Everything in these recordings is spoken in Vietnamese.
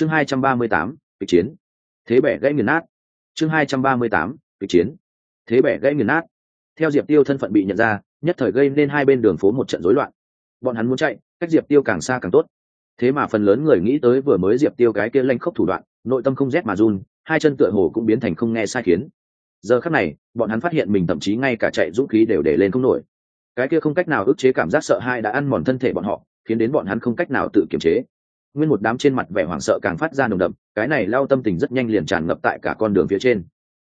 chương hai trăm ba mươi tám, kịch chiến. Thế bẻ gãy nghiền nát. Chương hai trăm ba mươi tám, kịch chiến. Thế bẻ gãy nghiền nát. Theo diệp tiêu thân phận bị nhận ra, nhất thời gây nên hai bên đường phố một trận rối loạn. Bọn hắn muốn chạy, cách diệp tiêu càng xa càng tốt. Thế mà phần lớn người nghĩ tới vừa mới diệp tiêu cái kia lanh khốc thủ đoạn, nội tâm không rét mà run, hai chân tựa hồ cũng biến thành không nghe sai khiến. Giờ khắc này, bọn hắn phát hiện mình thậm chí ngay cả chạy dũng khí đều để lên không nổi. Cái kia không cách nào ức chế cảm giác sợ hãi đã ăn mòn thân thể bọn họ, khiến đến bọn hắn không cách nào tự kiềm chế nguyên một đám trên mặt vẻ hoảng sợ càng phát ra nồng đậm, cái này lao tâm tình rất nhanh liền tràn ngập tại cả con đường phía trên.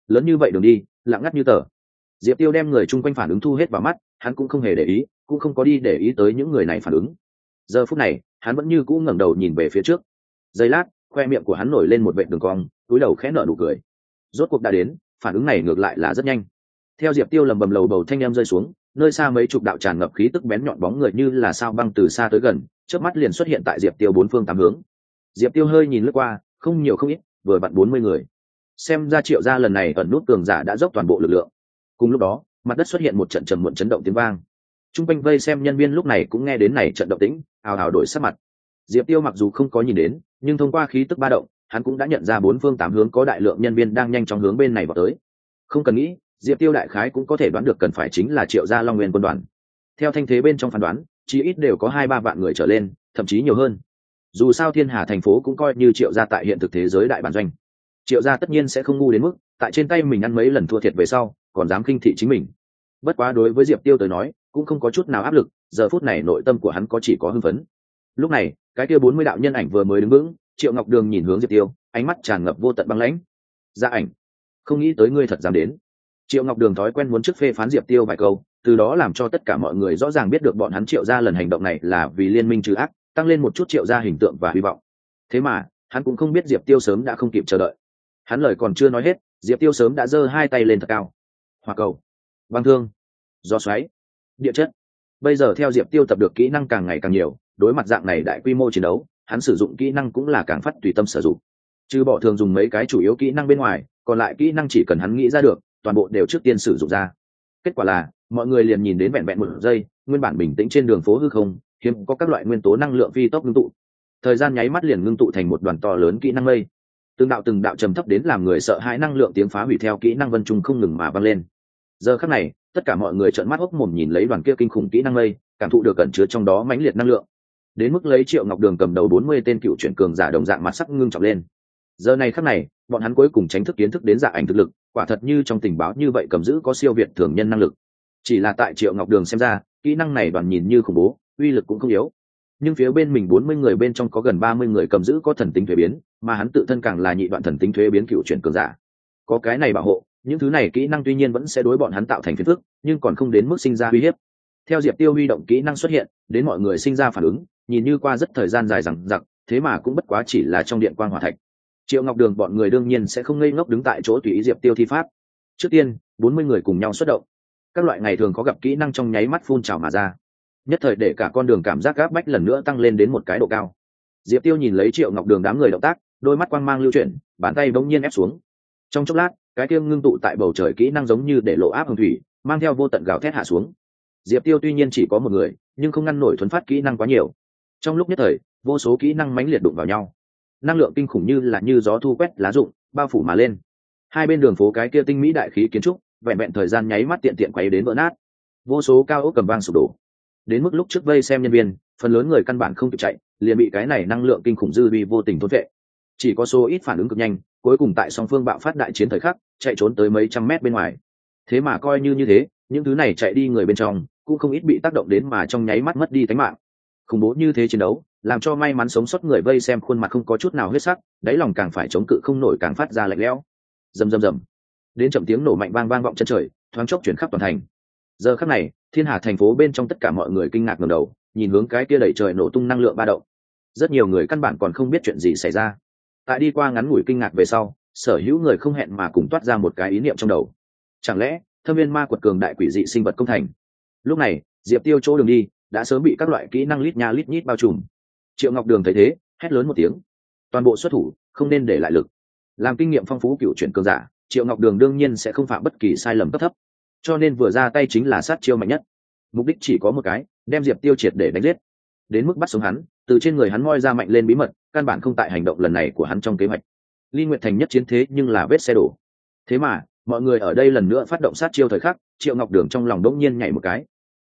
Lớn như vậy đường đi, lặng ngắt như tờ. Diệp tiêu đem người chung quanh phản ứng thu hết vào mắt, hắn cũng không hề để ý, cũng không có đi để ý tới những người này phản ứng. Giờ phút này, hắn vẫn như cũ ngẩng đầu nhìn về phía trước. Giây lát, khoe miệng của hắn nổi lên một vệ đường cong, túi đầu khẽ nở nụ cười. Rốt cuộc đã đến, phản ứng này ngược lại là rất nhanh. Theo diệp tiêu lầm bầm lầu bầu thanh em rơi xuống nơi xa mấy chục đạo tràn ngập khí tức bén nhọn bóng người như là sao băng từ xa tới gần trước mắt liền xuất hiện tại diệp tiêu bốn phương tám hướng. Diệp tiêu hơi nhìn lướt qua, không nhiều không ít, vừa vặn bốn mươi người. Xem ra triệu gia lần này ẩn nút tường giả đã dốc toàn bộ lực lượng. Cùng lúc đó, mặt đất xuất hiện một trận trầm muộn chấn động tiếng vang. T r u n g quanh vây xem nhân viên lúc này cũng nghe đến này trận động tĩnh, ào ào đổi sắc mặt. Diệp tiêu mặc dù không có nhìn đến, nhưng thông qua khí tức ba động, hắn cũng đã nhận ra bốn phương tám hướng có đại lượng nhân viên đang nhanh chóng hướng bên này vào tới. Không cần nghĩ diệp tiêu đại khái cũng có thể đoán được cần phải chính là triệu gia long nguyên quân đoàn. Theo thanh thế bên trong phán đoán, chí ít đều có hai ba vạn người trở lên, thậm chí nhiều hơn. Dù sao thiên hà thành phố cũng coi như triệu gia tại hiện thực thế giới đại bản doanh. Triệu gia tất nhiên sẽ không ngu đến mức, tại trên tay mình ăn mấy lần thua thiệt về sau, còn dám khinh thị chính mình. Bất quá đối với diệp tiêu tới nói, cũng không có chút nào áp lực, giờ phút này nội tâm của hắn có chỉ có hưng phấn. Lúc này, cái kia bốn mươi đạo nhân ảnh vừa mới đứng vững, triệu ngọc đường nhìn hướng diệp tiêu, ánh mắt tràn ngập vô tận băng lãnh. Gia ảnh, không nghĩ tới ngươi thật dám đến triệu ngọc đường thói quen muốn trước phê phán diệp tiêu vài câu, từ đó làm cho tất cả mọi người rõ ràng biết được bọn hắn triệu ra lần hành động này là vì liên minh trừ ác, tăng lên một chút triệu ra hình tượng và hy vọng. Thế mà, hắn cũng không biết diệp tiêu sớm đã không kịp chờ đợi. Hắn lời còn chưa nói hết, diệp tiêu sớm đã giơ hai tay lên thật cao. Hòa cầu, băng thương, gió xoáy, địa chất. Bây giờ theo diệp tiêu tập được kỹ năng càng ngày càng nhiều, đối mặt dạng này đại quy mô chiến đấu, hắn sử dụng kỹ năng cũng là càng phát tùy tâm sử dụng. Chứ bỏ thường dùng mấy cái chủ yếu kỹ năng bên ngoài, còn lại kỹ năng chỉ cần hắn nghĩ ra được toàn bộ đều trước tiên sử dụng ra. Kết quả là, mọi người liền nhìn đến vẹn vẹn một giây, nguyên bản bình tĩnh trên đường phố hư không, hiếm có các loại nguyên tố năng lượng phi tốc ngưng tụ. Thời gian nháy mắt liền ngưng tụ thành một đoàn to lớn kỹ năng mây. Từng đạo từng đạo trầm thấp đến làm người sợ hãi năng lượng tiếng phá hủy theo kỹ năng vân trung không ngừng mà vang lên. Giờ khắc này, tất cả mọi người trợn mắt hốc mồm nhìn lấy đoàn kia kinh khủng kỹ năng mây, cảm thụ được cẩn chứa trong đó mãnh liệt năng lượng. Đến mức lấy triệu ngọc đường cầm đầu bốn mươi tên cựu chuyển cường giả đồng dạng mặt sắc ngưng trọng lên. Giờ này khắc này, bọn hắn cuối cùng tránh thức kiến thức đến dạ ảnh thực lực quả thật như trong tình báo như vậy cầm giữ có siêu việt thường nhân năng lực. Chỉ là tại triệu ngọc đường xem ra, kỹ năng này đoàn nhìn như khủng bố, uy lực cũng không yếu. Nhưng phía bên mình bốn mươi người bên trong có gần ba mươi người cầm giữ có thần tính thuế biến, mà hắn tự thân càng là nhị đoạn thần tính thuế biến cựu chuyển cường giả. Có cái này bảo hộ, những thứ này kỹ năng tuy nhiên vẫn sẽ đối bọn hắn tạo thành phiền phức, nhưng còn không đến mức sinh ra uy hiếp. Theo diệp tiêu huy động kỹ năng xuất hiện, đến mọi người sinh ra phản ứng, nhìn như qua rất thời gian dài rằng giặc thế mà cũng bất quá chỉ là trong điện quan hòa thạch triệu ngọc đường bọn người đương nhiên sẽ không ngây ngốc đứng tại chỗ tùy ý diệp tiêu thi pháp. Trước tiên, bốn mươi người cùng nhau xuất động. Các loại ngày thường có gặp kỹ năng trong nháy mắt phun trào mà ra. Nhất thời để cả con đường cảm giác gáp bách lần nữa tăng lên đến một cái độ cao. Diệp tiêu nhìn lấy triệu ngọc đường đám người động tác, đôi mắt quang mang lưu chuyển, bàn tay bỗng nhiên ép xuống. Trong chốc lát, cái tiêu ngưng tụ tại bầu trời kỹ năng giống như để lộ áp hồng thủy, mang theo vô tận gào thét hạ xuống. Diệp tiêu tuy nhiên chỉ có một người, nhưng không ngăn nổi thuấn phát kỹ năng quá nhiều. Trong lúc nhất thời, vô số kỹ năng mãnh liệt đụng vào nhau năng lượng kinh khủng như là như gió thu quét lá rụng, bao phủ mà lên. Hai bên đường phố cái kia tinh mỹ đại khí kiến trúc, vẹn vẹn thời gian nháy mắt tiện tiện quấy đến vỡ nát. Vô số cao ốc cầm vang sụp đổ. Đến mức lúc trước vây xem nhân viên, phần lớn người căn bản không kịp chạy, liền bị cái này năng lượng kinh khủng dư vi vô tình thốt vệ. Chỉ có số ít phản ứng cực nhanh, cuối cùng tại song phương bạo phát đại chiến thời khắc, chạy trốn tới mấy trăm mét bên ngoài. Thế mà coi như như thế, những thứ này chạy đi người bên trong, cũng không ít bị tác động đến mà trong nháy mắt mất đi tính mạng. Khủng bố như thế chiến đấu làm cho may mắn sống sót người vây xem khuôn mặt không có chút nào huyết sắc, đáy lòng càng phải chống cự không nổi càng phát ra lạnh lẽo. Rầm rầm rầm. Đến chậm tiếng nổ mạnh vang vang vọng chân trời, thoáng chốc chuyển khắp toàn thành. Giờ khắc này, thiên hà thành phố bên trong tất cả mọi người kinh ngạc ngầm đầu, nhìn hướng cái kia đẩy trời nổ tung năng lượng ba động. Rất nhiều người căn bản còn không biết chuyện gì xảy ra. Tại đi qua ngắn ngủi kinh ngạc về sau, sở hữu người không hẹn mà cùng toát ra một cái ý niệm trong đầu. Chẳng lẽ, thâm viên ma quật cường đại quỷ dị sinh vật công thành? Lúc này, diệp tiêu chỗ đường đi, đã sớm bị các loại kỹ năng lít nha lít nhít bao trùm triệu ngọc đường thấy thế, hét lớn một tiếng. Toàn bộ xuất thủ, không nên để lại lực. Làm kinh nghiệm phong phú cựu chuyển cường giả, triệu ngọc đường đương nhiên sẽ không phạm bất kỳ sai lầm cấp thấp. Cho nên vừa ra tay chính là sát chiêu mạnh nhất. Mục đích chỉ có một cái, đem diệp tiêu triệt để đánh giết. Đến mức bắt sống hắn, từ trên người hắn moi ra mạnh lên bí mật, căn bản không tại hành động lần này của hắn trong kế hoạch. Ly nguyệt thành nhất chiến thế nhưng là vết xe đổ. Thế mà, mọi người ở đây lần nữa phát động sát chiêu thời khắc, triệu ngọc đường trong lòng đỗng nhiên nhảy một cái.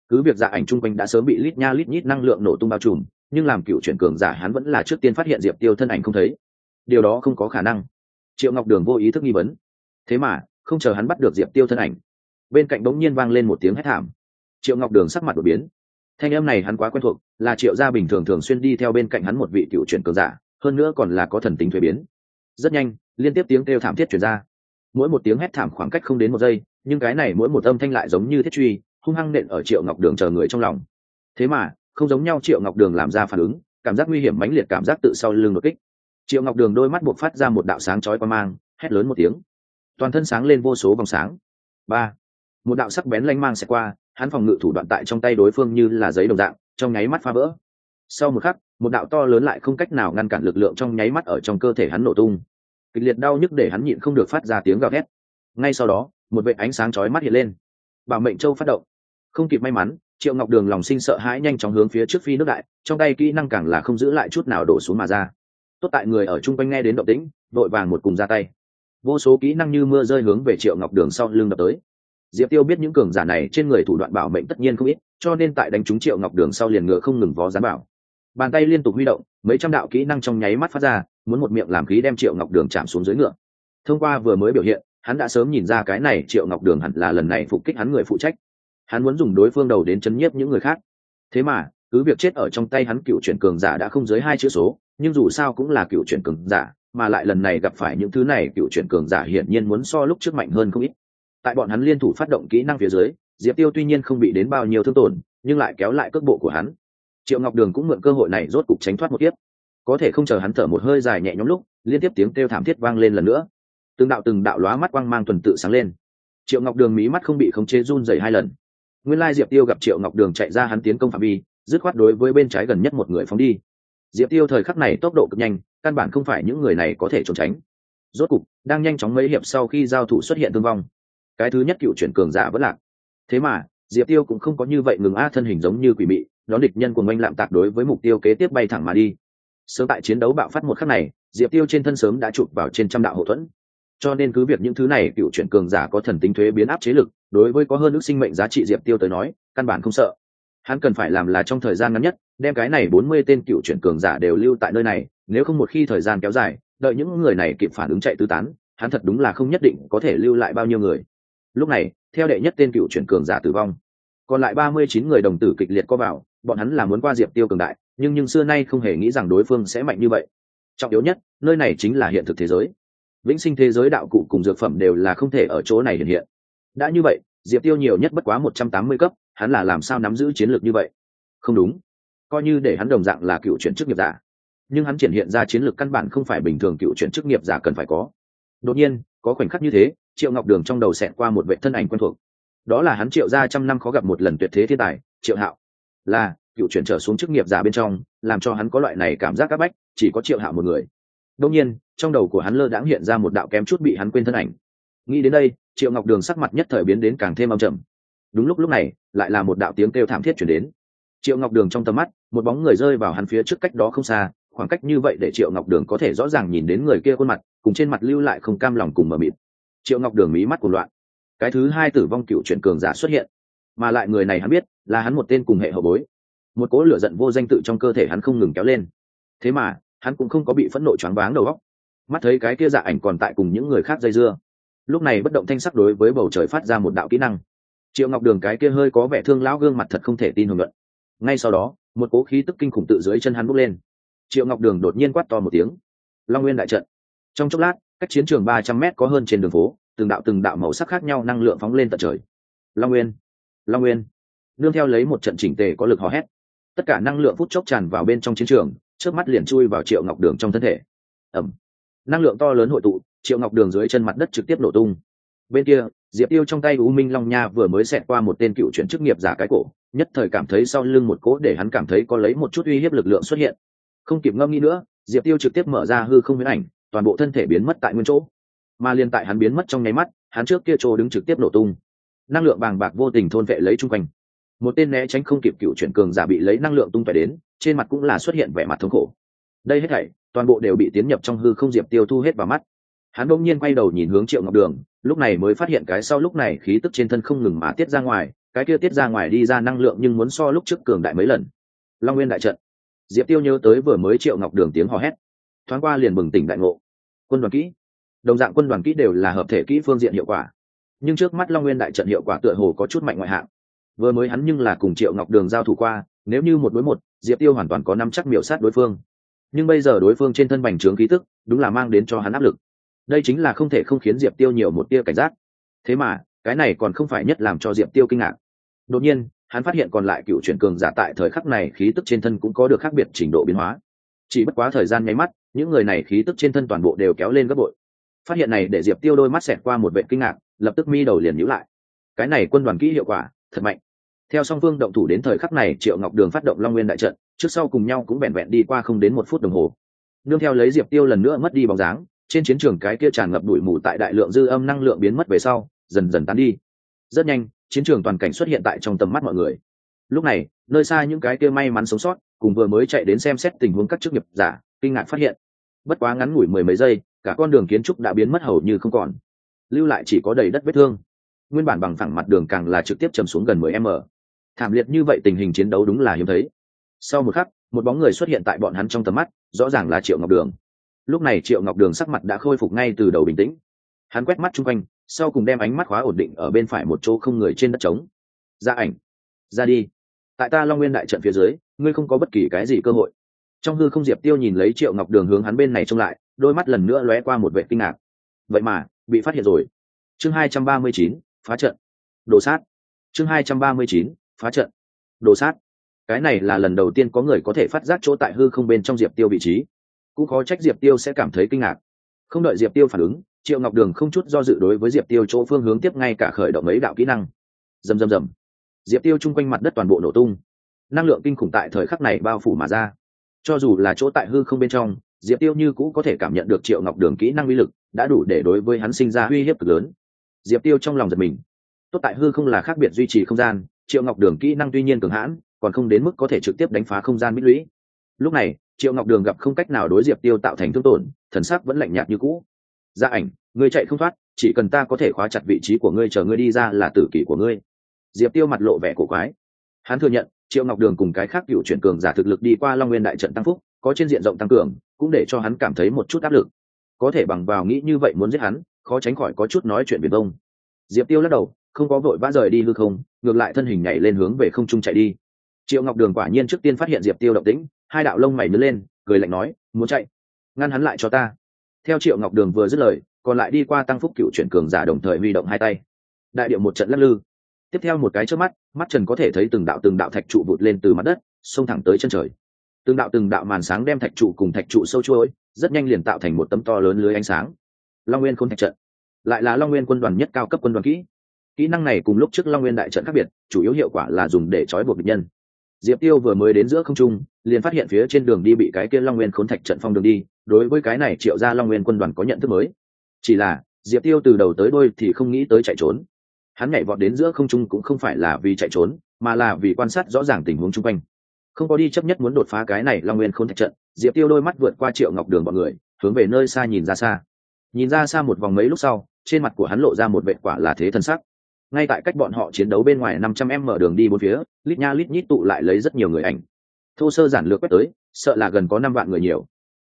Cứ việc dạ ảnh chung quanh đã sớm bị lít nha lít nhít năng lượng nổ tung bao trùm nhưng làm cựu chuyển cường giả hắn vẫn là trước tiên phát hiện diệp tiêu thân ảnh không thấy. Điều đó không có khả năng. Triệu ngọc đường vô ý thức nghi vấn. Thế mà, không chờ hắn bắt được diệp tiêu thân ảnh, bên cạnh bỗng nhiên vang lên một tiếng hét thảm. Triệu ngọc đường sắc mặt đột biến. Thanh âm này hắn quá quen thuộc, là triệu gia bình thường thường xuyên đi theo bên cạnh hắn một vị cựu chuyển cường giả, hơn nữa còn là có thần tính thuế biến. Rất nhanh, liên tiếp tiếng kêu thảm thiết chuyển ra. Mỗi một tiếng hét thảm khoảng cách không đến một giây, nhưng cái này mỗi một âm thanh lại giống như thiết truy, hung hăng nện ở triệu ngọc đường chờ người trong lòng. Thế mà không giống nhau, triệu ngọc đường làm ra phản ứng, cảm giác nguy hiểm mãnh liệt, cảm giác tự sau lưng đột kích. Triệu ngọc đường đôi mắt buộc phát ra một đạo sáng chói qua mang, hét lớn một tiếng. Toàn thân sáng lên vô số vòng sáng. Ba. Một đạo sắc bén lanh mang sẽ qua, hắn phòng ngự thủ đoạn tại trong tay đối phương như là giấy đồng dạng, trong nháy mắt phá vỡ. Sau một khắc, một đạo to lớn lại không cách nào ngăn cản lực lượng trong nháy mắt ở trong cơ thể hắn nổ tung. Kịch liệt đau nhức để hắn nhịn không được phát ra tiếng gào thét. Ngay sau đó, một vệ ánh sáng chói mắt hiện lên. Bảo mệnh châu phát động. Không kịp may mắn triệu ngọc đường lòng sinh sợ hãi nhanh chóng hướng phía trước phi nước đại, trong tay kỹ năng càng là không giữ lại chút nào đổ xuống mà ra. Tốt tại người ở chung quanh nghe đến động tĩnh đội vàng một cùng ra tay. Vô số kỹ năng như mưa rơi hướng về triệu ngọc đường sau lưng đập tới. Diệp tiêu biết những cường giả này trên người thủ đoạn bảo mệnh tất nhiên không ít, cho nên tại đánh trúng triệu ngọc đường sau liền ngựa không ngừng vó gián bảo. Bàn tay liên tục huy động, mấy trăm đạo kỹ năng trong nháy mắt phát ra, muốn một miệng làm khí đem triệu ngọc đường chạm xuống dưới ngựa. Thông qua vừa mới biểu hiện, hắn đã sớm nhìn ra cái này triệu ngọc đường hẳn là lần này phục kích hắn người phụ trách hắn muốn dùng đối phương đầu đến chấn nhiếp những người khác. Thế mà, cứ việc chết ở trong tay hắn cựu chuyển cường giả đã không dưới hai chữ số, nhưng dù sao cũng là cựu chuyển cường giả, mà lại lần này gặp phải những thứ này, cựu chuyển cường giả hiển nhiên muốn so lúc trước mạnh hơn không ít. Tại bọn hắn liên thủ phát động kỹ năng phía dưới, diệp tiêu tuy nhiên không bị đến bao nhiêu thương tổn, nhưng lại kéo lại cước bộ của hắn. Triệu ngọc đường cũng mượn cơ hội này rốt cục tránh thoát một tiếp có thể không chờ hắn thở một hơi dài nhẹ nhõm lúc, liên tiếp tiếng kêu thảm thiết vang lên lần nữa. Từng đạo từng đạo lóa mắt quang mang tuần tự sáng lên. Triệu ngọc đường mí mắt không bị khống chế run dày hai lần nguyên lai diệp tiêu gặp triệu ngọc đường chạy ra hắn tiến công phạm vi, dứt khoát đối với bên trái gần nhất một người phóng đi. Diệp tiêu thời khắc này tốc độ cực nhanh, căn bản không phải những người này có thể trốn tránh. Rốt cục, đang nhanh chóng mấy hiệp sau khi giao thủ xuất hiện thương vong. Cái thứ nhất cựu chuyển cường giả vẫn lạc. Thế mà, diệp tiêu cũng không có như vậy ngừng a thân hình giống như quỷ mị, đón địch nhân của oanh lạm tạc đối với mục tiêu kế tiếp bay thẳng mà đi. Sớm tại chiến đấu bạo phát một khắc này, diệp tiêu trên thân sớm đã chụp vào trên trăm đạo hậu thuẫn cho nên cứ việc những thứ này cựu chuyển cường giả có thần tính thuế biến áp chế lực, đối với có hơn ước sinh mệnh giá trị diệp tiêu tới nói, căn bản không sợ. Hắn cần phải làm là trong thời gian ngắn nhất, đem cái này bốn mươi tên cựu chuyển cường giả đều lưu tại nơi này, nếu không một khi thời gian kéo dài, đợi những người này kịp phản ứng chạy tứ tán, hắn thật đúng là không nhất định có thể lưu lại bao nhiêu người. Lúc này, theo đệ nhất tên cựu chuyển cường giả tử vong, còn lại ba mươi chín người đồng tử kịch liệt có vào, bọn hắn là muốn qua diệp tiêu cường đại, nhưng nhưng xưa nay không hề nghĩ rằng đối phương sẽ mạnh như vậy. Trọng yếu nhất, nơi này chính là hiện thực thế giới vĩnh sinh thế giới đạo cụ cùng dược phẩm đều là không thể ở chỗ này hiện hiện. Đã như vậy, diệp tiêu nhiều nhất bất quá một trăm tám mươi cấp, hắn là làm sao nắm giữ chiến lược như vậy? Không đúng. Coi như để hắn đồng dạng là cựu chuyển chức nghiệp giả. Nhưng hắn triển hiện ra chiến lược căn bản không phải bình thường cựu chuyển chức nghiệp giả cần phải có. Đột nhiên, có khoảnh khắc như thế, triệu ngọc đường trong đầu xẹt qua một vệ thân ảnh quen thuộc. Đó là hắn triệu ra trăm năm khó gặp một lần tuyệt thế thiên tài, triệu hạo. Là, cựu chuyển trở xuống chức nghiệp giả bên trong, làm cho hắn có loại này cảm giác c áp bách, chỉ có triệu hạo một người đông nhiên, trong đầu của hắn lơ đãng hiện ra một đạo kém chút bị hắn quên thân ảnh. Nghĩ đến đây, triệu ngọc đường sắc mặt nhất thời biến đến càng thêm âm trầm. Đúng lúc lúc này, lại là một đạo tiếng kêu thảm thiết chuyển đến. Triệu ngọc đường trong tầm mắt, một bóng người rơi vào hắn phía trước cách đó không xa, khoảng cách như vậy để triệu ngọc đường có thể rõ ràng nhìn đến người kia khuôn mặt, cùng trên mặt lưu lại không cam lòng cùng mờ mịt. Triệu ngọc đường mí mắt cuồng loạn. Cái thứ hai tử vong cựu chuyển cường giả xuất hiện. Mà lại người này hắn biết, là hắn một tên cùng hệ hậu bối. Một cỗ lửa giận vô danh tự trong cơ thể hắn không ngừng kéo lên. Thế mà hắn cũng không có bị phẫn nộ choáng váng đầu óc. Mắt thấy cái kia dạ ảnh còn tại cùng những người khác dây dưa. Lúc này bất động thanh sắc đối với bầu trời phát ra một đạo kỹ năng. Triệu ngọc đường cái kia hơi có vẻ thương lão gương mặt thật không thể tin hưởng luận. Ngay sau đó, một cố khí tức kinh khủng tự dưới chân hắn bốc lên. Triệu ngọc đường đột nhiên quát to một tiếng. Long nguyên đại trận. Trong chốc lát, cách chiến trường ba trăm mét có hơn trên đường phố, từng đạo từng đạo màu sắc khác nhau năng lượng phóng lên tận trời. Long nguyên. Long nguyên. Nương theo lấy một trận chỉnh tề có lực hò hét. Tất cả năng lượng phút chốc tràn vào bên trong chiến trường trước mắt liền chui vào triệu ngọc đường trong thân thể. Ẩm năng lượng to lớn hội tụ, triệu ngọc đường dưới chân mặt đất trực tiếp nổ tung. Bên kia, diệp tiêu trong tay u minh long nha vừa mới xẹt qua một tên cựu chuyển chức nghiệp giả cái cổ, nhất thời cảm thấy sau lưng một cỗ để hắn cảm thấy có lấy một chút uy hiếp lực lượng xuất hiện. Không kịp ngâm nghĩ nữa, diệp tiêu trực tiếp mở ra hư không huyễn ảnh, toàn bộ thân thể biến mất tại nguyên chỗ. Mà liên tại hắn biến mất trong nháy mắt, hắn trước kia chỗ đứng trực tiếp nổ tung. Năng lượng bàng bạc vô tình thôn vệ lấy chung quanh một tên né tránh không kịp cựu chuyển cường giả bị lấy năng lượng tung phải đến, trên mặt cũng là xuất hiện vẻ mặt thống khổ. Đây hết thảy, toàn bộ đều bị tiến nhập trong hư không diệp tiêu thu hết vào mắt. Hắn bỗng nhiên quay đầu nhìn hướng triệu ngọc đường, lúc này mới phát hiện cái sau lúc này khí tức trên thân không ngừng mà tiết ra ngoài, cái kia tiết ra ngoài đi ra năng lượng nhưng muốn so lúc trước cường đại mấy lần. Long nguyên đại trận. Diệp tiêu nhớ tới vừa mới triệu ngọc đường tiếng hò hét. Thoáng qua liền bừng tỉnh đại ngộ. Quân đoàn kỹ. Đồng dạng quân đoàn kỹ đều là hợp thể kỹ phương diện hiệu quả. Nhưng trước mắt long nguyên đại trận hiệu quả tựa hồ có chút mạnh ngoại hạng vừa mới hắn nhưng là cùng triệu ngọc đường giao thủ qua, nếu như một đối một, diệp tiêu hoàn toàn có năm chắc miểu sát đối phương. Nhưng bây giờ đối phương trên thân bành trướng khí tức, đúng là mang đến cho hắn áp lực. Đây chính là không thể không khiến diệp tiêu nhiều một tia cảnh giác. Thế mà, cái này còn không phải nhất làm cho diệp tiêu kinh ngạc. Đột nhiên, hắn phát hiện còn lại cựu chuyển cường giả tại thời khắc này khí tức trên thân cũng có được khác biệt trình độ biến hóa. Chỉ bất quá thời gian nháy mắt, những người này khí tức trên thân toàn bộ đều kéo lên gấp bội. Phát hiện này để diệp tiêu đôi mắt xẹt qua một vệ kinh ngạc, lập tức mi đầu liền nhữ lại. Cái này quân đoàn kỹ hiệu quả, thật mạnh theo song phương động thủ đến thời khắc này, triệu ngọc đường phát động long nguyên đại trận, trước sau cùng nhau cũng vẹn vẹn đi qua không đến một phút đồng hồ. Nương theo lấy diệp tiêu lần nữa mất đi bóng dáng, trên chiến trường cái kia tràn ngập đuổi mù tại đại lượng dư âm năng lượng biến mất về sau, dần dần tán đi. Rất nhanh, chiến trường toàn cảnh xuất hiện tại trong tầm mắt mọi người. Lúc này, nơi xa những cái kia may mắn sống sót, cùng vừa mới chạy đến xem xét tình huống các chức nghiệp giả, kinh ngạc phát hiện. Bất quá ngắn ngủi mười mấy giây, cả con đường kiến trúc đã biến mất hầu như không còn. Lưu lại chỉ có đầy đất vết thương. Nguyên bản bằng phẳng mặt đường càng là trực tiếp chầm xuống gần mười m thảm liệt như vậy tình hình chiến đấu đúng là hiếm thấy. Sau một khắc, một bóng người xuất hiện tại bọn hắn trong tầm mắt, rõ ràng là triệu ngọc đường. Lúc này triệu ngọc đường sắc mặt đã khôi phục ngay từ đầu bình tĩnh. Hắn quét mắt chung quanh, sau cùng đem ánh mắt khóa ổn định ở bên phải một chỗ không người trên đất trống. Ra ảnh. Ra đi. Tại ta long nguyên đại trận phía dưới, ngươi không có bất kỳ cái gì cơ hội. Trong hư không diệp tiêu nhìn lấy triệu ngọc đường hướng hắn bên này trông lại, đôi mắt lần nữa lóe qua một vệ kinh ngạc. Vậy mà, bị phát hiện rồi. Chương hai trăm ba mươi chín, phá trận. Đồ sát. Chương hai trăm ba mươi chín phá trận. Đồ sát. Cái này là lần đầu tiên có người có thể phát giác chỗ tại hư không bên trong diệp tiêu vị trí. Cũng khó trách diệp tiêu sẽ cảm thấy kinh ngạc. Không đợi diệp tiêu phản ứng, triệu ngọc đường không chút do dự đối với diệp tiêu chỗ phương hướng tiếp ngay cả khởi động mấy đạo kỹ năng. Dầm dầm dầm diệp tiêu chung quanh mặt đất toàn bộ nổ tung. Năng lượng kinh khủng tại thời khắc này bao phủ mà ra. Cho dù là chỗ tại hư không bên trong, diệp tiêu như cũ có thể cảm nhận được triệu ngọc đường kỹ năng uy lực, đã đủ để đối với hắn sinh ra uy hiếp cực lớn. Diệp tiêu trong lòng giật mình. Tốt tại hư không là khác biệt duy trì không gian triệu ngọc đường kỹ năng tuy nhiên cường hãn, còn không đến mức có thể trực tiếp đánh phá không gian mít lũy. Lúc này, triệu ngọc đường gặp không cách nào đối diệp tiêu tạo thành thương tổn, thần sắc vẫn lạnh nhạt như cũ. Gia ảnh, ngươi chạy không thoát, chỉ cần ta có thể khóa chặt vị trí của ngươi chờ ngươi đi ra là tử kỷ của ngươi. Diệp tiêu mặt lộ vẻ cổ quái. Hắn thừa nhận, triệu ngọc đường cùng cái khác cựu chuyển cường giả thực lực đi qua long nguyên đại trận tăng phúc, có trên diện rộng tăng cường, cũng để cho hắn cảm thấy một chút áp lực. Có thể bằng vào nghĩ như vậy muốn giết hắn, khó tránh khỏi có chút nói chuyện biển đông diệp tiêu lắc đầu, không có vội vã rời đi hư không ngược lại thân hình nhảy lên hướng về không trung chạy đi. Triệu ngọc đường quả nhiên trước tiên phát hiện diệp tiêu động tĩnh, hai đạo lông mày nứt lên, cười lạnh nói, muốn chạy? Ngăn hắn lại cho ta. Theo triệu ngọc đường vừa dứt lời, còn lại đi qua tăng phúc cựu chuyển cường giả đồng thời huy động hai tay. Đại điệu một trận lắc lư. Tiếp theo một cái trước mắt mắt trần có thể thấy từng đạo từng đạo thạch trụ vụt lên từ mặt đất, xông thẳng tới chân trời. Từng đạo từng đạo màn sáng đem thạch trụ cùng thạch trụ sâu chuỗi, rất nhanh liền tạo thành một tấm to lớn lưới ánh sáng. Long nguyên khôn thạch trận. Lại là long nguyên quân đoàn nhất cao cấp quân đoàn kỹ kỹ năng này cùng lúc trước long nguyên đại trận khác biệt, chủ yếu hiệu quả là dùng để trói buộc địch nhân. Diệp tiêu vừa mới đến giữa không trung, liền phát hiện phía trên đường đi bị cái kia long nguyên khốn thạch trận phong đường đi, đối với cái này triệu ra long nguyên quân đoàn có nhận thức mới. Chỉ là, diệp tiêu từ đầu tới đôi thì không nghĩ tới chạy trốn. Hắn nhảy vọt đến giữa không trung cũng không phải là vì chạy trốn, mà là vì quan sát rõ ràng tình huống chung quanh. Không có đi chấp nhất muốn đột phá cái này long nguyên khốn thạch trận, diệp tiêu đôi mắt vượt qua triệu ngọc đường b ọ n người, hướng về nơi xa nhìn ra xa. Nhìn ra xa một vòng mấy lúc sau, trên mặt của hắn lộ ra một vệ quả là thế thân sắc ngay tại cách bọn họ chiến đấu bên ngoài năm trăm em mở đường đi bốn phía, lít nha lít nhít tụ lại lấy rất nhiều người ảnh. Thô sơ giản lược quét tới, sợ là gần có năm vạn người nhiều.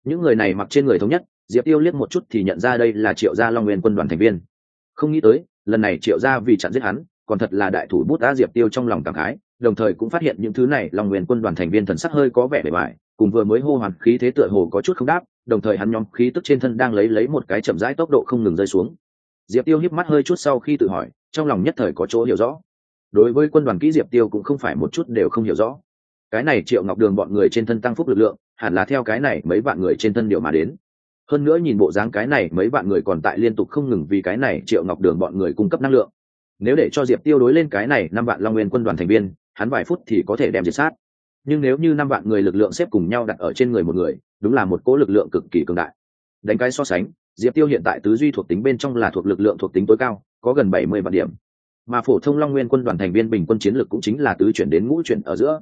Những người này mặc trên người thống nhất, diệp tiêu liếc một chút thì nhận ra đây là triệu gia long nguyên quân đoàn thành viên. Không nghĩ tới, lần này triệu gia vì chặn giết hắn, còn thật là đại thủ bút đã diệp tiêu trong lòng cảm khái, đồng thời cũng phát hiện những thứ này long nguyên quân đoàn thành viên thần sắc hơi có vẻ bề bài cùng vừa mới hô hoàn khí thế tựa hồ có chút không đáp, đồng thời hắn nhóm khí tức trên thân đang lấy lấy một cái chậm rãi tốc độ không ngừng rơi xuống. Diệp tiêu híp mắt hơi chút sau khi tự hỏi trong lòng nhất thời có chỗ hiểu rõ. Đối với quân đoàn kỹ diệp tiêu cũng không phải một chút đều không hiểu rõ. Cái này triệu ngọc đường bọn người trên thân tăng phúc lực lượng, hẳn là theo cái này mấy vạn người trên thân điều mà đến. Hơn nữa nhìn bộ dáng cái này mấy vạn người còn tại liên tục không ngừng vì cái này triệu ngọc đường bọn người cung cấp năng lượng. Nếu để cho diệp tiêu đối lên cái này năm vạn long nguyên quân đoàn thành viên, hắn vài phút thì có thể đem diệt sát. Nhưng nếu như năm vạn người lực lượng xếp cùng nhau đặt ở trên người một người, đúng là một cỗ lực lượng cực kỳ cường đại. Đánh cái so sánh diệp tiêu hiện tại tứ duy thuộc tính bên trong là thuộc lực lượng thuộc tính tối cao, có gần bảy mươi vạn điểm. Mà phổ thông long nguyên quân đoàn thành viên bình quân chiến lược cũng chính là tứ chuyển đến ngũ chuyển ở giữa.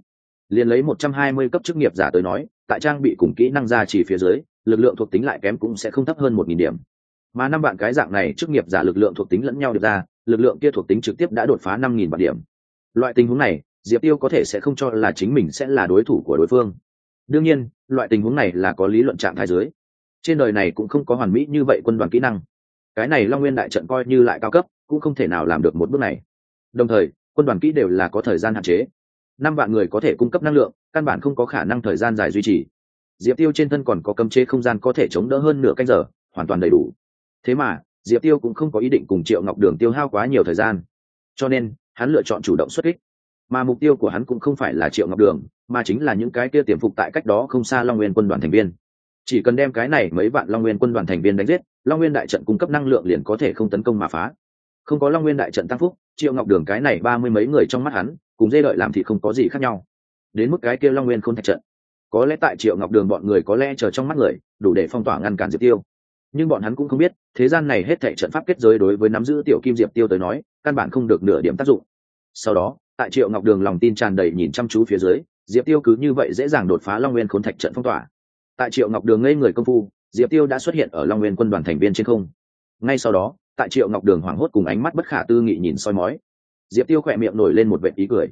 Liền lấy một trăm hai mươi cấp chức nghiệp giả tới nói, tại trang bị cùng kỹ năng ra chỉ phía dưới, lực lượng thuộc tính lại kém cũng sẽ không thấp hơn một nghìn điểm. Mà năm bạn cái dạng này chức nghiệp giả lực lượng thuộc tính lẫn nhau được ra, lực lượng kia thuộc tính trực tiếp đã đột phá năm nghìn vạn điểm. Loại tình huống này, diệp tiêu có thể sẽ không cho là chính mình sẽ là đối thủ của đối phương. Đương nhiên, loại tình huống này là có lý luận trạng thái dưới trên đời này cũng không có hoàn mỹ như vậy quân đoàn kỹ năng. Cái này long nguyên đại trận coi như lại cao cấp, cũng không thể nào làm được một bước này. Đồng thời, quân đoàn kỹ đều là có thời gian hạn chế. Năm vạn người có thể cung cấp năng lượng, căn bản không có khả năng thời gian dài duy trì. Diệp tiêu trên thân còn có cấm chế không gian có thể chống đỡ hơn nửa canh giờ, hoàn toàn đầy đủ. Thế mà, diệp tiêu cũng không có ý định cùng triệu ngọc đường tiêu hao quá nhiều thời gian. Cho nên, hắn lựa chọn chủ động xuất kích. Mà mục tiêu của hắn cũng không phải là triệu ngọc đường, mà chính là những cái kia tiềm phục tại cách đó không xa long nguyên quân đoàn thành viên chỉ cần đem cái này mấy vạn long nguyên quân đoàn thành viên đánh giết, long nguyên đại trận cung cấp năng lượng liền có thể không tấn công mà phá. Không có long nguyên đại trận tăng phúc, triệu ngọc đường cái này ba mươi mấy người trong mắt hắn, cùng dê đợi làm thì không có gì khác nhau. Đến mức cái kia long nguyên k h ô n thạch trận. Có lẽ tại triệu ngọc đường bọn người có lẽ chờ trong mắt người, đủ để phong tỏa ngăn cản diệp tiêu. Nhưng bọn hắn cũng không biết, thế gian này hết thệ trận pháp kết giới đối với nắm giữ tiểu kim diệp tiêu tới nói, căn bản không được nửa điểm tác dụng. Sau đó, tại triệu ngọc đường lòng tin tràn đầy nhìn chăm chú phía dưới, diệp tiêu cứ như vậy dễ dàng đột phá long nguyên khốn thạch trận phong tỏa tại triệu ngọc đường ngây người công phu, diệp tiêu đã xuất hiện ở long nguyên quân đoàn thành viên trên không. Ngay sau đó, tại triệu ngọc đường hoảng hốt cùng ánh mắt bất khả tư nghị nhìn soi mói, diệp tiêu khỏe miệng nổi lên một vệ ý cười.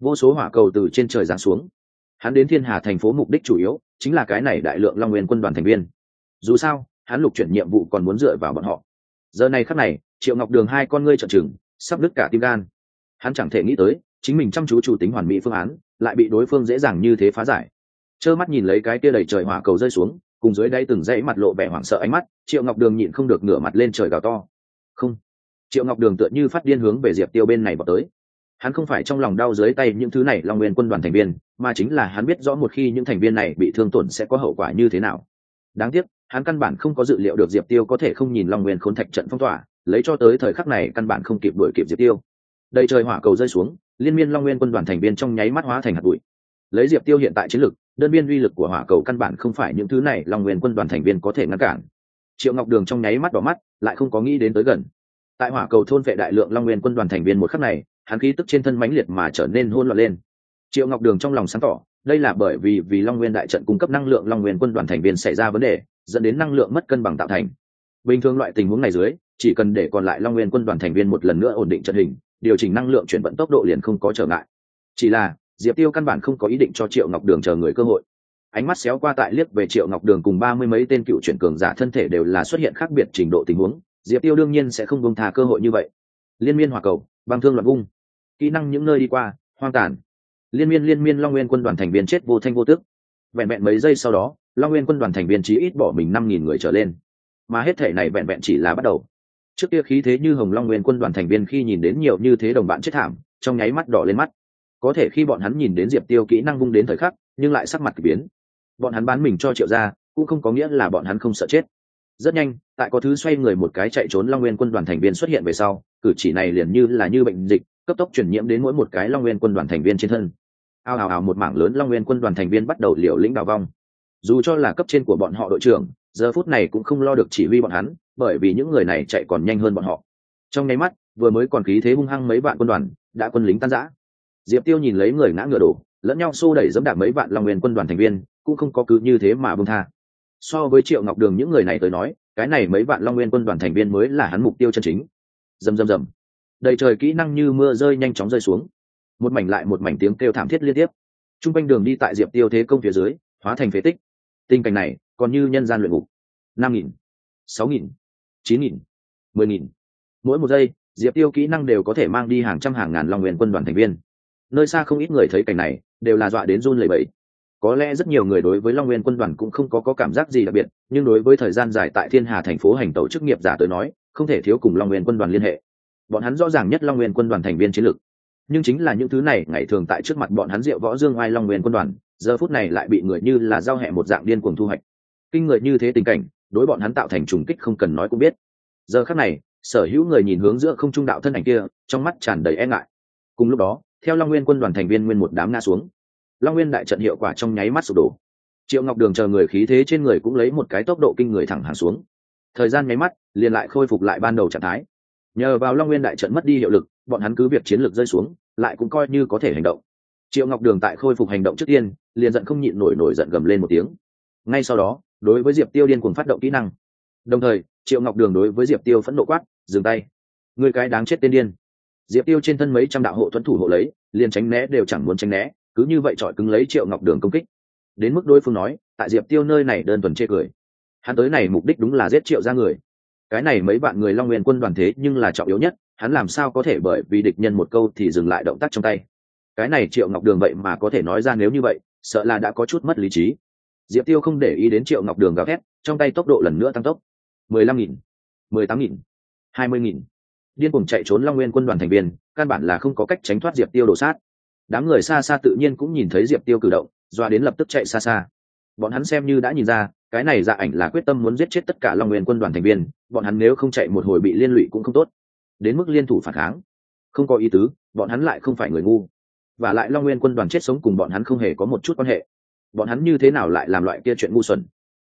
Vô số hỏa cầu từ trên trời giáng xuống. Hắn đến thiên hà thành phố mục đích chủ yếu chính là cái này đại lượng long nguyên quân đoàn thành viên. Dù sao, hắn lục chuyển nhiệm vụ còn muốn dựa vào bọn họ. Giờ này khắc này, triệu ngọc đường hai con ngươi trợn trừng, sắp đứt cả tim gan. Hắn chẳng thể nghĩ tới, chính mình chăm chú chủ tính hoàn mỹ phương án, lại bị đối phương dễ dàng như thế phá giải trơ mắt nhìn lấy cái kia đầy trời hỏa cầu rơi xuống, cùng dưới đây từng dãy mặt lộ vẻ hoảng sợ ánh mắt, triệu ngọc đường nhịn không được ngửa mặt lên trời gào to. Không. Triệu ngọc đường tựa như phát điên hướng về diệp tiêu bên này vào tới. Hắn không phải trong lòng đau dưới tay những thứ này long nguyên quân đoàn thành viên, mà chính là hắn biết rõ một khi những thành viên này bị thương tổn sẽ có hậu quả như thế nào. Đáng tiếc, hắn căn bản không có dự liệu được diệp tiêu có thể không nhìn long nguyên khốn thạch trận phong tỏa, lấy cho tới thời khắc này căn bản không kịp đuổi kịp diệp tiêu. Đầy trời hỏa cầu rơi xuống, liên miên long nguyên quân đoàn thành viên trong nháy mắt hóa thành hạt bụi lấy diệp tiêu hiện tại chiến lực, đơn biên uy lực của hỏa cầu căn bản không phải những thứ này long nguyên quân đoàn thành viên có thể ngăn cản. Triệu ngọc đường trong nháy mắt đỏ mắt, lại không có nghĩ đến tới gần. Tại hỏa cầu thôn vệ đại lượng long nguyên quân đoàn thành viên một khắc này, hắn khí tức trên thân mãnh liệt mà trở nên hôn loạn lên. Triệu ngọc đường trong lòng sáng tỏ, đây là bởi vì vì long nguyên đại trận cung cấp năng lượng long nguyên quân đoàn thành viên xảy ra vấn đề, dẫn đến năng lượng mất cân bằng tạo thành. Bình thường loại tình huống này dưới, chỉ cần để còn lại long nguyên quân đoàn thành viên một lần nữa ổn định trận hình, điều chỉnh năng lượng chuyển vận tốc độ liền không có trở ngại. Chỉ là diệp tiêu căn bản không có ý định cho triệu ngọc đường chờ người cơ hội. Ánh mắt xéo qua tại liếc về triệu ngọc đường cùng ba mươi mấy tên cựu chuyển cường giả thân thể đều là xuất hiện khác biệt trình độ tình huống, diệp tiêu đương nhiên sẽ không bông thà cơ hội như vậy. Liên miên hòa cầu, băng thương loạn vung. Kỹ năng những nơi đi qua, hoang tàn. Liên miên liên miên long nguyên quân đoàn thành viên chết vô thanh vô tức. Vẹn vẹn mấy giây sau đó, long nguyên quân đoàn thành viên chí ít bỏ mình năm nghìn người trở lên. Mà hết thể này vẹn vẹn chỉ là bắt đầu. Trước kia khí thế như hồng long nguyên quân đoàn thành viên khi nhìn đến nhiều như thế đồng bạn chết thảm, trong nháy mắt đỏ lên mắt có thể khi bọn hắn nhìn đến diệp tiêu kỹ năng vung đến thời khắc, nhưng lại sắc mặt k ỳ biến. Bọn hắn bán mình cho triệu gia, cũng không có nghĩa là bọn hắn không sợ chết. Rất nhanh, tại có thứ xoay người một cái chạy trốn long nguyên quân đoàn thành viên xuất hiện về sau, cử chỉ này liền như là như bệnh dịch, cấp tốc chuyển nhiễm đến mỗi một cái long nguyên quân đoàn thành viên trên thân. Ao ào ào một mảng lớn long nguyên quân đoàn thành viên bắt đầu liều lĩnh đào vong. Dù cho là cấp trên của bọn họ đội trưởng, giờ phút này cũng không lo được chỉ huy bọn hắn, bởi vì những người này chạy còn nhanh hơn bọn họ. Trong nháy mắt, vừa mới còn khí thế hung hăng mấy vạn quân đoàn đã quân lính tan giã diệp tiêu nhìn lấy người ngã ngựa đổ, lẫn nhau xô đẩy dẫm đạp mấy vạn long nguyên quân đoàn thành viên, cũng không có cứ như thế mà bông tha. So với triệu ngọc đường những người này tới nói, cái này mấy vạn long nguyên quân đoàn thành viên mới là hắn mục tiêu chân chính. Dầm dầm dầm đầy trời kỹ năng như mưa rơi nhanh chóng rơi xuống. Một mảnh lại một mảnh tiếng kêu thảm thiết liên tiếp. T r u n g quanh đường đi tại diệp tiêu thế công phía dưới, hóa thành phế tích. Tình cảnh này, còn như nhân gian luyện ngục. Năm nghìn, sáu nghìn, chín nghìn, mười nghìn. Mỗi một giây, diệp tiêu kỹ năng đều có thể mang đi hàng trăm hàng ngàn long nguyên quân đoàn thành viên nơi xa không ít người thấy cảnh này đều là dọa đến run lẩy bẩy. Có lẽ rất nhiều người đối với long nguyên quân đoàn cũng không có, có cảm giác gì đặc biệt nhưng đối với thời gian dài tại thiên hà thành phố hành tẩu chức nghiệp giả tới nói không thể thiếu cùng long nguyên quân đoàn liên hệ. Bọn hắn rõ ràng nhất long nguyên quân đoàn thành viên chiến lược. Nhưng chính là những thứ này ngày thường tại trước mặt bọn hắn diệu võ dương oai long nguyên quân đoàn giờ phút này lại bị người như là giao hẹ một dạng điên cuồng thu hoạch. Kinh người như thế tình cảnh đối bọn hắn tạo thành trùng kích không cần nói cũng biết. Giờ khắc này sở hữu người nhìn hướng giữa không trung đạo thân ảnh kia trong mắt tràn đầy e ngại. Cùng lúc đó theo long nguyên quân đoàn thành viên nguyên một đám ngã xuống. Long nguyên đại trận hiệu quả trong nháy mắt sụp đổ. Triệu ngọc đường chờ người khí thế trên người cũng lấy một cái tốc độ kinh người thẳng hàng xuống. Thời gian nháy mắt, liền lại khôi phục lại ban đầu trạng thái. Nhờ vào long nguyên đại trận mất đi hiệu lực, bọn hắn cứ việc chiến lược rơi xuống, lại cũng coi như có thể hành động. Triệu ngọc đường tại khôi phục hành động trước tiên, liền giận không nhịn nổi nổi giận gầm lên một tiếng. Ngay sau đó, đối với diệp tiêu điên cuồng phát động kỹ năng. Đồng thời, triệu ngọc đường đối với diệp tiêu phẫn nộ quát, dừng tay. Người cái đáng chết tên điên diệp tiêu trên thân mấy trăm đạo hộ thuẫn thủ hộ lấy, liền tránh né đều chẳng muốn tránh né, cứ như vậy trọi cứng lấy triệu ngọc đường công kích. Đến mức đối phương nói, tại diệp tiêu nơi này đơn thuần chê cười. Hắn tới này mục đích đúng là giết triệu ra người. Cái này mấy bạn người long nguyên quân đoàn thế nhưng là trọng yếu nhất, hắn làm sao có thể bởi vì địch nhân một câu thì dừng lại động tác trong tay? Cái này triệu ngọc đường vậy mà có thể nói ra nếu như vậy, sợ là đã có chút mất lý trí. Diệp tiêu không để ý đến triệu ngọc đường gào thét, trong tay tốc độ lần nữa tăng tốc. mười lăm nghìn, mười tám nghìn, hai mươi nghìn điên cuồng chạy trốn long nguyên quân đoàn thành viên, căn bản là không có cách tránh thoát diệp tiêu đổ sát. Đám người xa xa tự nhiên cũng nhìn thấy diệp tiêu cử động, doa đến lập tức chạy xa xa. Bọn hắn xem như đã nhìn ra, cái này dạ ảnh là quyết tâm muốn giết chết tất cả long nguyên quân đoàn thành viên, bọn hắn nếu không chạy một hồi bị liên lụy cũng không tốt. Đến mức liên thủ phản kháng. Không có ý tứ, bọn hắn lại không phải người ngu. Và lại long nguyên quân đoàn chết sống cùng bọn hắn không hề có một chút quan hệ. Bọn hắn như thế nào lại làm loại kia chuyện ngu xuẩn?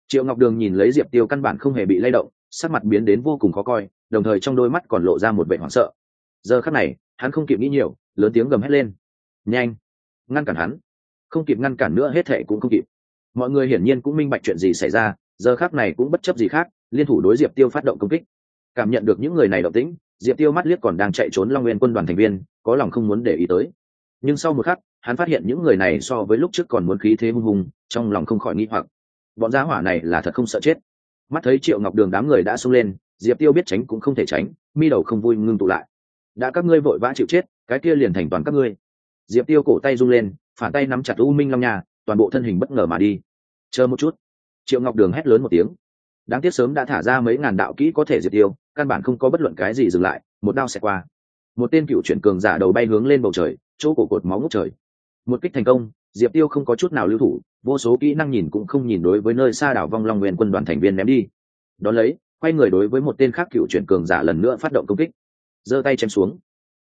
Triệu ngọc đường nhìn lấy diệp tiêu căn bản không hề bị lay động, sắc mặt biến đến vô cùng khó coi đồng thời trong đôi mắt còn lộ ra một vẻ hoảng sợ. Giờ khắc này, hắn không kịp nghĩ nhiều, lớn tiếng gầm hét lên. Nhanh, ngăn cản hắn. Không kịp ngăn cản nữa hết thệ cũng không kịp. Mọi người hiển nhiên cũng minh bạch chuyện gì xảy ra, giờ khác này cũng bất chấp gì khác, liên thủ đối diệp tiêu phát động công kích. Cảm nhận được những người này động tĩnh, diệp tiêu mắt liếc còn đang chạy trốn long nguyên quân đoàn thành viên, có lòng không muốn để ý tới. Nhưng sau một khắc, hắn phát hiện những người này so với lúc trước còn muốn khí thế hung hùng, trong lòng không khỏi nghi hoặc. Bọn gia hỏa này là thật không sợ chết. Mắt thấy triệu ngọc đường đám người đã xông lên diệp tiêu biết tránh cũng không thể tránh, mi đầu không vui ngưng tụ lại. Đã các ngươi vội vã chịu chết, cái kia liền thành toàn các ngươi. Diệp tiêu cổ tay rung lên, phản tay nắm chặt u minh long nhà toàn bộ thân hình bất ngờ mà đi. Chờ một chút. Triệu ngọc đường hét lớn một tiếng. Đáng tiếc sớm đã thả ra mấy ngàn đạo kỹ có thể diệt tiêu, căn bản không có bất luận cái gì dừng lại, một đao sẽ qua. Một tên cựu chuyển cường giả đầu bay hướng lên bầu trời, chỗ cổ cột máu ngút trời. Một kích thành công, diệp tiêu không có chút nào lưu thủ, vô số kỹ năng nhìn cũng không nhìn đối với nơi xa đảo vong long nguyên quân đoàn thành viên ném đi. Đón lấy quay người đối với một tên khác cựu chuyển cường giả lần nữa phát động công kích. Giơ tay chém xuống.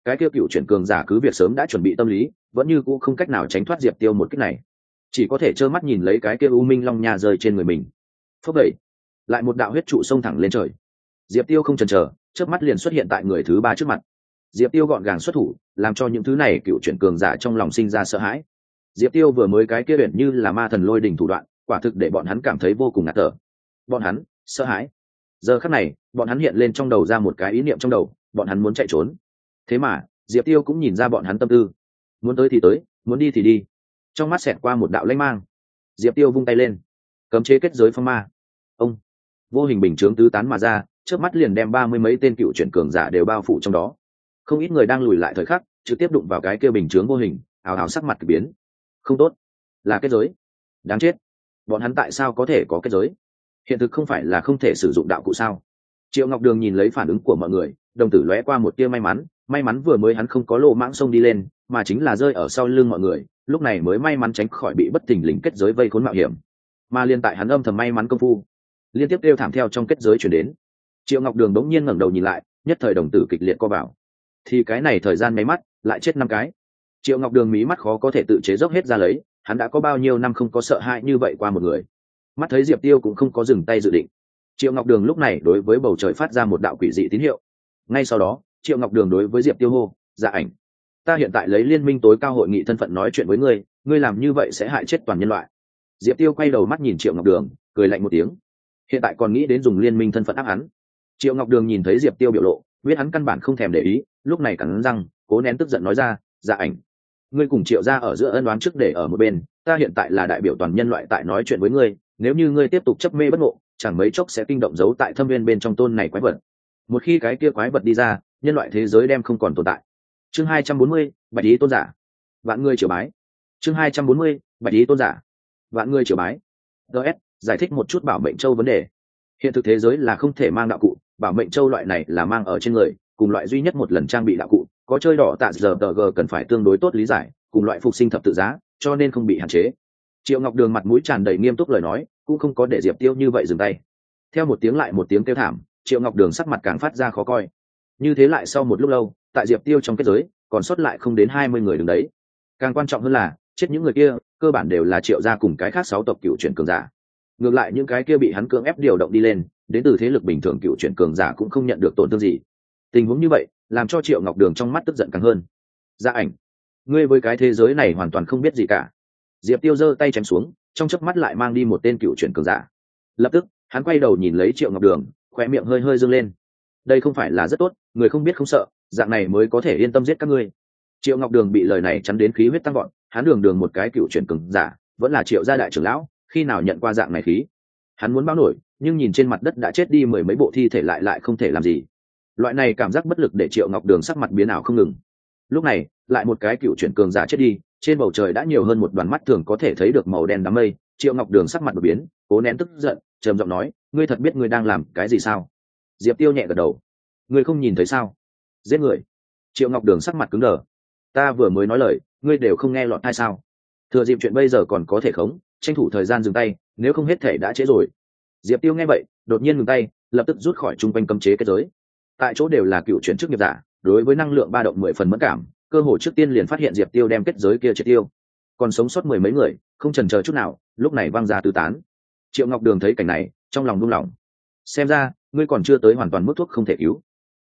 Cái kia cựu chuyển cường giả cứ việc sớm đã chuẩn bị tâm lý, vẫn như cũ không cách nào tránh thoát diệp tiêu một kích này. Chỉ có thể trơ mắt nhìn lấy cái kia u minh long nha rơi trên người mình. Phúc đẩy lại một đạo huyết trụ xông thẳng lên trời. Diệp tiêu không chần chờ trước mắt liền xuất hiện tại người thứ ba trước mặt. Diệp tiêu gọn gàng xuất thủ, làm cho những thứ này cựu chuyển cường giả trong lòng sinh ra sợ hãi. Diệp tiêu vừa mới cái kia biển như là ma thần lôi đình thủ đoạn, quả thực để bọn hắn cảm thấy vô cùng ngạt thở. Bọn hắn, sợ hãi giờ khắc này, bọn hắn hiện lên trong đầu ra một cái ý niệm trong đầu, bọn hắn muốn chạy trốn. Thế mà, diệp tiêu cũng nhìn ra bọn hắn tâm tư. Muốn tới thì tới, muốn đi thì đi. Trong mắt xẹt qua một đạo lãnh mang. Diệp tiêu vung tay lên. Cấm chế kết giới phong ma. Ông. Vô hình bình chướng tứ tán mà ra trước mắt liền đem ba mươi mấy tên cựu chuyển cường giả đều bao phủ trong đó. Không ít người đang lùi lại thời khắc, trực tiếp đụng vào cái kia bình chướng vô hình, ào ào sắc mặt k ỳ biến. Không tốt. Là kết giới. Đáng chết. Bọn hắn tại sao có thể có kết giới? Hiện thực không phải là không thể sử dụng đạo cụ sao? Triệu ngọc đường nhìn lấy phản ứng của mọi người, đồng tử lóe qua một tia may mắn may mắn vừa mới hắn không có lộ mãng sông đi lên, mà chính là rơi ở sau lưng mọi người, lúc này mới may mắn tránh khỏi bị bất thình lình kết giới vây khốn mạo hiểm. Mà liên tại hắn âm thầm may mắn công phu, liên tiếp kêu thảm theo trong kết giới chuyển đến. Triệu ngọc đường đống nhiên ngẩng đầu nhìn lại, nhất thời đồng tử kịch liệt co vào. Thì cái này thời gian máy mắt, lại chết năm cái. Triệu ngọc đường mí mắt khó có thể tự chế dốc hết ra lấy, hắn đã có bao nhiêu năm không có sợ hãi như vậy qua một người mắt thấy diệp tiêu cũng không có dừng tay dự định triệu ngọc đường lúc này đối với bầu trời phát ra một đạo quỷ dị tín hiệu ngay sau đó triệu ngọc đường đối với diệp tiêu hô dạ ảnh ta hiện tại lấy liên minh tối cao hội nghị thân phận nói chuyện với ngươi ngươi làm như vậy sẽ hại chết toàn nhân loại diệp tiêu quay đầu mắt nhìn triệu ngọc đường cười lạnh một tiếng hiện tại còn nghĩ đến dùng liên minh thân phận áp hắn triệu ngọc đường nhìn thấy diệp tiêu biểu lộ biết hắn căn bản không thèm để ý lúc này cắn răng cố nén tức giận nói ra dạ ảnh ngươi cùng triệu ra ở giữa ân đoán trước để ở một bên ta hiện tại là đại biểu toàn nhân loại tại nói chuyện với ngươi nếu như ngươi tiếp tục chấp mê bất ngộ, chẳng mấy chốc sẽ kinh động giấu tại thâm viên bên trong tôn này quái vật. Một khi cái kia quái vật đi ra, nhân loại thế giới đem không còn tồn tại. Chương hai trăm bốn mươi, bạch ý tôn giả. Vạn người triều bái. Chương hai trăm bốn mươi, bạch ý tôn giả. Vạn người triều bái. Ts giải thích một chút bảo mệnh châu vấn đề. Hiện thực thế giới là không thể mang đạo cụ, bảo mệnh châu loại này là mang ở trên người, cùng loại duy nhất một lần trang bị đạo cụ, có chơi đỏ tạ giờ tờ g cần phải tương đối tốt lý giải, cùng loại phục sinh thập tự giá, cho nên không bị hạn chế triệu ngọc đường mặt mũi tràn đầy nghiêm túc lời nói, cũng không có để diệp tiêu như vậy dừng tay. Theo một tiếng lại một tiếng kêu thảm, triệu ngọc đường sắc mặt càng phát ra khó coi. Như thế lại sau một lúc lâu, tại diệp tiêu trong kết giới, còn sót lại không đến hai mươi người đứng đấy. Càng quan trọng hơn là, chết những người kia, cơ bản đều là triệu gia cùng cái khác sáu tộc cựu chuyển cường giả. Ngược lại những cái kia bị hắn cưỡng ép điều động đi lên, đến từ thế lực bình thường cựu chuyển cường giả cũng không nhận được tổn thương gì. Tình huống như vậy, làm cho triệu ngọc đường trong mắt tức giận càng hơn. Gia ảnh, ngươi với cái thế giới này hoàn toàn không biết gì cả diệp tiêu giơ tay chém xuống, trong chớp mắt lại mang đi một tên cựu chuyển cường giả. Lập tức, hắn quay đầu nhìn lấy triệu ngọc đường khoe miệng hơi hơi dâng lên. Đây không phải là rất tốt, người không biết không sợ, dạng này mới có thể yên tâm giết các ngươi. Triệu ngọc đường bị lời này chắn đến khí huyết tăng gọn hắn đường đường một cái cựu chuyển cường giả, vẫn là triệu gia đại trưởng lão, khi nào nhận qua dạng này khí? Hắn muốn báo nổi, nhưng nhìn trên mặt đất đã chết đi mười mấy bộ thi thể lại lại không thể làm gì. Loại này cảm giác bất lực để triệu ngọc đường sắc mặt biến ảo không ngừng. Lúc này, lại một cái cựu chuyển cường giả chết đi trên bầu trời đã nhiều hơn một đoàn mắt thường có thể thấy được màu đen đám mây, triệu ngọc đường sắc mặt đột biến, cố nén tức giận, trầm giọng nói, ngươi thật biết ngươi đang làm cái gì sao? Diệp tiêu nhẹ gật đầu. Ngươi không nhìn thấy sao? Giết người. Triệu ngọc đường sắc mặt cứng đờ. Ta vừa mới nói lời, ngươi đều không nghe lọt hay sao? Thừa dịp chuyện bây giờ còn có thể khống, tranh thủ thời gian dừng tay, nếu không hết thể đã trễ rồi. Diệp tiêu nghe vậy, đột nhiên ngừng tay, lập tức rút khỏi chung quanh cấm chế kết giới. Tại chỗ đều là cựu chuyển chức nghiệp giả, đối với năng lượng ba động mười phần mất cảm cơ hội trước tiên liền phát hiện diệp tiêu đem kết giới kia triệt tiêu. Còn sống sót mười mấy người, không trần chờ chút nào, lúc này văng ra tứ tán. Triệu ngọc đường thấy cảnh này, trong lòng đung lòng xem ra, ngươi còn chưa tới hoàn toàn mức thuốc không thể cứu.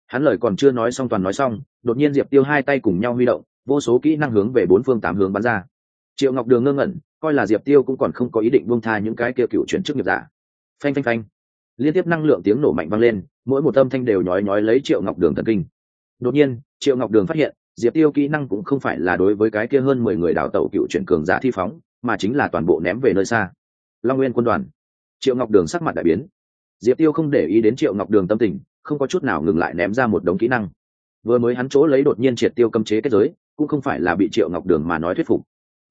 Hắn lời còn chưa nói xong toàn nói xong, đột nhiên diệp tiêu hai tay cùng nhau huy động, vô số kỹ năng hướng về bốn phương tám hướng bắn ra. Triệu ngọc đường ngơ ngẩn, coi là diệp tiêu cũng còn không có ý định buông tha những cái kia cựu chuyển chức nghiệp giả. Phanh phanh phanh. Liên tiếp năng lượng tiếng nổ mạnh vang lên, mỗi một âm thanh đều nhói nhói lấy triệu ngọc đường thần kinh. Đột nhiên, triệu ngọc đường phát hiện diệp tiêu kỹ năng cũng không phải là đối với cái kia hơn mười người đào tẩu cựu chuyển cường giả thi phóng, mà chính là toàn bộ ném về nơi xa. Long nguyên quân đoàn. Triệu ngọc đường sắc mặt đại biến. Diệp tiêu không để ý đến triệu ngọc đường tâm tình, không có chút nào ngừng lại ném ra một đống kỹ năng. Vừa mới hắn chỗ lấy đột nhiên triệt tiêu cấm chế kết giới, cũng không phải là bị triệu ngọc đường mà nói thuyết phục,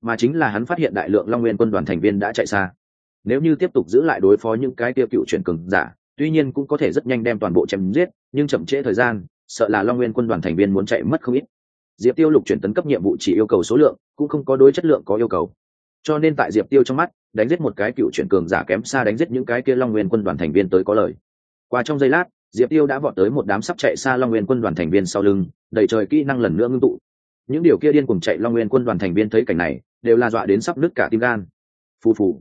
mà chính là hắn phát hiện đại lượng long nguyên quân đoàn thành viên đã chạy xa. Nếu như tiếp tục giữ lại đối phó những cái tiêu cựu chuyển cường giả, tuy nhiên cũng có thể rất nhanh đem toàn bộ chém giết, nhưng chậm trễ thời gian, sợ là long nguyên quân đoàn thành viên muốn chạy mất không ít diệp tiêu lục chuyển tấn cấp nhiệm vụ chỉ yêu cầu số lượng, cũng không có đối chất lượng có yêu cầu. Cho nên tại diệp tiêu trong mắt, đánh giết một cái cựu chuyển cường giả kém xa đánh giết những cái kia long nguyên quân đoàn thành viên tới có lời. Qua trong giây lát, diệp tiêu đã vọt tới một đám sắp chạy xa long nguyên quân đoàn thành viên sau lưng, đầy trời kỹ năng lần nữa ngưng tụ. Những điều kia điên cùng chạy long nguyên quân đoàn thành viên thấy cảnh này, đều là dọa đến sắp nứt cả tim gan. Phù phù.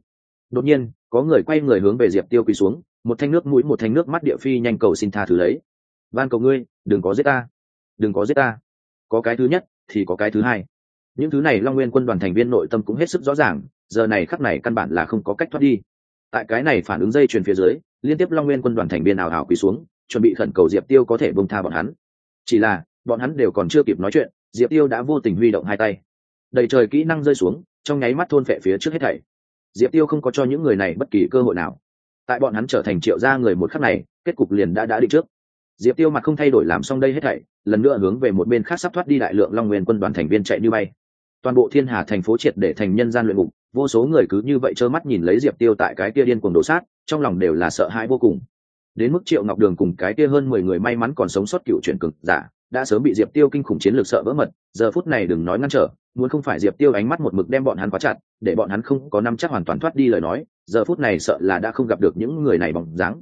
Đột nhiên, có người quay người hướng về diệp tiêu quỳ xuống, một thanh nước mũi, một thanh nước mắt địa phi nhanh cầu xin tha thứ lấy. Van cầu ngươi, đừng có giết ta. Đừng có giết ta có cái thứ nhất, thì có cái thứ hai. Những thứ này long nguyên quân đoàn thành viên nội tâm cũng hết sức rõ ràng, giờ này khắc này căn bản là không có cách thoát đi. Tại cái này phản ứng dây chuyền phía dưới, liên tiếp long nguyên quân đoàn thành viên ảo ảo quỳ xuống, chuẩn bị khẩn cầu diệp tiêu có thể bông tha bọn hắn. Chỉ là, bọn hắn đều còn chưa kịp nói chuyện, diệp tiêu đã vô tình huy động hai tay. Đầy trời kỹ năng rơi xuống, trong nháy mắt thôn phệ phía trước hết thảy. Diệp tiêu không có cho những người này bất kỳ cơ hội nào. Tại bọn hắn trở thành triệu gia người một khắc này, kết cục liền đã đã định trước diệp tiêu mặt không thay đổi làm xong đây hết thảy, lần nữa hướng về một bên khác sắp thoát đi đại lượng long nguyên quân đoàn thành viên chạy như bay. Toàn bộ thiên hà thành phố triệt để thành nhân gian luyện ngục, vô số người cứ như vậy trơ mắt nhìn lấy diệp tiêu tại cái kia điên cuồng đổ sát, trong lòng đều là sợ hãi vô cùng. Đến mức triệu ngọc đường cùng cái kia hơn mười người may mắn còn sống sót cựu chuyển cực giả, đã sớm bị diệp tiêu kinh khủng chiến lược sợ vỡ mật, giờ phút này đừng nói ngăn trở, muốn không phải diệp tiêu ánh mắt một mực đem bọn hắn quá chặt, để bọn hắn không có năm chắc hoàn toàn thoát đi lời nói, giờ phút này sợ là đã không gặp được những người này bóng dáng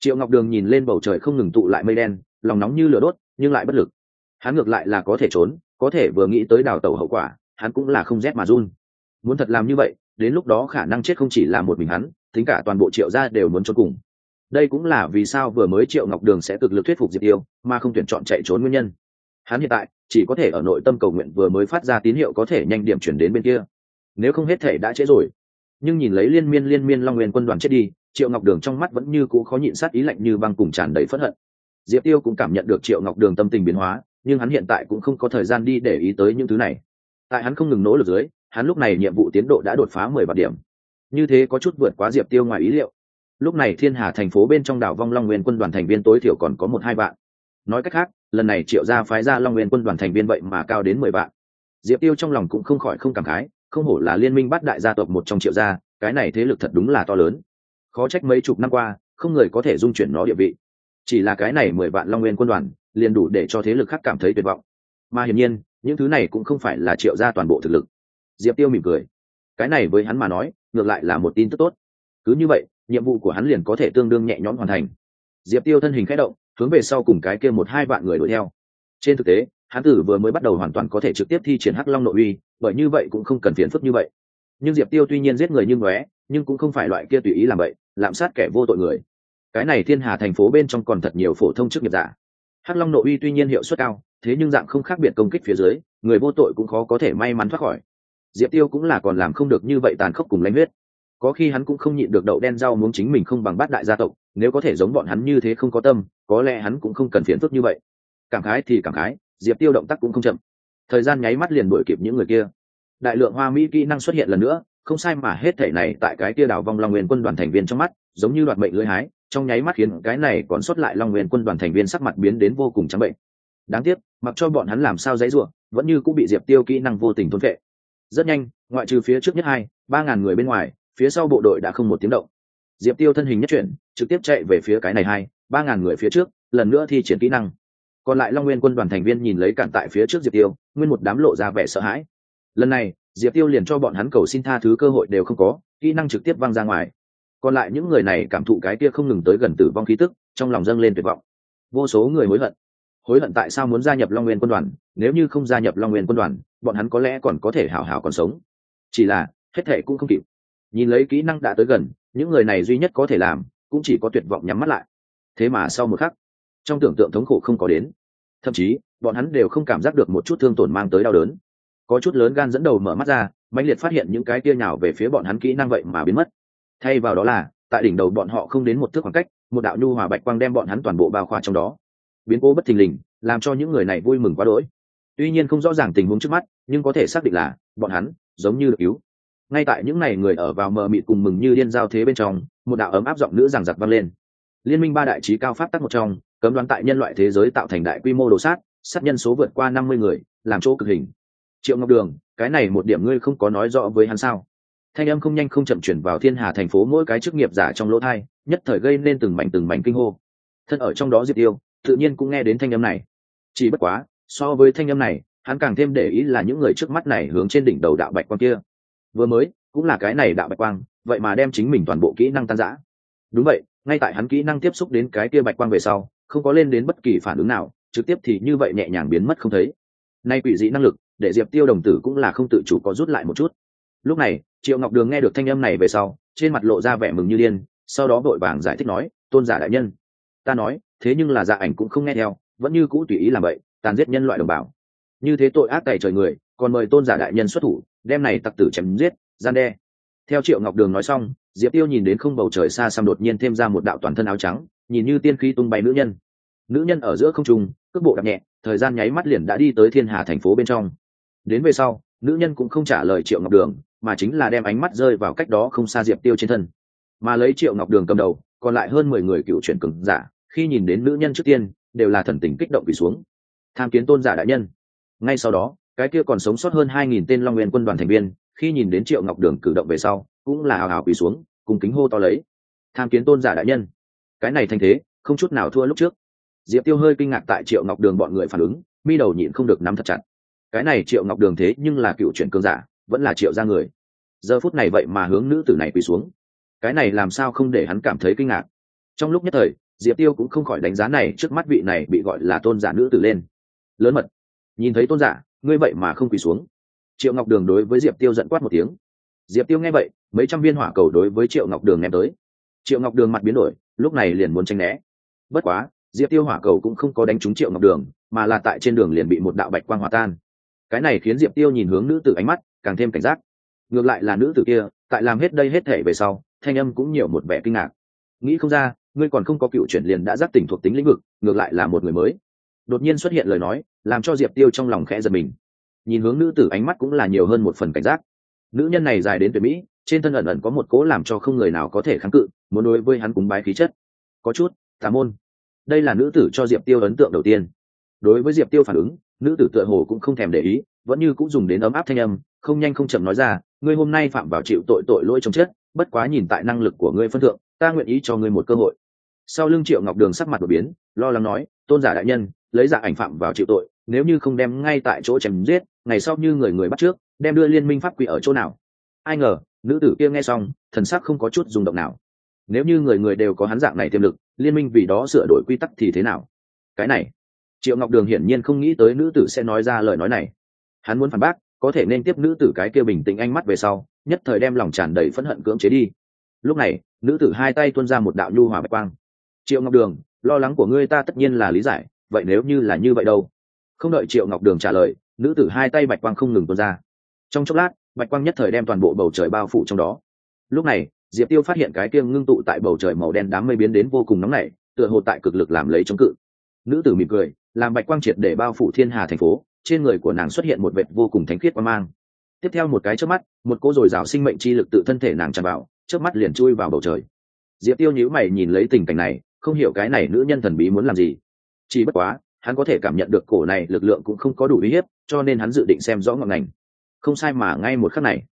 triệu ngọc đường nhìn lên bầu trời không ngừng tụ lại mây đen, lòng nóng như lửa đốt, nhưng lại bất lực. Hắn ngược lại là có thể trốn, có thể vừa nghĩ tới đào tẩu hậu quả, hắn cũng là không rét mà run. Muốn thật làm như vậy, đến lúc đó khả năng chết không chỉ là một mình hắn, tính cả toàn bộ triệu gia đều muốn trốn cùng. Đây cũng là vì sao vừa mới triệu ngọc đường sẽ cực lực thuyết phục diệp tiêu, mà không tuyển chọn chạy trốn nguyên nhân. Hắn hiện tại, chỉ có thể ở nội tâm cầu nguyện vừa mới phát ra tín hiệu có thể nhanh điểm chuyển đến bên kia. Nếu không hết thể đã trễ rồi, nhưng nhìn lấy liên miên liên miên long nguyên quân đoàn chết đi triệu ngọc đường trong mắt vẫn như cũ khó nhịn sát ý lạnh như băng cùng tràn đầy phẫn hận. Diệp tiêu cũng cảm nhận được triệu ngọc đường tâm tình biến hóa, nhưng hắn hiện tại cũng không có thời gian đi để ý tới những thứ này. Tại hắn không ngừng nỗ lực dưới, hắn lúc này nhiệm vụ tiến độ đã đột phá mười bạt điểm. Như thế có chút vượt quá diệp tiêu ngoài ý liệu. Lúc này thiên hà thành phố bên trong đảo vong long nguyên quân đoàn thành viên tối thiểu còn có một hai vạn. Nói cách khác, lần này triệu gia phái ra long nguyên quân đoàn thành viên vậy mà cao đến mười vạn. Diệp tiêu trong lòng cũng không khỏi không cảm khái, không hổ là liên minh bắt đại gia tộc một trong triệu gia, cái này thế lực thật đúng là to lớn khó trách mấy chục năm qua, không người có thể dung chuyển nó địa vị. Chỉ là cái này mười vạn long nguyên quân đoàn, liền đủ để cho thế lực khác cảm thấy tuyệt vọng. Mà hiển nhiên, những thứ này cũng không phải là triệu gia toàn bộ thực lực. Diệp tiêu mỉm cười. Cái này với hắn mà nói, ngược lại là một tin tức tốt. Cứ như vậy, nhiệm vụ của hắn liền có thể tương đương nhẹ nhõm hoàn thành. Diệp tiêu thân hình khẽ động, hướng về sau cùng cái kia một hai vạn người đuổi theo. Trên thực tế, hắn tử vừa mới bắt đầu hoàn toàn có thể trực tiếp thi triển hắc long nội uy, bởi như vậy cũng không cần phiền phức như vậy nhưng diệp tiêu tuy nhiên giết người như ngóe, nhưng cũng không phải loại kia tùy ý làm vậy, lạm sát kẻ vô tội người. Cái này thiên hà thành phố bên trong còn thật nhiều phổ thông chức nghiệp giả. Hắc long nội uy tuy nhiên hiệu suất cao, thế nhưng dạng không khác biệt công kích phía dưới, người vô tội cũng khó có thể may mắn thoát khỏi. Diệp tiêu cũng là còn làm không được như vậy tàn khốc cùng lãnh huyết. Có khi hắn cũng không nhịn được đậu đen rau muốn chính mình không bằng bát đại gia tộc, nếu có thể giống bọn hắn như thế không có tâm, có lẽ hắn cũng không cần phiền phức như vậy. Cảm khái thì cảm khái, diệp tiêu động tác cũng không chậm. Thời gian nháy mắt liền đuổi kịp những người kia đại lượng hoa mỹ kỹ năng xuất hiện lần nữa, không sai mà hết thể này tại cái tia đảo vong long nguyên quân đoàn thành viên trong mắt, giống như đoạt mệnh lưỡi hái, trong nháy mắt khiến cái này còn xuất lại long nguyên quân đoàn thành viên sắc mặt biến đến vô cùng trắng bệnh. Đáng tiếc, mặc cho bọn hắn làm sao dãy ruộng vẫn như cũng bị diệp tiêu kỹ năng vô tình thôn vệ rất nhanh, ngoại trừ phía trước nhất hai, ba ngàn người bên ngoài, phía sau bộ đội đã không một tiếng động. Diệp tiêu thân hình nhất chuyển, trực tiếp chạy về phía cái này hai, ba ngàn người phía trước, lần nữa thi triển kỹ năng. Còn lại long nguyên quân đoàn thành viên nhìn lấy cản tại phía trước diệp tiêu, nguyên một đám lộ ra vẻ sợ hãi lần này, diệp tiêu liền cho bọn hắn cầu xin tha thứ cơ hội đều không có, kỹ năng trực tiếp văng ra ngoài. Còn lại những người này cảm thụ cái kia không ngừng tới gần tử vong khí tức, trong lòng dâng lên tuyệt vọng. Vô số người hối hận. Hối hận tại sao muốn gia nhập long nguyên quân đoàn? Nếu như không gia nhập long nguyên quân đoàn, bọn hắn có lẽ còn có thể hảo hảo còn sống. Chỉ là, hết thể cũng không kịp. Nhìn lấy kỹ năng đã tới gần, những người này duy nhất có thể làm, cũng chỉ có tuyệt vọng nhắm mắt lại. Thế mà sau một khắc, trong tưởng tượng thống khổ không có đến. Thậm chí, bọn hắn đều không cảm giác được một chút thương tổn mang tới đau đớn có chút lớn gan dẫn đầu mở mắt ra mạnh liệt phát hiện những cái tia nhào về phía bọn hắn kỹ năng vậy mà biến mất. Thay vào đó là, tại đỉnh đầu bọn họ không đến một thước khoảng cách, một đạo nhu hòa bạch quang đem bọn hắn toàn bộ bao khoa trong đó. Biến cố bất thình lình, làm cho những người này vui mừng quá đỗi. Tuy nhiên không rõ ràng tình huống trước mắt, nhưng có thể xác định là, bọn hắn, giống như được cứu. Ngay tại những ngày người ở vào mờ mịt cùng mừng như điên giao thế bên trong, một đạo ấm áp giọng nữ rằng giặc vang lên. Liên minh ba đại trí cao pháp tắc một trong, cấm đoán tại nhân loại thế giới tạo thành đại quy mô đồ sát sát nhân số vượt qua năm mươi người, làm chỗ cực hình triệu ngọc đường, cái này một điểm ngươi không có nói rõ với hắn sao? Thanh âm không nhanh không chậm chuyển vào thiên hà thành phố mỗi cái chức nghiệp giả trong lỗ thai, nhất thời gây nên từng mảnh từng mảnh kinh hô. Thân ở trong đó diệp tiêu, tự nhiên cũng nghe đến thanh âm này. Chỉ bất quá, so với thanh âm này, hắn càng thêm để ý là những người trước mắt này hướng trên đỉnh đầu đạo bạch quang kia. Vừa mới, cũng là cái này đạo bạch quang, vậy mà đem chính mình toàn bộ kỹ năng tan giã đúng vậy, ngay tại hắn kỹ năng tiếp xúc đến cái kia bạch quang về sau, không có lên đến bất kỳ phản ứng nào, trực tiếp thì như vậy nhẹ nhàng biến mất không thấy. Nay quỷ dị năng lực để diệp tiêu đồng tử cũng là không tự chủ có rút lại một chút. Lúc này, triệu ngọc đường nghe được thanh âm này về sau, trên mặt lộ ra vẻ mừng như điên, sau đó vội vàng giải thích nói, tôn giả đại nhân, ta nói, thế nhưng là dạ ảnh cũng không nghe theo, vẫn như cũ tùy ý làm vậy, tàn giết nhân loại đồng bào. Như thế tội ác tày trời người, còn mời tôn giả đại nhân xuất thủ, đem này tặc tử chém giết, gian đe. Theo triệu ngọc đường nói xong, diệp tiêu nhìn đến không bầu trời xa xăm đột nhiên thêm ra một đạo toàn thân áo trắng, nhìn như tiên khí tung bay nữ nhân. Nữ nhân ở giữa không trung, cước bộ đạp nhẹ, thời gian nháy mắt liền đã đi tới thiên hà thành phố bên trong đến về sau, nữ nhân cũng không trả lời triệu ngọc đường, mà chính là đem ánh mắt rơi vào cách đó không xa diệp tiêu trên thân. Mà lấy triệu ngọc đường cầm đầu, còn lại hơn mười người cựu chuyển cứng giả, khi nhìn đến nữ nhân trước tiên, đều là thần tình kích động bị xuống. Tham kiến tôn giả đại nhân. Ngay sau đó, cái kia còn sống sót hơn hai nghìn tên long nguyên quân đoàn thành viên, khi nhìn đến triệu ngọc đường cử động về sau, cũng là hào hào quỳ xuống, cùng kính hô to lấy. Tham kiến tôn giả đại nhân. Cái này thành thế, không chút nào thua lúc trước. Diệp tiêu hơi kinh ngạc tại triệu ngọc đường bọn người phản ứng, mi đầu nhịn không được nắm thật chặt cái này triệu ngọc đường thế nhưng là cựu chuyển cương giả, vẫn là triệu ra người. Giờ phút này vậy mà hướng nữ tử này quỳ xuống. Cái này làm sao không để hắn cảm thấy kinh ngạc? Trong lúc nhất thời, diệp tiêu cũng không khỏi đánh giá này trước mắt vị này bị gọi là tôn giả nữ tử lên. Lớn mật. Nhìn thấy tôn giả, ngươi vậy mà không quỳ xuống. Triệu ngọc đường đối với diệp tiêu giận quát một tiếng. Diệp tiêu nghe vậy, mấy trăm viên hỏa cầu đối với triệu ngọc đường ném tới. Triệu ngọc đường mặt biến đổi, lúc này liền muốn tranh né. Bất quá, diệp tiêu hỏa cầu cũng không có đánh trúng triệu ngọc đường, mà là tại trên đường liền bị một đạo bạch quang hòa tan cái này khiến diệp tiêu nhìn hướng nữ tử ánh mắt, càng thêm cảnh giác. Ngược lại là nữ tử kia, tại làm hết đây hết thể về sau, thanh âm cũng nhiều một vẻ kinh ngạc. Nghĩ không ra, ngươi còn không có cựu chuyển liền đã giác tỉnh thuộc tính lĩnh vực, ngược lại là một người mới. Đột nhiên xuất hiện lời nói, làm cho diệp tiêu trong lòng khẽ giật mình. Nhìn hướng nữ tử ánh mắt cũng là nhiều hơn một phần cảnh giác. Nữ nhân này dài đến tuyệt mỹ, trên thân ẩn ẩn có một cố làm cho không người nào có thể kháng cự, muốn đối với hắn cúng bái khí chất. Có chút, tà môn. Đây là nữ tử cho diệp tiêu ấn tượng đầu tiên. Đối với diệp tiêu phản ứng nữ tử tựa hồ cũng không thèm để ý, vẫn như cũng dùng đến ấm áp thanh âm, không nhanh không chậm nói ra, ngươi hôm nay phạm vào chịu tội tội lỗi trong chết, bất quá nhìn tại năng lực của ngươi phân thượng, ta nguyện ý cho ngươi một cơ hội. Sau lưng triệu ngọc đường sắc mặt đột biến, lo lắng nói, tôn giả đại nhân, lấy giả ảnh phạm vào chịu tội, nếu như không đem ngay tại chỗ chém giết, ngày sau như người người bắt trước, đem đưa liên minh pháp quỷ ở chỗ nào? Ai ngờ, nữ tử kia nghe xong, thần sắc không có chút rung động nào. Nếu như người người đều có hắn dạng này tiềm lực, liên minh vì đó sửa đổi quy tắc thì thế nào? Cái này triệu ngọc đường hiển nhiên không nghĩ tới nữ tử sẽ nói ra lời nói này. Hắn muốn phản bác, có thể nên tiếp nữ tử cái kia bình tĩnh ánh mắt về sau, nhất thời đem lòng tràn đầy phẫn hận cưỡng chế đi. Lúc này, nữ tử hai tay tuôn ra một đạo nhu hòa bạch quang. Triệu ngọc đường, lo lắng của ngươi ta tất nhiên là lý giải, vậy nếu như là như vậy đâu? Không đợi triệu ngọc đường trả lời, nữ tử hai tay bạch quang không ngừng tuôn ra. Trong chốc lát, bạch quang nhất thời đem toàn bộ bầu trời bao phủ trong đó. Lúc này, diệp tiêu phát hiện cái kiêng ngưng tụ tại bầu trời màu đen đám mây biến đến vô cùng nóng nảy, tựa hồ tại cực lực làm lấy chống cự. Nữ tử mỉm cười làm bạch quang triệt để bao phủ thiên hà thành phố, trên người của nàng xuất hiện một vệt vô cùng thánh khiết quan mang. Tiếp theo một cái trước mắt, một cô dồi dào sinh mệnh chi lực tự thân thể nàng tràn vào trước mắt liền chui vào bầu trời. Diệp tiêu nhíu mày nhìn lấy tình cảnh này, không hiểu cái này nữ nhân thần bí muốn làm gì. Chỉ bất quá, hắn có thể cảm nhận được cổ này lực lượng cũng không có đủ uy hiếp, cho nên hắn dự định xem rõ ngọn ngành. Không sai mà ngay một khắc này,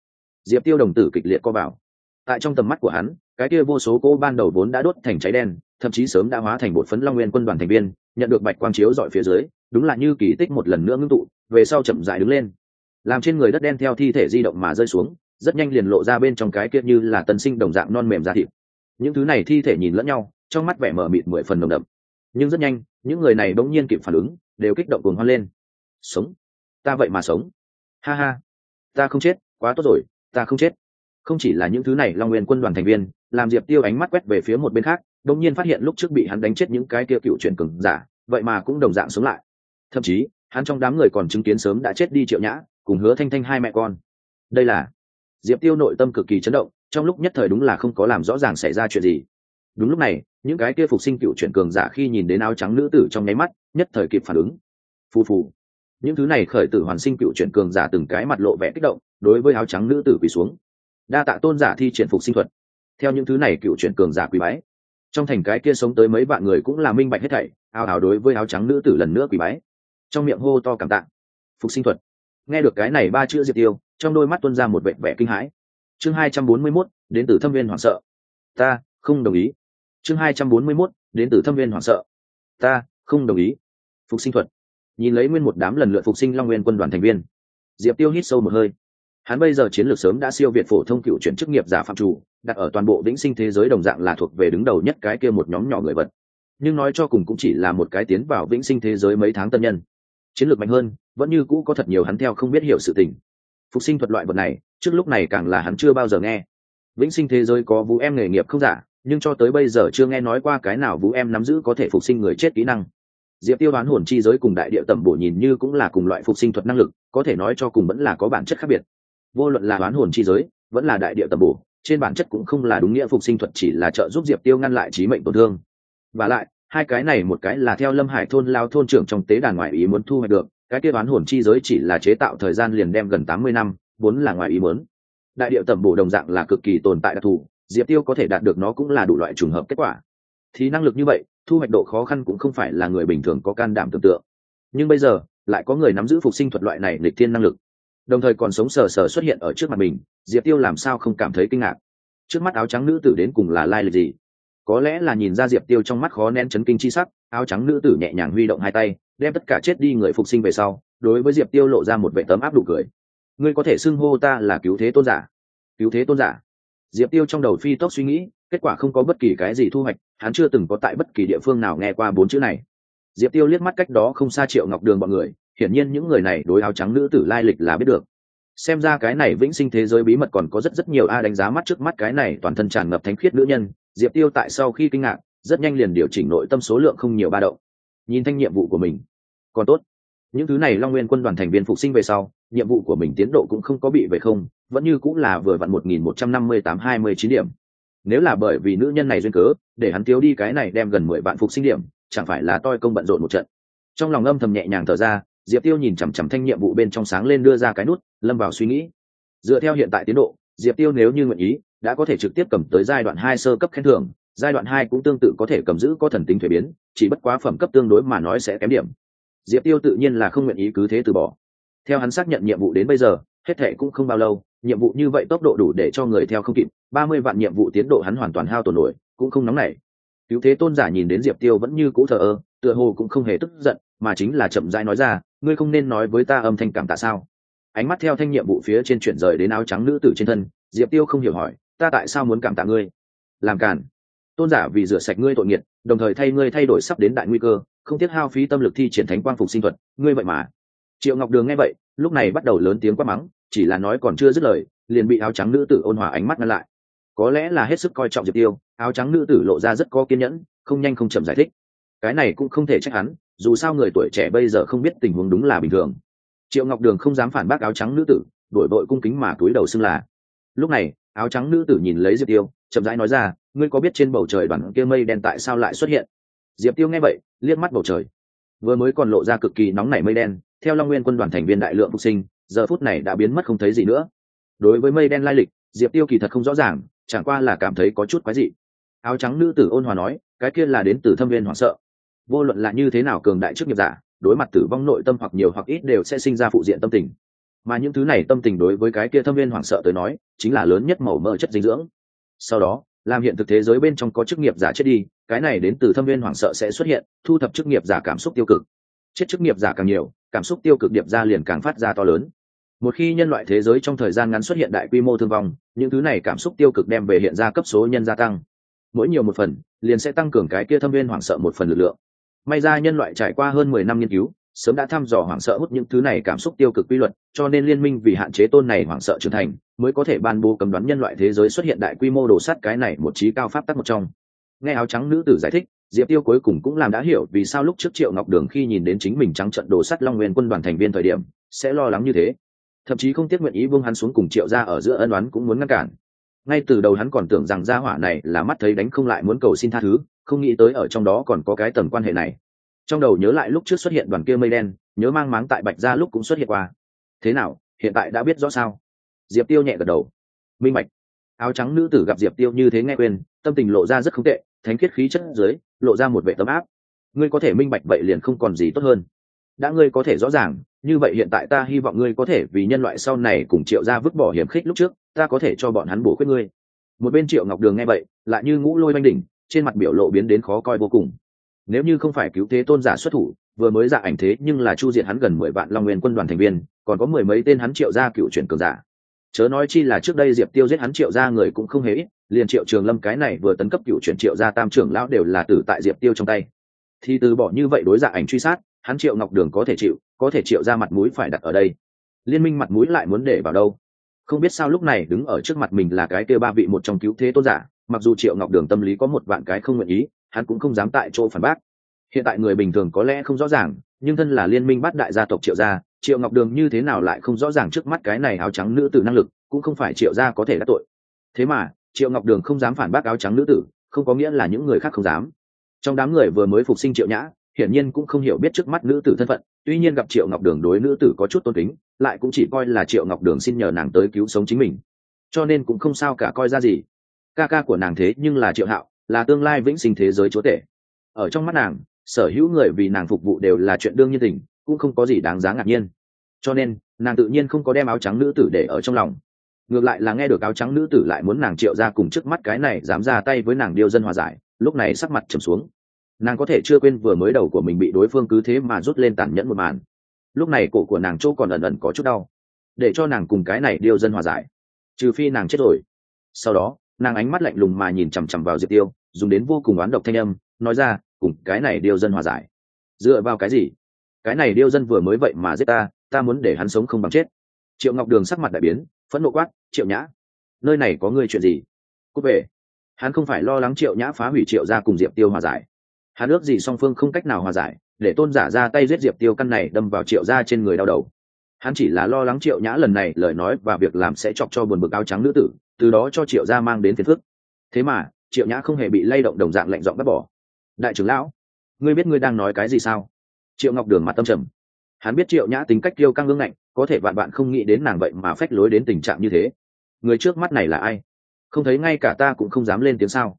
diệp tiêu đồng tử kịch liệt co vào. Tại trong tầm mắt của hắn, cái kia vô số cỗ ban đầu vốn đã đốt thành cháy đen, thậm chí sớm đã hóa thành bột phấn long nguyên quân đoàn thành viên nhận được bạch quang chiếu dọi phía dưới, đúng là như kỳ tích một lần nữa ngưng tụ, về sau chậm dại đứng lên. Làm trên người đất đen theo thi thể di động mà rơi xuống, rất nhanh liền lộ ra bên trong cái kia như là tân sinh đồng dạng non mềm da thịt. Những thứ này thi thể nhìn lẫn nhau, trong mắt vẻ mở mịt mười phần nồng đậm. Nhưng rất nhanh, những người này bỗng nhiên kịp phản ứng, đều kích động cuồng hoan lên. Sống! Ta vậy mà sống! Ha ha! Ta không chết, quá tốt rồi, ta không chết. Không chỉ là những thứ này, long nguyên quân đoàn thành viên, làm diệp tiêu ánh mắt quét về phía một bên khác đông nhiên phát hiện lúc trước bị hắn đánh chết những cái kia cựu truyền cường giả, vậy mà cũng đồng dạng sống lại. Thậm chí, hắn trong đám người còn chứng kiến sớm đã chết đi triệu nhã, cùng hứa thanh thanh hai mẹ con. Đây là diệp tiêu nội tâm cực kỳ chấn động, trong lúc nhất thời đúng là không có làm rõ ràng xảy ra chuyện gì. Đúng lúc này, những cái kia phục sinh cựu chuyển cường giả khi nhìn đến áo trắng nữ tử trong nháy mắt, nhất thời kịp phản ứng. Phù phù. Những thứ này khởi tử hoàn sinh cựu chuyển cường giả từng cái mặt lộ vẻ kích động, đối với áo trắng nữ tử quỳ xuống. Đa tạ tôn giả thi triển phục sinh thuật. Theo những thứ này cựu chuyển cường giả quỳ bái trong thành cái kia sống tới mấy vạn người cũng là minh bạch hết thảy ào ào đối với áo trắng nữ tử lần nữa quỳ bái. Trong miệng hô to cảm tạ. Phục sinh thuật. Nghe được cái này ba chữ diệp tiêu trong đôi mắt tuân ra một vẻ vẻ kinh hãi. Chương hai trăm bốn mươi 241, đến từ thâm viên hoảng sợ. Ta không đồng ý. Chương hai trăm bốn mươi 241, đến từ thâm viên hoảng sợ. Ta không đồng ý. Phục sinh thuật. Nhìn lấy nguyên một đám lần lượt phục sinh long nguyên quân đoàn thành viên. Diệp tiêu hít sâu một hơi. Hắn bây giờ chiến lược sớm đã siêu việt phổ thông cựu chuyển chức nghiệp giả phạm chủ đặt ở toàn bộ vĩnh sinh thế giới đồng dạng là thuộc về đứng đầu nhất cái kia một nhóm nhỏ người vật. Nhưng nói cho cùng cũng chỉ là một cái tiến vào vĩnh sinh thế giới mấy tháng tân nhân. Chiến lược mạnh hơn, vẫn như cũ có thật nhiều hắn theo không biết hiểu sự tình. Phục sinh thuật loại vật này, trước lúc này càng là hắn chưa bao giờ nghe. Vĩnh sinh thế giới có vũ em nghề nghiệp không giả, nhưng cho tới bây giờ chưa nghe nói qua cái nào vũ em nắm giữ có thể phục sinh người chết kỹ năng. Diệp tiêu đoán hồn chi giới cùng đại địa tẩm bổ nhìn như cũng là cùng loại phục sinh thuật năng lực, có thể nói cho cùng vẫn là có bản chất khác biệt. Vô luận là đoán hồn chi giới, vẫn là đại địa tẩm bổ trên bản chất cũng không là đúng nghĩa phục sinh thuật, chỉ là trợ giúp diệp tiêu ngăn lại trí mệnh tổn thương. Và lại, hai cái này một cái là theo lâm hải thôn lao thôn trưởng trong tế đàn ngoại ý muốn thu hoạch được, cái kia đoán hồn chi giới chỉ là chế tạo thời gian liền đem gần tám mươi năm, vốn là ngoại ý muốn. Đại điệu tẩm bổ đồng dạng là cực kỳ tồn tại đặc thù, diệp tiêu có thể đạt được nó cũng là đủ loại trùng hợp kết quả. Thì năng lực như vậy, thu hoạch độ khó khăn cũng không phải là người bình thường có can đảm tưởng tượng. Nhưng bây giờ, lại có người nắm giữ phục sinh thuật loại này lịch thiên năng lực. Đồng thời còn sống sờ sờ xuất hiện ở trước mặt mình diệp tiêu làm sao không cảm thấy kinh ngạc? Trước mắt áo trắng nữ tử đến cùng là lai lịch gì? Có lẽ là nhìn ra diệp tiêu trong mắt khó nén chấn kinh chi sắc, áo trắng nữ tử nhẹ nhàng huy động hai tay, đem tất cả chết đi người phục sinh về sau, đối với diệp tiêu lộ ra một vệ tấm áp đủ cười. Ngươi có thể xưng hô ta là cứu thế tôn giả. Cứu thế tôn giả. Diệp tiêu trong đầu phi tốc suy nghĩ, kết quả không có bất kỳ cái gì thu hoạch, hắn chưa từng có tại bất kỳ địa phương nào nghe qua bốn chữ này. Diệp tiêu liếc mắt cách đó không xa triệu ngọc đường b ọ n người, hiển nhiên những người này đối áo trắng nữ tử lai lịch là biết được xem ra cái này vĩnh sinh thế giới bí mật còn có rất rất nhiều a đánh giá mắt trước mắt cái này toàn thân tràn ngập thánh khiết nữ nhân. Diệp tiêu tại sau khi kinh ngạc, rất nhanh liền điều chỉnh nội tâm số lượng không nhiều ba động. Nhìn thanh nhiệm vụ của mình. Còn tốt. Những thứ này long nguyên quân đoàn thành viên phục sinh về sau, nhiệm vụ của mình tiến độ cũng không có bị về không, vẫn như cũng là vừa vặn một nghìn một trăm năm mươi tám hai mươi chín điểm. Nếu là bởi vì nữ nhân này duyên cớ, để hắn thiếu đi cái này đem gần mười vạn phục sinh điểm, chẳng phải là toi công bận rộn một trận. Trong lòng âm thầm nhẹ nhàng thở ra diệp tiêu nhìn chằm chằm thanh nhiệm vụ bên trong sáng lên đưa ra cái nút, lâm vào suy nghĩ. Dựa theo hiện tại tiến độ, diệp tiêu nếu như nguyện ý, đã có thể trực tiếp cầm tới giai đoạn hai sơ cấp khen thưởng, giai đoạn hai cũng tương tự có thể cầm giữ có thần tính thuế biến, chỉ bất quá phẩm cấp tương đối mà nói sẽ kém điểm. Diệp tiêu tự nhiên là không nguyện ý cứ thế từ bỏ. Theo hắn xác nhận nhiệm vụ đến bây giờ, hết thệ cũng không bao lâu, nhiệm vụ như vậy tốc độ đủ để cho người theo không kịp, ba mươi vạn nhiệm vụ tiến độ hắn hoàn toàn hao tổn nổi, cũng không nóng nảy. Cứu thế tôn giả nhìn đến diệp tiêu vẫn như cũ thờ ơ, tựa hồ cũng không hề tức giận mà chính là chậm rãi nói ra, ngươi không nên nói với ta âm thanh cảm tạ sao? Ánh mắt theo thanh nhiệm vụ phía trên chuyển rời đến áo trắng nữ tử trên thân, diệp tiêu không hiểu hỏi, ta tại sao muốn cảm tạ ngươi? Làm cản tôn giả vì rửa sạch ngươi tội nghiệt, đồng thời thay ngươi thay đổi sắp đến đại nguy cơ, không tiếc hao phí tâm lực thi triển thánh quang phục sinh thuật, ngươi vậy mà. Triệu ngọc đường nghe vậy, lúc này bắt đầu lớn tiếng quát mắng, chỉ là nói còn chưa dứt lời, liền bị áo trắng nữ tử ôn hòa ánh mắt ngăn lại. Có lẽ là hết sức coi trọng diệp tiêu, áo trắng nữ tử lộ ra rất có kiên nhẫn, không nhanh không chậm giải thích. Cái này cũng không thể trách hắn dù sao người tuổi trẻ bây giờ không biết tình huống đúng là bình thường. Triệu ngọc đường không dám phản bác áo trắng nữ tử, đổi vội cung kính mà túi đầu xưng là. Lúc này, áo trắng nữ tử nhìn lấy diệp tiêu, chậm rãi nói ra, ngươi có biết trên bầu trời đoàn kia mây đen tại sao lại xuất hiện? Diệp tiêu nghe vậy, liếc mắt bầu trời. Vừa mới còn lộ ra cực kỳ nóng nảy mây đen, theo long nguyên quân đoàn thành viên đại lượng phục sinh, giờ phút này đã biến mất không thấy gì nữa. Đối với mây đen lai lịch, diệp tiêu kỳ thật không rõ ràng, chẳng qua là cảm thấy có chút quái dị. Áo trắng nữ tử ôn hòa nói, cái kia là đến từ thâm viên hoảng sợ vô luận là như thế nào cường đại trước nghiệp giả, đối mặt tử vong nội tâm hoặc nhiều hoặc ít đều sẽ sinh ra phụ diện tâm tình. Mà những thứ này tâm tình đối với cái kia thâm viên hoảng sợ tới nói, chính là lớn nhất màu mỡ chất dinh dưỡng. Sau đó, làm hiện thực thế giới bên trong có chức nghiệp giả chết đi, cái này đến từ thâm viên hoảng sợ sẽ xuất hiện, thu thập chức nghiệp giả cảm xúc tiêu cực. Chết chức nghiệp giả càng nhiều, cảm xúc tiêu cực điệp ra liền càng phát ra to lớn. Một khi nhân loại thế giới trong thời gian ngắn xuất hiện đại quy mô thương vong, những thứ này cảm xúc tiêu cực đem về hiện ra cấp số nhân gia tăng. Mỗi nhiều một phần, liền sẽ tăng cường cái kia thâm viên hoảng sợ một phần lực lượng may ra nhân loại trải qua hơn mười năm nghiên cứu, sớm đã thăm dò hoảng sợ hút những thứ này cảm xúc tiêu cực quy luật, cho nên liên minh vì hạn chế tôn này hoảng sợ trưởng thành, mới có thể ban bố cấm đoán nhân loại thế giới xuất hiện đại quy mô đồ sắt cái này một trí cao pháp tắc một trong. Nghe áo trắng nữ tử giải thích, diệp tiêu cuối cùng cũng làm đã hiểu vì sao lúc trước triệu ngọc đường khi nhìn đến chính mình trắng trận đồ sắt long nguyên quân đoàn thành viên thời điểm, sẽ lo lắng như thế. Thậm chí không tiếc nguyện ý vương hắn xuống cùng triệu ra ở giữa ân oán cũng muốn ngăn cản ngay từ đầu hắn còn tưởng rằng gia hỏa này là mắt thấy đánh không lại muốn cầu xin tha thứ, không nghĩ tới ở trong đó còn có cái tầm quan hệ này. Trong đầu nhớ lại lúc trước xuất hiện đoàn kia mây đen, nhớ mang máng tại bạch gia lúc cũng xuất hiện qua. Thế nào, hiện tại đã biết rõ sao? Diệp tiêu nhẹ gật đầu. Minh bạch. Áo trắng nữ tử gặp diệp tiêu như thế nghe quên, tâm tình lộ ra rất không tệ, thánh khiết khí chất dưới, lộ ra một vệ tấm áp. Ngươi có thể minh bạch vậy liền không còn gì tốt hơn. Đã ngươi có thể rõ ràng, như vậy hiện tại ta hy vọng ngươi có thể vì nhân loại sau này cùng triệu ra vứt bỏ hiểm khích lúc trước ta có thể cho bọn hắn bổ khuyết ngươi. Một bên triệu ngọc đường nghe vậy, lại như ngũ lôi oanh đỉnh, trên mặt biểu lộ biến đến khó coi vô cùng. Nếu như không phải cứu thế tôn giả xuất thủ, vừa mới dạ ảnh thế nhưng là chu diệt hắn gần mười vạn long nguyên quân đoàn thành viên, còn có mười mấy tên hắn triệu gia cựu chuyển cường giả. Chớ nói chi là trước đây diệp tiêu giết hắn triệu gia người cũng không hề ít, liền triệu trường lâm cái này vừa tấn cấp cựu chuyển triệu gia tam trưởng lão đều là tử tại diệp tiêu trong tay. Thì từ bỏ như vậy đối dạ ảnh truy sát, hắn triệu ngọc đường có thể chịu, có thể triệu ra mặt mũi phải đặt ở đây. Liên minh mặt mũi lại muốn để vào đâu? Không biết sao lúc này đứng ở trước mặt mình là cái kêu ba vị một trong cứu thế tôn giả, mặc dù triệu ngọc đường tâm lý có một vạn cái không nguyện ý, hắn cũng không dám tại chỗ phản bác. Hiện tại người bình thường có lẽ không rõ ràng, nhưng thân là liên minh bắt đại gia tộc triệu gia, triệu ngọc đường như thế nào lại không rõ ràng trước mắt cái này áo trắng nữ tử năng lực, cũng không phải triệu gia có thể đắc tội. Thế mà, triệu ngọc đường không dám phản bác áo trắng nữ tử, không có nghĩa là những người khác không dám. Trong đám người vừa mới phục sinh triệu nhã, hiển nhiên cũng không hiểu biết trước mắt nữ tử thân phận tuy nhiên gặp triệu ngọc đường đối nữ tử có chút tôn kính, lại cũng chỉ coi là triệu ngọc đường xin nhờ nàng tới cứu sống chính mình. Cho nên cũng không sao cả coi ra gì. Ca ca của nàng thế nhưng là triệu hạo, là tương lai vĩnh sinh thế giới chúa tể. Ở trong mắt nàng, sở hữu người vì nàng phục vụ đều là chuyện đương nhiên tình, cũng không có gì đáng giá ngạc nhiên. Cho nên, nàng tự nhiên không có đem áo trắng nữ tử để ở trong lòng. Ngược lại là nghe được áo trắng nữ tử lại muốn nàng triệu ra cùng trước mắt cái này dám ra tay với nàng điêu dân hòa giải, lúc này sắc mặt trầm xuống nàng có thể chưa quên vừa mới đầu của mình bị đối phương cứ thế mà rút lên tàn nhẫn một màn. Lúc này cổ của nàng chỗ còn ẩn ẩn có chút đau. Để cho nàng cùng cái này điêu dân hòa giải. Trừ phi nàng chết rồi. Sau đó, nàng ánh mắt lạnh lùng mà nhìn chằm chằm vào diệp tiêu, dùng đến vô cùng oán độc thanh âm, nói ra, cùng cái này điêu dân hòa giải. Dựa vào cái gì? Cái này điêu dân vừa mới vậy mà giết ta ta muốn để hắn sống không bằng chết. Triệu ngọc đường sắc mặt đại biến, phẫn nộ quát, triệu nhã, nơi này có ngươi chuyện gì? Cúc về. Hắn không phải lo lắng triệu nhã phá hủy triệu ra cùng diệp tiêu hòa giải hắn ước gì song phương không cách nào hòa giải, để tôn giả ra tay giết diệp tiêu căn này đâm vào triệu ra trên người đau đầu. Hắn chỉ là lo lắng triệu nhã lần này lời nói và việc làm sẽ chọc cho buồn bực áo trắng nữ tử, từ đó cho triệu gia mang đến phiền phức. Thế mà, triệu nhã không hề bị lay động đồng dạng lạnh giọng bắt bỏ. Đại trưởng lão, ngươi biết ngươi đang nói cái gì sao? Triệu ngọc đường mặt tâm trầm. Hắn biết triệu nhã tính cách tiêu căng ngưng ngạnh, có thể bạn bạn không nghĩ đến nàng vậy mà phách lối đến tình trạng như thế. Người trước mắt này là ai? Không thấy ngay cả ta cũng không dám lên tiếng sao?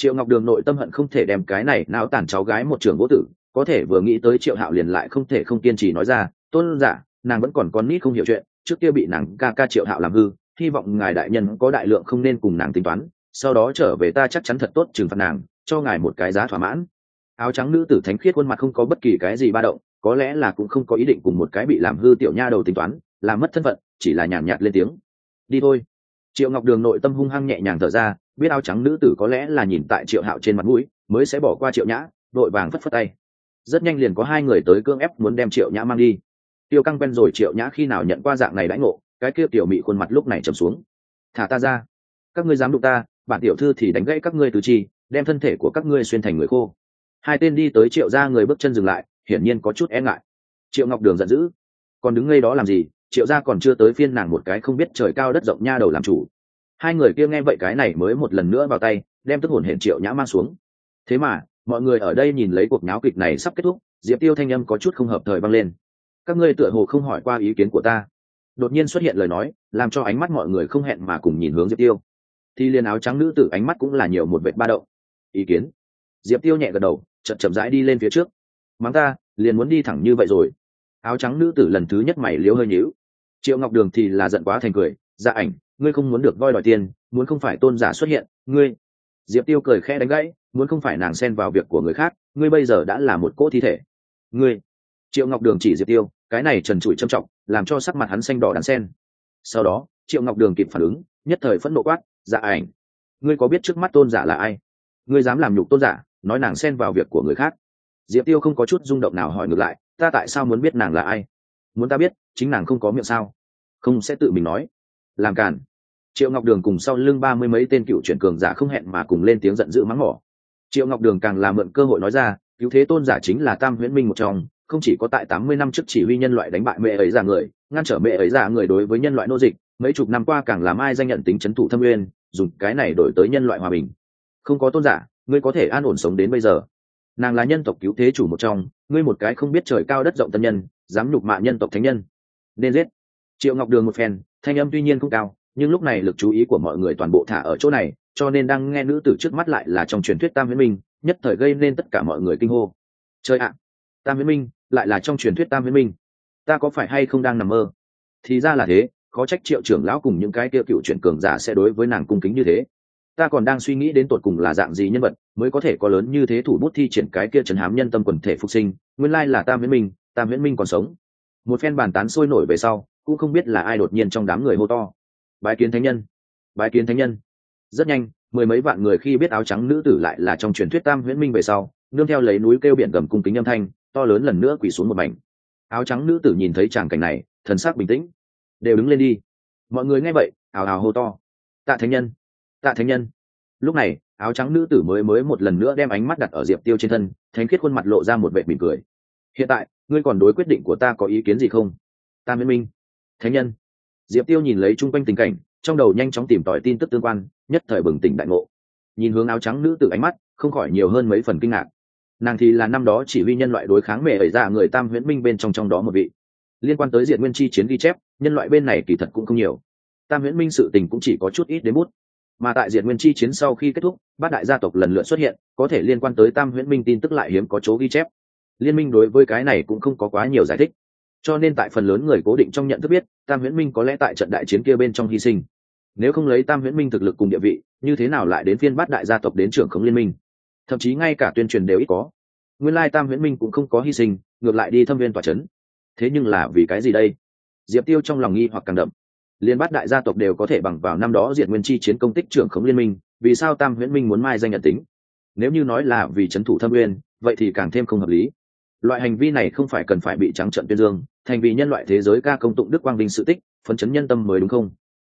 Triệu ngọc đường nội tâm hận không thể đem cái này não tàn cháu gái một trường vô tử có thể vừa nghĩ tới triệu hạo liền lại không thể không kiên trì nói ra tôn giả nàng vẫn còn con nít không hiểu chuyện trước kia bị nàng ca ca triệu hạo làm hư hy vọng ngài đại nhân có đại lượng không nên cùng nàng tính toán sau đó trở về ta chắc chắn thật tốt trừng phạt nàng cho ngài một cái giá thỏa mãn. Áo trắng nữ tử thánh khiết khuôn mặt không có bất kỳ cái gì ba động có lẽ là cũng không có ý định cùng một cái bị làm hư tiểu nha đầu tính toán làm mất thân phận chỉ là nhàn nhạt, nhạt lên tiếng. Đi thôi. Triệu ngọc đường nội tâm hung hăng nhẹ nhàng thở ra biết áo trắng nữ tử có lẽ là nhìn tại triệu hạo trên mặt mũi, mới sẽ bỏ qua triệu nhã đội vàng phất phất tay. Rất nhanh liền có hai người tới cương ép muốn đem triệu nhã mang đi. Tiêu căng quen rồi, triệu nhã khi nào nhận qua dạng này đãi ngộ, cái kia tiểu mị khuôn mặt lúc này trầm xuống. Thả ta ra. Các ngươi dám đụng ta, bản tiểu thư thì đánh gãy các ngươi từ chi, đem thân thể của các ngươi xuyên thành người khô. Hai tên đi tới triệu ra người bước chân dừng lại, hiển nhiên có chút e ngại. Triệu ngọc đường giận dữ. Còn đứng ngay đó làm gì? Triệu gia còn chưa tới phiên nàng một cái không biết trời cao đất rộng nha đầu làm chủ hai người kia nghe vậy cái này mới một lần nữa vào tay, đem tức hồn hển triệu nhã mang xuống. Thế mà, mọi người ở đây nhìn lấy cuộc náo kịch này sắp kết thúc, diệp tiêu thanh âm có chút không hợp thời vang lên. Các ngươi tựa hồ không hỏi qua ý kiến của ta. Đột nhiên xuất hiện lời nói, làm cho ánh mắt mọi người không hẹn mà cùng nhìn hướng diệp tiêu. Thì liền áo trắng nữ tử ánh mắt cũng là nhiều một vệt ba đậu ý kiến? Diệp tiêu nhẹ gật đầu, chậm chậm rãi đi lên phía trước. Mắng ta, liền muốn đi thẳng như vậy rồi. Áo trắng nữ tử lần thứ nhất mày liếu hơi nhíu. Triệu ngọc đường thì là giận quá thành cười dạ ảnh ngươi không muốn được voi đòi tiền, muốn không phải tôn giả xuất hiện, ngươi. Diệp tiêu cười khẽ đánh gãy, muốn không phải nàng xen vào việc của người khác, ngươi bây giờ đã là một cỗ thi thể. Ngươi? Triệu ngọc đường chỉ diệp tiêu, cái này trần trụi trầm trọng, làm cho sắc mặt hắn xanh đỏ đàn sen. Sau đó, triệu ngọc đường kịp phản ứng, nhất thời phẫn nộ quát dạ ảnh, ngươi có biết trước mắt tôn giả là ai? Ngươi dám làm nhục tôn giả, nói nàng xen vào việc của người khác. Diệp tiêu không có chút rung động nào hỏi ngược lại, ta tại sao muốn biết nàng là ai? Muốn ta biết, chính nàng không có miệng sao? Không sẽ tự mình nói. Làm càn triệu ngọc đường cùng sau lưng ba mươi mấy tên cựu chuyển cường giả không hẹn mà cùng lên tiếng giận dữ mắng mỏ. Triệu ngọc đường càng làm mượn cơ hội nói ra, cứu thế tôn giả chính là tam huyễn minh một trong, không chỉ có tại tám mươi năm trước chỉ huy nhân loại đánh bại mẹ ấy giả người, ngăn trở mẹ ấy giả người đối với nhân loại nô dịch, mấy chục năm qua càng làm ai danh nhận tính c h ấ n thủ thâm nguyên dùng cái này đổi tới nhân loại hòa bình. Không có tôn giả, ngươi có thể an ổn sống đến bây giờ. Nàng là nhân tộc cứu thế chủ một trong, ngươi một cái không biết trời cao đất rộng tân nhân, dám nhục mạ nhân tộc thánh nhân. Nên giết. Triệu ngọc đường một phen, thanh âm tuy nhiên không cao nhưng lúc này lực chú ý của mọi người toàn bộ thả ở chỗ này, cho nên đang nghe nữ tử trước mắt lại là trong truyền thuyết tam Huyết minh, nhất thời gây nên tất cả mọi người kinh hô. Chơi ạ, tam Huyết minh, lại là trong truyền thuyết tam Huyết minh. Ta có phải hay không đang nằm mơ? Thì ra là thế, khó trách triệu trưởng lão cùng những cái kia cựu chuyện cường giả sẽ đối với nàng cung kính như thế. Ta còn đang suy nghĩ đến tột cùng là dạng gì nhân vật mới có thể có lớn như thế thủ bút thi triển cái kia trấn hám nhân tâm quần thể phục sinh, nguyên lai là tam Huyết minh, tam Huyết minh còn sống. Một phen bàn tán sôi nổi về sau, cũng không biết là ai đột nhiên trong đám người hô to bái kiến thánh nhân. Bái kiến thánh nhân. Rất nhanh, mười mấy vạn người khi biết áo trắng nữ tử lại là trong truyền thuyết tam huyễn minh về sau, nương theo lấy núi kêu biển gầm cung kính âm thanh, to lớn lần nữa quỳ xuống một mảnh. Áo trắng nữ tử nhìn thấy tràng cảnh này, thần sắc bình tĩnh. Đều đứng lên đi. Mọi người nghe vậy, ào ào hô to. Tạ thánh nhân. Tạ thánh nhân. Lúc này, áo trắng nữ tử mới mới một lần nữa đem ánh mắt đặt ở diệp tiêu trên thân, thánh khiết khuôn mặt lộ ra một vệ mỉm cười. Hiện tại, ngươi còn đối quyết định của ta có ý kiến gì không? Tam viễn minh. Thánh nhân diệp tiêu nhìn lấy chung quanh tình cảnh, trong đầu nhanh chóng tìm tòi tin tức tương quan, nhất thời bừng tỉnh đại ngộ. Nhìn hướng áo trắng nữ tử ánh mắt, không khỏi nhiều hơn mấy phần kinh ngạc. Nàng thì là năm đó chỉ huy nhân loại đối kháng mẹ ẩy ra người tam huyễn minh bên trong trong đó một vị. Liên quan tới diện nguyên chi chiến ghi chép, nhân loại bên này kỳ thật cũng không nhiều. Tam huyễn minh sự tình cũng chỉ có chút ít đến bút. Mà tại diện nguyên chi chiến sau khi kết thúc, bát đại gia tộc lần lượt xuất hiện, có thể liên quan tới tam huyễn minh tin tức lại hiếm có chỗ ghi chép. Liên minh đối với cái này cũng không có quá nhiều giải thích cho nên tại phần lớn người cố định trong nhận thức biết, tam huyễn minh có lẽ tại trận đại chiến kia bên trong hy sinh. Nếu không lấy tam huyễn minh thực lực cùng địa vị, như thế nào lại đến phiên bát đại gia tộc đến trưởng khống liên minh? Thậm chí ngay cả tuyên truyền đều ít có. Nguyên lai tam huyễn minh cũng không có hy sinh, ngược lại đi thâm viên tòa c h ấ n thế nhưng là vì cái gì đây? Diệp tiêu trong lòng nghi hoặc càng đậm. Liên bát đại gia tộc đều có thể bằng vào năm đó diện nguyên chi chiến công tích trưởng khống liên minh, vì sao tam huyễn minh muốn mai danh nhận tính? Nếu như nói là vì c h ấ n thủ thâm nguyên vậy thì càng thêm không hợp lý loại hành vi này không phải cần phải bị trắng trận tuyên dương, thành vì nhân loại thế giới ca công tụng đức quang vinh sự tích, phấn chấn nhân tâm mới đúng không?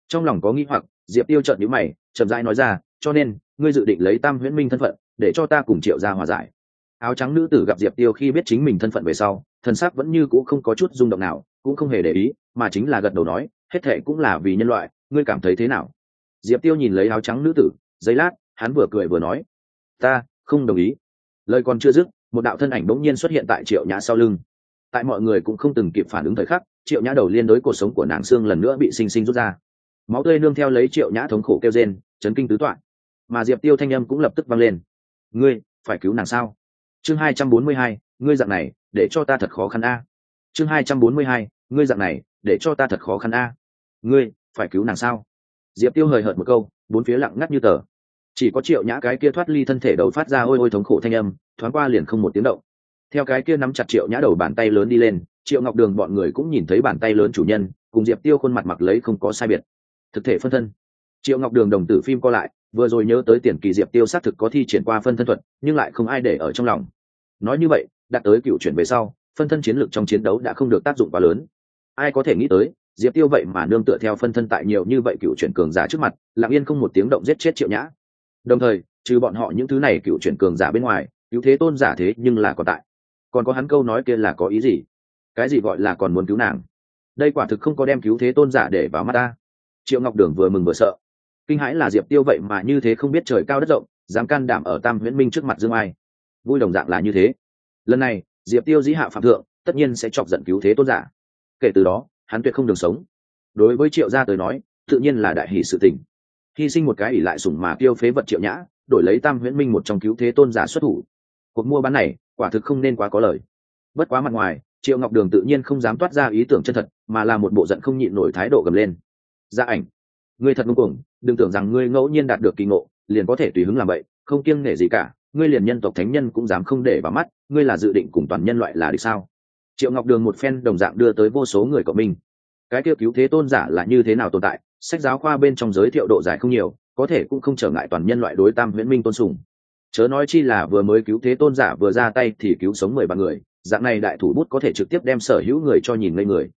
Trong lòng có nghĩ hoặc, diệp tiêu trợn nhữ mày, chậm rãi nói ra, cho nên, ngươi dự định lấy tam huyễn minh thân phận, để cho ta cùng triệu ra hòa giải. Áo trắng nữ tử gặp diệp tiêu khi biết chính mình thân phận về sau, thần sắc vẫn như c ũ không có chút rung động nào, cũng không hề để ý, mà chính là gật đầu nói, hết thệ cũng là vì nhân loại, ngươi cảm thấy thế nào? Diệp tiêu nhìn lấy áo trắng nữ tử giấy lát, hắn vừa cười vừa nói, ta, không đồng ý. Lời còn chưa dứt một đạo thân ảnh bỗng nhiên xuất hiện tại triệu nhã sau lưng. Tại mọi người cũng không từng kịp phản ứng thời khắc, triệu nhã đầu liên đối cuộc sống của nàng xương lần nữa bị sinh sinh rút ra. Máu tươi nương theo lấy triệu nhã thống khổ kêu rên, chấn kinh tứ toạn mà diệp tiêu thanh âm cũng lập tức vang lên. Ngươi, phải cứu nàng sao? Chương hai trăm bốn mươi hai, ngươi dạng này, để cho ta thật khó khăn a. Chương hai trăm bốn mươi hai, ngươi dạng này, để cho ta thật khó khăn a. Ngươi, phải cứu nàng sao? Diệp tiêu hời hợt một câu, bốn phía lặng ngắt như tờ. Chỉ có triệu nhã cái kia thoát ly thân thể đầu phát ra ôi ôi thống khổ thanh âm thoáng qua liền không một tiếng động. Theo cái kia nắm chặt triệu nhã đầu bàn tay lớn đi lên, triệu ngọc đường bọn người cũng nhìn thấy bàn tay lớn chủ nhân, cùng diệp tiêu khuôn mặt mặc lấy không có sai biệt. Thực thể phân thân. Triệu ngọc đường đồng tử phim co lại, vừa rồi nhớ tới tiền kỳ diệp tiêu xác thực có thi triển qua phân thân thuật, nhưng lại không ai để ở trong lòng. Nói như vậy, đạt tới cựu chuyển về sau, phân thân chiến lược trong chiến đấu đã không được tác dụng quá lớn. Ai có thể nghĩ tới, diệp tiêu vậy mà nương tựa theo phân thân tại nhiều như vậy cựu chuyển cường giả trước mặt, lặng yên không một tiếng động giết chết triệu nhã. Đồng thời, trừ bọn họ những thứ này cựu chuyển cường giả bên ngoài cứu thế tôn giả thế nhưng là còn tại. Còn có hắn câu nói kia là có ý gì? Cái gì gọi là còn muốn cứu nàng? Đây quả thực không có đem cứu thế tôn giả để vào mắt ta. Triệu ngọc đường vừa mừng vừa sợ. Kinh hãi là diệp tiêu vậy mà như thế không biết trời cao đất rộng, dám can đảm ở tam huyễn minh trước mặt dương ai. Vui đồng dạng là như thế. Lần này, diệp tiêu dĩ hạ phạm thượng, tất nhiên sẽ chọc giận cứu thế tôn giả. Kể từ đó, hắn tuyệt không đường sống. Đối với triệu gia tới nói, tự nhiên là đại hỷ sự tình. Hy sinh một cái ỷ lại sủng mà tiêu phế vật triệu nhã, đổi lấy tam huyễn minh một trong cứu thế tôn giả xuất thủ cuộc mua bán này quả thực không nên quá có lời. Bất quá mặt ngoài, triệu ngọc đường tự nhiên không dám toát ra ý tưởng chân thật, mà là một bộ giận không nhịn nổi thái độ gầm lên. Gia ảnh, ngươi thật ngông cuồng, đừng tưởng rằng ngươi ngẫu nhiên đạt được kỳ ngộ, liền có thể tùy hứng làm vậy, không kiêng nể gì cả, ngươi liền nhân tộc thánh nhân cũng dám không để vào mắt, ngươi là dự định cùng toàn nhân loại là được sao? Triệu ngọc đường một phen đồng dạng đưa tới vô số người cộng minh. Cái kêu cứu thế tôn giả là như thế nào tồn tại? Sách giáo khoa bên trong giới thiệu độ dài không nhiều, có thể cũng không trở ngại toàn nhân loại đối tam huyễn minh tôn sùng chớ nói chi là vừa mới cứu thế tôn giả vừa ra tay thì cứu sống mười ba người, dạng này đại thủ bút có thể trực tiếp đem sở hữu người cho nhìn ngây người.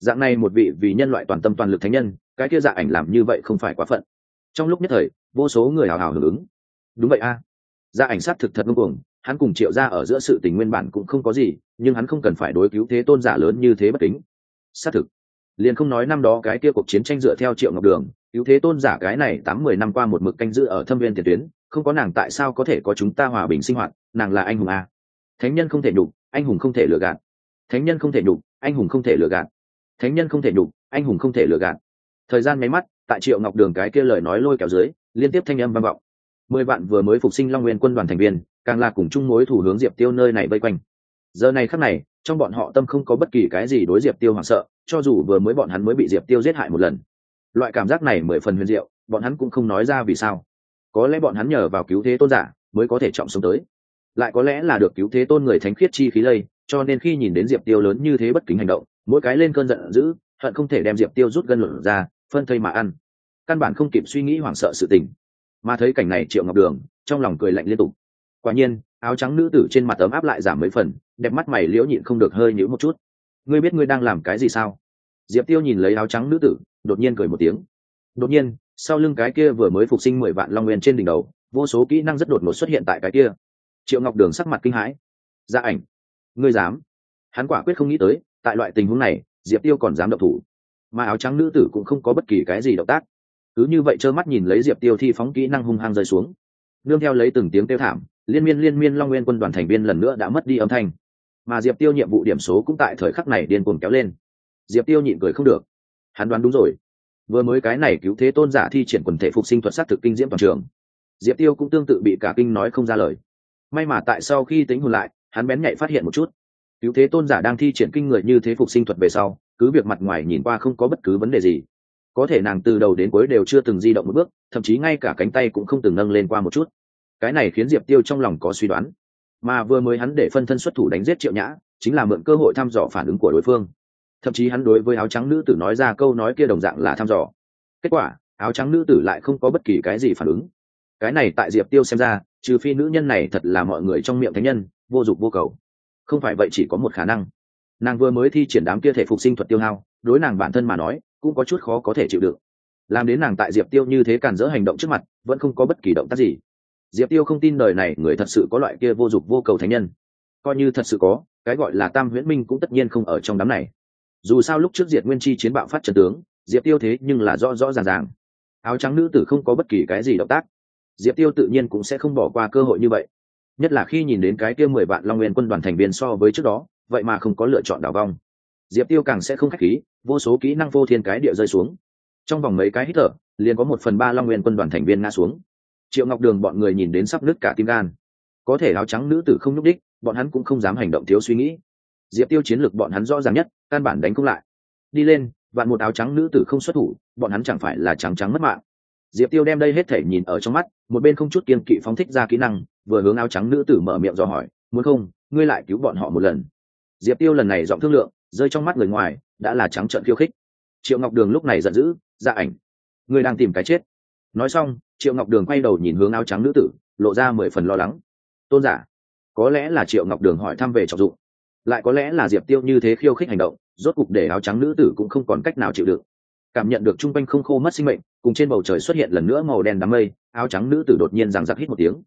Dạng này một vị vì nhân loại toàn tâm toàn lực thánh nhân, cái kia dạ ảnh làm như vậy không phải quá phận. Trong lúc nhất thời, vô số người hào hào hưởng ứng. Đúng vậy a. À. dạ ảnh sát thực thật ngưng cuồng, hắn cùng triệu ra ở giữa sự tình nguyên bản cũng không có gì, nhưng hắn không cần phải đối cứu thế tôn giả lớn như thế bất kính. Xác thực. Liền không nói năm đó cái kia cuộc chiến tranh dựa theo triệu ngọc đường, cứu thế tôn giả cái này tám mười năm qua một mực canh giữ ở thâm viên tiền tuyến không có nàng tại sao có thể có chúng ta hòa bình sinh hoạt, nàng là anh hùng a thánh nhân không thể nhục, anh hùng không thể lừa gạt. Thánh nhân không thể nhục, anh hùng không thể lừa gạt. Thánh nhân không thể nhục, anh hùng không thể lừa gạt. Thời gian máy mắt, tại triệu ngọc đường cái kia lời nói lôi kéo dưới, liên tiếp thanh âm vang vọng. Mười vạn vừa mới phục sinh long nguyên quân đoàn thành viên, càng là cùng chung mối thủ hướng diệp tiêu nơi này vây quanh. Giờ này khắc này, trong bọn họ tâm không có bất kỳ cái gì đối diệp tiêu hoảng sợ, cho dù vừa mới bọn hắn mới bị diệp tiêu giết hại một lần. Loại cảm giác này mười phần huyền diệu, bọn hắn cũng không nói ra vì sao có lẽ bọn hắn nhờ vào cứu thế tôn giả mới có thể trọng sống tới. Lại có lẽ là được cứu thế tôn người thánh khiết chi khí lây, cho nên khi nhìn đến diệp tiêu lớn như thế bất kính hành động, mỗi cái lên cơn giận dữ, hận không thể đem diệp tiêu rút gân luận ra, phân thây mà ăn. Căn bản không kịp suy nghĩ hoảng sợ sự tình. Mà thấy cảnh này triệu ngọc đường, trong lòng cười lạnh liên tục. Quả nhiên, áo trắng nữ tử trên mặt ấm áp lại giảm mấy phần, đẹp mắt mày liễu nhịn không được hơi nhữ một chút. Ngươi biết ngươi đang làm cái gì sao? Diệp tiêu nhìn lấy áo trắng nữ tử, đột nhiên cười một tiếng đột nhiên, sau lưng cái kia vừa mới phục sinh mười vạn long nguyên trên đỉnh đầu, vô số kỹ năng rất đột ngột xuất hiện tại cái kia. Triệu ngọc đường sắc mặt kinh hãi. Gia ảnh, ngươi dám? Hắn quả quyết không nghĩ tới, tại loại tình huống này, diệp tiêu còn dám động thủ. Mà áo trắng nữ tử cũng không có bất kỳ cái gì động tác. Cứ như vậy trơ mắt nhìn lấy diệp tiêu thi phóng kỹ năng hung hăng rơi xuống. Nương theo lấy từng tiếng tiêu thảm, liên miên liên miên long nguyên quân đoàn thành viên lần nữa đã mất đi âm thanh. Mà diệp tiêu nhiệm vụ điểm số cũng tại thời khắc này điên cuồng kéo lên. Diệp tiêu nhịn cười không được. Hắn đoán đúng rồi vừa mới cái này cứu thế tôn giả thi triển quần thể phục sinh thuật s á t thực kinh diễm toàn trường. Diệp tiêu cũng tương tự bị cả kinh nói không ra lời. May mà tại sau khi tính hồn lại, hắn bén nhạy phát hiện một chút. Cứu thế tôn giả đang thi triển kinh người như thế phục sinh thuật về sau, cứ việc mặt ngoài nhìn qua không có bất cứ vấn đề gì. Có thể nàng từ đầu đến cuối đều chưa từng di động một bước, thậm chí ngay cả cánh tay cũng không từng nâng lên qua một chút. Cái này khiến diệp tiêu trong lòng có suy đoán. Mà vừa mới hắn để phân thân xuất thủ đánh giết triệu nhã, chính là mượn cơ hội thăm dò phản ứng của đối phương thậm chí hắn đối với áo trắng nữ tử nói ra câu nói kia đồng dạng là thăm dò. Kết quả, áo trắng nữ tử lại không có bất kỳ cái gì phản ứng. Cái này tại diệp tiêu xem ra, trừ phi nữ nhân này thật là mọi người trong miệng thánh nhân, vô dụng vô cầu. Không phải vậy chỉ có một khả năng. Nàng vừa mới thi triển đám kia thể phục sinh thuật tiêu hao, đối nàng bản thân mà nói, cũng có chút khó có thể chịu đựng. Làm đến nàng tại diệp tiêu như thế cản dỡ hành động trước mặt, vẫn không có bất kỳ động tác gì. Diệp tiêu không tin đời này người thật sự có loại kia vô dụng vô cầu thánh nhân. Coi như thật sự có, cái gọi là tam huyễn minh cũng tất nhiên không ở trong đám này dù sao lúc trước diệt nguyên chi chiến bạo phát trần tướng, diệp tiêu thế nhưng là rõ rõ ràng ràng. Áo trắng nữ tử không có bất kỳ cái gì động tác. Diệp tiêu tự nhiên cũng sẽ không bỏ qua cơ hội như vậy. Nhất là khi nhìn đến cái kia mười vạn long nguyên quân đoàn thành viên so với trước đó, vậy mà không có lựa chọn đảo vong diệp tiêu càng sẽ không k h á c h khí, vô số kỹ năng vô thiên cái địa rơi xuống. Trong vòng mấy cái hít thở, liền có một phần ba long nguyên quân đoàn thành viên ngã xuống. Triệu ngọc đường bọn người nhìn đến sắp nứt cả tim gan. Có thể áo trắng nữ tử không nhúc đích bọn hắn cũng không dám hành động thiếu suy nghĩ diệp tiêu chiến lược bọn hắn rõ ràng nhất, căn bản đánh không lại. Đi lên, vạn một áo trắng nữ tử không xuất thủ, bọn hắn chẳng phải là trắng trắng mất mạng. Diệp tiêu đem đây hết thể nhìn ở trong mắt, một bên không chút kiên kỵ phóng thích ra kỹ năng, vừa hướng áo trắng nữ tử mở miệng do hỏi, muốn không, ngươi lại cứu bọn họ một lần? Diệp tiêu lần này giọng thương lượng, rơi trong mắt người ngoài, đã là trắng trợn khiêu khích. Triệu ngọc đường lúc này giận dữ ra ảnh, ngươi đang tìm cái chết. Nói xong, triệu ngọc đường quay đầu nhìn hướng áo trắng nữ tử, lộ ra mười phần lo lắng. Tôn giả, có lẽ là triệu ngọc đường hỏi thăm về trọng dụng lại có lẽ là diệp tiêu như thế khiêu khích hành động, rốt cục để áo trắng nữ tử cũng không còn cách nào chịu đựng. Cảm nhận được chung quanh không khô mất sinh mệnh, cùng trên bầu trời xuất hiện lần nữa màu đen đám mây, áo trắng nữ tử đột nhiên rằng giặc hít một tiếng.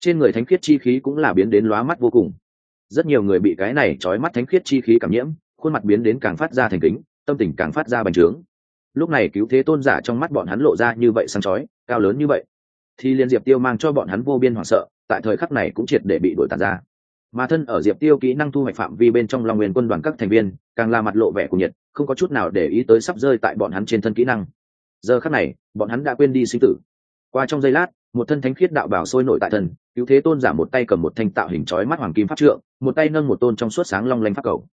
Trên người thánh khiết chi khí cũng là biến đến lóa mắt vô cùng. Rất nhiều người bị cái này trói mắt thánh khiết chi khí cảm nhiễm, khuôn mặt biến đến càng phát ra thành kính, tâm tình càng phát ra bành trướng. Lúc này cứu thế tôn giả trong mắt bọn hắn lộ ra như vậy sáng chói, cao lớn như vậy, thì liên diệp tiêu mang cho bọn hắn vô biên hoảng sợ, tại thời khắc này cũng triệt để bị đổi tàn ra mà thân ở diệp tiêu kỹ năng thu hoạch phạm vi bên trong long nguyên quân đoàn các thành viên, càng là mặt lộ vẻ của nhiệt, không có chút nào để ý tới sắp rơi tại bọn hắn trên thân kỹ năng. Giờ khắc này, bọn hắn đã quên đi sinh tử. Qua trong giây lát, một thân thánh khiết đạo bảo sôi nổi tại thân, cứu thế tôn giả một tay cầm một thanh tạo hình trói mắt hoàng kim pháp trượng, một tay nâng một tôn trong suốt sáng long lanh pháp cầu.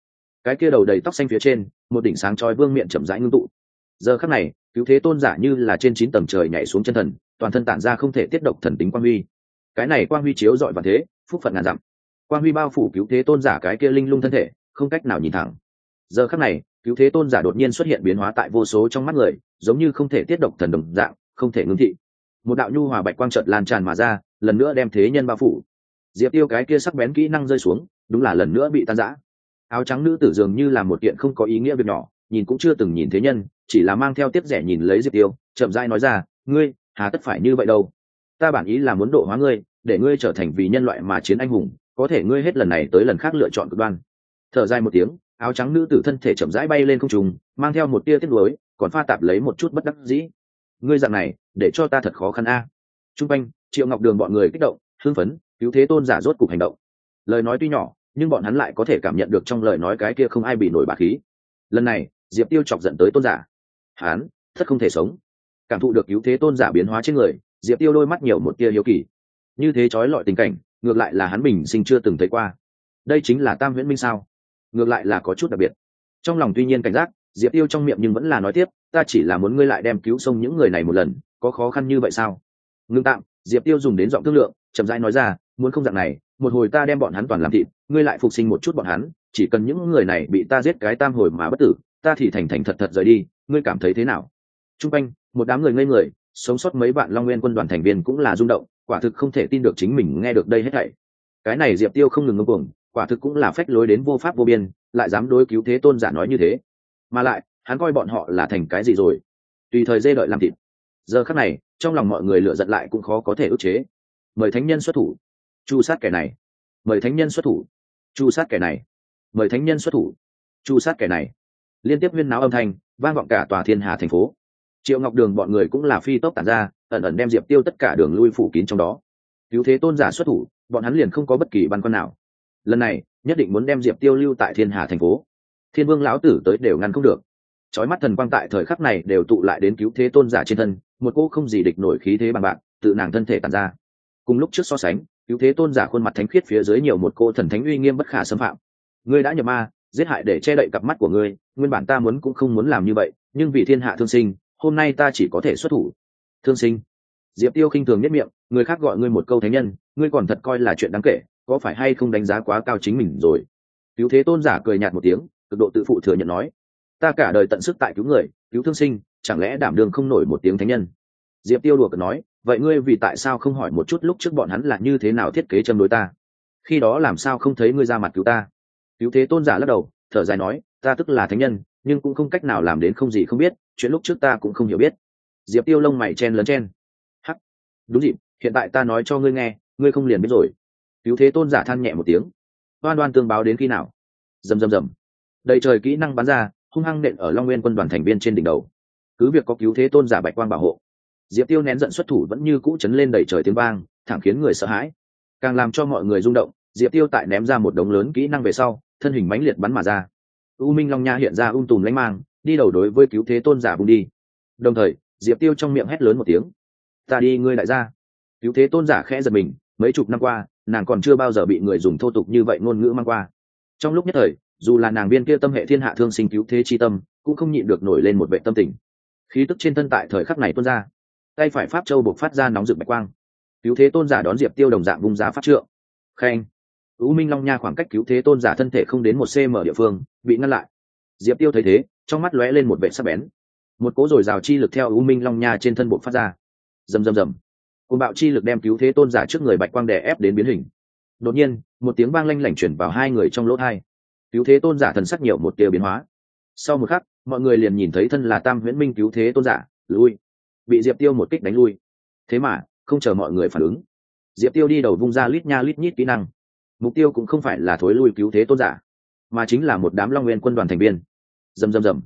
Cái kia đầu đầy tóc xanh phía trên, một đỉnh sáng trói vương miệng chậm rãi ngưng tụ. Giờ khắc này, cứu thế tôn giả như là trên chín tầng trời nhảy xuống chân thần, toàn thân tản ra không thể tiết độc thần tính quang huy. Cái này quang huy chiếu dọi vào thế, phúc phận ngàn dặm quang huy bao phủ cứu thế tôn giả cái kia linh lung thân thể, không cách nào nhìn thẳng. Giờ khắc này, cứu thế tôn giả đột nhiên xuất hiện biến hóa tại vô số trong mắt người, giống như không thể tiết độc thần đồng dạng, không thể ngưng thị. Một đạo nhu hòa bạch quang trợt lan tràn mà ra, lần nữa đem thế nhân bao phủ. Diệp tiêu cái kia sắc bén kỹ năng rơi xuống, đúng là lần nữa bị tan rã. Áo trắng nữ tử dường như là một kiện không có ý nghĩa việc nhỏ, nhìn cũng chưa từng nhìn thế nhân, chỉ là mang theo tiếp rẻ nhìn lấy diệp tiêu, chậm rãi nói ra, ngươi, hà tất phải như vậy đâu. Ta bản ý là muốn độ hóa ngươi, để ngươi trở thành vì nhân loại mà chiến anh hùng có thể ngươi hết lần này tới lần khác lựa chọn cực đoan. Thở dài một tiếng, áo trắng nữ tử thân thể chậm rãi bay lên không trùng mang theo một tia tiết lối còn pha tạp lấy một chút bất đắc dĩ. Ngươi dạng này, để cho ta thật khó khăn a. À. t r u n g quanh, triệu ngọc đường bọn người kích động, hưng phấn, cứu thế tôn giả rốt cục hành động. Lời nói tuy nhỏ, nhưng bọn hắn lại có thể cảm nhận được trong lời nói cái kia không ai bị nổi bà khí. Lần này, diệp tiêu chọc dẫn tới tôn giả. Hán thất không thể sống. Cảm thụ được cứu thế tôn giả biến hóa trên người, diệp tiêu đôi mắt nhiều một tia hiếu kỳ. Như thế trói lọi tình cảnh ngược lại là hắn bình sinh chưa từng thấy qua. Đây chính là tam huyễn minh sao? Ngược lại là có chút đặc biệt. Trong lòng tuy nhiên cảnh giác, diệp tiêu trong miệng nhưng vẫn là nói tiếp, ta chỉ là muốn ngươi lại đem cứu sông những người này một lần, có khó khăn như vậy sao? Ngưng tạm, diệp tiêu dùng đến giọng thương lượng, chậm rãi nói ra, muốn không dạng này, một hồi ta đem bọn hắn toàn làm thịt, ngươi lại phục sinh một chút bọn hắn, chỉ cần những người này bị ta giết cái tam hồi mà bất tử, ta thì thành thành thật thật rời đi, ngươi cảm thấy thế nào? T r u n g quanh, một đám người ngây người, sống sót mấy bạn long nguyên quân đoàn thành viên cũng là rung động quả thực không thể tin được chính mình nghe được đây hết thảy. Cái này diệp tiêu không ngừng ngưỡng cuồng, quả thực cũng là phách lối đến vô pháp vô biên, lại dám đối cứu thế tôn giả nói như thế. Mà lại, hắn coi bọn họ là thành cái gì rồi? Tùy thời dê đợi làm thịt. Giờ khắc này, trong lòng mọi người lựa giận lại cũng khó có thể ức chế. Mời thánh nhân xuất thủ. Chu sát kẻ này. Mời thánh nhân xuất thủ. Chu sát kẻ này. Mời thánh nhân xuất thủ. Chu sát kẻ này. Liên tiếp huyên náo âm thanh, vang vọng cả tòa thiên hà thành phố. Triệu ngọc đường bọn người cũng là phi tốc tản ra ẩn ẩn đem diệp tiêu tất cả đường lui phủ kín trong đó. Cứu thế tôn giả xuất thủ, bọn hắn liền không có bất kỳ băn khoăn nào. Lần này, nhất định muốn đem diệp tiêu lưu tại thiên hà thành phố. Thiên vương lão tử tới đều ngăn không được. Trói mắt thần quang tại thời khắc này đều tụ lại đến cứu thế tôn giả trên thân, một cô không gì địch nổi khí thế bằng bạc, tự nàng thân thể tàn ra. Cùng lúc trước so sánh, cứu thế tôn giả khuôn mặt thánh khiết phía dưới nhiều một cô thần thánh uy nghiêm bất khả xâm phạm. Ngươi đã nhập ma, giết hại để che đậy cặp mắt của ngươi, nguyên bản ta muốn cũng không muốn làm như vậy, nhưng vì thiên hạ thương sinh, hôm nay ta chỉ có thể xuất thủ thương sinh. Diệp tiêu khinh thường nhất miệng, người khác gọi ngươi một câu thánh nhân, ngươi còn thật coi là chuyện đáng kể, có phải hay không đánh giá quá cao chính mình rồi? Cứu thế tôn giả cười nhạt một tiếng, cực độ tự phụ thừa nhận nói, ta cả đời tận sức tại cứu người, cứu thương sinh, chẳng lẽ đảm đường không nổi một tiếng thánh nhân? Diệp tiêu đùa cợt nói, vậy ngươi vì tại sao không hỏi một chút lúc trước bọn hắn là như thế nào thiết kế châm đối ta? Khi đó làm sao không thấy ngươi ra mặt cứu ta? Cứu thế tôn giả lắc đầu, thở dài nói, ta tức là thánh nhân, nhưng cũng không cách nào làm đến không gì không biết, chuyện lúc trước ta cũng không hiểu biết diệp tiêu lông mày chen lấn chen. Hắc. Đúng dịp, hiện tại ta nói cho ngươi nghe, ngươi không liền biết rồi. Cứu thế tôn giả than nhẹ một tiếng. Oan oan tương báo đến khi nào? Rầm rầm rầm. Đầy trời kỹ năng bắn ra, hung hăng nện ở long nguyên quân đoàn thành viên trên đỉnh đầu. Cứ việc có cứu thế tôn giả bạch quang bảo hộ, diệp tiêu nén giận xuất thủ vẫn như cũ chấn lên đầy trời tiếng vang, thẳng khiến người sợ hãi. Càng làm cho mọi người rung động, diệp tiêu tại ném ra một đống lớn kỹ năng về sau, thân hình mãnh liệt bắn mà ra. U minh long nha hiện ra ung tùm lánh mang, đi đầu đối với cứu thế tôn giả bung đi. Đồng thời diệp tiêu trong miệng hét lớn một tiếng. Ta đi, ngươi đại gia. Cứu thế tôn giả khẽ giật mình, mấy chục năm qua, nàng còn chưa bao giờ bị người dùng thô tục như vậy ngôn ngữ mang qua. Trong lúc nhất thời, dù là nàng viên kia tâm hệ thiên hạ thương sinh cứu thế chi tâm, cũng không nhịn được nổi lên một vệ tâm tình. Khí tức trên thân tại thời khắc này tuôn ra. Tay phải pháp châu buộc phát ra nóng rực bạch quang. Cứu thế tôn giả đón diệp tiêu đồng dạng vung giá phát trượng. Khen. U minh long nha khoảng cách cứu thế tôn giả thân thể không đến một cm địa phương, bị ngăn lại. Diệp tiêu thấy thế, trong mắt lóe lên một vệ sắc bén một cố rồi rào chi lực theo u minh long nha trên thân bộ phát ra. Rầm rầm rầm. Cùng bạo chi lực đem cứu thế tôn giả trước người bạch quang đè ép đến biến hình. Đột nhiên, một tiếng vang lanh lảnh chuyển vào hai người trong lỗ thai. Cứu thế tôn giả thần sắc nhiều một tia biến hóa. Sau một khắc, mọi người liền nhìn thấy thân là tam huyễn minh cứu thế tôn giả, lui. Bị diệp tiêu một kích đánh lui. Thế mà, không chờ mọi người phản ứng. Diệp tiêu đi đầu vung ra lít nha lít nhít kỹ năng. Mục tiêu cũng không phải là thối lui cứu thế tôn giả, mà chính là một đám long nguyên quân đoàn thành viên. Rầm rầm rầm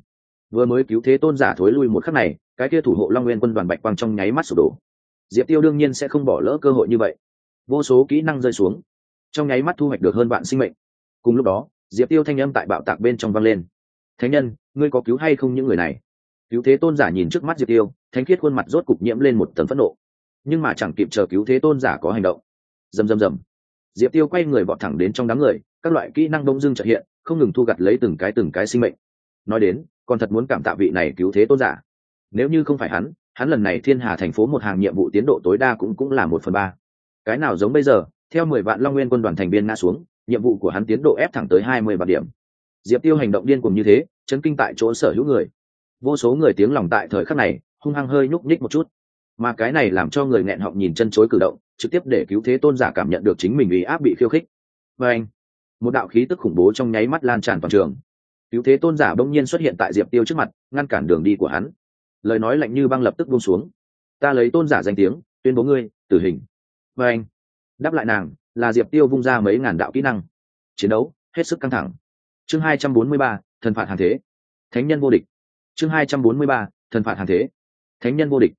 vừa mới cứu thế tôn giả thối lui một khắc này, cái kia thủ hộ long nguyên quân đoàn bạch quang trong nháy mắt sụp đổ. Diệp tiêu đương nhiên sẽ không bỏ lỡ cơ hội như vậy. Vô số kỹ năng rơi xuống, trong nháy mắt thu hoạch được hơn bạn sinh mệnh. Cùng lúc đó, diệp tiêu thanh âm tại bạo tạc bên trong vang lên. Thánh nhân, ngươi có cứu hay không những người này? Cứu thế tôn giả nhìn trước mắt diệp tiêu, thánh khiết khuôn mặt rốt cục nhiễm lên một tấm phẫn nộ. Nhưng mà chẳng kịp chờ cứu thế tôn giả có hành động. Rầm rầm rầm. Diệp tiêu quay người vọt thẳng đến trong đám người, các loại kỹ năng đông dương trợ hiện, không ngừng thu gặt lấy từng cái từng cái sinh mệnh. Nói đến còn thật muốn cảm tạ vị này cứu thế tôn giả. Nếu như không phải hắn hắn lần này thiên hà thành phố một hàng nhiệm vụ tiến độ tối đa cũng cũng là một phần ba. Cái nào giống bây giờ, theo mười vạn long nguyên quân đoàn thành viên ngã xuống, nhiệm vụ của hắn tiến độ ép thẳng tới hai mươi vạn điểm. Diệp tiêu hành động điên cùng như thế, chấn kinh tại chỗ sở hữu người. Vô số người tiếng lòng tại thời khắc này, hung hăng hơi nhúc nhích một chút. Mà cái này làm cho người nghẹn họng nhìn chân chối cử động, trực tiếp để cứu thế tôn giả cảm nhận được chính mình bị áp bị khiêu khích. Và anh, một đạo khí tức khủng bố trong nháy mắt lan tràn toàn trường cứu thế tôn giả bỗng nhiên xuất hiện tại diệp tiêu trước mặt, ngăn cản đường đi của hắn. Lời nói lạnh như băng lập tức buông xuống. Ta lấy tôn giả danh tiếng, tuyên bố ngươi, tử hình. Và anh, đáp lại nàng, là diệp tiêu vung ra mấy ngàn đạo kỹ năng. Chiến đấu, hết sức căng thẳng. Chương hai trăm bốn mươi ba, thần phạt hàng thế. Thánh nhân vô địch. Chương hai trăm bốn mươi ba, thần phạt hàng thế. Thánh nhân vô địch.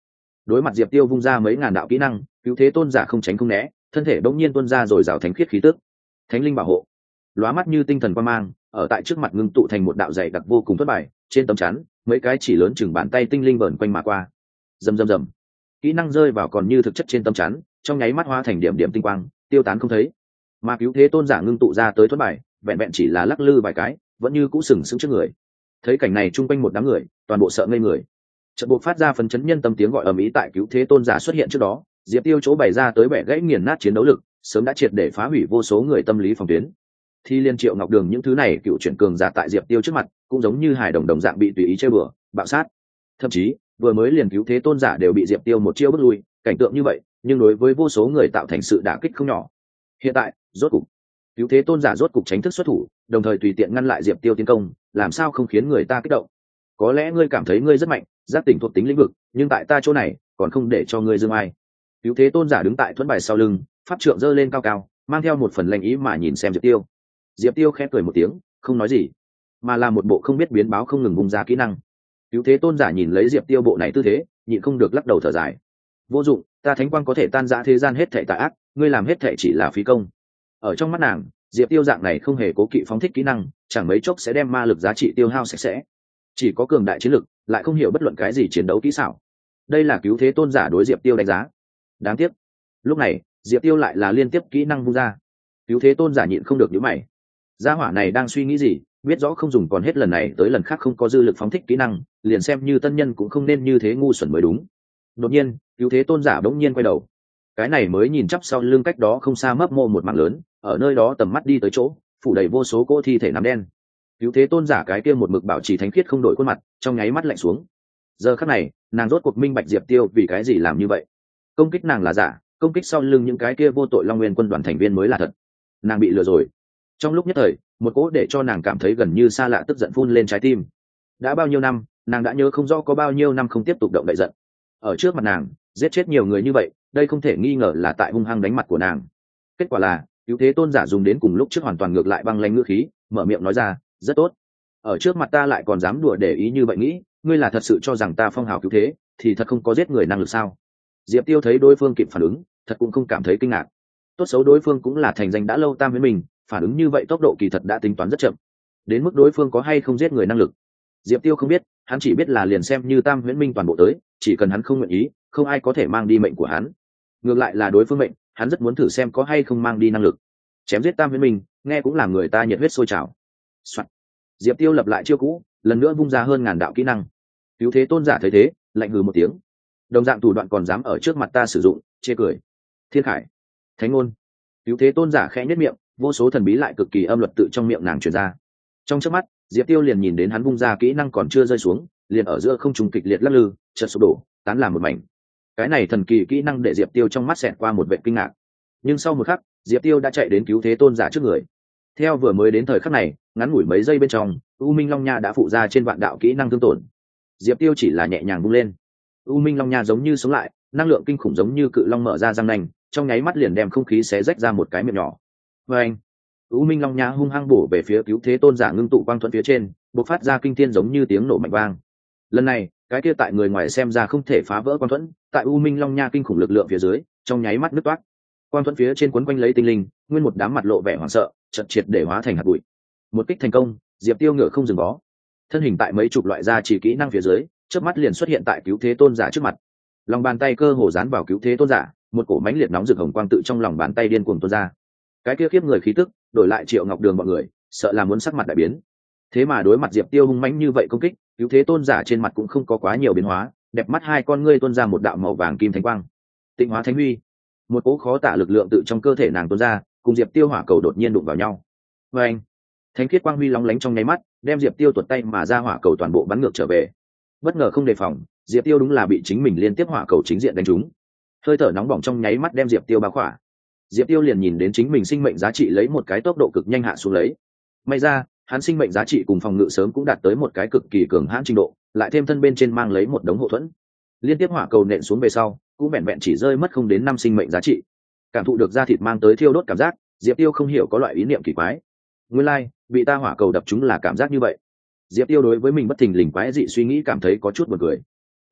Đối mặt diệp tiêu vung ra mấy ngàn đạo kỹ năng, cứu thế tôn giả không tránh không né, thân thể bỗng nhiên tuôn ra rồi rào thánh khiết khí tức. Thánh linh bảo hộ. Lóa mắt như tinh thần quan mang ở tại trước mặt ngưng tụ thành một đạo dày đặc vô cùng thất bài, trên tấm chắn, mấy cái chỉ lớn chừng bàn tay tinh linh vờn quanh mà qua. Rầm rầm rầm. Kỹ năng rơi vào còn như thực chất trên tấm chắn, trong nháy mắt hóa thành điểm điểm tinh quang, tiêu tán không thấy. Mà cứu thế tôn giả ngưng tụ ra tới thất bài, vẹn vẹn chỉ là lắc lư vài cái, vẫn như cũ sừng sững trước người. Thấy cảnh này chung quanh một đám người, toàn bộ sợ ngây người. Trận buộc phát ra phấn chấn nhân tâm tiếng gọi ầm ĩ tại cứu thế tôn giả xuất hiện trước đó, diệp tiêu chỗ bày ra tới bẻ gãy nghiền nát chiến đấu lực, sớm đã triệt để phá hủy vô số người tâm lý phòng tuyến thì liên triệu ngọc đường những thứ này cựu chuyển cường giả tại diệp tiêu trước mặt, cũng giống như hải đồng đồng dạng bị tùy ý chơi bừa, bạo sát. Thậm chí, vừa mới liền cứu thế tôn giả đều bị diệp tiêu một chiêu bước lui, cảnh tượng như vậy, nhưng đối với vô số người tạo thành sự đả kích không nhỏ. Hiện tại, rốt cục, cứu thế tôn giả rốt cục tránh thức xuất thủ, đồng thời tùy tiện ngăn lại diệp tiêu tiến công, làm sao không khiến người ta kích động? Có lẽ ngươi cảm thấy ngươi rất mạnh, giác tỉnh thuộc tính lĩnh vực, nhưng tại ta chỗ này, còn không để cho ngươi dương ai. Cứu thế tôn giả đứng tại thuẫn bài sau lưng, pháp trượng giơ lên cao cao, mang theo một phần lệnh ý mà nhìn xem diệp tiêu diệp tiêu khẽ cười một tiếng, không nói gì, mà là một bộ không biết biến báo không ngừng bung ra kỹ năng. Cứu thế tôn giả nhìn lấy diệp tiêu bộ này tư thế, nhịn không được lắc đầu thở dài. Vô dụng, ta thánh quang có thể tan giã thế gian hết thể tạ ác, ngươi làm hết thể chỉ là phí công. Ở trong mắt nàng, diệp tiêu dạng này không hề cố kỵ phóng thích kỹ năng, chẳng mấy chốc sẽ đem ma lực giá trị tiêu hao sạch sẽ. Chỉ có cường đại chiến lực, lại không hiểu bất luận cái gì chiến đấu kỹ xảo. Đây là cứu thế tôn giả đối diệp tiêu đánh giá. Đáng tiếc. Lúc này, diệp tiêu lại là liên tiếp kỹ năng vung ra. Cứu thế tôn giả nhịn không được nhữ mày gia hỏa này đang suy nghĩ gì, biết rõ không dùng còn hết lần này tới lần khác không có dư lực phóng thích kỹ năng, liền xem như tân nhân cũng không nên như thế ngu xuẩn mới đúng. Đột nhiên, cứu thế tôn giả bỗng nhiên quay đầu. Cái này mới nhìn chắp sau lưng cách đó không xa mấp mô một mạng lớn, ở nơi đó tầm mắt đi tới chỗ, phủ đầy vô số cỗ thi thể nắm đen. Cứu thế tôn giả cái kia một mực bảo trì thánh khiết không đổi khuôn mặt, trong nháy mắt lạnh xuống. Giờ khắc này, nàng rốt cuộc minh bạch diệp tiêu vì cái gì làm như vậy. Công kích nàng là giả, công kích sau lưng những cái kia vô tội long nguyên quân đoàn thành viên mới là thật. Nàng bị lừa rồi trong lúc nhất thời, một cỗ để cho nàng cảm thấy gần như xa lạ tức giận phun lên trái tim. Đã bao nhiêu năm, nàng đã nhớ không rõ có bao nhiêu năm không tiếp tục động đại giận. Ở trước mặt nàng, giết chết nhiều người như vậy, đây không thể nghi ngờ là tại hung hăng đánh mặt của nàng. Kết quả là, cứu thế tôn giả dùng đến cùng lúc trước hoàn toàn ngược lại băng lanh ngữ khí, mở miệng nói ra, rất tốt. Ở trước mặt ta lại còn dám đùa để ý như vậy nghĩ, ngươi là thật sự cho rằng ta phong hào cứu thế, thì thật không có giết người năng lực sao? Diệp tiêu thấy đối phương kịp phản ứng, thật cũng không cảm thấy kinh ngạc. Tốt xấu đối phương cũng là thành danh đã lâu tam với mình phản ứng như vậy tốc độ kỳ thật đã tính toán rất chậm. Đến mức đối phương có hay không giết người năng lực, diệp tiêu không biết, hắn chỉ biết là liền xem như tam huyễn minh toàn bộ tới, chỉ cần hắn không nguyện ý, không ai có thể mang đi mệnh của hắn. Ngược lại là đối phương mệnh, hắn rất muốn thử xem có hay không mang đi năng lực. Chém giết tam huyễn minh, nghe cũng làm người ta nhiệt huyết sôi trào、Soạn. diệp tiêu lập lại chiêu cũ, lần nữa vung ra hơn ngàn đạo kỹ năng. Cứu thế tôn giả thấy thế, lạnh hừ một tiếng. Đồng dạng thủ đoạn còn dám ở trước mặt ta sử dụng, chê cười. Thiên khải. Thánh ngôn cứu thế tôn giả khẽ nhất miệng vô số thần bí lại cực kỳ âm luật tự trong miệng nàng truyền ra. Trong trước mắt, diệp tiêu liền nhìn đến hắn vung ra kỹ năng còn chưa rơi xuống, liền ở giữa không trùng kịch liệt lắc lư, chợt sụp đổ, tán làm một mảnh. Cái này thần kỳ kỹ năng để diệp tiêu trong mắt xẹt qua một vệ kinh ngạc. Nhưng sau một khắc, diệp tiêu đã chạy đến cứu thế tôn giả trước người. Theo vừa mới đến thời khắc này, ngắn ngủi mấy giây bên trong, u minh long nha đã phụ ra trên vạn đạo kỹ năng thương tổn. Diệp tiêu chỉ là nhẹ nhàng bung lên. U minh long nha giống như sống lại, năng lượng kinh khủng giống như cự long mở ra răng nành trong nháy mắt liền đem không khí xé rách ra một cái miệng nhỏ vê anh, u minh long nha hung hăng bổ về phía cứu thế tôn giả ngưng tụ quang thuận phía trên, bộc phát ra kinh thiên giống như tiếng nổ mạnh vang. Lần này, cái kia tại người ngoài xem ra không thể phá vỡ quang thuẫn, tại u minh long nha kinh khủng lực lượng phía dưới, trong nháy mắt nứt toát. Quang thuẫn phía trên quấn quanh lấy tinh linh, nguyên một đám mặt lộ vẻ hoảng sợ, chật triệt để hóa thành hạt bụi. Một kích thành công, diệp tiêu ngựa không dừng bó. Thân hình tại mấy chục loại gia trì kỹ năng phía dưới trước mắt liền xuất hiện tại cứu thế tôn giả trước mặt. Lòng bàn tay cơ hồ dán vào cứu thế tôn giả, một cổ mánh liệt nóng rực hồng quang tự trong lòng bàn tay điên cuồng tôn ra cái kia khiếp người khí tức, đổi lại triệu ngọc đường mọi người, sợ là muốn sắc mặt đại biến. Thế mà đối mặt diệp tiêu hung mãnh như vậy công kích, cứu thế tôn giả trên mặt cũng không có quá nhiều biến hóa, đẹp mắt hai con ngươi tôn ra một đạo màu vàng kim thánh quang. Tịnh hóa thánh huy. Một cỗ khó tả lực lượng tự trong cơ thể nàng tôn ra, cùng diệp tiêu hỏa cầu đột nhiên đụng vào nhau. Vê anh thánh khiết quang huy lóng lánh trong nháy mắt, đem diệp tiêu tuột tay mà ra hỏa cầu toàn bộ bắn ngược trở về. Bất ngờ không đề phòng, diệp tiêu đúng là bị chính mình liên tiếp hỏa cầu chính diện đánh trúng. Hơi thở nóng bỏng trong nháy mắt đem diệp tiêu bao khỏa diệp tiêu liền nhìn đến chính mình sinh mệnh giá trị lấy một cái tốc độ cực nhanh hạ xuống lấy. May ra hắn sinh mệnh giá trị cùng phòng ngự sớm cũng đạt tới một cái cực kỳ cường hãn trình độ lại thêm thân bên trên mang lấy một đống hậu thuẫn. Liên tiếp hỏa cầu nện xuống về sau cũng vẹn vẹn chỉ rơi mất không đến năm sinh mệnh giá trị. Cảm thụ được da thịt mang tới thiêu đốt cảm giác diệp tiêu không hiểu có loại ý niệm kỳ quái. Nguyên lai、like, bị ta hỏa cầu đập chúng là cảm giác như vậy. Diệp tiêu đối với mình bất thình lình quái dị suy nghĩ cảm thấy có chút b u ồ n cười.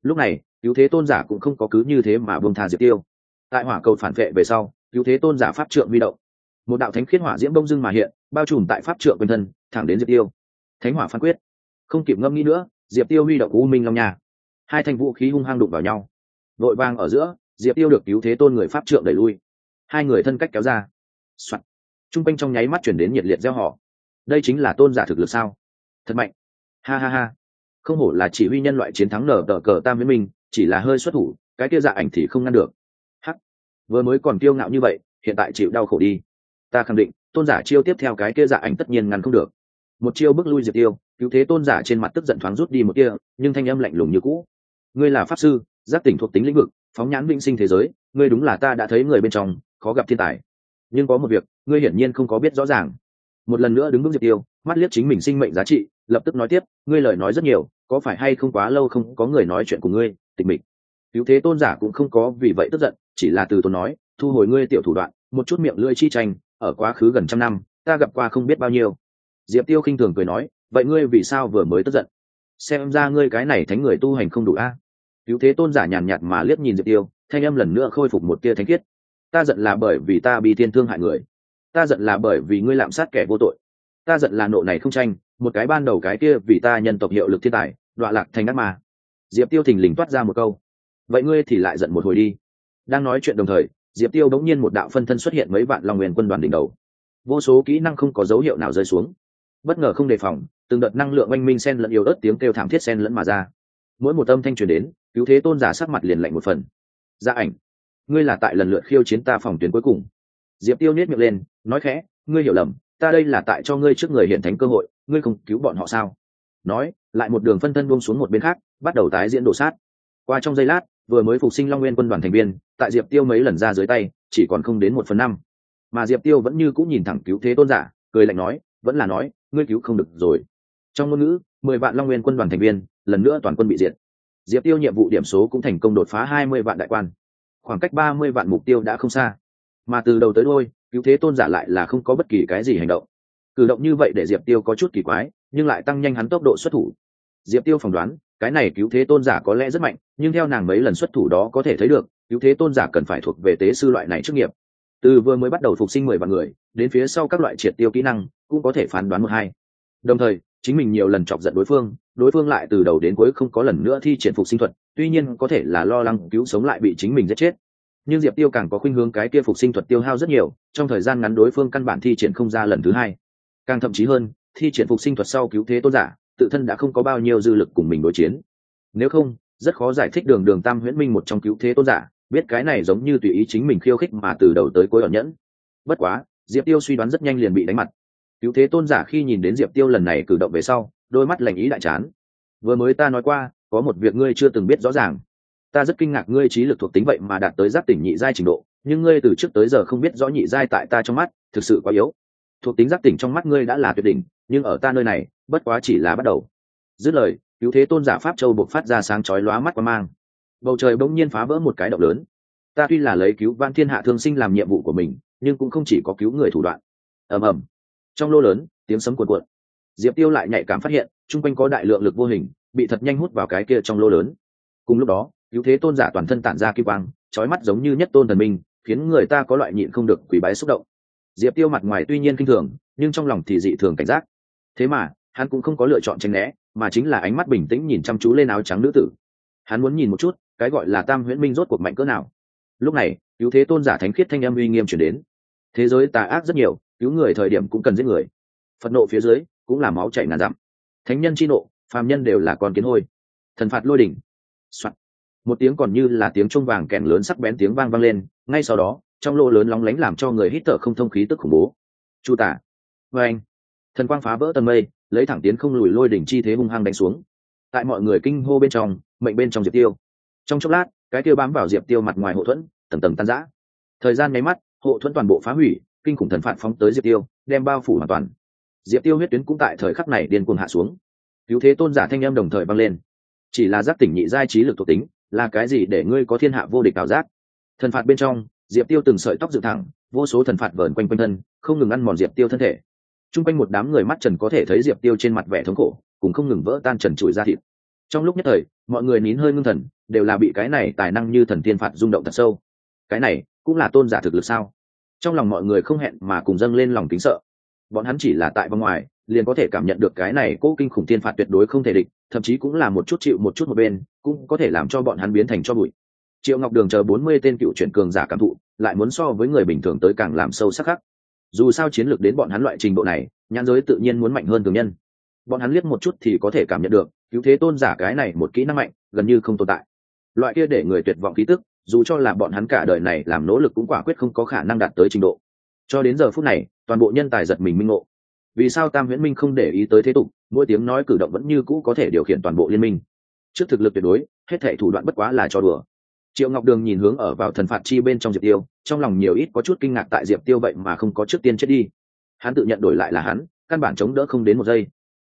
Lúc này cứu thế tôn giả cũng không có cứ như thế mà buông tha diệp tiêu. Tại hỏa cầu phản vệ về sau cứu thế tôn giả pháp trượng huy động một đạo thánh khiết hỏa diễm bông dưng mà hiện bao trùm tại pháp trượng quên thân thẳng đến diệp tiêu thánh hỏa phán quyết không kịp ngâm nghĩ nữa diệp tiêu huy động u minh long nhà hai thành vũ khí hung hăng đụng vào nhau vội vàng ở giữa diệp tiêu được cứu thế tôn người pháp trượng đẩy lui hai người thân cách kéo ra Soạn. Trung quanh trong nháy mắt chuyển đến nhiệt liệt gieo họ. Đây chính là tôn giả thực lực sao? Thật mạnh. Ha ha ha. Không hổ là chỉ huy nhân loại chiến thắng nở tờ cờ tam với mình, chỉ là hơi xuất thủ, cái kia dạ ảnh thì không ngăn được. Vừa mới còn kiêu ngạo như vậy, hiện tại chịu đau khổ đi. Ta khẳng định, tôn giả chiêu tiếp theo cái kia dạ ảnh tất nhiên ngăn không được. Một chiêu bước lui diệt tiêu, cứu thế tôn giả trên mặt tức giận thoáng rút đi một kia, nhưng thanh âm lạnh lùng như cũ. Ngươi là pháp sư, giác tỉnh thuộc tính lĩnh vực, phóng nhãn vĩnh sinh thế giới, ngươi đúng là ta đã thấy người bên trong, khó gặp thiên tài nhưng có một việc ngươi hiển nhiên không có biết rõ ràng một lần nữa đứng bước diệt tiêu mắt liếc chính mình sinh mệnh giá trị lập tức nói tiếp ngươi lời nói rất nhiều có phải hay không quá lâu không có người nói chuyện của ngươi tịch mịch cứu thế tôn giả cũng không có vì vậy tức giận chỉ là từ tôn nói, thu hồi ngươi tiểu thủ đoạn, một chút miệng lưỡi chi tranh, ở quá khứ gần trăm năm, ta gặp qua không biết bao nhiêu. Diệp tiêu khinh thường cười nói, vậy ngươi vì sao vừa mới tức giận? Xem ra ngươi cái này thánh người tu hành không đủ a. Cứu thế tôn giả nhàn nhạt mà liếc nhìn diệp tiêu, thanh âm lần nữa khôi phục một tia thánh khiết. Ta giận là bởi vì ta bị thiên thương hại người. Ta giận là bởi vì ngươi lạm sát kẻ vô tội. Ta giận là nộ này không tranh, một cái ban đầu cái kia vì ta nhân tộc hiệu lực thiên tài, đọa lạc thành đắc mà diệp tiêu thình lình toát ra một câu. Vậy ngươi thì lại giận một hồi đi đang nói chuyện đồng thời, diệp tiêu bỗng nhiên một đạo phân thân xuất hiện mấy vạn long nguyên quân đoàn đỉnh đầu. Vô số kỹ năng không có dấu hiệu nào rơi xuống. Bất ngờ không đề phòng, từng đợt năng lượng oanh minh sen lẫn yếu ớt tiếng kêu thảm thiết sen lẫn mà ra. Mỗi một âm thanh truyền đến, cứu thế tôn giả sắc mặt liền lạnh một phần. Gia ảnh, ngươi là tại lần lượt khiêu chiến ta phòng tuyến cuối cùng. Diệp tiêu nhét miệng lên, nói khẽ, ngươi hiểu lầm, ta đây là tại cho ngươi trước người hiện thánh cơ hội, ngươi không cứu bọn họ sao? Nói, lại một đường phân thân buông xuống một bên khác, bắt đầu tái diễn đổ sát. Qua trong giây lát vừa mới phục sinh long nguyên quân đoàn thành viên, tại diệp tiêu mấy lần ra dưới tay, chỉ còn không đến một phần năm. Mà diệp tiêu vẫn như cũng nhìn thẳng cứu thế tôn giả, cười lạnh nói, vẫn là nói, ngươi cứu không được rồi. Trong ngôn ngữ, mười vạn long nguyên quân đoàn thành viên, lần nữa toàn quân bị diệt. Diệp tiêu nhiệm vụ điểm số cũng thành công đột phá hai mươi vạn đại quan. Khoảng cách ba mươi vạn mục tiêu đã không xa. Mà từ đầu tới đôi cứu thế tôn giả lại là không có bất kỳ cái gì hành động. Cử động như vậy để diệp tiêu có chút kỳ quái, nhưng lại tăng nhanh hắn tốc độ xuất thủ. Diệp tiêu phỏng đoán cái này cứu thế tôn giả có lẽ rất mạnh, nhưng theo nàng mấy lần xuất thủ đó có thể thấy được, cứu thế tôn giả cần phải thuộc về tế sư loại này trước nghiệp. Từ vừa mới bắt đầu phục sinh mười vạn người, đến phía sau các loại triệt tiêu kỹ năng, cũng có thể phán đoán một hai. Đồng thời, chính mình nhiều lần chọc giận đối phương đối phương lại từ đầu đến cuối không có lần nữa thi triển phục sinh thuật, tuy nhiên có thể là lo lắng cứu sống lại bị chính mình giết chết. Nhưng diệp tiêu càng có khuynh hướng cái kia phục sinh thuật tiêu hao rất nhiều, trong thời gian ngắn đối phương căn bản thi triển không ra lần thứ hai. Càng thậm chí hơn, thi triển phục sinh thuật sau cứu thế tôn giả tự thân đã không có bao nhiêu dư lực cùng mình đối chiến. Nếu không, rất khó giải thích đường đường tam huyễn minh một trong cứu thế tôn giả, biết cái này giống như tùy ý chính mình khiêu khích mà từ đầu tới cuối ẩn nhẫn. Bất quá, diệp tiêu suy đoán rất nhanh liền bị đánh mặt. Cứu thế tôn giả khi nhìn đến diệp tiêu lần này cử động về sau, đôi mắt lành ý đại chán. Vừa mới ta nói qua, có một việc ngươi chưa từng biết rõ ràng. Ta rất kinh ngạc ngươi trí lực thuộc tính vậy mà đạt tới giáp tỉnh nhị giai trình độ, nhưng ngươi từ trước tới giờ không biết rõ nhị giai tại ta trong mắt, thực sự quá yếu thuộc tính giác tỉnh trong mắt ngươi đã là tuyệt đỉnh, nhưng ở ta nơi này, bất quá chỉ là bắt đầu. Dứt lời, cứu thế tôn giả pháp châu buộc phát ra sáng chói lóa mắt qua mang. Bầu trời bỗng nhiên phá vỡ một cái động lớn. Ta tuy là lấy cứu van thiên hạ thương sinh làm nhiệm vụ của mình, nhưng cũng không chỉ có cứu người thủ đoạn. Ầm ầm. Trong lô lớn, tiếng sấm cuồn cuộn. Diệp tiêu lại nhạy cảm phát hiện, chung quanh có đại lượng lực vô hình, bị thật nhanh hút vào cái kia trong lô lớn. Cùng lúc đó, cứu thế tôn giả toàn thân tản ra kim quang trói mắt giống như nhất tôn thần minh, khiến người ta có loại nhịn không được quỷ bái xúc động diệp tiêu mặt ngoài tuy nhiên kinh thường, nhưng trong lòng thì dị thường cảnh giác. Thế mà, hắn cũng không có lựa chọn tranh né, mà chính là ánh mắt bình tĩnh nhìn chăm chú lên áo trắng nữ tử. Hắn muốn nhìn một chút, cái gọi là tam huyễn minh rốt cuộc mạnh cỡ nào. Lúc này, cứu thế tôn giả thánh khiết thanh âm uy nghiêm chuyển đến. Thế giới tà ác rất nhiều, cứu người thời điểm cũng cần giết người. Phật nộ phía dưới, cũng là máu chảy ngàn dặm. Thánh nhân chi nộ, phàm nhân đều là con kiến hôi. Thần phạt lôi đỉnh、Soạn. một tiếng còn như là tiếng trung vàng kèn lớn sắc bén tiếng vang vang lên, ngay sau đó trong lô lớn lóng lánh làm cho người hít thở không thông khí tức khủng bố. Chu tả. Vê anh, thần quang phá vỡ tầng mây, lấy thẳng tiến không lùi lôi đỉnh chi thế hung hăng đánh xuống. Tại mọi người kinh hô bên trong, mệnh bên trong diệp tiêu. Trong chốc lát, cái tiêu bám vào diệp tiêu mặt ngoài hộ thuẫn, tầng tầng tan rã. Thời gian nháy mắt, hộ thuẫn toàn bộ phá hủy, kinh khủng thần phạt phóng tới diệp tiêu, đem bao phủ hoàn toàn. Diệp tiêu huyết tuyến cũng tại thời khắc này điên cuồng hạ xuống. Cứu thế tôn giả thanh em đồng thời băng lên. Chỉ là giác tỉnh nhị giai trí lực thuộc tính, là cái gì để ngươi có thiên hạ vô địch ảo giác? Thần phạt bên trong diệp tiêu từng sợi tóc dựng thẳng, vô số thần phạt vờn quanh quanh thân, không ngừng ăn mòn diệp tiêu thân thể. T r u n g quanh một đám người mắt trần có thể thấy diệp tiêu trên mặt vẻ thống khổ, cùng không ngừng vỡ tan trần trụi ra thịt. Trong lúc nhất thời, mọi người nín hơi ngưng thần, đều là bị cái này tài năng như thần tiên phạt rung động thật sâu. Cái này cũng là tôn giả thực lực sao? Trong lòng mọi người không hẹn mà cùng dâng lên lòng kính sợ. Bọn hắn chỉ là tại vòng ngoài, liền có thể cảm nhận được cái này cố kinh khủng tiên phạt tuyệt đối không thể địch, thậm chí cũng là một chút chịu một chút một bên, cũng có thể làm cho bọn hắn biến thành cho bụi triệu ngọc đường chờ bốn mươi tên cựu chuyển cường giả cảm thụ, lại muốn so với người bình thường tới càng làm sâu sắc khắc dù sao chiến lược đến bọn hắn loại trình độ này, nhãn giới tự nhiên muốn mạnh hơn thường nhân. Bọn hắn liếc một chút thì có thể cảm nhận được, cứu thế tôn giả cái này một kỹ năng mạnh, gần như không tồn tại. Loại kia để người tuyệt vọng ký tức, dù cho là bọn hắn cả đời này làm nỗ lực cũng quả quyết không có khả năng đạt tới trình độ. Cho đến giờ phút này, toàn bộ nhân tài giật mình minh ngộ. Vì sao tam Huyễn minh không để ý tới thế tục, mỗi tiếng nói cử động vẫn như cũ có thể điều khiển toàn bộ liên minh? Trước thực lực tuyệt đối, hết thể thủ đoạn bất quá là cho đùa triệu ngọc đường nhìn hướng ở vào thần phạt chi bên trong diệp tiêu, trong lòng nhiều ít có chút kinh ngạc tại diệp tiêu vậy mà không có trước tiên chết đi. Hắn tự nhận đổi lại là hắn, căn bản chống đỡ không đến một giây.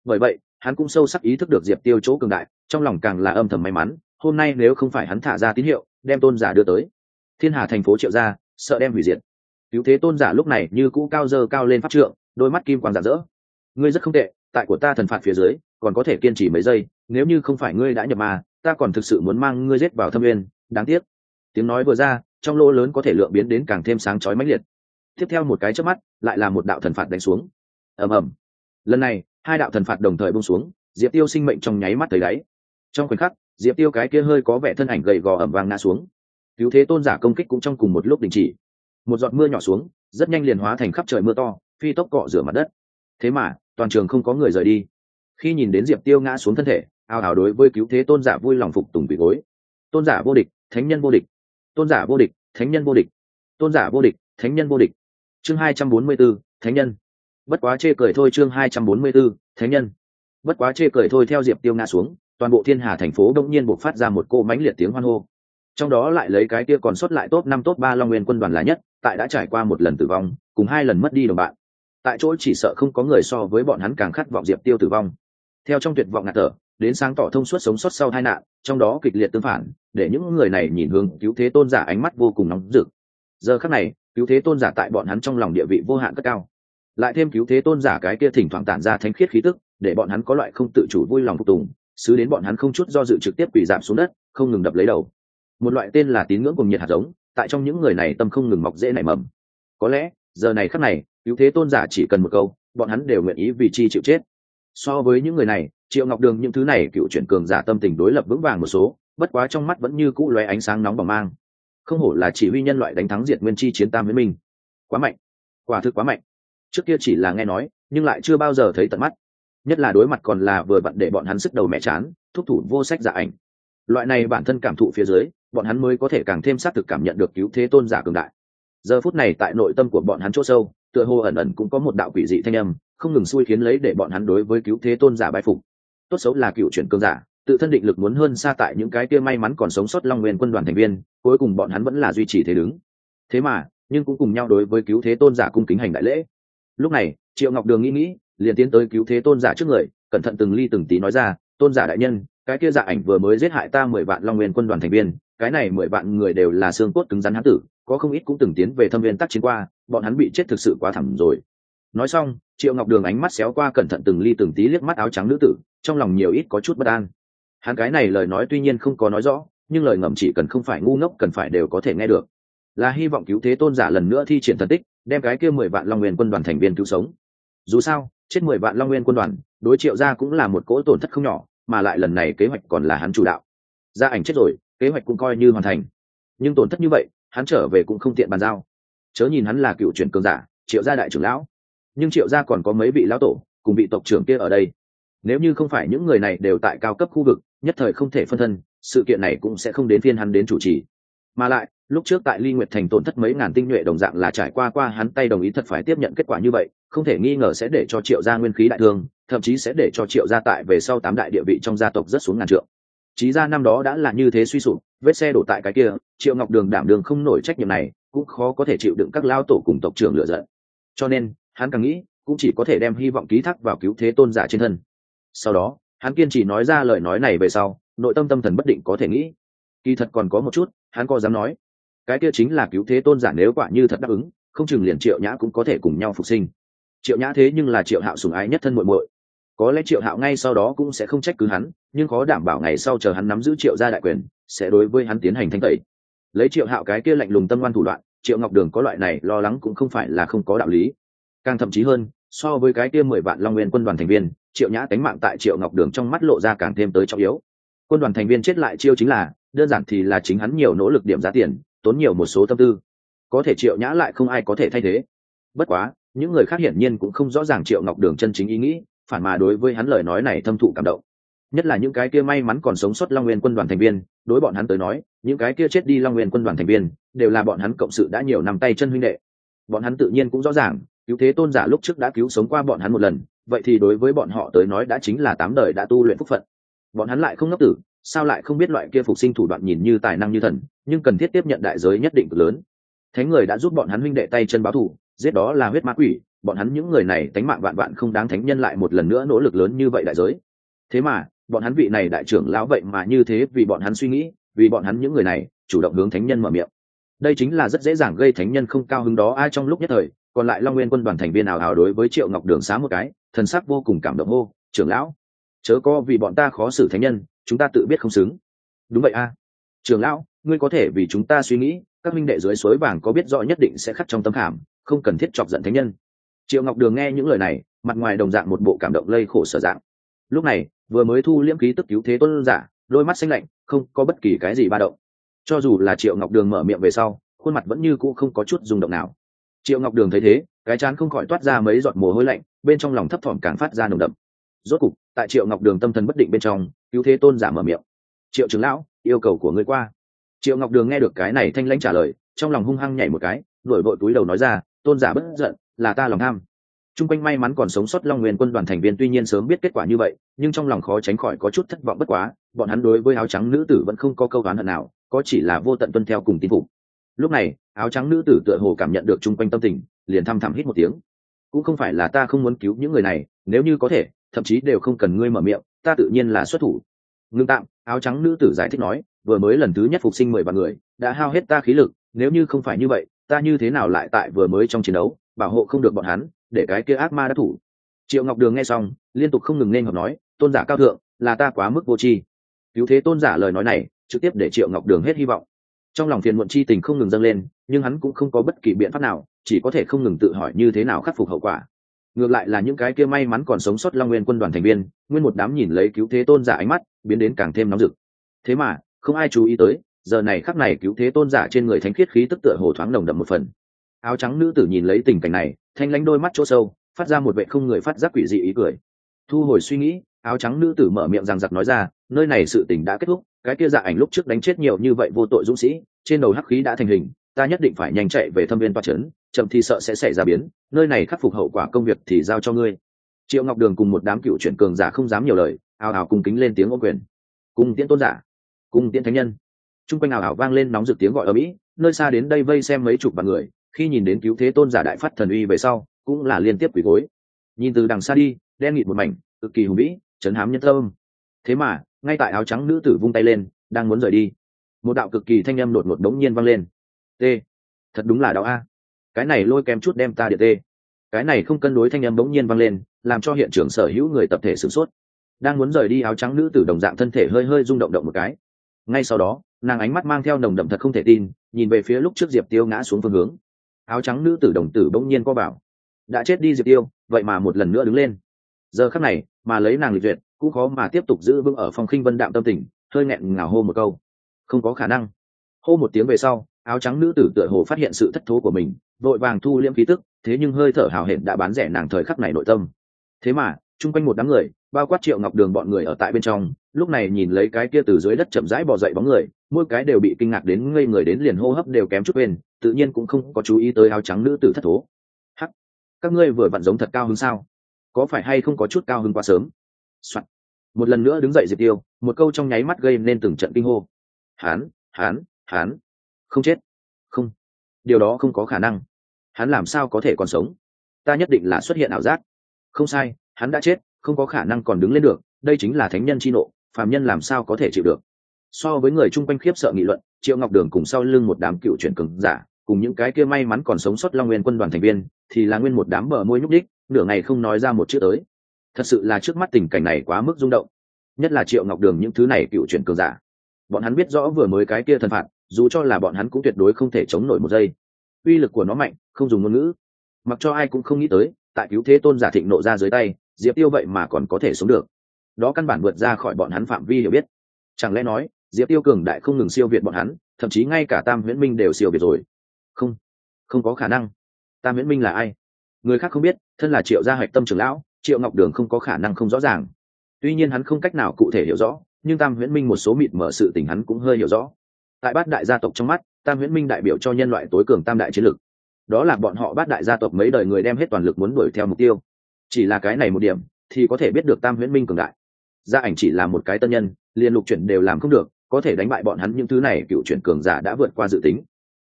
Bởi vậy, hắn cũng sâu sắc ý thức được diệp tiêu chỗ cường đại, trong lòng càng là âm thầm may mắn, hôm nay nếu không phải hắn thả ra tín hiệu, đem tôn giả đưa tới. Thiên hà thành phố triệu ra sợ đem hủy diệt. Cứu thế tôn giả lúc này như cũ cao dơ cao lên pháp trượng, đôi mắt kim quang rạng rỡ. Ngươi rất không tệ, tại của ta thần phạt phía dưới, còn có thể kiên trì mấy giây, nếu như không phải ngươi đã nhập mà ta còn thực sự muốn mang ngươi giết vào thâm uyên đáng tiếc. Tiếng nói vừa ra, trong lỗ lớn có thể lượng biến đến càng thêm sáng chói mãnh liệt. Tiếp theo một cái chớp mắt, lại là một đạo thần phạt đánh xuống. Ầm ầm. Lần này, hai đạo thần phạt đồng thời bông xuống, diệp tiêu sinh mệnh trong nháy mắt thấy đáy. Trong khoảnh khắc, diệp tiêu cái kia hơi có vẻ thân ảnh gầy gò ẩm vàng ngã xuống. Cứu thế tôn giả công kích cũng trong cùng một lúc đình chỉ. Một giọt mưa nhỏ xuống, rất nhanh liền hóa thành khắp trời mưa to, phi tốc cọ rửa mặt đất. Thế mà, toàn trường không có người rời đi. Khi nhìn đến diệp tiêu ngã xuống thân thể ao ào đối với cứu thế tôn giả vui lòng phục tùng bị gối. Tôn giả vô địch thánh nhân vô địch, tôn giả vô địch, thánh nhân vô địch, tôn giả vô địch, thánh nhân vô địch. Chương hai trăm bốn mươi b ố thánh nhân. Bất quá chê cười thôi chương hai trăm bốn mươi b ố thánh nhân. Bất quá chê cười thôi theo diệp tiêu ngã xuống, toàn bộ thiên hà thành phố đông nhiên buộc phát ra một cô mãnh liệt tiếng hoan hô. Trong đó lại lấy cái kia còn sót lại top năm, top ba long nguyên quân đoàn là nhất, tại đã trải qua một lần tử vong, cùng hai lần mất đi đồng bạn. Tại chỗ chỉ sợ không có người so với bọn hắn càng khát vọng diệp tiêu tử vong. Theo trong tuyệt vọng ngạt thở, đến sáng tỏ thông suốt sống sót sau hai nạn, trong đó kịch liệt tương phản để những người này nhìn hướng cứu thế tôn giả ánh mắt vô cùng nóng rực. Giờ khắc này, cứu thế tôn giả tại bọn hắn trong lòng địa vị vô hạn cất cao. Lại thêm cứu thế tôn giả cái kia thỉnh thoảng tản ra thánh khiết khí tức, để bọn hắn có loại không tự chủ vui lòng phục tùng xứ đến bọn hắn không chút do dự trực tiếp quỳ giảm xuống đất, không ngừng đập lấy đầu. Một loại tên là tín ngưỡng cùng nhiệt hạt giống, tại trong những người này tâm không ngừng mọc dễ nảy mầm. Có lẽ, giờ này khắc này, cứu thế tôn giả chỉ cần một câu, bọn hắn đều nguyện ý vì chi chịu chết. So với những người này, triệu ngọc đường những thứ này cựu chuyển cường giả tâm tình đối lập vững vàng một số bất quá trong mắt vẫn như cũ lóe ánh sáng nóng bỏng mang. Không hổ là chỉ huy nhân loại đánh thắng diệt nguyên chi chiến tam với mình quá mạnh. Quả thực quá mạnh. Trước kia chỉ là nghe nói, nhưng lại chưa bao giờ thấy tận mắt. Nhất là đối mặt còn là vừa vặn để bọn hắn sức đầu mẹ chán, thúc thủ vô sách giả ảnh. Loại này bản thân cảm thụ phía dưới, bọn hắn mới có thể càng thêm xác thực cảm nhận được cứu thế tôn giả cường đại. Giờ phút này tại nội tâm của bọn hắn chỗ sâu, tựa hồ ẩn ẩn cũng có một đạo quỷ dị thanh âm, không ngừng xui khiến lấy để bọn hắn đối với cứu thế tôn giả bái phục. Tốt xấu là cựu chuyển cường giả tự thân định lực muốn hơn xa tại những cái kia may mắn còn sống sót long nguyên quân đoàn thành viên, cuối cùng bọn hắn vẫn là duy trì thế đứng. Thế mà, nhưng cũng cùng nhau đối với cứu thế tôn giả cung kính hành đại lễ. Lúc này, triệu ngọc đường nghĩ nghĩ, liền tiến tới cứu thế tôn giả trước người, cẩn thận từng ly từng tí nói ra, tôn giả đại nhân, cái kia giả ảnh vừa mới giết hại ta mười vạn long nguyên quân đoàn thành viên, cái này mười vạn người đều là xương cốt cứng rắn hán tử, có không ít cũng từng tiến về thâm viên tác chiến qua, bọn hắn bị chết thực sự quá thẳng rồi. Nói xong, triệu ngọc đường ánh mắt xéo qua cẩn thận từng ly từng tí liếc mắt áo trắng nữ tử, trong lòng nhiều ít có chút bất an hắn cái này lời nói tuy nhiên không có nói rõ, nhưng lời ngầm chỉ cần không phải ngu ngốc cần phải đều có thể nghe được. Là hy vọng cứu thế tôn giả lần nữa thi triển thần tích, đem cái kia mười vạn long nguyên quân đoàn thành viên cứu sống. Dù sao, chết mười vạn long nguyên quân đoàn, đối triệu ra cũng là một cỗ tổn thất không nhỏ, mà lại lần này kế hoạch còn là hắn chủ đạo. Gia ảnh chết rồi, kế hoạch cũng coi như hoàn thành. Nhưng tổn thất như vậy, hắn trở về cũng không tiện bàn giao. Chớ nhìn hắn là cựu truyền cường giả, triệu gia đại trưởng lão. Nhưng triệu gia còn có mấy vị lão tổ, cùng vị tộc trưởng kia ở đây. Nếu như không phải những người này đều tại cao cấp khu vực nhất thời không thể phân thân, sự kiện này cũng sẽ không đến phiên hắn đến chủ trì. Mà lại, lúc trước tại ly nguyệt thành tổn thất mấy ngàn tinh nhuệ đồng dạng là trải qua qua hắn tay đồng ý thật phải tiếp nhận kết quả như vậy, không thể nghi ngờ sẽ để cho triệu gia nguyên khí đại thương, thậm chí sẽ để cho triệu gia tại về sau tám đại địa vị trong gia tộc rất xuống ngàn trượng. Trí gia năm đó đã là như thế suy sụp, vết xe đổ tại cái kia, triệu ngọc đường đảm đường không nổi trách nhiệm này, cũng khó có thể chịu đựng các lao tổ cùng tộc trưởng lựa giận. Cho nên, hắn càng nghĩ, cũng chỉ có thể đem hy vọng ký thác vào cứu thế tôn giả trên thân. Sau đó hắn kiên trì nói ra lời nói này về sau, nội tâm tâm thần bất định có thể nghĩ. Kỳ thật còn có một chút, hắn có dám nói. Cái kia chính là cứu thế tôn giả nếu quả như thật đáp ứng, không chừng liền triệu nhã cũng có thể cùng nhau phục sinh. Triệu nhã thế nhưng là triệu hạo sùng ái nhất thân muội muội. Có lẽ triệu hạo ngay sau đó cũng sẽ không trách cứ hắn, nhưng khó đảm bảo ngày sau chờ hắn nắm giữ triệu gia đại quyền, sẽ đối với hắn tiến hành thanh tẩy. Lấy triệu hạo cái kia lạnh lùng tâm ngoan thủ đoạn, triệu ngọc đường có loại này lo lắng cũng không phải là không có đạo lý. Càng thậm chí hơn, so với cái kia mười vạn long nguyên quân đoàn thành viên triệu nhã cánh mạng tại triệu ngọc đường trong mắt lộ ra càng thêm tới trọng yếu. Quân đoàn thành viên chết lại chiêu chính là, đơn giản thì là chính hắn nhiều nỗ lực điểm giá tiền, tốn nhiều một số tâm tư. Có thể triệu nhã lại không ai có thể thay thế. Bất quá, những người khác hiển nhiên cũng không rõ ràng triệu ngọc đường chân chính ý nghĩ, phản mà đối với hắn lời nói này thâm thụ cảm động. Nhất là những cái kia may mắn còn sống sót long nguyên quân đoàn thành viên, đối bọn hắn tới nói, những cái kia chết đi long nguyên quân đoàn thành viên, đều là bọn hắn cộng sự đã nhiều năm tay chân huynh đệ. Bọn hắn tự nhiên cũng rõ ràng, cứu thế tôn giả lúc trước đã cứu sống qua bọn hắn một lần vậy thì đối với bọn họ tới nói đã chính là tám đời đã tu luyện phúc phận. Bọn hắn lại không ngốc tử, sao lại không biết loại kia phục sinh thủ đoạn nhìn như tài năng như thần, nhưng cần thiết tiếp nhận đại giới nhất định cực lớn. Thánh người đã giúp bọn hắn huynh đệ tay chân báo thù, giết đó là huyết ma quỷ, bọn hắn những người này tánh mạng vạn vạn không đáng thánh nhân lại một lần nữa nỗ lực lớn như vậy đại giới. Thế mà, bọn hắn vị này đại trưởng lão vậy mà như thế vì bọn hắn suy nghĩ, vì bọn hắn những người này chủ động hướng thánh nhân mở miệng. Đây chính là rất dễ dàng gây thánh nhân không cao hứng đó, ai trong lúc nhất thời còn lại long nguyên quân đoàn thành viên nào hào đối với triệu ngọc đường xá một cái, thần sắc vô cùng cảm động hô, trưởng lão, chớ co vì bọn ta khó xử thánh nhân, chúng ta tự biết không xứng. Đúng vậy a. Trưởng lão, ngươi có thể vì chúng ta suy nghĩ, các minh đệ dưới suối vàng có biết rõ nhất định sẽ khắc trong tấm khảm, không cần thiết chọc giận thánh nhân. Triệu ngọc đường nghe những lời này, mặt ngoài đồng dạng một bộ cảm động lây khổ sở dạng. Lúc này, vừa mới thu liễm ký tức cứu thế tôn giả, đôi mắt xanh lạnh, không có bất kỳ cái gì ba động. Cho dù là triệu ngọc đường mở miệng về sau, khuôn mặt vẫn như cũ không có chút rung động nào triệu ngọc đường thấy thế, cái chán không khỏi toát ra mấy giọt mồ hôi lạnh, bên trong lòng thấp thỏm càng phát ra nồng đậm. Rốt cục, tại triệu ngọc đường tâm thần bất định bên trong, cứu thế tôn giả mở miệng. Triệu trưởng lão, yêu cầu của ngươi qua. Triệu ngọc đường nghe được cái này thanh lãnh trả lời, trong lòng hung hăng nhảy một cái đổi vội túi đầu nói ra, tôn giả bất giận, là ta lòng tham. T r u n g quanh may mắn còn sống sót long nguyên quân đoàn thành viên tuy nhiên sớm biết kết quả như vậy, nhưng trong lòng khó tránh khỏi có chút thất vọng bất quá, bọn hắn đối với áo trắng nữ tử vẫn không có câu đoán hận nào, có chỉ là vô tận tuân theo cùng tín phục lúc này, áo trắng nữ tử tựa hồ cảm nhận được chung quanh tâm tình, liền thăm thẳm hít một tiếng. Cũng không phải là ta không muốn cứu những người này, nếu như có thể, thậm chí đều không cần ngươi mở miệng, ta tự nhiên là xuất thủ. Ngưng tạm, áo trắng nữ tử giải thích nói, vừa mới lần thứ nhất phục sinh mười vạn người, đã hao hết ta khí lực, nếu như không phải như vậy, ta như thế nào lại tại vừa mới trong chiến đấu, bảo hộ không được bọn hắn, để cái kia ác ma đã thủ. Triệu ngọc đường nghe xong, liên tục không ngừng nên hợp nói, tôn giả cao thượng, là ta quá mức vô tri. Cứu thế tôn giả lời nói này, trực tiếp để triệu ngọc đường hết hy vọng trong lòng phiền muộn chi tình không ngừng dâng lên, nhưng hắn cũng không có bất kỳ biện pháp nào, chỉ có thể không ngừng tự hỏi như thế nào khắc phục hậu quả. Ngược lại là những cái kia may mắn còn sống sót long nguyên quân đoàn thành viên, nguyên một đám nhìn lấy cứu thế tôn giả ánh mắt, biến đến càng thêm nóng rực. Thế mà, không ai chú ý tới, giờ này khắc này cứu thế tôn giả trên người thánh khiết khí tức tựa hồ thoáng nồng đậm một phần. Áo trắng nữ tử nhìn lấy tình cảnh này, thanh lánh đôi mắt chỗ sâu, phát ra một vệ không người phát giác quỷ dị ý cười. Thu hồi suy nghĩ, áo trắng nữ tử mở miệng rằng giặc nói ra, nơi này sự tình đã kết thúc cái kia dạ ảnh lúc trước đánh chết nhiều như vậy vô tội dũng sĩ, trên đầu hắc khí đã thành hình, ta nhất định phải nhanh chạy về thâm viên toa trấn, chậm thì sợ sẽ xảy ra biến, nơi này khắc phục hậu quả công việc thì giao cho ngươi. Triệu ngọc đường cùng một đám cựu chuyển cường giả không dám nhiều lời, ào ào cùng kính lên tiếng ô quyền. Cùng tiễn tôn giả cùng tiễn thánh nhân. T r u n g quanh ào ào vang lên nóng rực tiếng gọi ở mỹ, nơi xa đến đây vây xem mấy chục vạn người, khi nhìn đến cứu thế tôn giả đại phát thần uy về sau, cũng là liên tiếp quỷ gối. Nhìn từ đằng xa đi, đen nghịt một mảnh, cực kỳ hùng vĩ chấn hám nhân thơm thế mà, ngay tại áo trắng nữ tử vung tay lên, đang muốn rời đi. Một đạo cực kỳ thanh âm đột ngột đống nhiên vang lên. T, thật đúng là đạo a. Cái này lôi kém chút đem ta địa tê. Cái này không cân đối thanh âm đống nhiên vang lên, làm cho hiện trường sở hữu người tập thể sửng sốt. Đang muốn rời đi áo trắng nữ tử đồng dạng thân thể hơi hơi rung động động một cái. Ngay sau đó, nàng ánh mắt mang theo nồng đậm thật không thể tin, nhìn về phía lúc trước diệp tiêu ngã xuống phương hướng. Áo trắng nữ tử đồng tử bỗng nhiên co bảo. Đã chết đi diệp tiêu, vậy mà một lần nữa đứng lên. Giờ khắc này, mà lấy nàng lịch duyệt cũng khó mà tiếp tục giữ vững ở phòng khinh vân đạm tâm tình, hơi nghẹn ngào hô một câu. Không có khả năng. Hô một tiếng về sau, áo trắng nữ tử tựa hồ phát hiện sự thất thố của mình, vội vàng thu liễm khí tức, thế nhưng hơi thở hào hển đã bán rẻ nàng thời khắc này nội tâm. Thế mà, chung quanh một đám người, bao quát triệu ngọc đường bọn người ở tại bên trong, lúc này nhìn lấy cái kia từ dưới đất chậm rãi bò dậy bóng người, mỗi cái đều bị kinh ngạc đến ngây người đến liền hô hấp đều kém chút quên, tự nhiên cũng không có chú ý tới áo trắng nữ tử thất thố. Hắc, các ngươi vừa vặn giống thật cao hứng sao? Có phải hay không có chút cao hứng quá sớm、Soạn. một lần nữa đứng dậy diệp tiêu, một câu trong nháy mắt gây nên từng trận kinh hô. Hán hán hán. Không chết. Không. Điều đó không có khả năng. Hắn làm sao có thể còn sống? Ta nhất định là xuất hiện ảo giác. Không sai, hắn đã chết, không có khả năng còn đứng lên được, đây chính là thánh nhân chi nộ, phàm nhân làm sao có thể chịu được? So với người chung quanh khiếp sợ nghị luận, triệu ngọc đường cùng sau lưng một đám cựu chuyển cường giả, cùng những cái kia may mắn còn sống sót long nguyên quân đoàn thành viên, thì là nguyên một đám bờ môi nhúc đích nửa ngày không nói ra một chữ tới thật sự là trước mắt tình cảnh này quá mức rung động. Nhất là triệu ngọc đường những thứ này cựu chuyển cường giả. Bọn hắn biết rõ vừa mới cái kia thần phạt, dù cho là bọn hắn cũng tuyệt đối không thể chống nổi một giây. Uy lực của nó mạnh, không dùng ngôn ngữ. Mặc cho ai cũng không nghĩ tới, tại cứu thế tôn giả thịnh nộ ra dưới tay, diệp tiêu vậy mà còn có thể sống được. Đó căn bản vượt ra khỏi bọn hắn phạm vi hiểu biết. Chẳng lẽ nói, diệp tiêu cường đại không ngừng siêu việt bọn hắn, thậm chí ngay cả tam huyễn minh đều siêu việt rồi? Không không có khả năng. Tam huyễn minh là ai? Người khác không biết, thân là triệu gia hạch tâm trưởng lão triệu ngọc đường không có khả năng không rõ ràng. Tuy nhiên hắn không cách nào cụ thể hiểu rõ, nhưng tam huyễn minh một số mịt mở sự tình hắn cũng hơi hiểu rõ. Tại bát đại gia tộc trong mắt, tam huyễn minh đại biểu cho nhân loại tối cường tam đại chiến lực. Đó là bọn họ bát đại gia tộc mấy đời người đem hết toàn lực muốn đuổi theo mục tiêu. Chỉ là cái này một điểm, thì có thể biết được tam huyễn minh cường đại. Gia ảnh chỉ là một cái tân nhân, liền lục chuyển đều làm không được, có thể đánh bại bọn hắn những thứ này cựu chuyển cường giả đã vượt qua dự tính.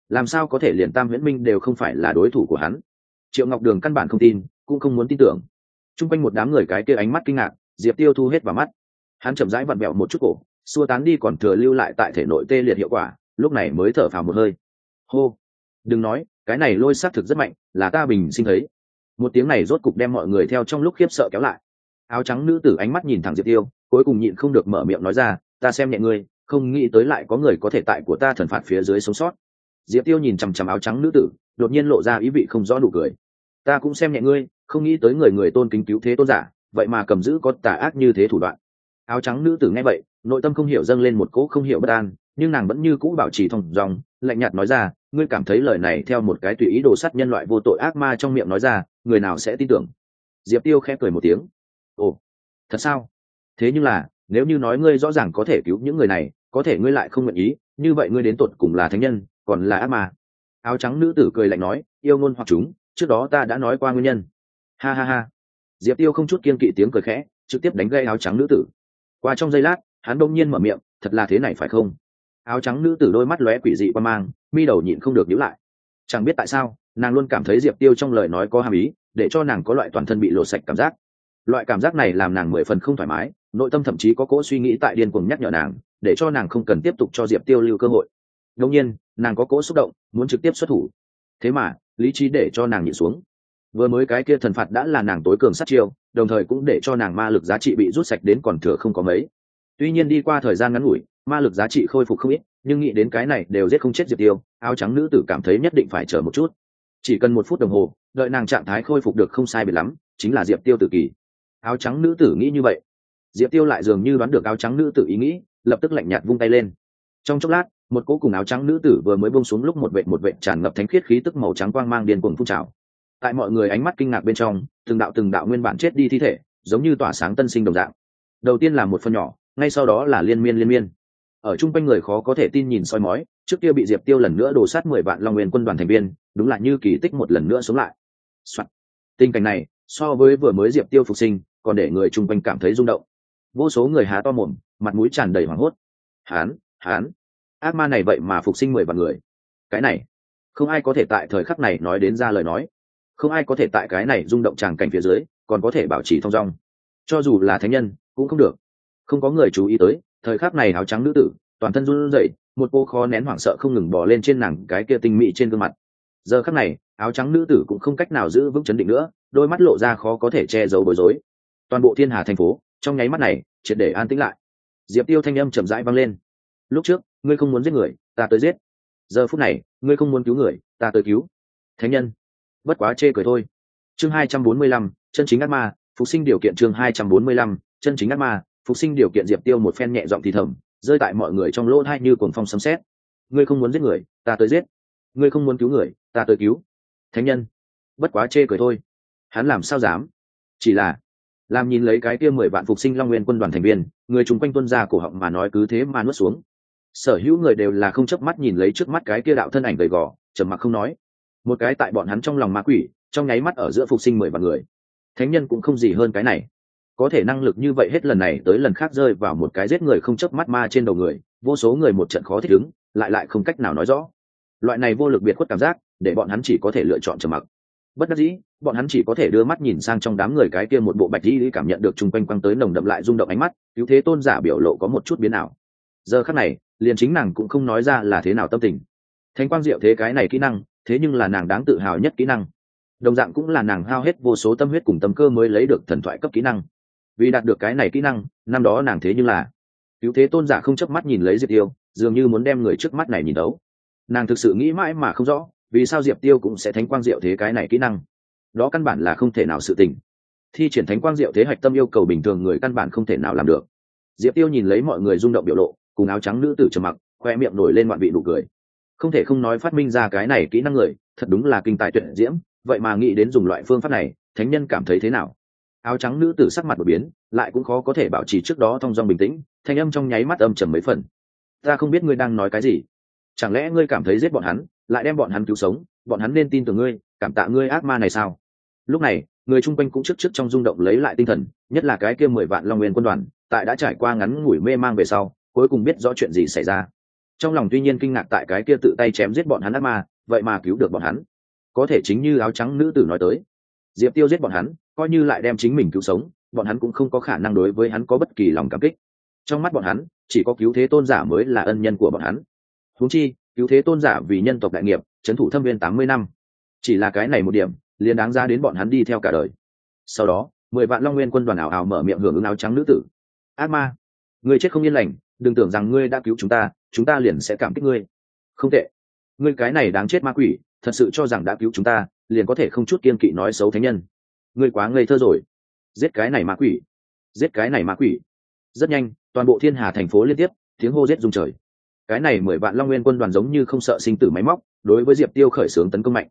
Làm sao có thể liền tam huyễn minh đều không phải là đối thủ của hắn? Triệu ngọc đường căn bản không tin, cũng không muốn tin tưởng t r u n g quanh một đám người cái kia ánh mắt kinh ngạc, diệp tiêu thu hết vào mắt. Hắn chậm rãi vặn vẹo một chút cổ, xua tán đi còn thừa lưu lại tại thể nội tê liệt hiệu quả, lúc này mới thở phào một hơi. Hô! Đừng nói, cái này lôi xác thực rất mạnh, là ta bình sinh thấy. Một tiếng này rốt cục đem mọi người theo trong lúc khiếp sợ kéo lại. Áo trắng nữ tử ánh mắt nhìn thẳng diệp tiêu, cuối cùng nhịn không được mở miệng nói ra, ta xem nhẹ ngươi, không nghĩ tới lại có người có thể tại của ta thần phạt phía dưới sống sót. Diệp tiêu nhìn chằm chằm áo trắng nữ tử, đột nhiên lộ ra ý vị không rõ nụ cười. Ta cũng xem nhẹ ngươi không nghĩ tới người người tôn kính cứu thế tôn giả, vậy mà cầm giữ có tà ác như thế thủ đoạn. Áo trắng nữ tử nghe vậy, nội tâm không hiểu dâng lên một cỗ không hiểu bất an, nhưng nàng vẫn như cũ bảo trì thông dòng lạnh nhạt nói ra, ngươi cảm thấy lời này theo một cái tùy ý đồ sắt nhân loại vô tội ác ma trong miệng nói ra, người nào sẽ tin tưởng? Diệp tiêu khẽ cười một tiếng, ồ, thật sao? Thế nhưng là, nếu như nói ngươi rõ ràng có thể cứu những người này, có thể ngươi lại không nguyện ý, như vậy ngươi đến tột cùng là thánh nhân, còn là ác ma? Áo trắng nữ tử cười lạnh nói, yêu ngôn hoặc chúng, trước đó ta đã nói qua nguyên nhân ha ha ha. Diệp tiêu không chút kiên kỵ tiếng cười khẽ, trực tiếp đánh gây áo trắng nữ tử. Qua trong giây lát, hắn đông nhiên mở miệng, thật là thế này phải không? Áo trắng nữ tử đôi mắt lóe quỷ dị qua mang, mi đầu nhịn không được nhíu lại. Chẳng biết tại sao, nàng luôn cảm thấy diệp tiêu trong lời nói có hàm ý, để cho nàng có loại toàn thân bị lột sạch cảm giác. Loại cảm giác này làm nàng mười phần không thoải mái, nội tâm thậm chí có cỗ suy nghĩ tại điên cuồng nhắc nhở nàng, để cho nàng không cần tiếp tục cho diệp tiêu lưu cơ hội. Đông nhiên, nàng có cỗ xúc động, muốn trực tiếp xuất thủ. Thế mà, lý trí để cho nàng nhịn xuống vừa mới cái kia thần phạt đã là nàng tối cường sát chiêu, đồng thời cũng để cho nàng ma lực giá trị bị rút sạch đến còn thừa không có mấy. Tuy nhiên đi qua thời gian ngắn ngủi, ma lực giá trị khôi phục không ít, nhưng nghĩ đến cái này đều giết không chết diệp tiêu, áo trắng nữ tử cảm thấy nhất định phải chờ một chút. Chỉ cần một phút đồng hồ, đợi nàng trạng thái khôi phục được không sai biệt lắm, chính là diệp tiêu tử kỳ. Áo trắng nữ tử nghĩ như vậy. Diệp tiêu lại dường như đoán được áo trắng nữ tử ý nghĩ, lập tức lạnh nhạt vung tay lên. Trong chốc lát, một cỗ cùng áo trắng nữ tử vừa mới bông xuống lúc một vệ một vệ tràn ngập thánh khiết khí tức màu trắng quang mang điên cuồng phun trào tại mọi người ánh mắt kinh ngạc bên trong, từng đạo từng đạo nguyên bản chết đi thi thể, giống như tỏa sáng tân sinh đồng dạng. Đầu tiên là một phần nhỏ, ngay sau đó là liên miên liên miên. Ở chung quanh người khó có thể tin nhìn soi mói, trước kia bị diệp tiêu lần nữa đổ sát mười vạn long nguyên quân đoàn thành viên, đúng là như kỳ tích một lần nữa sống lại、Soạn. tình cảnh này, so với vừa mới diệp tiêu phục sinh, còn để người chung quanh cảm thấy rung động. Vô số người há to mồm, mặt mũi tràn đầy hoảng hốt. Hán hán. Ác ma này vậy mà phục sinh mười vạn người. Cái này, không ai có thể tại thời khắc này nói đến ra lời nói không ai có thể tại cái này rung động tràng cảnh phía dưới, còn có thể bảo trì thong dong. Cho dù là thánh nhân, cũng không được. Không có người chú ý tới, thời khắc này áo trắng nữ tử, toàn thân run rẩy, một cô khó nén hoảng sợ không ngừng bỏ lên trên nàng cái kia tinh mị trên gương mặt. Giờ khắc này, áo trắng nữ tử cũng không cách nào giữ vững chấn định nữa, đôi mắt lộ ra khó có thể che giấu bối rối. Toàn bộ thiên hà thành phố, trong nháy mắt này, triệt để an tĩnh lại. Diệp tiêu thanh âm chậm rãi vang lên. Lúc trước, ngươi không muốn giết người, ta tới giết. Giờ phút này, ngươi không muốn cứu người, ta tới cứu. Thánh nhân bất quá chê cười thôi. Chương hai trăm bốn mươi lăm, chân chính ác ma, phục sinh điều kiện chương hai trăm bốn mươi lăm, chân chính ác ma, phục sinh điều kiện diệp tiêu một phen nhẹ giọng thì thầm, rơi tại mọi người trong lỗ hai như cuồng phong sấm xét ngươi không muốn giết người, ta tới giết. Ngươi không muốn cứu người, ta tới cứu. Thánh nhân. Bất quá chê cười thôi. Hắn làm sao dám? Chỉ là, làm nhìn lấy cái kia mười vạn phục sinh long nguyên quân đoàn thành viên, người chung quanh tuân ra cổ họng mà nói cứ thế mà nuốt xuống. Sở hữu người đều là không chớp mắt nhìn lấy trước mắt cái kia đạo thân ảnh gầy gò, trầm mặc không nói một cái tại bọn hắn trong lòng ma quỷ, trong nháy mắt ở giữa phục sinh mười vạn người. Thánh nhân cũng không gì hơn cái này. Có thể năng lực như vậy hết lần này tới lần khác rơi vào một cái giết người không chớp mắt ma trên đầu người, vô số người một trận khó thích ứng, lại lại không cách nào nói rõ. Loại này vô lực biệt khuất cảm giác, để bọn hắn chỉ có thể lựa chọn trầm mặc. Bất đắc dĩ, bọn hắn chỉ có thể đưa mắt nhìn sang trong đám người cái kia một bộ bạch dĩ cảm nhận được chung quanh quăng tới nồng đậm lại rung động ánh mắt, cứu thế tôn giả biểu lộ có một chút biến ảo. Giờ khắc này, liền chính nàng cũng không nói ra là thế nào tâm tình. Thánh quang diệu thế cái này kỹ năng thế nhưng là nàng đáng tự hào nhất kỹ năng. Đồng dạng cũng là nàng hao hết vô số tâm huyết cùng tâm cơ mới lấy được thần thoại cấp kỹ năng. Vì đạt được cái này kỹ năng, năm đó nàng thế nhưng là cứu thế tôn giả không chớp mắt nhìn lấy diệp tiêu, dường như muốn đem người trước mắt này nhìn đấu. Nàng thực sự nghĩ mãi mà không rõ, vì sao diệp tiêu cũng sẽ thánh quang diệu thế cái này kỹ năng. Đó căn bản là không thể nào sự tình. Thi triển thánh quang diệu thế hạch tâm yêu cầu bình thường người căn bản không thể nào làm được. Diệp tiêu nhìn lấy mọi người rung động biểu lộ, cùng áo trắng nữ tử trầm mặc, khoe miệng nổi lên ngoạn vị nụ cười không thể không nói phát minh ra cái này kỹ năng người, thật đúng là kinh tài tuyệt diễm, vậy mà nghĩ đến dùng loại phương pháp này, thánh nhân cảm thấy thế nào? Áo trắng nữ tử sắc mặt đột biến, lại cũng khó có thể bảo trì trước đó thong dong bình tĩnh, thanh âm trong nháy mắt âm trầm mấy phần. Ta không biết ngươi đang nói cái gì. Chẳng lẽ ngươi cảm thấy giết bọn hắn, lại đem bọn hắn cứu sống, bọn hắn nên tin tưởng ngươi, cảm tạ ngươi ác ma này sao? Lúc này, người chung quanh cũng trước trước trong rung động lấy lại tinh thần, nhất là cái kia mười vạn long nguyên quân đoàn, tại đã trải qua ngắn ngủi mê mang về sau, cuối cùng biết rõ chuyện gì xảy ra trong lòng tuy nhiên kinh ngạc tại cái kia tự tay chém giết bọn hắn ác ma, vậy mà cứu được bọn hắn. Có thể chính như áo trắng nữ tử nói tới, diệp tiêu giết bọn hắn, coi như lại đem chính mình cứu sống, bọn hắn cũng không có khả năng đối với hắn có bất kỳ lòng cảm kích. Trong mắt bọn hắn, chỉ có cứu thế tôn giả mới là ân nhân của bọn hắn. Huống chi, cứu thế tôn giả vì nhân tộc đại nghiệp, trấn thủ thâm viên tám mươi năm. Chỉ là cái này một điểm, liền đáng ra đến bọn hắn đi theo cả đời. Sau đó, mười vạn long nguyên quân đoàn ảo ảo mở miệng hưởng ứng áo trắng nữ tử. Ác ma người chết không yên lành, đừng tưởng rằng ngươi đã cứu chúng ta chúng ta liền sẽ cảm kích ngươi. Không tệ. Ngươi cái này đáng chết ma quỷ, thật sự cho rằng đã cứu chúng ta, liền có thể không chút kiên kỵ nói xấu thánh nhân. Ngươi quá ngây thơ rồi. Giết cái này ma quỷ. Giết cái này ma quỷ. Rất nhanh, toàn bộ thiên hà thành phố liên tiếp, tiếng hô giết rung trời. Cái này mười vạn long nguyên quân đoàn giống như không sợ sinh tử máy móc, đối với diệp tiêu khởi xướng tấn công mạnh.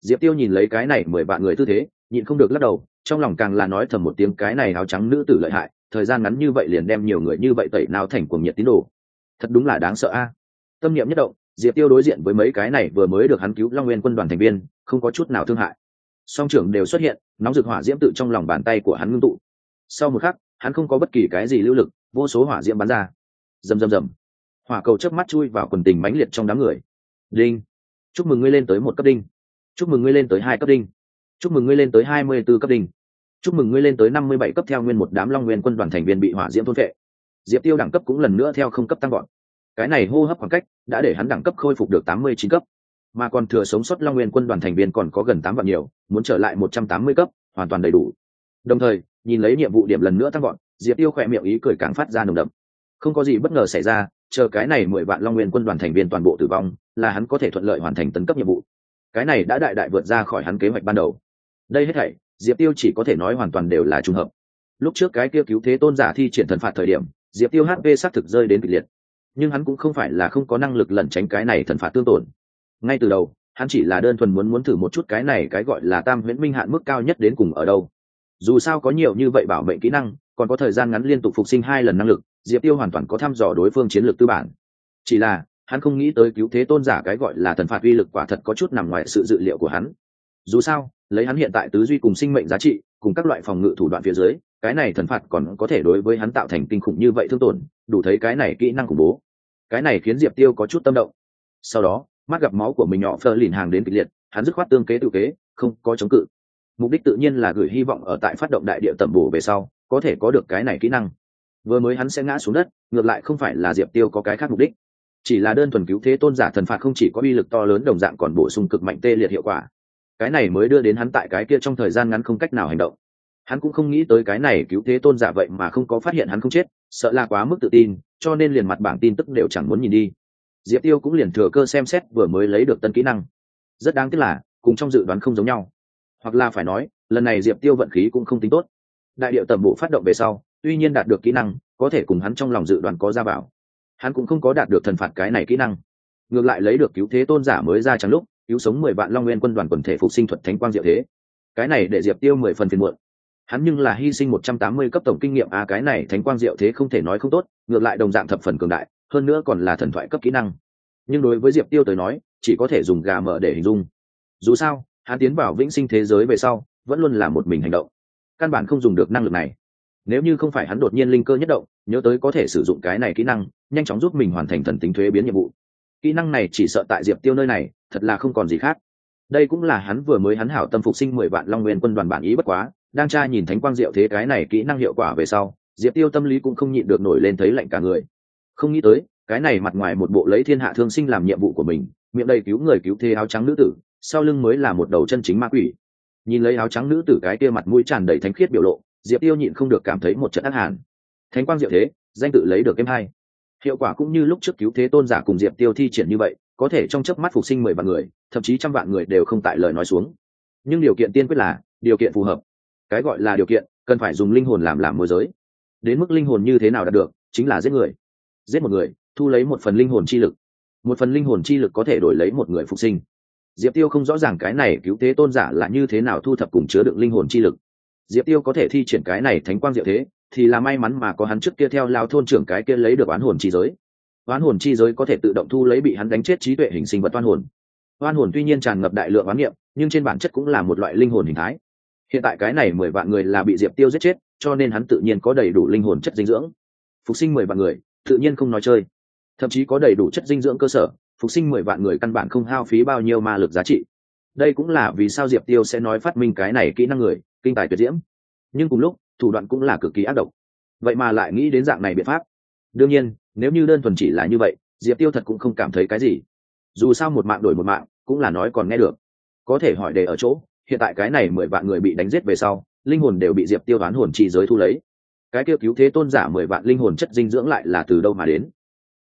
Diệp tiêu nhìn lấy cái này mười vạn người tư thế, nhịn không được lắc đầu, trong lòng càng là nói thầm một tiếng cái này áo trắng nữ tử lợi hại, thời gian ngắn như vậy liền đem nhiều người như vậy tẩy nào thành cuồng nhiệt tín đồ thật đúng là đáng sợ a. Tâm niệm nhất động, diệp tiêu đối diện với mấy cái này vừa mới được hắn cứu long nguyên quân đoàn thành viên, không có chút nào thương hại. Song trưởng đều xuất hiện, nóng rực hỏa diễm tự trong lòng bàn tay của hắn ngưng tụ. Sau một khắc, hắn không có bất kỳ cái gì lưu lực, vô số hỏa diễm bắn ra. Rầm rầm rầm. Hỏa cầu chớp mắt chui vào quần tình mãnh liệt trong đám người. Đinh. Chúc mừng ngươi lên tới một cấp đinh. Chúc mừng ngươi lên tới hai cấp đinh. Chúc mừng ngươi lên tới hai mươi b ố cấp đinh. Chúc mừng ngươi lên tới năm mươi bảy cấp theo nguyên một đám long nguyên quân đoàn thành viên bị hỏa diễm thôn vệ diệp tiêu đẳng cấp cũng lần nữa theo không cấp tăng gọn cái này hô hấp khoảng cách đã để hắn đẳng cấp khôi phục được tám mươi chín cấp. Mà còn thừa sống sót long nguyên quân đoàn thành viên còn có gần tám vạn nhiều, muốn trở lại một trăm tám mươi cấp, hoàn toàn đầy đủ. Đồng thời, nhìn lấy nhiệm vụ điểm lần nữa tăng gọn diệp tiêu khỏe miệng ý cười càng phát ra nồng đậm. Không có gì bất ngờ xảy ra, chờ cái này mười vạn long nguyên quân đoàn thành viên toàn bộ tử vong, là hắn có thể thuận lợi hoàn thành tấn cấp nhiệm vụ. Cái này đã đại đại vượt ra khỏi hắn kế hoạch ban đầu. Đây hết thảy, diệp tiêu chỉ có thể nói hoàn toàn đều là trùng hợp. Lúc trước cái kia cứu thế tôn giả thi triển thần phạt thời điểm diệp tiêu hp xác thực rơi đến kịch liệt, nhưng hắn cũng không phải là không có năng lực lẩn tránh cái này thần phạt tương tổn. Ngay từ đầu, hắn chỉ là đơn thuần muốn muốn thử một chút cái này cái gọi là tam huyễn minh hạn mức cao nhất đến cùng ở đâu. Dù sao có nhiều như vậy bảo mệnh kỹ năng, còn có thời gian ngắn liên tục phục sinh hai lần năng lực, diệp tiêu hoàn toàn có thăm dò đối phương chiến lược tư bản. Chỉ là, hắn không nghĩ tới cứu thế tôn giả cái gọi là thần phạt uy lực quả thật có chút nằm ngoài sự dự liệu của hắn. Dù sao, lấy hắn hiện tại tứ duy cùng sinh mệnh giá trị, cùng các loại phòng ngự thủ đoạn phía dưới cái này thần phạt còn có thể đối với hắn tạo thành kinh khủng như vậy thương tổn, đủ thấy cái này kỹ năng khủng bố. Cái này khiến diệp tiêu có chút tâm động. Sau đó, mắt gặp máu của mình nhỏ phơ lìn hàng đến kịch liệt, hắn dứt khoát tương kế tự kế, không có chống cự. Mục đích tự nhiên là gửi hy vọng ở tại phát động đại địa tẩm bổ về sau, có thể có được cái này kỹ năng. Vừa mới hắn sẽ ngã xuống đất, ngược lại không phải là diệp tiêu có cái khác mục đích. Chỉ là đơn thuần cứu thế tôn giả thần phạt không chỉ có uy lực to lớn đồng dạng còn bổ sung cực mạnh tê liệt hiệu quả. Cái này mới đưa đến hắn tại cái kia trong thời gian ngắn không cách nào hành động hắn cũng không nghĩ tới cái này cứu thế tôn giả vậy mà không có phát hiện hắn không chết, sợ là quá mức tự tin, cho nên liền mặt bảng tin tức đều chẳng muốn nhìn đi. Diệp tiêu cũng liền thừa cơ xem xét vừa mới lấy được tân kỹ năng. Rất đáng tiếc là, cùng trong dự đoán không giống nhau. Hoặc là phải nói, lần này diệp tiêu vận khí cũng không tính tốt. Đại điệu tầm bộ phát động về sau, tuy nhiên đạt được kỹ năng, có thể cùng hắn trong lòng dự đoán có ra bảo. Hắn cũng không có đạt được thần phạt cái này kỹ năng. Ngược lại lấy được cứu thế tôn giả mới ra trắng lúc, cứu sống mười vạn long nguyên quân đoàn quần thể phục sinh thuật thánh quang diệu thế. Cái này để diệp tiêu mười phần phiền muộn hắn nhưng là hy sinh một trăm tám mươi cấp tổng kinh nghiệm. A à, cái này thánh quang diệu thế không thể nói không tốt ngược lại đồng dạng thập phần cường đại hơn nữa còn là thần thoại cấp kỹ năng. Nhưng đối với diệp tiêu tới nói chỉ có thể dùng gà mở để hình dung. Dù sao hắn tiến vào vĩnh sinh thế giới về sau vẫn luôn là một mình hành động. Căn bản không dùng được năng lực này. Nếu như không phải hắn đột nhiên linh cơ nhất động nhớ tới có thể sử dụng cái này kỹ năng nhanh chóng giúp mình hoàn thành thần tính thuế biến nhiệm vụ. Kỹ năng này chỉ sợ tại diệp tiêu nơi này thật là không còn gì khác. Đây cũng là hắn vừa mới hắn hảo tâm phục sinh mười vạn long nguyên quân đoàn bản ý bất quá đang tra nhìn thánh quang diệu thế cái này kỹ năng hiệu quả về sau, diệp tiêu tâm lý cũng không nhịn được nổi lên thấy lạnh cả người. Không nghĩ tới, cái này mặt ngoài một bộ lấy thiên hạ thương sinh làm nhiệm vụ của mình, miệng đầy cứu người cứu thế áo trắng nữ tử, sau lưng mới là một đầu chân chính ma quỷ. Nhìn lấy áo trắng nữ tử cái kia mặt mũi tràn đầy thánh khiết biểu lộ, diệp tiêu nhịn không được cảm thấy một trận ác hàn. Thánh quang diệu thế, danh tự lấy được em hai. Hiệu quả cũng như lúc trước cứu thế tôn giả cùng diệp tiêu thi triển như vậy, có thể trong chớp mắt phục sinh mười vạn người, thậm chí trăm vạn người đều không tại lời nói xuống. Nhưng điều kiện tiên quyết là, điều kiện phù hợp cái gọi là điều kiện, cần phải dùng linh hồn làm làm môi giới. Đến mức linh hồn như thế nào đạt được, chính là giết người. Giết một người, thu lấy một phần linh hồn chi lực. Một phần linh hồn chi lực có thể đổi lấy một người phục sinh. Diệp tiêu không rõ ràng cái này cứu thế tôn giả là như thế nào thu thập cùng chứa đựng linh hồn chi lực. Diệp tiêu có thể thi triển cái này thánh quang diệu thế, thì là may mắn mà có hắn trước kia theo lao thôn trưởng cái kia lấy được oán hồn chi giới. Oán hồn chi giới có thể tự động thu lấy bị hắn đánh chết trí tuệ hình sinh vật oan hồn. Oan hồn tuy nhiên tràn ngập đại lượng oán niệm nhưng trên bản chất cũng là một loại linh hồn hình thái hiện tại cái này mười vạn người là bị diệp tiêu giết chết, cho nên hắn tự nhiên có đầy đủ linh hồn chất dinh dưỡng. Phục sinh mười vạn người, tự nhiên không nói chơi. Thậm chí có đầy đủ chất dinh dưỡng cơ sở, phục sinh mười vạn người căn bản không hao phí bao nhiêu ma lực giá trị. Đây cũng là vì sao diệp tiêu sẽ nói phát minh cái này kỹ năng người, kinh tài tuyệt diễm. Nhưng cùng lúc, thủ đoạn cũng là cực kỳ ác độc. Vậy mà lại nghĩ đến dạng này biện pháp. Đương nhiên, nếu như đơn thuần chỉ là như vậy, diệp tiêu thật cũng không cảm thấy cái gì. Dù sao một mạng đổi một mạng, cũng là nói còn nghe được. Có thể hỏi để ở chỗ hiện tại cái này mười vạn người bị đánh giết về sau, linh hồn đều bị diệp tiêu đoán hồn chi giới thu lấy. Cái kêu cứu thế tôn giả mười vạn linh hồn chất dinh dưỡng lại là từ đâu mà đến?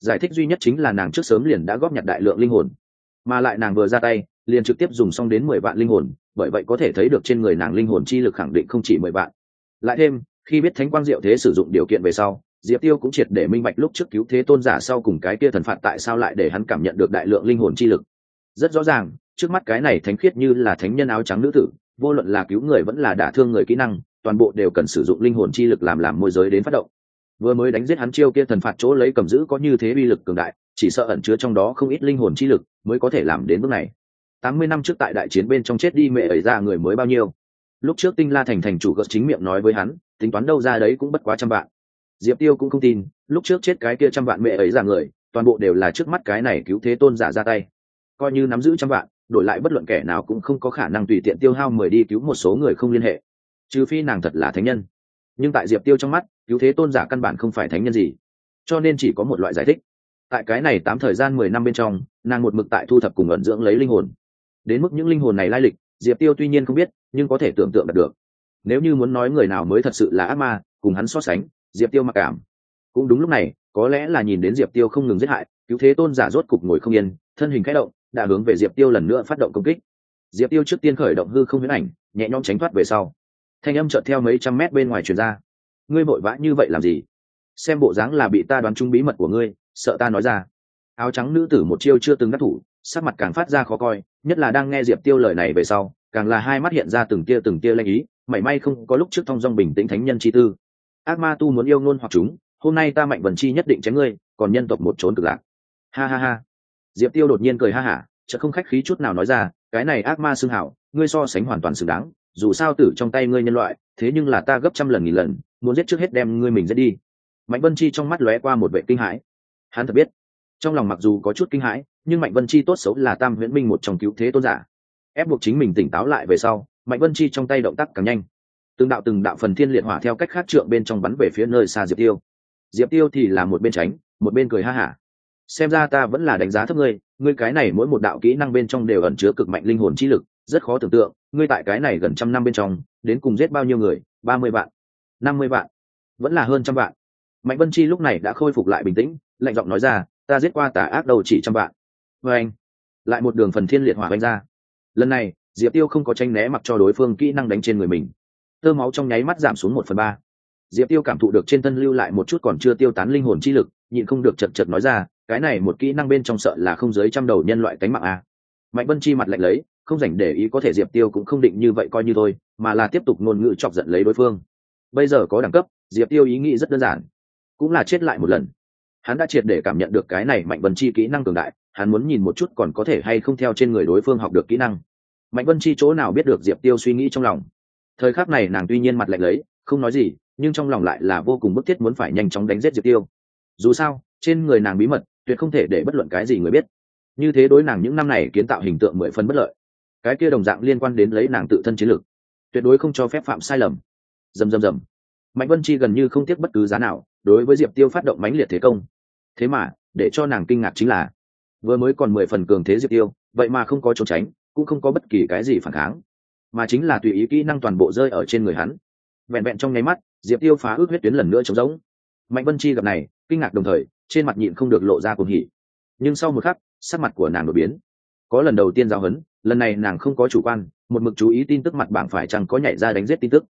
Giải thích duy nhất chính là nàng trước sớm liền đã góp nhặt đại lượng linh hồn. Mà lại nàng vừa ra tay, liền trực tiếp dùng xong đến mười vạn linh hồn, bởi vậy có thể thấy được trên người nàng linh hồn chi lực khẳng định không chỉ mười vạn. Lại thêm, khi biết thánh quang diệu thế sử dụng điều kiện về sau, diệp tiêu cũng triệt để minh bạch lúc trước cứu thế tôn giả sau cùng cái kia thần phạt tại sao lại để hắn cảm nhận được đại lượng linh hồn chi lực. Rất rõ ràng trước mắt cái này thánh khiết như là thánh nhân áo trắng nữ tử, vô luận là cứu người vẫn là đả thương người kỹ năng, toàn bộ đều cần sử dụng linh hồn chi lực làm làm môi giới đến phát động. Vừa mới đánh giết hắn chiêu kia thần phạt chỗ lấy cầm giữ có như thế uy lực cường đại, chỉ sợ ẩn chứa trong đó không ít linh hồn chi lực mới có thể làm đến bước này. Tám mươi năm trước tại đại chiến bên trong chết đi mẹ ấy ra người mới bao nhiêu? Lúc trước tinh la thành thành chủ gợt chính miệng nói với hắn, tính toán đâu ra đấy cũng bất quá trăm vạn. Diệp tiêu cũng không tin, lúc trước chết cái kia trăm vạn mẹ ấy ra người, toàn bộ đều là trước mắt cái này cứu thế tôn giả ra tay. Coi như nắm giữ trăm vạn đổi lại bất luận kẻ nào cũng không có khả năng tùy tiện tiêu hao mời đi cứu một số người không liên hệ. Trừ phi nàng thật là thánh nhân. Nhưng tại diệp tiêu trong mắt, cứu thế tôn giả căn bản không phải thánh nhân gì. Cho nên chỉ có một loại giải thích. Tại cái này tám thời gian mười năm bên trong, nàng một mực tại thu thập cùng ẩn dưỡng lấy linh hồn. Đến mức những linh hồn này lai lịch, diệp tiêu tuy nhiên không biết, nhưng có thể tưởng tượng được. Nếu như muốn nói người nào mới thật sự là ác ma, cùng hắn so sánh, diệp tiêu mặc cảm. Cũng đúng lúc này, có lẽ là nhìn đến diệp tiêu không ngừng giết hại, cứu thế tôn giả rốt cục ngồi không yên, thân hình khẽ động đã hướng về diệp tiêu lần nữa phát động công kích. Diệp tiêu trước tiên khởi động hư không huyễn ảnh, nhẹ nhõm tránh thoát về sau. Thanh âm chợt theo mấy trăm mét bên ngoài truyền ra. Ngươi vội vã như vậy làm gì? Xem bộ dáng là bị ta đoán chung bí mật của ngươi, sợ ta nói ra. Áo trắng nữ tử một chiêu chưa từng đắc thủ, sắc mặt càng phát ra khó coi, nhất là đang nghe diệp tiêu lời này về sau, càng là hai mắt hiện ra từng tia từng tia lanh ý, mảy may không có lúc trước thong dong bình tĩnh thánh nhân chi tư. Ác ma tu muốn yêu ngôn hoặc chúng, hôm nay ta mạnh vần chi nhất định chém ngươi, còn nhân tộc một trốn cực lạc. Ha ha ha diệp tiêu đột nhiên cười ha hả chợ không khách khí chút nào nói ra, cái này ác ma xương hảo, ngươi so sánh hoàn toàn xứng đáng, dù sao tử trong tay ngươi nhân loại, thế nhưng là ta gấp trăm lần nghìn lần, muốn giết trước hết đem ngươi mình giết đi. Mạnh vân chi trong mắt lóe qua một vệ kinh hãi. Hắn thật biết, trong lòng mặc dù có chút kinh hãi, nhưng mạnh vân chi tốt xấu là tam huyễn minh một trong cứu thế tôn giả. Ép buộc chính mình tỉnh táo lại về sau, mạnh vân chi trong tay động tác càng nhanh. Từng đạo từng đạo phần thiên liệt hỏa theo cách khác trượng bên trong bắn về phía nơi xa diệp tiêu. Diệp tiêu thì là một bên tránh, một bên cười ha hả xem ra ta vẫn là đánh giá thấp ngươi ngươi cái này mỗi một đạo kỹ năng bên trong đều ẩn chứa cực mạnh linh hồn chi lực, rất khó tưởng tượng, ngươi tại cái này gần trăm năm bên trong, đến cùng giết bao nhiêu người, ba mươi vạn, năm mươi vạn, vẫn là hơn trăm vạn. Mạnh vân chi lúc này đã khôi phục lại bình tĩnh, lạnh giọng nói ra, ta giết qua tà ác đầu chỉ trăm vạn. Vê anh, lại một đường phần thiên liệt hỏa oanh ra. Lần này, diệp tiêu không có tranh né mặc cho đối phương kỹ năng đánh trên người mình. Tơ máu trong nháy mắt giảm xuống một phần ba. Diệp tiêu cảm thụ được trên thân lưu lại một chút còn chưa tiêu tán linh hồn chi lực, nhịn không được chật chật nói ra cái này một kỹ năng bên trong sợ là không dưới trăm đầu nhân loại cánh mạng a mạnh vân chi mặt lạnh lấy, không dành để ý có thể diệp tiêu cũng không định như vậy coi như thôi, mà là tiếp tục ngôn ngữ chọc giận lấy đối phương. Bây giờ có đẳng cấp, diệp tiêu ý nghĩ rất đơn giản. Cũng là chết lại một lần. Hắn đã triệt để cảm nhận được cái này mạnh vân chi kỹ năng cường đại, hắn muốn nhìn một chút còn có thể hay không theo trên người đối phương học được kỹ năng. Mạnh vân chi chỗ nào biết được diệp tiêu suy nghĩ trong lòng. Thời khắc này nàng tuy nhiên mặt lạnh lấy, không nói gì, nhưng trong lòng lại là vô cùng bức thiết muốn phải nhanh chóng đánh giết diệp tiêu. Dù sao, trên người nàng bí mật tuyệt không thể để bất luận cái gì người biết. Như thế đối nàng những năm này kiến tạo hình tượng mười phần bất lợi. Cái kia đồng dạng liên quan đến lấy nàng tự thân chiến lược, tuyệt đối không cho phép phạm sai lầm. Dầm dầm dầm. Mạnh vân chi gần như không tiếc bất cứ giá nào, đối với diệp tiêu phát động mãnh liệt thế công. Thế mà, để cho nàng kinh ngạc chính là, vừa mới còn mười phần cường thế diệp tiêu, vậy mà không có trốn tránh, cũng không có bất kỳ cái gì phản kháng. Mà chính là tùy ý kỹ năng toàn bộ rơi ở trên người hắn. Vẹn vẹn trong nháy mắt, diệp tiêu phá ước huyết tuyến lần nữa trống rỗng. Mạnh vân chi gặp này, kinh ngạc đồng thời trên mặt nhịn không được lộ ra cuồng hỉ. Nhưng sau một khắc, sắc mặt của nàng đột biến. Có lần đầu tiên giao hấn lần này nàng không có chủ quan, một mực chú ý tin tức mặt bảng phải chăng có nhảy ra đánh giết tin tức.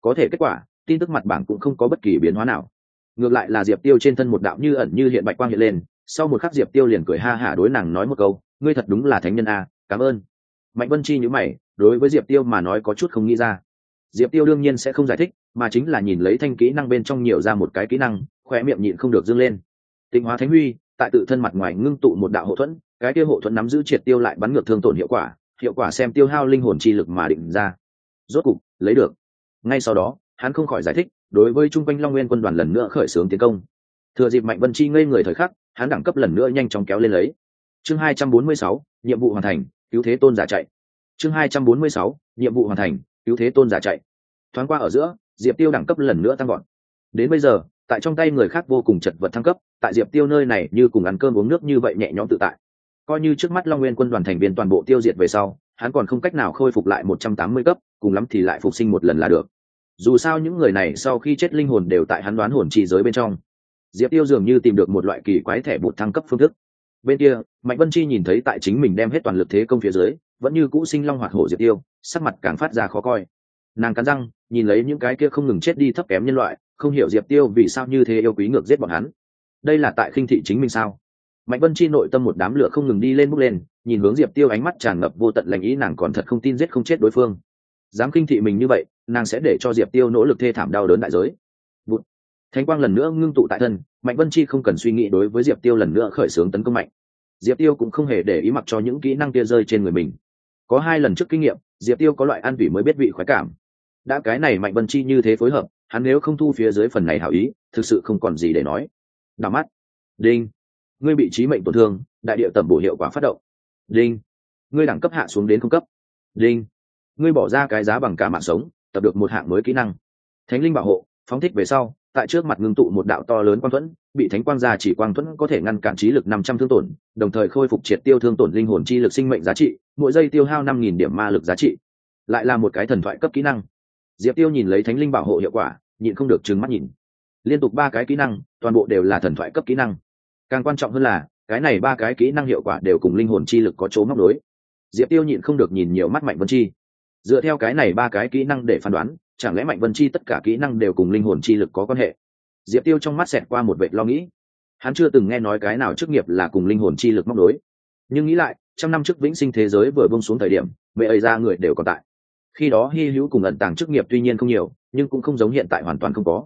Có thể kết quả, tin tức mặt bảng cũng không có bất kỳ biến hóa nào. Ngược lại là diệp tiêu trên thân một đạo như ẩn như hiện bạch quang hiện lên, sau một khắc diệp tiêu liền cười ha hả đối nàng nói một câu, ngươi thật đúng là thánh nhân a, cảm ơn. Mạnh vân chi nhữ mày, đối với diệp tiêu mà nói có chút không nghĩ ra. Diệp tiêu đương nhiên sẽ không giải thích, mà chính là nhìn lấy thanh kỹ năng bên trong nhiều ra một cái kỹ năng khoe miệng nhịn không được dâng lên tịnh hóa thánh huy tại tự thân mặt ngoài ngưng tụ một đạo hộ thuẫn cái kia hộ thuẫn nắm giữ triệt tiêu lại bắn ngược thương tổn hiệu quả hiệu quả xem tiêu hao linh hồn chi lực mà định ra. Rốt cục lấy được. Ngay sau đó hắn không khỏi giải thích đối với trung quanh long nguyên quân đoàn lần nữa khởi xướng tiến công. Thừa dịp mạnh vân chi ngây người thời khắc hắn đẳng cấp lần nữa nhanh chóng kéo lên lấy. Chương 246, nhiệm vụ hoàn thành cứu thế tôn giả chạy. Chương 246, nhiệm vụ hoàn thành cứu thế tôn giả chạy. Thoáng qua ở giữa diệp tiêu đẳng cấp lần nữa tăng gọn đến bây giờ tại trong tay người khác vô cùng chật vật thăng cấp tại diệp tiêu nơi này như cùng ăn cơm uống nước như vậy nhẹ nhõm tự tại. Coi như trước mắt long nguyên quân đoàn thành viên toàn bộ tiêu diệt về sau, hắn còn không cách nào khôi phục lại một trăm tám mươi cấp, cùng lắm thì lại phục sinh một lần là được. Dù sao những người này sau khi chết linh hồn đều tại hắn đoán hồn trì giới bên trong. Diệp tiêu dường như tìm được một loại kỳ quái thẻ bột thăng cấp phương thức. Bên kia, mạnh vân chi nhìn thấy tại chính mình đem hết toàn lực thế công phía dưới, vẫn như cũ sinh long hoạt hổ diệp tiêu, sắc mặt càng phát ra khó coi. Nàng cắn răng, nhìn lấy những cái kia không ngừng chết đi thấp kém nhân loại, không hiểu diệp tiêu vì sao như thế yêu quý ngược giết bọn hắn đây là tại khinh thị chính mình sao? Mạnh vân chi nội tâm một đám lửa không ngừng đi lên bước lên, nhìn hướng diệp tiêu ánh mắt tràn ngập vô tận lành ý, nàng còn thật không tin giết không chết đối phương. Dám khinh thị mình như vậy, nàng sẽ để cho diệp tiêu nỗ lực thê thảm đau đớn đại giới. Bụt. thánh quang lần nữa ngưng tụ tại thân, mạnh vân chi không cần suy nghĩ đối với diệp tiêu lần nữa khởi xướng tấn công mạnh. Diệp tiêu cũng không hề để ý mặc cho những kỹ năng kia rơi trên người mình. Có hai lần trước kinh nghiệm, diệp tiêu có loại ăn vị mới biết vị khoái cảm. Đã cái này mạnh vân chi như thế phối hợp, hắn nếu không thu phía dưới phần này hảo ý, thực sự không còn gì để nói đảo mắt. Đinh. Ngươi bị trí mệnh tổn thương, đại địa tẩm bổ hiệu quả phát động. Đinh. Ngươi đẳng cấp hạ xuống đến không cấp. Đinh. Ngươi bỏ ra cái giá bằng cả mạng sống, tập được một hạng mới kỹ năng. Thánh linh bảo hộ, phóng thích về sau, tại trước mặt ngưng tụ một đạo to lớn quang thuẫn, bị thánh quang gia chỉ quang thuẫn có thể ngăn cản trí lực năm trăm thương tổn, đồng thời khôi phục triệt tiêu thương tổn linh hồn chi lực sinh mệnh giá trị, mỗi giây tiêu hao năm nghìn điểm ma lực giá trị. Lại là một cái thần thoại cấp kỹ năng. Diệp tiêu nhìn lấy thánh linh bảo hộ hiệu quả, nhịn không được trừng mắt nhìn liên tục ba cái kỹ năng, toàn bộ đều là thần thoại cấp kỹ năng. Càng quan trọng hơn là, cái này ba cái kỹ năng hiệu quả đều cùng linh hồn chi lực có chỗ móc đối diệp tiêu nhịn không được nhìn nhiều mắt mạnh vân chi. Dựa theo cái này ba cái kỹ năng để phán đoán, chẳng lẽ mạnh vân chi tất cả kỹ năng đều cùng linh hồn chi lực có quan hệ? Diệp tiêu trong mắt xẹt qua một vệ lo nghĩ. Hắn chưa từng nghe nói cái nào chức nghiệp là cùng linh hồn chi lực móc đối nhưng nghĩ lại, trăm năm trước vĩnh sinh thế giới vừa bông xuống thời điểm, mẹ ấy ra người đều còn tại. Khi đó hy hữu cùng ẩn tàng chức nghiệp tuy nhiên không nhiều, nhưng cũng không giống hiện tại hoàn toàn không có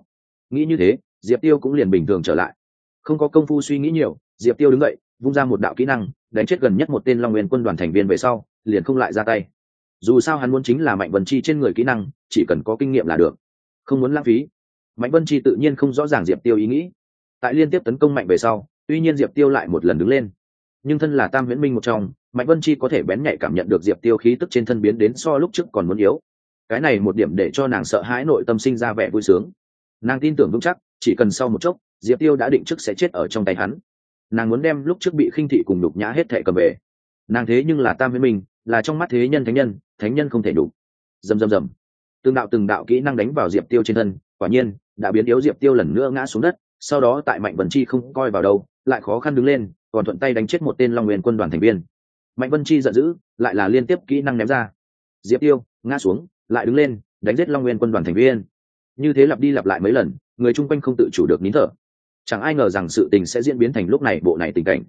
nghĩ như thế, diệp tiêu cũng liền bình thường trở lại. Không có công phu suy nghĩ nhiều, diệp tiêu đứng dậy, vung ra một đạo kỹ năng, đánh chết gần nhất một tên long nguyên quân đoàn thành viên về sau, liền không lại ra tay. Dù sao hắn muốn chính là mạnh vân chi trên người kỹ năng, chỉ cần có kinh nghiệm là được. Không muốn lãng phí. Mạnh vân chi tự nhiên không rõ ràng diệp tiêu ý nghĩ. Tại liên tiếp tấn công mạnh về sau, tuy nhiên diệp tiêu lại một lần đứng lên. Nhưng thân là tam viễn minh một trong, mạnh vân chi có thể bén nhạy cảm nhận được diệp tiêu khí tức trên thân biến đến so lúc trước còn muốn yếu. Cái này một điểm để cho nàng sợ hãi nội tâm sinh ra vẻ vui sướng nàng tin tưởng vững chắc, chỉ cần sau một chốc, diệp tiêu đã định trước sẽ chết ở trong tay hắn. Nàng muốn đem lúc trước bị khinh thị cùng đục nhã hết thệ cầm về. Nàng thế nhưng là tam viễn minh, là trong mắt thế nhân thánh nhân thánh nhân không thể đủ. Dầm dầm dầm. Từng đạo từng đạo kỹ năng đánh vào diệp tiêu trên thân, quả nhiên, đã biến yếu diệp tiêu lần nữa ngã xuống đất, sau đó tại mạnh vân chi không coi vào đâu, lại khó khăn đứng lên, còn thuận tay đánh chết một tên long nguyên quân đoàn thành viên. Mạnh vân chi giận dữ, lại là liên tiếp kỹ năng ném ra. Diệp tiêu, ngã xuống, lại đứng lên, đánh giết long nguyên quân đoàn thành viên như thế lặp đi lặp lại mấy lần, người chung quanh không tự chủ được nín thở. Chẳng ai ngờ rằng sự tình sẽ diễn biến thành lúc này bộ này tình cảnh.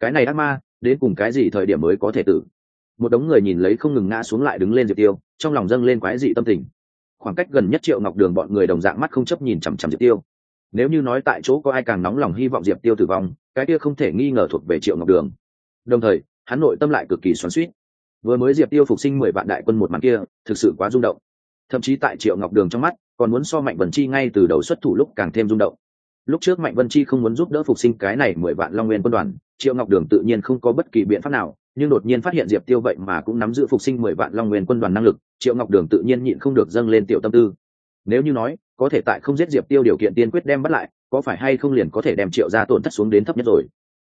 Cái này ác ma, đến cùng cái gì thời điểm mới có thể tử? Một đống người nhìn lấy không ngừng ngã xuống lại đứng lên diệp tiêu, trong lòng dâng lên quái dị tâm tình. Khoảng cách gần nhất triệu ngọc đường bọn người đồng dạng mắt không chấp nhìn chằm chằm diệp tiêu. Nếu như nói tại chỗ có ai càng nóng lòng hy vọng diệp tiêu tử vong, cái kia không thể nghi ngờ thuộc về triệu ngọc đường. Đồng thời, hắn nội tâm lại cực kỳ xoắn suýt vừa mới diệp tiêu phục sinh mười vạn đại quân một màn kia, thực sự quá rung động thậm chí tại triệu ngọc đường trong mắt, còn muốn so mạnh vân chi ngay từ đầu xuất thủ lúc càng thêm rung động. Lúc trước mạnh vân chi không muốn giúp đỡ phục sinh cái này mười vạn long nguyên quân đoàn, triệu ngọc đường tự nhiên không có bất kỳ biện pháp nào, nhưng đột nhiên phát hiện diệp tiêu vậy mà cũng nắm giữ phục sinh mười vạn long nguyên quân đoàn năng lực, triệu ngọc đường tự nhiên nhịn không được dâng lên tiểu tâm tư. Nếu như nói, có thể tại không giết diệp tiêu điều kiện tiên quyết đem bắt lại, có phải hay không liền có thể đem triệu ra tổn thất xuống đến thấp nhất rồi?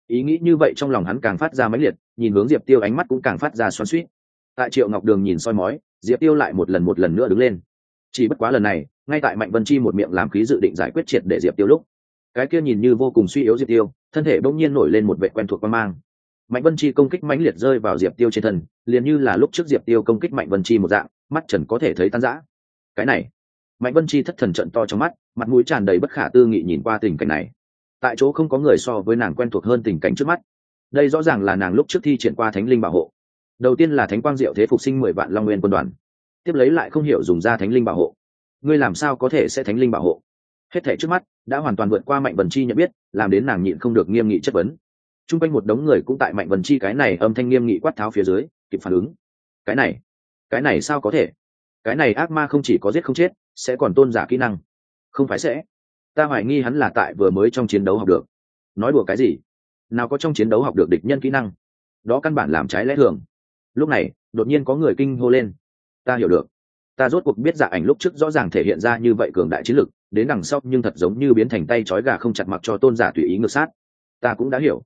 Ý nghĩ như vậy trong lòng hắn càng phát ra mãnh liệt, nhìn hướng diệp tiêu ánh mắt cũng càng phát ra xoắn suýt tại triệu ngọc đường nhìn soi mói diệp tiêu lại một lần một lần nữa đứng lên. Chỉ bất quá lần này, ngay tại mạnh vân chi một miệng làm khí dự định giải quyết triệt để diệp tiêu lúc, cái kia nhìn như vô cùng suy yếu diệp tiêu, thân thể bỗng nhiên nổi lên một vệ quen thuộc quan mang. Mạnh vân chi công kích mãnh liệt rơi vào diệp tiêu trên thân, liền như là lúc trước diệp tiêu công kích mạnh vân chi một dạng, mắt trần có thể thấy tan rã. Cái này, mạnh vân chi thất thần trận to trong mắt, mặt mũi tràn đầy bất khả tư nghị nhìn qua tình cảnh này. Tại chỗ không có người so với nàng quen thuộc hơn tình cảnh trước mắt. Đây rõ ràng là nàng lúc trước thi triển qua thánh linh bảo hộ đầu tiên là thánh quang diệu thế phục sinh mười vạn long nguyên quân đoàn. Tiếp lấy lại không hiểu dùng ra thánh linh bảo hộ. Ngươi làm sao có thể sẽ thánh linh bảo hộ? Hết thể trước mắt đã hoàn toàn vượt qua mạnh vần chi nhận biết, làm đến nàng nhịn không được nghiêm nghị chất vấn. T r u n g quanh một đống người cũng tại mạnh vần chi cái này âm thanh nghiêm nghị quát tháo phía dưới, kịp phản ứng. Cái này cái này sao có thể? Cái này ác ma không chỉ có giết không chết, sẽ còn tôn giả kỹ năng. Không phải sẽ. Ta hoài nghi hắn là tại vừa mới trong chiến đấu học được. Nói đùa cái gì? Nào có trong chiến đấu học được địch nhân kỹ năng? Đó căn bản làm trái lẽ thường lúc này đột nhiên có người kinh hô lên. Ta hiểu được. Ta rốt cuộc biết dạ ảnh lúc trước rõ ràng thể hiện ra như vậy cường đại chiến lực đến đằng sau nhưng thật giống như biến thành tay trói gà không chặt mặc cho tôn giả tùy ý ngược sát. Ta cũng đã hiểu.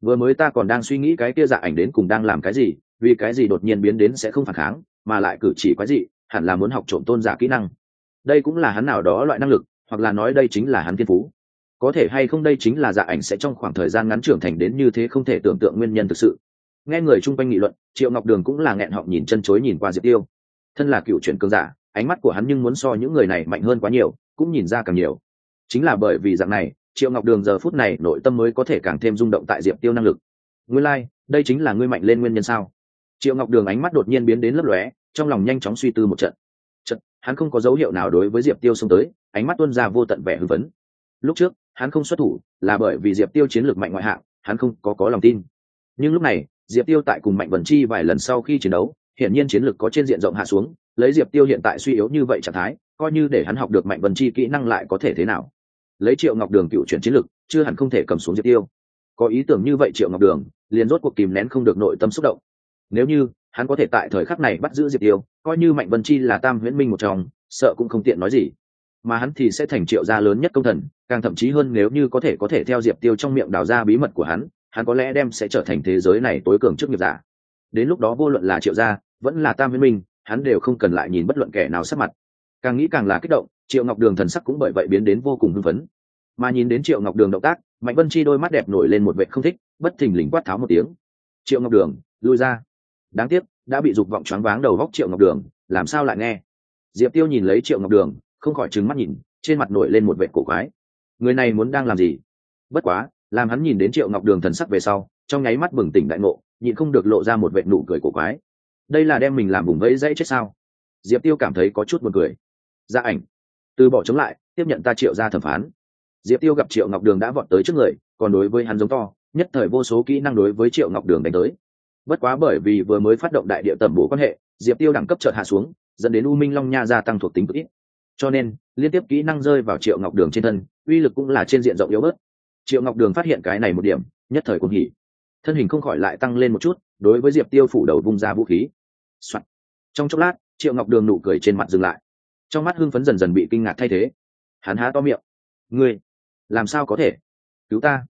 Vừa mới ta còn đang suy nghĩ cái kia dạ ảnh đến cùng đang làm cái gì vì cái gì đột nhiên biến đến sẽ không phản kháng mà lại cử chỉ quái dị, hẳn là muốn học trộm tôn giả kỹ năng. Đây cũng là hắn nào đó loại năng lực hoặc là nói đây chính là hắn thiên phú. Có thể hay không đây chính là dạ ảnh sẽ trong khoảng thời gian ngắn trưởng thành đến như thế không thể tưởng tượng nguyên nhân thực sự. Nghe người chung quanh nghị luận triệu ngọc đường cũng là nghẹn họng nhìn chân chối nhìn qua diệp tiêu thân là cựu chuyển cường giả ánh mắt của hắn nhưng muốn so những người này mạnh hơn quá nhiều cũng nhìn ra càng nhiều chính là bởi vì dạng này triệu ngọc đường giờ phút này nội tâm mới có thể càng thêm rung động tại diệp tiêu năng lực ngươi lai、like, đây chính là ngươi mạnh lên nguyên nhân sao? triệu ngọc đường ánh mắt đột nhiên biến đến lấp lóe trong lòng nhanh chóng suy tư một trận. Trận hắn không có dấu hiệu nào đối với diệp tiêu xông tới ánh mắt tuân ra vô tận vẻ hưng vấn lúc trước hắn không xuất thủ là bởi vì diệp tiêu chiến lược mạnh ngoại hạng hắn không có có lòng tin. Nhưng lúc này diệp tiêu tại cùng mạnh vần chi vài lần sau khi chiến đấu, hiển nhiên chiến lược có trên diện rộng hạ xuống, lấy diệp tiêu hiện tại suy yếu như vậy trạng thái, coi như để hắn học được mạnh vân chi kỹ năng lại có thể thế nào? Lấy triệu ngọc đường cựu chuyển chiến lược, chưa hẳn không thể cầm xuống diệp tiêu. Có ý tưởng như vậy triệu ngọc đường, liền rốt cuộc kìm nén không được nội tâm xúc động. Nếu như hắn có thể tại thời khắc này bắt giữ diệp tiêu, coi như mạnh vân chi là tam huyễn minh một trong, sợ cũng không tiện nói gì. Mà hắn thì sẽ thành triệu gia lớn nhất công thần, càng thậm chí hơn nếu như có thể có thể theo diệp tiêu trong miệng đào ra bí mật của hắn hắn có lẽ đem sẽ trở thành thế giới này tối cường trước nghiệp giả. Đến lúc đó vô luận là triệu gia, vẫn là tam huyễn minh, hắn đều không cần lại nhìn bất luận kẻ nào sắc mặt. Càng nghĩ càng là kích động, triệu ngọc đường thần sắc cũng bởi vậy biến đến vô cùng hưng phấn. Mà nhìn đến triệu ngọc đường động tác, mạnh vân chi đôi mắt đẹp nổi lên một vệ không thích, bất thình lình quát tháo một tiếng. Triệu ngọc đường, lui ra. Đáng tiếc, đã bị dục vọng choáng váng đầu góc triệu ngọc đường, làm sao lại nghe? Diệp tiêu nhìn lấy triệu ngọc đường, không khỏi trừng mắt nhìn, trên mặt nổi lên một vệ cổ quái. Người này muốn đang làm gì? Bất quá làm hắn nhìn đến triệu ngọc đường thần sắc về sau, trong nháy mắt bừng tỉnh đại ngộ, nhịn không được lộ ra một vệ nụ cười cổ quái. Đây là đem mình làm bùng vẫy dãy chết sao? Diệp tiêu cảm thấy có chút buồn cười. Gia ảnh, từ bỏ chống lại, tiếp nhận ta triệu ra thẩm phán. Diệp tiêu gặp triệu ngọc đường đã vọt tới trước người, còn đối với hắn giống to, nhất thời vô số kỹ năng đối với triệu ngọc đường đánh tới. Bất quá bởi vì vừa mới phát động đại địa tẩm bổ quan hệ, diệp tiêu đẳng cấp chợt hạ xuống, dẫn đến u minh long nha gia tăng thuộc tính cực ít. Cho nên, liên tiếp kỹ năng rơi vào triệu ngọc đường trên thân, uy lực cũng là trên diện rộng yếu bớt triệu ngọc đường phát hiện cái này một điểm, nhất thời cũng hỉ. Thân hình không khỏi lại tăng lên một chút, đối với diệp tiêu phủ đầu vung ra vũ khí、Soạn. trong chốc lát, triệu ngọc đường nụ cười trên mặt dừng lại. Trong mắt hưng phấn dần dần bị kinh ngạc thay thế. Hắn há to miệng. Ngươi, làm sao có thể? Cứu ta.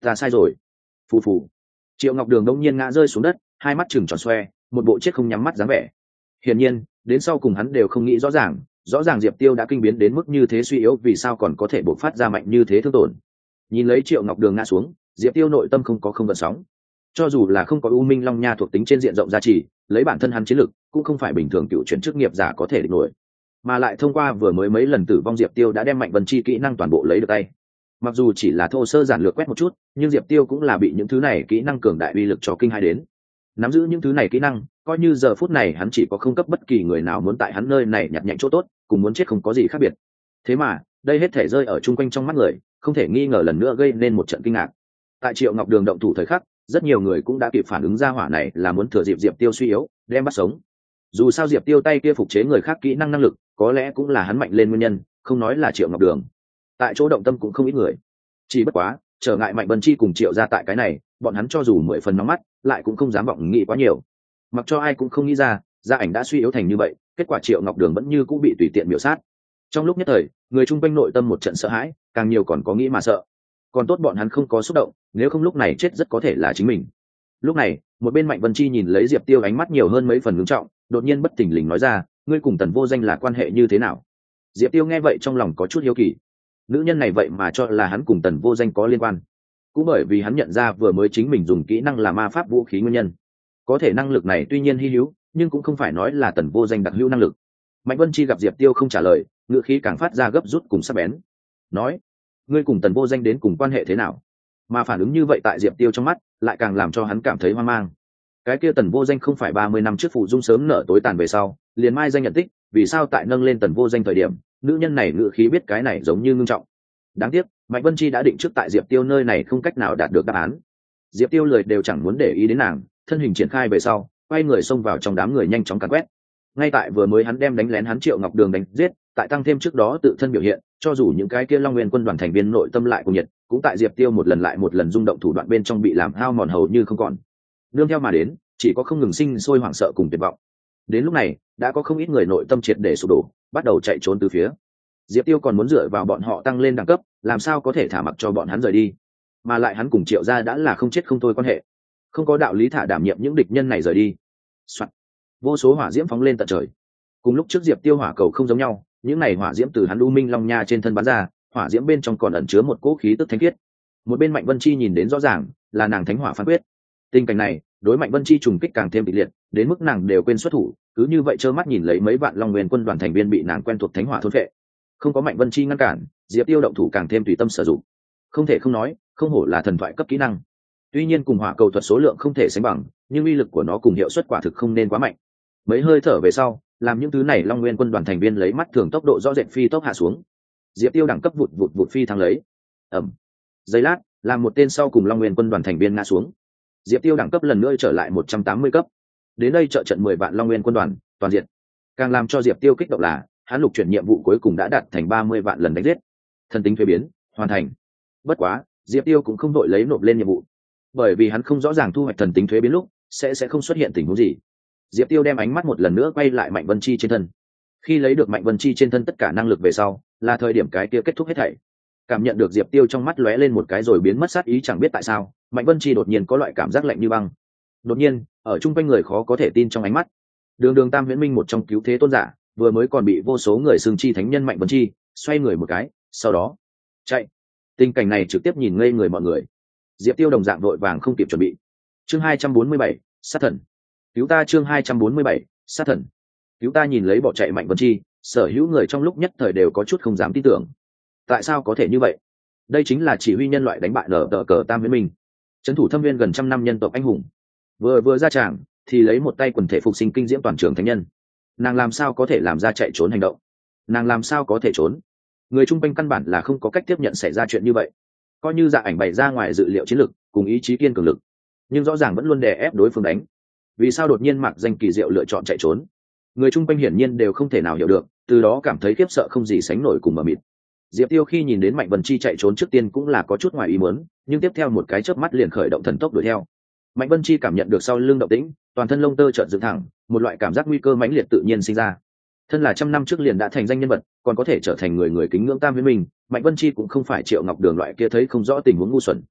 Ta sai rồi. Phù phù. Triệu ngọc đường đông nhiên ngã rơi xuống đất, hai mắt chừng tròn xoe, một bộ chết không nhắm mắt dáng vẻ. Hiển nhiên, đến sau cùng hắn đều không nghĩ rõ ràng rõ ràng diệp tiêu đã kinh biến đến mức như thế suy yếu vì sao còn có thể bộc phát ra mạnh như thế thương tổn nhìn lấy triệu ngọc đường ngã xuống diệp tiêu nội tâm không có không vận sóng. Cho dù là không có u minh long nha thuộc tính trên diện rộng gia trì, lấy bản thân hắn chiến lực cũng không phải bình thường cựu chuyển chức nghiệp giả có thể địch nổi. Mà lại thông qua vừa mới mấy lần tử vong diệp tiêu đã đem mạnh vân chi kỹ năng toàn bộ lấy được tay. Mặc dù chỉ là thô sơ giản lược quét một chút nhưng diệp tiêu cũng là bị những thứ này kỹ năng cường đại uy lực cho kinh hai đến. Nắm giữ những thứ này kỹ năng coi như giờ phút này hắn chỉ có không cấp bất kỳ người nào muốn tại hắn nơi này nhặt nhạnh chỗ tốt cùng muốn chết không có gì khác biệt. Thế mà đây hết thể rơi ở chung quanh trong mắt người không thể nghi ngờ lần nữa gây nên một trận kinh ngạc. Tại triệu ngọc đường động thủ thời khắc, rất nhiều người cũng đã kịp phản ứng ra hỏa này là muốn thừa dịp diệp tiêu suy yếu, đem bắt sống. Dù sao diệp tiêu tay kia phục chế người khác kỹ năng năng lực, có lẽ cũng là hắn mạnh lên nguyên nhân, không nói là triệu ngọc đường. Tại chỗ động tâm cũng không ít người. Chỉ bất quá, trở ngại mạnh bần chi cùng triệu ra tại cái này, bọn hắn cho dù mười phần nóng mắt, lại cũng không dám vọng nghĩ quá nhiều. Mặc cho ai cũng không nghĩ ra, gia ảnh đã suy yếu thành như vậy, kết quả triệu ngọc đường vẫn như cũng bị tùy tiện miểu sát trong lúc nhất thời, người chung quanh nội tâm một trận sợ hãi, càng nhiều còn có nghĩ mà sợ. Còn tốt bọn hắn không có xúc động, nếu không lúc này chết rất có thể là chính mình. Lúc này, một bên mạnh vân chi nhìn lấy diệp tiêu ánh mắt nhiều hơn mấy phần ngưng trọng, đột nhiên bất thình lình nói ra, ngươi cùng tần vô danh là quan hệ như thế nào? Diệp tiêu nghe vậy trong lòng có chút hiếu kỳ. Nữ nhân này vậy mà cho là hắn cùng tần vô danh có liên quan. Cũng bởi vì hắn nhận ra vừa mới chính mình dùng kỹ năng là ma pháp vũ khí nguyên nhân. Có thể năng lực này tuy nhiên hy hữu, nhưng cũng không phải nói là tần vô danh đặc hữu năng lực. Mạnh vân chi gặp diệp tiêu không trả lời ngựa khí càng phát ra gấp rút cùng sắp bén. Nói, ngươi cùng tần vô danh đến cùng quan hệ thế nào? Mà phản ứng như vậy tại diệp tiêu trong mắt lại càng làm cho hắn cảm thấy hoang mang. Cái kia tần vô danh không phải ba mươi năm trước phụ dung sớm nở tối tàn về sau, liền mai danh nhận tích, vì sao tại nâng lên tần vô danh thời điểm, nữ nhân này ngự khí biết cái này giống như ngưng trọng. Đáng tiếc, mạnh vân chi đã định trước tại diệp tiêu nơi này không cách nào đạt được đáp án. Diệp tiêu lời đều chẳng muốn để ý đến nàng, thân hình triển khai về sau, quay người xông vào trong đám người nhanh chóng cắn quét. Ngay tại vừa mới hắn đem đánh lén hắn triệu ngọc đường đánh giết tại tăng thêm trước đó tự thân biểu hiện, cho dù những cái kia long nguyên quân đoàn thành viên nội tâm lại cùng nhiệt, cũng tại diệp tiêu một lần lại một lần rung động thủ đoạn bên trong bị làm hao mòn hầu như không còn. Nương theo mà đến, chỉ có không ngừng sinh sôi hoảng sợ cùng tuyệt vọng. Đến lúc này, đã có không ít người nội tâm triệt để sụp đổ, bắt đầu chạy trốn từ phía. Diệp tiêu còn muốn dựa vào bọn họ tăng lên đẳng cấp, làm sao có thể thả mặc cho bọn hắn rời đi? Mà lại hắn cùng triệu gia đã là không chết không thôi quan hệ. Không có đạo lý thả đảm nhiệm những địch nhân này rời đi、Soạn. vô số hỏa diễm phóng lên tận trời. Cùng lúc trước diệp tiêu hỏa cầu không giống nhau những này hỏa diễm từ hắn u minh long nha trên thân bắn ra, hỏa diễm bên trong còn ẩn chứa một cỗ khí tức thanh khiết. Một bên mạnh vân chi nhìn đến rõ ràng, là nàng thánh hỏa phán quyết. Tình cảnh này, đối mạnh vân chi trùng kích càng thêm kịch liệt, đến mức nàng đều quên xuất thủ, cứ như vậy trơ mắt nhìn lấy mấy vạn long nguyên quân đoàn thành viên bị nàng quen thuộc thánh hỏa thôn vệ không có mạnh vân chi ngăn cản, diệp tiêu động thủ càng thêm tùy tâm sử dụng. Không thể không nói, không hổ là thần thoại cấp kỹ năng. Tuy nhiên cùng hỏa cầu thuật số lượng không thể sánh bằng, nhưng uy lực của nó cùng hiệu suất quả thực không nên quá mạnh. Mấy hơi thở về sau làm những thứ này long nguyên quân đoàn thành viên lấy mắt thường tốc độ rõ rệt phi tốc hạ xuống. Diệp tiêu đẳng cấp vụt vụt vụt phi thăng lấy. Ẩm giây lát, làm một tên sau cùng long nguyên quân đoàn thành viên ngã xuống. Diệp tiêu đẳng cấp lần nữa trở lại một trăm tám mươi cấp. Đến đây trợ trận mười vạn long nguyên quân đoàn, toàn diện. Càng làm cho diệp tiêu kích động là, hắn lục chuyển nhiệm vụ cuối cùng đã đạt thành ba mươi vạn lần đánh giết. Thần tính thuế biến, hoàn thành. Bất quá, diệp tiêu cũng không đội lấy nộp lên nhiệm vụ. Bởi vì hắn không rõ ràng thu hoạch thần tính thuế biến lúc, sẽ sẽ không xuất hiện tình huống gì diệp tiêu đem ánh mắt một lần nữa quay lại mạnh vân chi trên thân. Khi lấy được mạnh vân chi trên thân tất cả năng lực về sau, là thời điểm cái kia kết thúc hết thảy. Cảm nhận được diệp tiêu trong mắt lóe lên một cái rồi biến mất sát ý chẳng biết tại sao, mạnh vân chi đột nhiên có loại cảm giác lạnh như băng. Đột nhiên, ở chung quanh người khó có thể tin trong ánh mắt. Đường đường tam viễn minh một trong cứu thế tôn giả, vừa mới còn bị vô số người xương chi thánh nhân mạnh vân chi, xoay người một cái, sau đó chạy. Tình cảnh này trực tiếp nhìn ngây người mọi người. Diệp tiêu đồng dạng vội vàng không kịp chuẩn bị. Chương hai trăm bốn mươi bảy, sát thần cứu ta chương hai trăm bốn mươi bảy, sát thần. Cứu ta nhìn lấy bỏ chạy mạnh vân chi, sở hữu người trong lúc nhất thời đều có chút không dám tin tưởng. Tại sao có thể như vậy? Đây chính là chỉ huy nhân loại đánh bại nở tờ cờ tam viễn minh. Trấn thủ thâm viên gần trăm năm nhân tộc anh hùng. Vừa vừa ra tràng, thì lấy một tay quần thể phục sinh kinh diễm toàn trường thánh nhân. Nàng làm sao có thể làm ra chạy trốn hành động? Nàng làm sao có thể trốn? Người chung quanh căn bản là không có cách tiếp nhận xảy ra chuyện như vậy. Coi như dạ ảnh bày ra ngoài dự liệu chiến lược cùng ý chí kiên cường lực, nhưng rõ ràng vẫn luôn đè ép đối phương đánh vì sao đột nhiên mặc danh kỳ diệu lựa chọn chạy trốn? Người chung quanh hiển nhiên đều không thể nào hiểu được, từ đó cảm thấy khiếp sợ không gì sánh nổi cùng mờ mịt. Diệp tiêu khi nhìn đến mạnh vân chi chạy trốn trước tiên cũng là có chút ngoài ý muốn, nhưng tiếp theo một cái chớp mắt liền khởi động thần tốc đuổi theo. Mạnh vân chi cảm nhận được sau lưng động tĩnh, toàn thân lông tơ trợn dựng thẳng, một loại cảm giác nguy cơ mãnh liệt tự nhiên sinh ra. Thân là trăm năm trước liền đã thành danh nhân vật, còn có thể trở thành người người kính ngưỡng tam với mình, mạnh vân chi cũng không phải triệu ngọc đường loại kia thấy không rõ tình huống ngu xuẩn.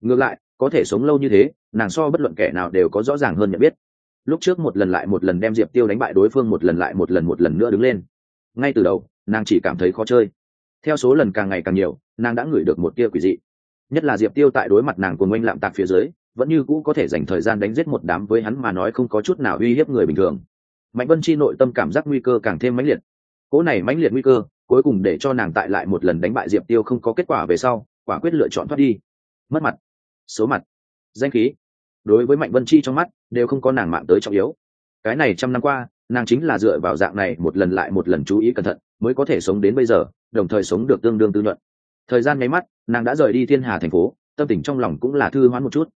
Ngược lại, có thể sống lâu như thế, nàng so bất luận kẻ nào đều có rõ ràng hơn nhận biết lúc trước một lần lại một lần đem diệp tiêu đánh bại đối phương, một lần lại một lần một lần nữa đứng lên. Ngay từ đầu, nàng chỉ cảm thấy khó chơi. Theo số lần càng ngày càng nhiều, nàng đã ngửi được một tia quỷ dị. Nhất là diệp tiêu tại đối mặt nàng của ngoanh lạm tạc phía dưới, vẫn như cũ có thể dành thời gian đánh giết một đám với hắn mà nói không có chút nào uy hiếp người bình thường. Mạnh vân chi nội tâm cảm giác nguy cơ càng thêm mãnh liệt. Cỗ này mãnh liệt nguy cơ, cuối cùng để cho nàng tại lại một lần đánh bại diệp tiêu không có kết quả về sau, quả quyết lựa chọn thoát đi. Mất mặt. Số mặt. Danh khí đối với mạnh vân chi trong mắt đều không có nàng mạng tới trọng yếu. Cái này trăm năm qua, nàng chính là dựa vào dạng này một lần lại một lần chú ý cẩn thận mới có thể sống đến bây giờ, đồng thời sống được tương đương tư nhuận. Thời gian nháy mắt, nàng đã rời đi thiên hà thành phố, tâm tình trong lòng cũng là thư hoán một chút.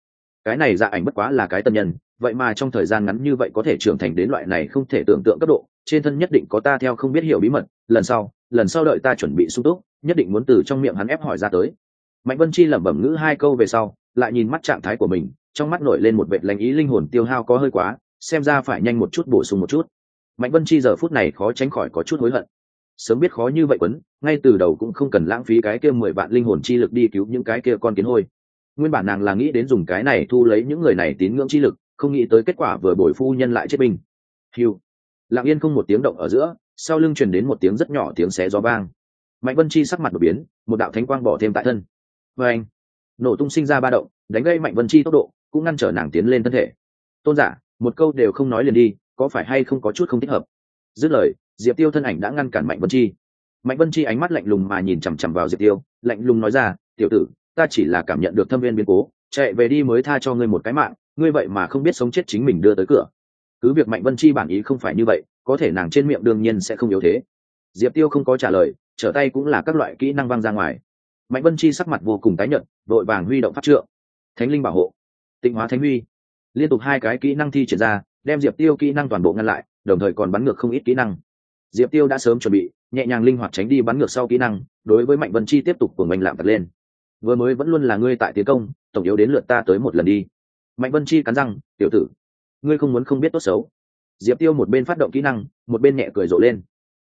Cái này dạ ảnh bất quá là cái tân nhân, vậy mà trong thời gian ngắn như vậy có thể trưởng thành đến loại này không thể tưởng tượng cấp độ, trên thân nhất định có ta theo không biết hiểu bí mật, lần sau lần sau đợi ta chuẩn bị sung túc, nhất định muốn từ trong miệng hắn ép hỏi ra tới. Mạnh vân chi lẩm bẩm ngữ hai câu về sau, lại nhìn mắt trạng thái của mình trong mắt nổi lên một vệ lành ý linh hồn tiêu hao có hơi quá, xem ra phải nhanh một chút bổ sung một chút. Mạnh vân chi giờ phút này khó tránh khỏi có chút hối hận. Sớm biết khó như vậy quấn, ngay từ đầu cũng không cần lãng phí cái kia mười vạn linh hồn chi lực đi cứu những cái kia con kiến hôi. Nguyên bản nàng là nghĩ đến dùng cái này thu lấy những người này tín ngưỡng chi lực, không nghĩ tới kết quả vừa bồi phu nhân lại chết binh. Hiu lặng yên không một tiếng động ở giữa, sau lưng truyền đến một tiếng rất nhỏ tiếng xé gió vang. Mạnh vân chi sắc mặt đột biến, một đạo thánh quang bỏ thêm tại thân. Vê anh, nổ tung sinh ra ba động, đánh gây mạnh vân chi tốc độ cũng ngăn trở nàng tiến lên thân thể. Tôn giả, một câu đều không nói liền đi, có phải hay không có chút không thích hợp? Dứt lời, diệp tiêu thân ảnh đã ngăn cản mạnh vân chi. Mạnh vân chi ánh mắt lạnh lùng mà nhìn chằm chằm vào diệp tiêu, lạnh lùng nói ra, tiểu tử, ta chỉ là cảm nhận được thâm viên biến cố, chạy về đi mới tha cho ngươi một cái mạng, ngươi vậy mà không biết sống chết chính mình đưa tới cửa. Cứ việc mạnh vân chi bản ý không phải như vậy, có thể nàng trên miệng đương nhiên sẽ không yếu thế. Diệp tiêu không có trả lời, trở tay cũng là các loại kỹ năng văng ra ngoài. Mạnh vân chi sắc mặt vô cùng tái nhợt, vội vàng huy động phát trượng. Thánh linh bảo hộ tịnh hóa thánh huy. Liên tục hai cái kỹ năng thi triển ra, đem diệp tiêu kỹ năng toàn bộ ngăn lại, đồng thời còn bắn ngược không ít kỹ năng. Diệp tiêu đã sớm chuẩn bị, nhẹ nhàng linh hoạt tránh đi bắn ngược sau kỹ năng, đối với mạnh vân chi tiếp tục của mình lạm tật lên. Vừa mới vẫn luôn là ngươi tại tiến công, tổng yếu đến lượt ta tới một lần đi. Mạnh vân chi cắn răng, tiểu tử, ngươi không muốn không biết tốt xấu. Diệp tiêu một bên phát động kỹ năng, một bên nhẹ cười rộ lên.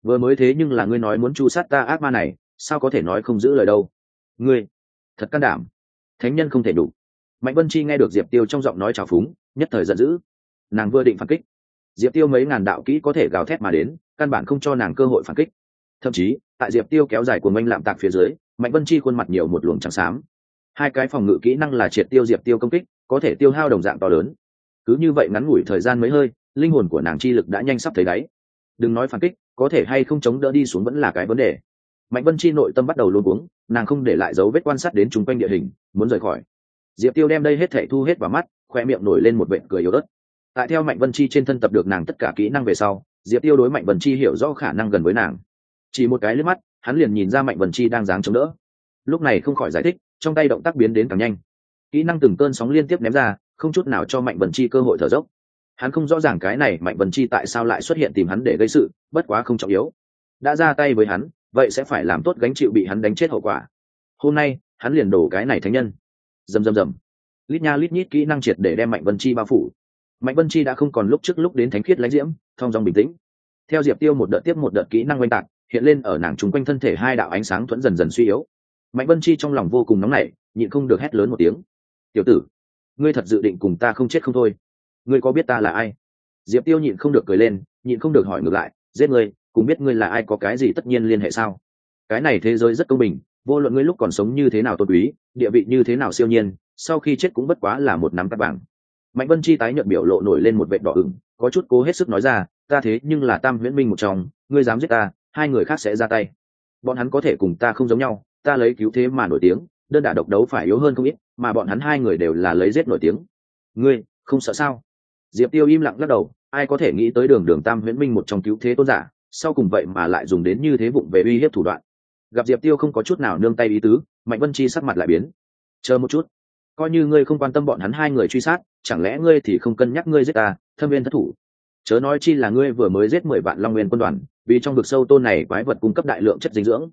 Vừa mới thế nhưng là ngươi nói muốn chu sát ta ác ma này, sao có thể nói không giữ lời đâu? Ngươi, thật can đảm. Thánh nhân không thể đủ mạnh vân chi nghe được diệp tiêu trong giọng nói trào phúng, nhất thời giận dữ. Nàng vừa định phản kích, diệp tiêu mấy ngàn đạo kỹ có thể gào thét mà đến, căn bản không cho nàng cơ hội phản kích. Thậm chí, tại diệp tiêu kéo dài của manh lạm tạc phía dưới, mạnh vân chi khuôn mặt nhiều một luồng trắng xám. Hai cái phòng ngự kỹ năng là triệt tiêu diệp tiêu công kích, có thể tiêu hao đồng dạng to lớn. Cứ như vậy ngắn ngủi thời gian mấy hơi, linh hồn của nàng chi lực đã nhanh sắp thấy đáy. Đừng nói phản kích, có thể hay không chống đỡ đi xuống vẫn là cái vấn đề. Mạnh vân chi nội tâm bắt đầu luôn uống nàng không để lại dấu vết quan sát đến chung quanh địa hình, muốn rời khỏi diệp tiêu đem đây hết thể thu hết vào mắt, khoe miệng nổi lên một vệ cười yếu ớt. Tại theo mạnh vân chi trên thân tập được nàng tất cả kỹ năng về sau, diệp tiêu đối mạnh vân chi hiểu rõ khả năng gần với nàng. Chỉ một cái lướt mắt, hắn liền nhìn ra mạnh vân chi đang dáng chống đỡ. Lúc này không khỏi giải thích, trong tay động tác biến đến càng nhanh. Kỹ năng từng cơn sóng liên tiếp ném ra, không chút nào cho mạnh vân chi cơ hội thở dốc. Hắn không rõ ràng cái này mạnh vân chi tại sao lại xuất hiện tìm hắn để gây sự, bất quá không trọng yếu. Đã ra tay với hắn, vậy sẽ phải làm tốt gánh chịu bị hắn đánh chết hậu quả. Hôm nay, hắn liền đổ cái này thánh nhân dầm dầm dầm. Lít nha lít nhít kỹ năng triệt để đem mạnh vân chi bao phủ. Mạnh vân chi đã không còn lúc trước lúc đến thánh khiết lãnh diễm thong dong bình tĩnh. Theo diệp tiêu một đợt tiếp một đợt kỹ năng oanh tạc, hiện lên ở nàng chung quanh thân thể hai đạo ánh sáng thuẫn dần dần suy yếu. Mạnh vân chi trong lòng vô cùng nóng nảy, nhịn không được hét lớn một tiếng. Tiểu tử, ngươi thật dự định cùng ta không chết không thôi. Ngươi có biết ta là ai? Diệp tiêu nhịn không được cười lên, nhịn không được hỏi ngược lại, giết ngươi, cùng biết ngươi là ai có cái gì tất nhiên liên hệ sao? Cái này thế giới rất công bình vô luận ngươi lúc còn sống như thế nào tôn quý, địa vị như thế nào siêu nhiên, sau khi chết cũng bất quá là một nắm cắt bảng. Mạnh vân chi tái nhuận biểu lộ nổi lên một vệ đỏ ửng, có chút cố hết sức nói ra, ta thế nhưng là tam huyễn minh một trong, ngươi dám giết ta, hai người khác sẽ ra tay. Bọn hắn có thể cùng ta không giống nhau, ta lấy cứu thế mà nổi tiếng, đơn đả độc đấu phải yếu hơn không ít, mà bọn hắn hai người đều là lấy giết nổi tiếng. Ngươi, không sợ sao? Diệp tiêu im lặng lắc đầu, ai có thể nghĩ tới đường đường tam huyễn minh một trong cứu thế tôn giả, sau cùng vậy mà lại dùng đến như thế vụng về uy hiếp thủ đoạn gặp diệp tiêu không có chút nào nương tay ý tứ, mạnh vân chi sắc mặt lại biến. Chờ một chút, coi như ngươi không quan tâm bọn hắn hai người truy sát, chẳng lẽ ngươi thì không cân nhắc ngươi giết ta, thâm viên thất thủ? Chớ nói chi là ngươi vừa mới giết mười vạn long nguyên quân đoàn, vì trong vực sâu tôn này quái vật cung cấp đại lượng chất dinh dưỡng.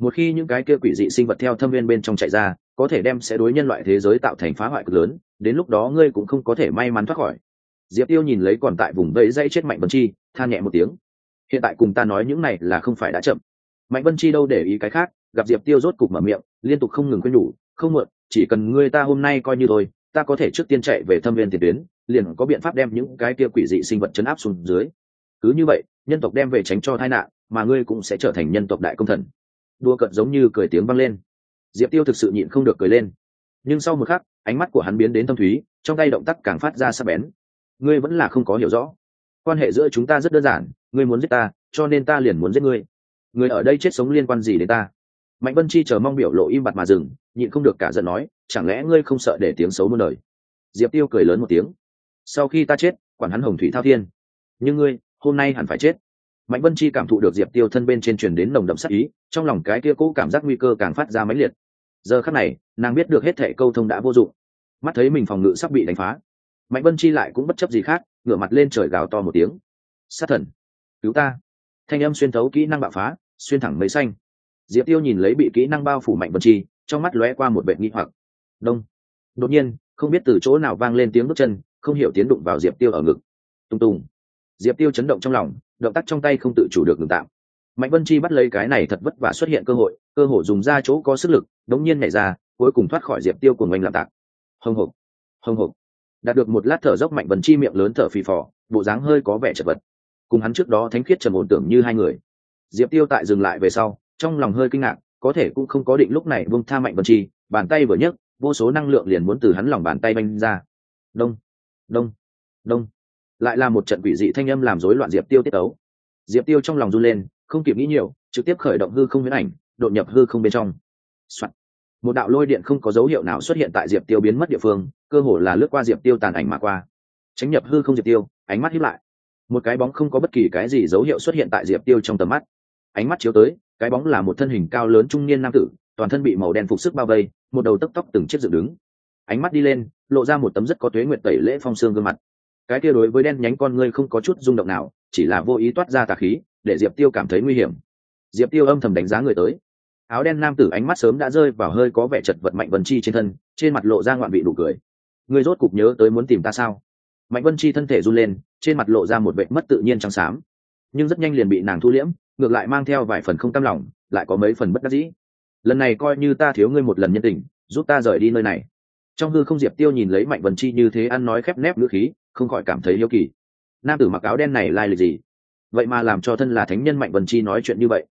Một khi những cái kia quỷ dị sinh vật theo thâm viên bên trong chạy ra, có thể đem sẽ đối nhân loại thế giới tạo thành phá hoại cực lớn, đến lúc đó ngươi cũng không có thể may mắn thoát khỏi. Diệp tiêu nhìn lấy còn tại vùng vẫy dãy chết mạnh vân chi, than nhẹ một tiếng. Hiện tại cùng ta nói những này là không phải đã chậm mạnh vân chi đâu để ý cái khác, gặp diệp tiêu rốt cục mở miệng, liên tục không ngừng quên nhủ, không muộn, chỉ cần ngươi ta hôm nay coi như thôi, ta có thể trước tiên chạy về thâm viên tiền tuyến, liền có biện pháp đem những cái kia quỷ dị sinh vật chấn áp xuống dưới. Cứ như vậy, nhân tộc đem về tránh cho tai nạn, mà ngươi cũng sẽ trở thành nhân tộc đại công thần. Đua cận giống như cười tiếng vang lên. Diệp tiêu thực sự nhịn không được cười lên. Nhưng sau một khắc, ánh mắt của hắn biến đến thâm thúy, trong tay động tác càng phát ra sắc bén. Ngươi vẫn là không có hiểu rõ. Quan hệ giữa chúng ta rất đơn giản, ngươi muốn giết ta, cho nên ta liền muốn giết ngươi người ở đây chết sống liên quan gì đến ta? Mạnh vân chi chờ mong biểu lộ im bặt mà dừng, nhịn không được cả giận nói, chẳng lẽ ngươi không sợ để tiếng xấu muôn đời? Diệp tiêu cười lớn một tiếng, sau khi ta chết, quản hắn hồng thủy thao thiên. Nhưng ngươi, hôm nay hẳn phải chết. Mạnh vân chi cảm thụ được diệp tiêu thân bên trên truyền đến nồng đậm sắc ý, trong lòng cái kia cũ cảm giác nguy cơ càng phát ra mãnh liệt. Giờ khắc này, nàng biết được hết thệ câu thông đã vô dụng. Mắt thấy mình phòng ngự sắp bị đánh phá, mạnh vân chi lại cũng bất chấp gì khác, ngửa mặt lên trời gào to một tiếng. Sát thần, cứu ta. Thanh âm xuyên thấu kỹ năng bạo phá xuyên thẳng mấy xanh. Diệp tiêu nhìn lấy bị kỹ năng bao phủ mạnh vân chi, trong mắt lóe qua một vệ nghi hoặc. Đông. Đột nhiên, không biết từ chỗ nào vang lên tiếng bước chân, không hiểu tiến đụng vào diệp tiêu ở ngực. Tung tùng diệp tiêu chấn động trong lòng, động tác trong tay không tự chủ được ngừng tạm. Mạnh vân chi bắt lấy cái này thật vất vả xuất hiện cơ hội cơ hội dùng ra chỗ có sức lực, đống nhiên nhảy ra, cuối cùng thoát khỏi diệp tiêu của mình làm tạc. Hồng hộc. Hồng hộc. Đạt được một lát thở dốc, mạnh vân chi miệng lớn thở phì phò, bộ dáng hơi có vẻ chật vật. Cùng hắn trước đó thánh khiết trầm ổn tưởng như hai người diệp tiêu tại dừng lại về sau, trong lòng hơi kinh ngạc, có thể cũng không có định lúc này vung tha mạnh vân chi, bàn tay vừa nhấc, vô số năng lượng liền muốn từ hắn lòng bàn tay banh ra. Đông đông đông. Lại là một trận quỷ dị thanh âm làm rối loạn diệp tiêu tiết ấu diệp tiêu trong lòng run lên, không kịp nghĩ nhiều, trực tiếp khởi động hư không huyễn ảnh, đột nhập hư không bên trong、Soạn. một đạo lôi điện không có dấu hiệu nào xuất hiện tại diệp tiêu biến mất địa phương, cơ hồ là lướt qua diệp tiêu tàn ảnh mà qua. Tránh nhập hư không diệp tiêu, ánh mắt hiếp lại. Một cái bóng không có bất kỳ cái gì dấu hiệu xuất hiện tại diệp tiêu trong tầm mắt ánh mắt chiếu tới, cái bóng là một thân hình cao lớn trung niên nam tử, toàn thân bị màu đen phục sức bao vây, một đầu tóc tóc từng chiếc dựng đứng. Ánh mắt đi lên, lộ ra một tấm rất có tuế nguyệt tẩy lễ phong xương gương mặt. Cái kia đối với đen nhánh con ngươi không có chút rung động nào, chỉ là vô ý toát ra tà khí, để diệp tiêu cảm thấy nguy hiểm. Diệp tiêu âm thầm đánh giá người tới. Áo đen nam tử ánh mắt sớm đã rơi vào hơi có vẻ chật vật mạnh vân chi trên thân, trên mặt lộ ra ngoạn vị đủ cười. Người rốt cục nhớ tới muốn tìm ta sao? Mạnh vân chi thân thể run lên, trên mặt lộ ra một vệ mất tự nhiên trắng xám. Nhưng rất nhanh liền bị nàng thu liễm ngược lại mang theo vài phần không cam lòng, lại có mấy phần bất đắc dĩ. Lần này coi như ta thiếu ngươi một lần nhân tình, giúp ta rời đi nơi này. Trong hư không diệp tiêu nhìn lấy mạnh vân chi như thế ăn nói khép nép ngữ khí, không khỏi cảm thấy yêu kỳ. Nam tử mặc áo đen này lai lịch gì? Vậy mà làm cho thân là thánh nhân mạnh vân chi nói chuyện như vậy.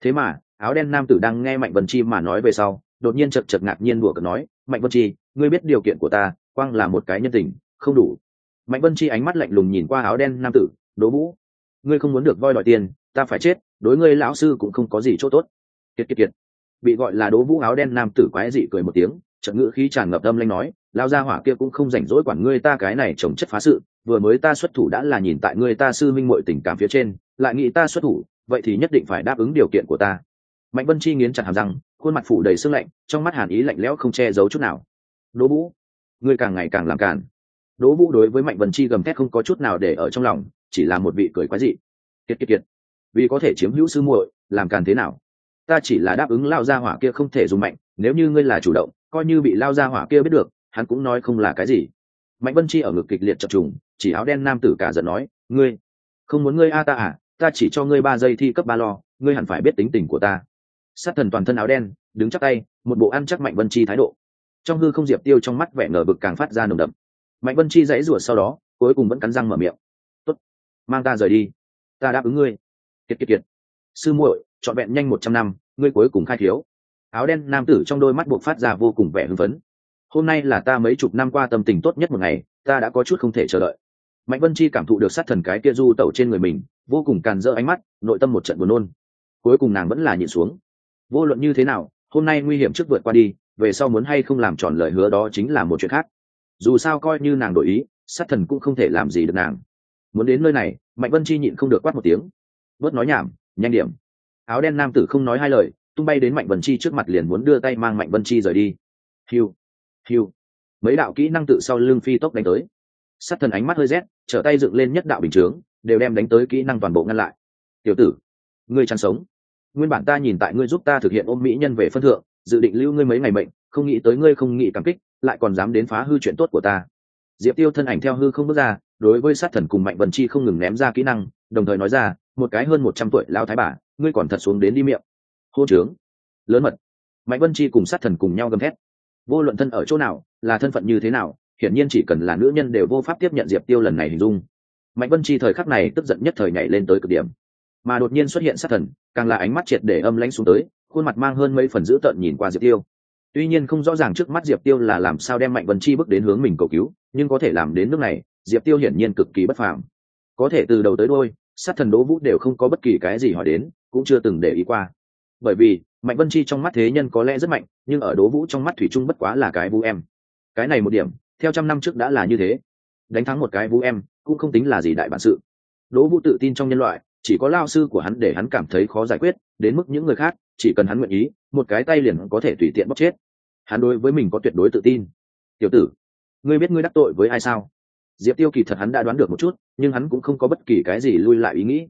Thế mà, áo đen nam tử đang nghe mạnh vân chi mà nói về sau, đột nhiên chật chật ngạc nhiên đùa cợt nói, mạnh vân chi, ngươi biết điều kiện của ta, quang là một cái nhân tình, không đủ. Mạnh vân chi ánh mắt lạnh lùng nhìn qua áo đen nam tử, đỗ vũ, ngươi không muốn được voi đòi tiền, ta phải chết đối ngươi lão sư cũng không có gì chỗ tốt. Kiệt kiệt kiệt. Bị gọi là đố vũ áo đen nam tử quái dị cười một tiếng, trận ngữ khí tràn ngập âm lanh nói lao ra hỏa kia cũng không rảnh rỗi quản ngươi ta cái này trồng chất phá sự, vừa mới ta xuất thủ đã là nhìn tại ngươi ta sư minh muội tình cảm phía trên, lại nghĩ ta xuất thủ, vậy thì nhất định phải đáp ứng điều kiện của ta. Mạnh vân chi nghiến chặt hàm răng, khuôn mặt phủ đầy sương lạnh, trong mắt hàn ý lạnh lẽo không che giấu chút nào. Đỗ vũ, ngươi càng ngày càng làm càn. Đỗ vũ đối với mạnh vân chi gầm thét không có chút nào để ở trong lòng, chỉ là một vị cười quái dị. Kiệt kiệt kiệt vì có thể chiếm hữu sư muội, làm càn thế nào? Ta chỉ là đáp ứng lao ra hỏa kia không thể dùng mạnh, nếu như ngươi là chủ động, coi như bị lao ra hỏa kia biết được, hắn cũng nói không là cái gì. Mạnh vân chi ở ngực kịch liệt chập trùng, chỉ áo đen nam tử cả giận nói, ngươi, không muốn ngươi a ta à ta chỉ cho ngươi ba giây thi cấp ba lo, ngươi hẳn phải biết tính tình của ta. Sát thần toàn thân áo đen, đứng chắc tay, một bộ ăn chắc mạnh vân chi thái độ. Trong hư không diệp tiêu trong mắt vẻ ngờ vực càng phát ra nồng đậm. Mạnh vân chi dãy rủa sau đó, cuối cùng vẫn cắn răng mở miệng. Tốt, mang ta rời đi, ta đáp ứng ngươi kiệt kiệt kiệt. Sư muội, trọn vẹn nhanh một trăm năm, ngươi cuối cùng khai thiếu. Áo đen nam tử trong đôi mắt buộc phát ra vô cùng vẻ hưng phấn. Hôm nay là ta mấy chục năm qua tâm tình tốt nhất một ngày, ta đã có chút không thể chờ đợi. Mạnh vân chi cảm thụ được sát thần cái kia du tẩu trên người mình, vô cùng càn rỡ ánh mắt, nội tâm một trận buồn nôn. Cuối cùng nàng vẫn là nhịn xuống. Vô luận như thế nào, hôm nay nguy hiểm trước vượt qua đi, về sau muốn hay không làm tròn lời hứa đó chính là một chuyện khác. Dù sao coi như nàng đổi ý, sát thần cũng không thể làm gì được nàng. Muốn đến nơi này, mạnh vân chi nhịn không được quát một tiếng bớt nói nhảm nhanh điểm. Áo đen nam tử không nói hai lời tung bay đến mạnh vân chi trước mặt liền muốn đưa tay mang mạnh vân chi rời đi. Hiu hiu. Mấy đạo kỹ năng tự sau lưng phi tốc đánh tới. Sát thần ánh mắt hơi rét trở tay dựng lên nhất đạo bình chướng đều đem đánh tới kỹ năng toàn bộ ngăn lại. Tiểu tử ngươi chăn sống. Nguyên bản ta nhìn tại ngươi giúp ta thực hiện ôm mỹ nhân về phân thượng dự định lưu ngươi mấy ngày mệnh, không nghĩ tới ngươi không nghĩ cảm kích lại còn dám đến phá hư chuyện tốt của ta. Diệp tiêu thân ảnh theo hư không bước ra đối với sát thần cùng mạnh vân chi không ngừng ném ra kỹ năng đồng thời nói ra một cái hơn một trăm tuổi lao thái bà, ngươi còn thật xuống đến đi miệng. Hô trướng. Lớn mật. Mạnh vân chi cùng sát thần cùng nhau gầm thét. Vô luận thân ở chỗ nào, là thân phận như thế nào, hiển nhiên chỉ cần là nữ nhân đều vô pháp tiếp nhận diệp tiêu lần này hình dung. Mạnh vân chi thời khắc này tức giận nhất thời nhảy lên tới cực điểm. Mà đột nhiên xuất hiện sát thần, càng là ánh mắt triệt để âm lãnh xuống tới, khuôn mặt mang hơn mấy phần dữ tợn nhìn qua diệp tiêu. Tuy nhiên không rõ ràng trước mắt diệp tiêu là làm sao đem mạnh vân chi bước đến hướng mình cầu cứu, nhưng có thể làm đến nước này, diệp tiêu hiển nhiên cực kỳ bất phàm. Có thể từ đầu tới đôi sát thần đỗ vũ đều không có bất kỳ cái gì hỏi đến, cũng chưa từng để ý qua. Bởi vì, mạnh vân chi trong mắt thế nhân có lẽ rất mạnh, nhưng ở đỗ vũ trong mắt thủy trung bất quá là cái vũ em. Cái này một điểm, theo trăm năm trước đã là như thế. Đánh thắng một cái vũ em, cũng không tính là gì đại bản sự. Đỗ vũ tự tin trong nhân loại, chỉ có lao sư của hắn để hắn cảm thấy khó giải quyết, đến mức những người khác, chỉ cần hắn nguyện ý, một cái tay liền có thể tùy tiện bóc chết. Hắn đối với mình có tuyệt đối tự tin. Tiểu tử, ngươi biết ngươi đắc tội với ai sao? Diệp tiêu kỳ thật hắn đã đoán được một chút, nhưng hắn cũng không có bất kỳ cái gì lui lại ý nghĩ.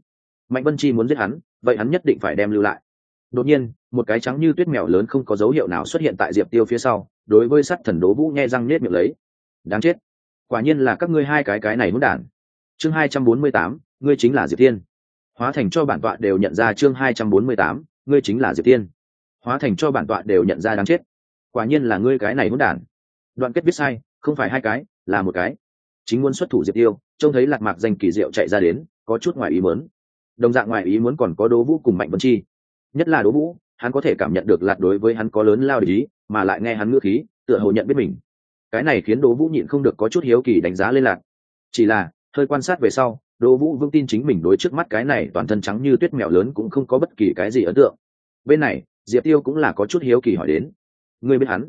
Mạnh vân chi muốn giết hắn, vậy hắn nhất định phải đem lưu lại. Đột nhiên, một cái trắng như tuyết mèo lớn không có dấu hiệu nào xuất hiện tại diệp tiêu phía sau, đối với sắt thần đố vũ nghe răng nết miệng lấy. Đáng chết. Quả nhiên là các ngươi hai cái cái này muốn đản. Chương hai trăm bốn mươi tám, ngươi chính là diệp tiên. Hóa thành cho bản tọa đều nhận ra chương hai trăm bốn mươi tám, ngươi chính là diệp tiên. Hóa thành cho bản tọa đều nhận ra đáng chết. Quả nhiên là ngươi cái này muốn đản. Đoạn kết viết sai, không phải hai cái, là một cái chính muốn xuất thủ diệp tiêu trông thấy lạc mạc danh kỳ diệu chạy ra đến, có chút ngoài ý muốn. Đồng dạng ngoài ý muốn còn có đố vũ cùng mạnh vân chi. Nhất là đố vũ, hắn có thể cảm nhận được lạc đối với hắn có lớn lao ý, mà lại nghe hắn ngữ khí, tựa hồ nhận biết mình. Cái này khiến đố vũ nhịn không được có chút hiếu kỳ đánh giá lên lạc. Chỉ là, hơi quan sát về sau đố vũ vững tin chính mình đối trước mắt cái này toàn thân trắng như tuyết mèo lớn cũng không có bất kỳ cái gì ấn tượng. Bên này, diệp tiêu cũng là có chút hiếu kỳ hỏi đến. Ngươi biết hắn?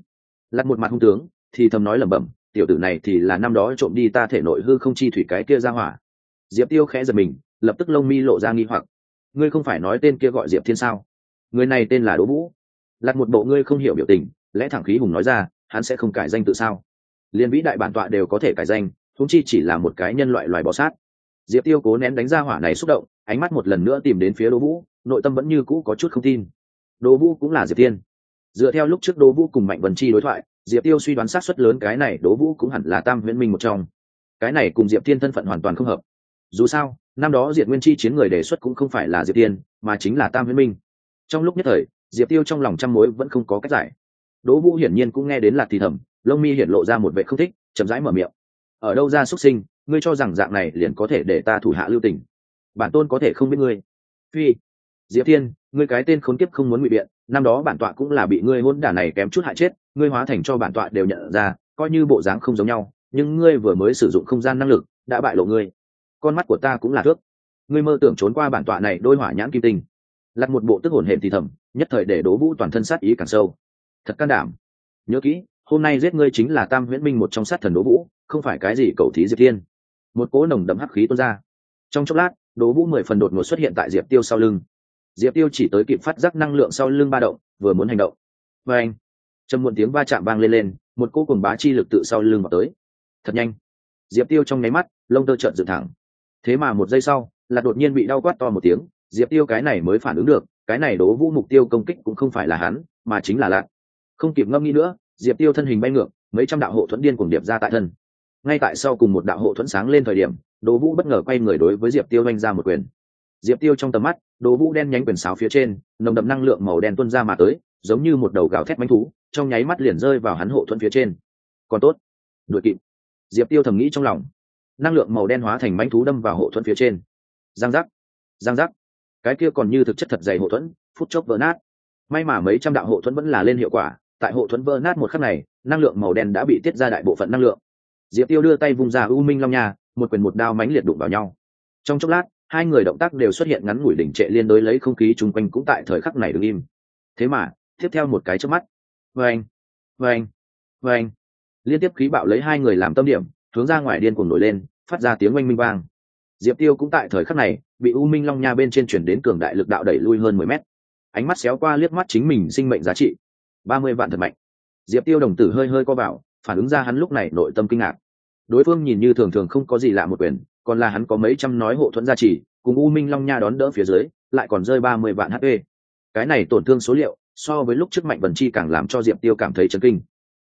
Lạc một mặt hung tướng, thì thầm nói lẩm bẩm tiểu tử này thì là năm đó trộm đi ta thể nội hư không chi thủy cái kia ra hỏa. Diệp tiêu khẽ giật mình, lập tức lông mi lộ ra nghi hoặc. Ngươi không phải nói tên kia gọi diệp thiên sao? Người này tên là đỗ vũ. Lặt một bộ ngươi không hiểu biểu tình, lẽ thẳng khí hùng nói ra, hắn sẽ không cải danh tự sao? Liên vĩ đại bản tọa đều có thể cải danh thúng chi chỉ là một cái nhân loại loài bọ sát. Diệp tiêu cố nén đánh ra hỏa này xúc động, ánh mắt một lần nữa tìm đến phía đỗ vũ, nội tâm vẫn như cũ có chút không tin. Đỗ vũ cũng là diệp tiên dựa theo lúc trước đỗ vũ cùng mạnh vân chi đối thoại diệp tiêu suy đoán sát xuất lớn cái này đỗ vũ cũng hẳn là tam huyễn minh một trong. Cái này cùng diệp tiên thân phận hoàn toàn không hợp. Dù sao, năm đó diệp nguyên chi chiến người đề xuất cũng không phải là diệp tiên mà chính là tam huyễn minh. Trong lúc nhất thời, diệp tiêu trong lòng trăm mối vẫn không có cách giải. Đỗ vũ hiển nhiên cũng nghe đến lạc thì thầm lông mi hiển lộ ra một vệ không thích, chậm rãi mở miệng. Ở đâu ra xuất sinh, ngươi cho rằng dạng này liền có thể để ta thủ hạ lưu tình? Bản tôn có thể không biết ngươi. Phi, diệp thiên, ngươi cái tên khốn kiếp không muốn ngụy biện năm đó bản tọa cũng là bị ngươi hôn đả này kém chút hại chết, ngươi hóa thành cho bản tọa đều nhận ra, coi như bộ dáng không giống nhau, nhưng ngươi vừa mới sử dụng không gian năng lực, đã bại lộ ngươi. Con mắt của ta cũng là thước. Ngươi mơ tưởng trốn qua bản tọa này đôi hỏa nhãn kim tinh. Lặt một bộ tức hồn hển thì thầm, nhất thời để đố vũ toàn thân sát ý càng sâu. Thật can đảm. Nhớ kỹ, hôm nay giết ngươi chính là tam huyễn minh một trong sát thần đố vũ, không phải cái gì cầu thí diệp thiên. Một cỗ nồng đậm hắc khí tuôn ra. Trong chốc lát đố vũ mười phần đột ngột xuất hiện tại diệp tiêu sau lưng diệp tiêu chỉ tới kịp phát giác năng lượng sau lưng ba động, vừa muốn hành động. Và anh, trầm muộn tiếng va chạm vang lên lên, một cô cùng bá chi lực tự sau lưng vào tới. Thật nhanh. Diệp tiêu trong nháy mắt, lông tơ trợn dựng thẳng. Thế mà một giây sau, là đột nhiên bị đau quát to một tiếng. Diệp tiêu cái này mới phản ứng được, cái này đố vũ mục tiêu công kích cũng không phải là hắn, mà chính là lạc không kịp ngâm nghĩ nữa, diệp tiêu thân hình bay ngược, mấy trăm đạo hộ thuẫn điên cùng điệp ra tại thân. Ngay tại sau cùng một đạo hộ thuẫn sáng lên thời điểm, đố vũ bất ngờ quay người đối với diệp tiêu oanh ra một quyền diệp tiêu trong tầm mắt đồ vũ đen nhánh quyền sáo phía trên, nồng đậm năng lượng màu đen tuân ra mà tới, giống như một đầu gào thét mánh thú, trong nháy mắt liền rơi vào hắn hộ thuẫn phía trên. Còn tốt. Đuổi kịp. Diệp tiêu thầm nghĩ trong lòng. Năng lượng màu đen hóa thành mánh thú đâm vào hộ thuẫn phía trên. Giang giác. Giang giác. Cái kia còn như thực chất thật dày hộ thuẫn, phút chốc vỡ nát. May mà mấy trăm đạo hộ thuẫn vẫn là lên hiệu quả, tại hộ thuẫn vỡ nát một khắc này, năng lượng màu đen đã bị tiết ra đại bộ phận năng lượng. Diệp tiêu đưa tay vung ra u minh long nha, một quyền một đao mánh liệt đụng vào nhau. Trong chốc lát hai người động tác đều xuất hiện ngắn ngủi đỉnh trệ liên đối lấy không khí chung quanh cũng tại thời khắc này đứng im. Thế mà, tiếp theo một cái trước mắt. Vâng vâng vâng. Liên tiếp khí bạo lấy hai người làm tâm điểm, hướng ra ngoài điên cuồng nổi lên, phát ra tiếng oanh minh vang. Diệp tiêu cũng tại thời khắc này, bị u minh long nha bên trên chuyển đến cường đại lực đạo đẩy lui hơn mười mét. Ánh mắt xéo qua liếc mắt chính mình sinh mệnh giá trị. Ba mươi vạn thật mạnh. Diệp tiêu đồng tử hơi hơi co vào, phản ứng ra hắn lúc này nội tâm kinh ngạc. Đối phương nhìn như thường thường không có gì lạ một quyền còn là hắn có mấy trăm nói hộ thuẫn gia trì, cùng u minh long nha đón đỡ phía dưới, lại còn rơi ba mươi vạn hp cái này tổn thương số liệu, so với lúc trước mạnh vân chi càng làm cho diệp tiêu cảm thấy chấn kinh.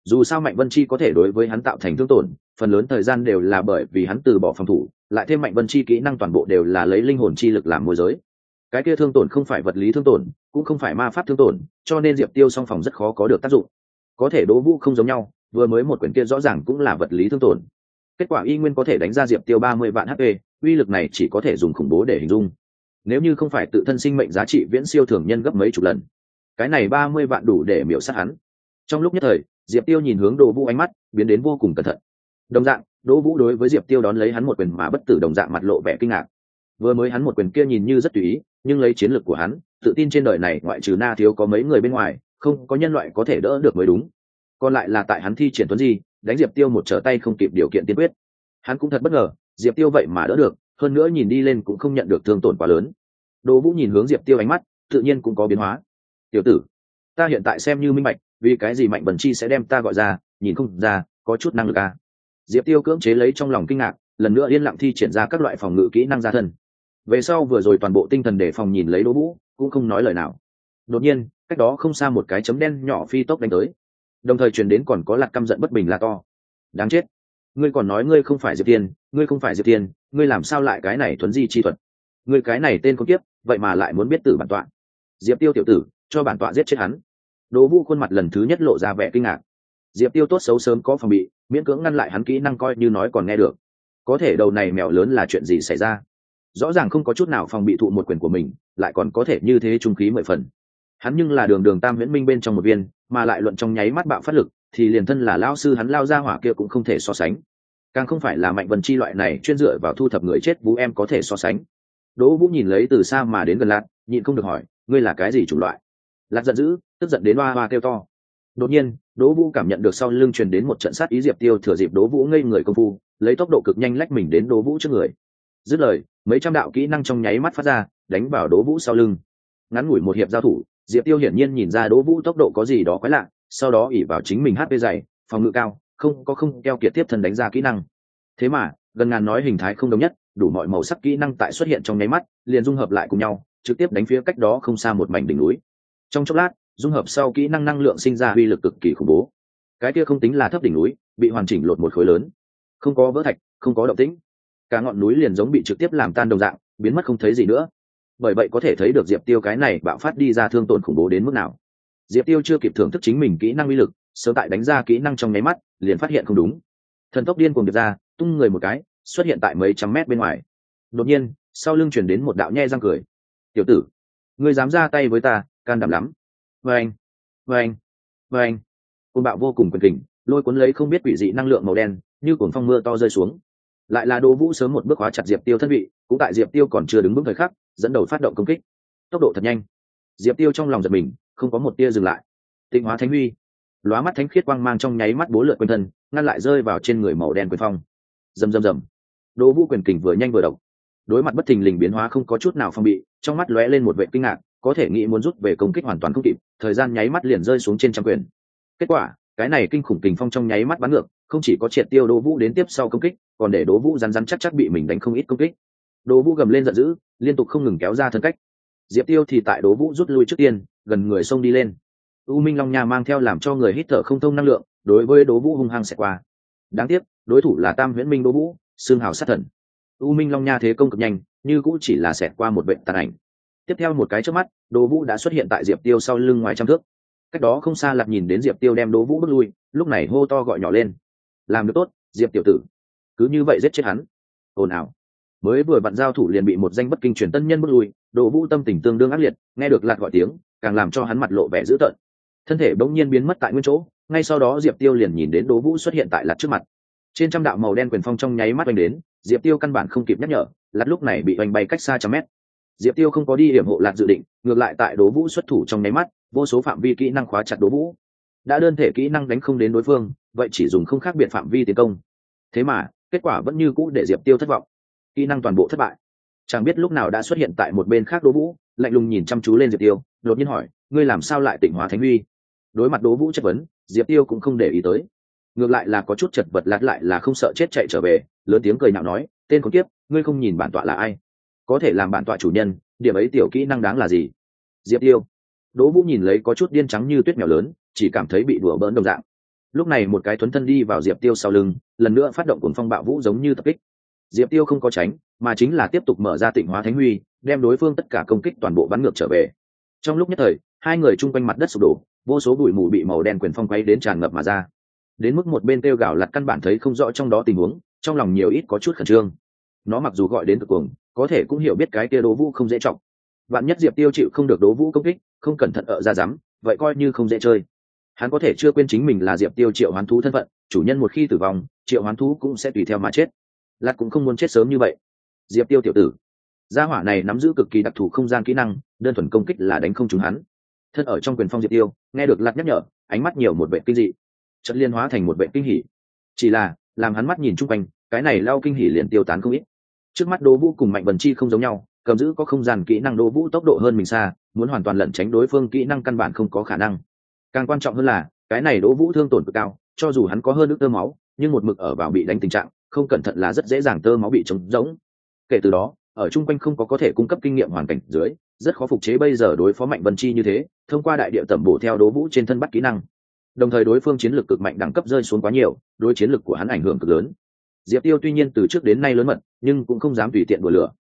Dù sao mạnh vân chi có thể đối với hắn tạo thành thương tổn, phần lớn thời gian đều là bởi vì hắn từ bỏ phòng thủ, lại thêm mạnh vân chi kỹ năng toàn bộ đều là lấy linh hồn chi lực làm môi giới. Cái kia thương tổn không phải vật lý thương tổn, cũng không phải ma pháp thương tổn, cho nên diệp tiêu song phòng rất khó có được tác dụng. Có thể đố vũ không giống nhau, vừa mới một quyển kia rõ ràng cũng là vật lý thương tổn kết quả y nguyên có thể đánh ra diệp tiêu ba mươi vạn hp uy lực này chỉ có thể dùng khủng bố để hình dung. Nếu như không phải tự thân sinh mệnh giá trị viễn siêu thường nhân gấp mấy chục lần, cái này ba mươi vạn đủ để miểu sát hắn. Trong lúc nhất thời, diệp tiêu nhìn hướng đỗ vũ ánh mắt, biến đến vô cùng cẩn thận. Đồng dạng, đỗ vũ đối với diệp tiêu đón lấy hắn một quyền mà bất tử đồng dạng mặt lộ vẻ kinh ngạc. Vừa mới hắn một quyền kia nhìn như rất tùy ý, nhưng lấy chiến lược của hắn, tự tin trên đời này ngoại trừ na thiếu có mấy người bên ngoài, không có nhân loại có thể đỡ được mới đúng. Còn lại là tại hắn thi triển tuấn di đánh diệp tiêu một trở tay không kịp điều kiện tiên quyết. Hắn cũng thật bất ngờ, diệp tiêu vậy mà đỡ được, hơn nữa nhìn đi lên cũng không nhận được thương tổn quá lớn. Đỗ vũ nhìn hướng diệp tiêu ánh mắt, tự nhiên cũng có biến hóa. Tiểu tử, ta hiện tại xem như minh bạch, vì cái gì mạnh vần chi sẽ đem ta gọi ra, nhìn không ra, có chút năng lực à. diệp tiêu cưỡng chế lấy trong lòng kinh ngạc, lần nữa yên lặng thi triển ra các loại phòng ngự kỹ năng ra thân. Về sau vừa rồi toàn bộ tinh thần để phòng nhìn lấy đỗ vũ, cũng không nói lời nào. Đột nhiên, cách đó không xa một cái chấm đen nhỏ phi tốc đánh tới đồng thời truyền đến còn có lạc căm giận bất bình là to. Đáng chết. Ngươi còn nói ngươi không phải diệp tiên ngươi không phải diệp tiên ngươi làm sao lại cái này thuấn di chi thuật? Ngươi cái này tên không kiếp, vậy mà lại muốn biết tử bản tọa. Diệp tiêu tiểu tử, cho bản tọa giết chết hắn. Đỗ vũ khuôn mặt lần thứ nhất lộ ra vẻ kinh ngạc. Diệp tiêu tốt xấu sớm có phòng bị, miễn cưỡng ngăn lại hắn kỹ năng coi như nói còn nghe được. Có thể đầu này mèo lớn là chuyện gì xảy ra? Rõ ràng không có chút nào phòng bị thụ một quyền của mình, lại còn có thể như thế trung khí mười phần. Hắn nhưng là đường đường tam viễn minh bên trong một viên mà lại luận trong nháy mắt bạo phát lực, thì liền thân là lao sư hắn lao ra hỏa kia cũng không thể so sánh. Càng không phải là mạnh vần chi loại này chuyên dựa vào thu thập người chết vũ em có thể so sánh. Đỗ vũ nhìn lấy từ xa mà đến gần lạc nhịn không được hỏi, ngươi là cái gì chủng loại? Lạc giận dữ, tức giận đến hoa hoa kêu to. Đột nhiên, đỗ vũ cảm nhận được sau lưng truyền đến một trận sát ý diệp tiêu thừa dịp đỗ vũ ngây người công phu, lấy tốc độ cực nhanh lách mình đến đỗ vũ trước người. Dứt lời, mấy trăm đạo kỹ năng trong nháy mắt phát ra, đánh vào đỗ vũ sau lưng. Ngắn ngủi một hiệp giao thủ diệp tiêu hiển nhiên nhìn ra đỗ vũ tốc độ có gì đó quái lạ, sau đó ỉ vào chính mình hp dày, phòng ngự cao, không, có không, keo kiệt tiếp thân đánh ra kỹ năng. Thế mà, gần ngàn nói hình thái không đồng nhất, đủ mọi màu sắc kỹ năng tại xuất hiện trong nháy mắt, liền dung hợp lại cùng nhau, trực tiếp đánh phía cách đó không xa một mảnh đỉnh núi. Trong chốc lát, dung hợp sau kỹ năng năng lượng sinh ra uy lực cực kỳ khủng bố. Cái kia không tính là thấp đỉnh núi, bị hoàn chỉnh lột một khối lớn. Không có vỡ thạch, không có động tĩnh. Cả ngọn núi liền giống bị trực tiếp làm tan đồng dạng, biến mất không thấy gì nữa bởi vậy có thể thấy được diệp tiêu cái này bạo phát đi ra thương tổn khủng bố đến mức nào. Diệp tiêu chưa kịp thưởng thức chính mình kỹ năng uy lực, sớm tại đánh ra kỹ năng trong nháy mắt, liền phát hiện không đúng. Thần tốc điên cùng được ra, tung người một cái, xuất hiện tại mấy trăm mét bên ngoài. Đột nhiên, sau lưng chuyển đến một đạo nhe răng cười. Tiểu tử người dám ra tay với ta, can đảm lắm. Vê anh vê anh vê anh côn bạo vô cùng quyền kình, lôi cuốn lấy không biết quỷ dị năng lượng màu đen, như cuồng phong mưa to rơi xuống. Lại là đỗ vũ sớm một bước hóa chặt diệp tiêu thân vị, cũng tại diệp tiêu còn chưa đứng bước thời khắc dẫn đầu phát động công kích. Tốc độ thật nhanh. Diệp tiêu trong lòng giật mình, không có một tia dừng lại. Tịnh hóa thánh huy. Lóa mắt thánh khiết quang mang trong nháy mắt bố lượt quanh thân, ngăn lại rơi vào trên người màu đen quyền phong. Rầm rầm rầm. Đỗ vũ quyền kình vừa nhanh vừa độc đối mặt bất thình lình biến hóa không có chút nào phong bị, trong mắt lóe lên một vệ kinh ngạc, có thể nghĩ muốn rút về công kích hoàn toàn không kịp, thời gian nháy mắt liền rơi xuống trên trăm quyền. Kết quả, cái này kinh khủng kình phong trong nháy mắt bắn ngược, không chỉ có triệt tiêu đỗ vũ đến tiếp sau công kích, còn để đỗ vũ rắn rắn chắc chắc bị mình đánh không ít công kích đỗ vũ gầm lên giận dữ, liên tục không ngừng kéo ra thân cách. Diệp tiêu thì tại đỗ vũ rút lui trước tiên, gần người xông đi lên. U minh long nha mang theo làm cho người hít thở không thông năng lượng, đối với đỗ vũ hung hăng xẹt qua. Đáng tiếc, đối thủ là tam huyễn minh đỗ vũ, xương hào sát thần. U minh long nha thế công cực nhanh, như cũng chỉ là xẹt qua một bệnh tàn ảnh. Tiếp theo một cái trước mắt, đỗ vũ đã xuất hiện tại diệp tiêu sau lưng ngoài trăm thước. Cách đó không xa lặp nhìn đến diệp tiêu đem đỗ vũ bước lui, lúc này hô to gọi nhỏ lên. Làm được tốt, diệp tiểu tử. Cứ như vậy giết chết hắn. Ồn ào mới vừa vặn giao thủ liền bị một danh bất kinh truyền tân nhân bước lui, đỗ vũ tâm tình tương đương ác liệt, nghe được lạt gọi tiếng, càng làm cho hắn mặt lộ vẻ dữ tợn. Thân thể bỗng nhiên biến mất tại nguyên chỗ, ngay sau đó diệp tiêu liền nhìn đến đỗ vũ xuất hiện tại lạt trước mặt. Trên trăm đạo màu đen quyền phong trong nháy mắt oanh đến, diệp tiêu căn bản không kịp nhắc nhở lạt lúc này bị oanh bay cách xa trăm mét. Diệp tiêu không có đi hiểm hộ lạt dự định, ngược lại tại đỗ vũ xuất thủ trong nháy mắt, vô số phạm vi kỹ năng khóa chặt đỗ vũ. Đã đơn thể kỹ năng đánh không đến đối phương, vậy chỉ dùng không khác biệt phạm vi tiến công. Thế mà, kết quả vẫn như cũ để diệp tiêu thất vọng kỹ năng toàn bộ thất bại. Chẳng biết lúc nào đã xuất hiện tại một bên khác đỗ vũ, lạnh lùng nhìn chăm chú lên diệp tiêu, đột nhiên hỏi, ngươi làm sao lại tỉnh hóa thánh huy? Đối mặt đỗ vũ chất vấn, diệp tiêu cũng không để ý tới. Ngược lại là có chút chật vật lát lại là không sợ chết chạy trở về, lớn tiếng cười nhạo nói, tên con tiếp ngươi không nhìn bản tọa là ai? Có thể làm bản tọa chủ nhân, điểm ấy tiểu kỹ năng đáng là gì? Diệp tiêu. Đỗ vũ nhìn lấy có chút điên trắng như tuyết mèo lớn, chỉ cảm thấy bị đùa bỡn đồng dạng. Lúc này một cái thuấn thân đi vào diệp tiêu sau lưng, lần nữa phát động cuồng phong bạo vũ giống như tập kích diệp tiêu không có tránh, mà chính là tiếp tục mở ra tịnh hóa thánh huy, đem đối phương tất cả công kích toàn bộ bắn ngược trở về. Trong lúc nhất thời, hai người chung quanh mặt đất sụp đổ, vô số bụi mù bị màu đen quyền phong quay đến tràn ngập mà ra. Đến mức một bên kêu gào lặt căn bản thấy không rõ trong đó tình huống, trong lòng nhiều ít có chút khẩn trương. Nó mặc dù gọi đến cực cuồng, có thể cũng hiểu biết cái kia đố vũ không dễ trọng. Vạn nhất diệp tiêu chịu không được đố vũ công kích, không cẩn thận ở ra dám, vậy coi như không dễ chơi. Hắn có thể chưa quên chính mình là diệp tiêu triệu hoán thú thân phận, chủ nhân một khi tử vong, triệu hoán thú cũng sẽ tùy theo mà chết lạt cũng không muốn chết sớm như vậy. Diệp tiêu tiểu tử, gia hỏa này nắm giữ cực kỳ đặc thù không gian kỹ năng, đơn thuần công kích là đánh không trúng hắn. Thân ở trong quyền phong diệp tiêu, nghe được lạt nhắc nhở, ánh mắt nhiều một vệ kinh dị. Trận liên hóa thành một vệ kinh hỉ. Chỉ là, làm hắn mắt nhìn chung quanh, cái này lao kinh hỉ liền tiêu tán không ít. Trước mắt đỗ vũ cùng mạnh vần chi không giống nhau, cầm giữ có không gian kỹ năng đỗ vũ tốc độ hơn mình xa, muốn hoàn toàn lẩn tránh đối phương kỹ năng căn bản không có khả năng. Càng quan trọng hơn là, cái này đỗ vũ thương tổn cực cao, cho dù hắn có hơn nước tơ máu, nhưng một mực ở vào bị đánh tình trạng không cẩn thận là rất dễ dàng tơ máu bị trống rỗng. Kể từ đó, ở chung quanh không có có thể cung cấp kinh nghiệm hoàn cảnh dưới, rất khó phục chế bây giờ đối phó mạnh vân chi như thế, thông qua đại địa tẩm bổ theo đố vũ trên thân bắt kỹ năng. Đồng thời đối phương chiến lược cực mạnh đẳng cấp rơi xuống quá nhiều, đối chiến lược của hắn ảnh hưởng cực lớn. Diệp tiêu tuy nhiên từ trước đến nay lớn mật, nhưng cũng không dám tùy tiện đùa lửa.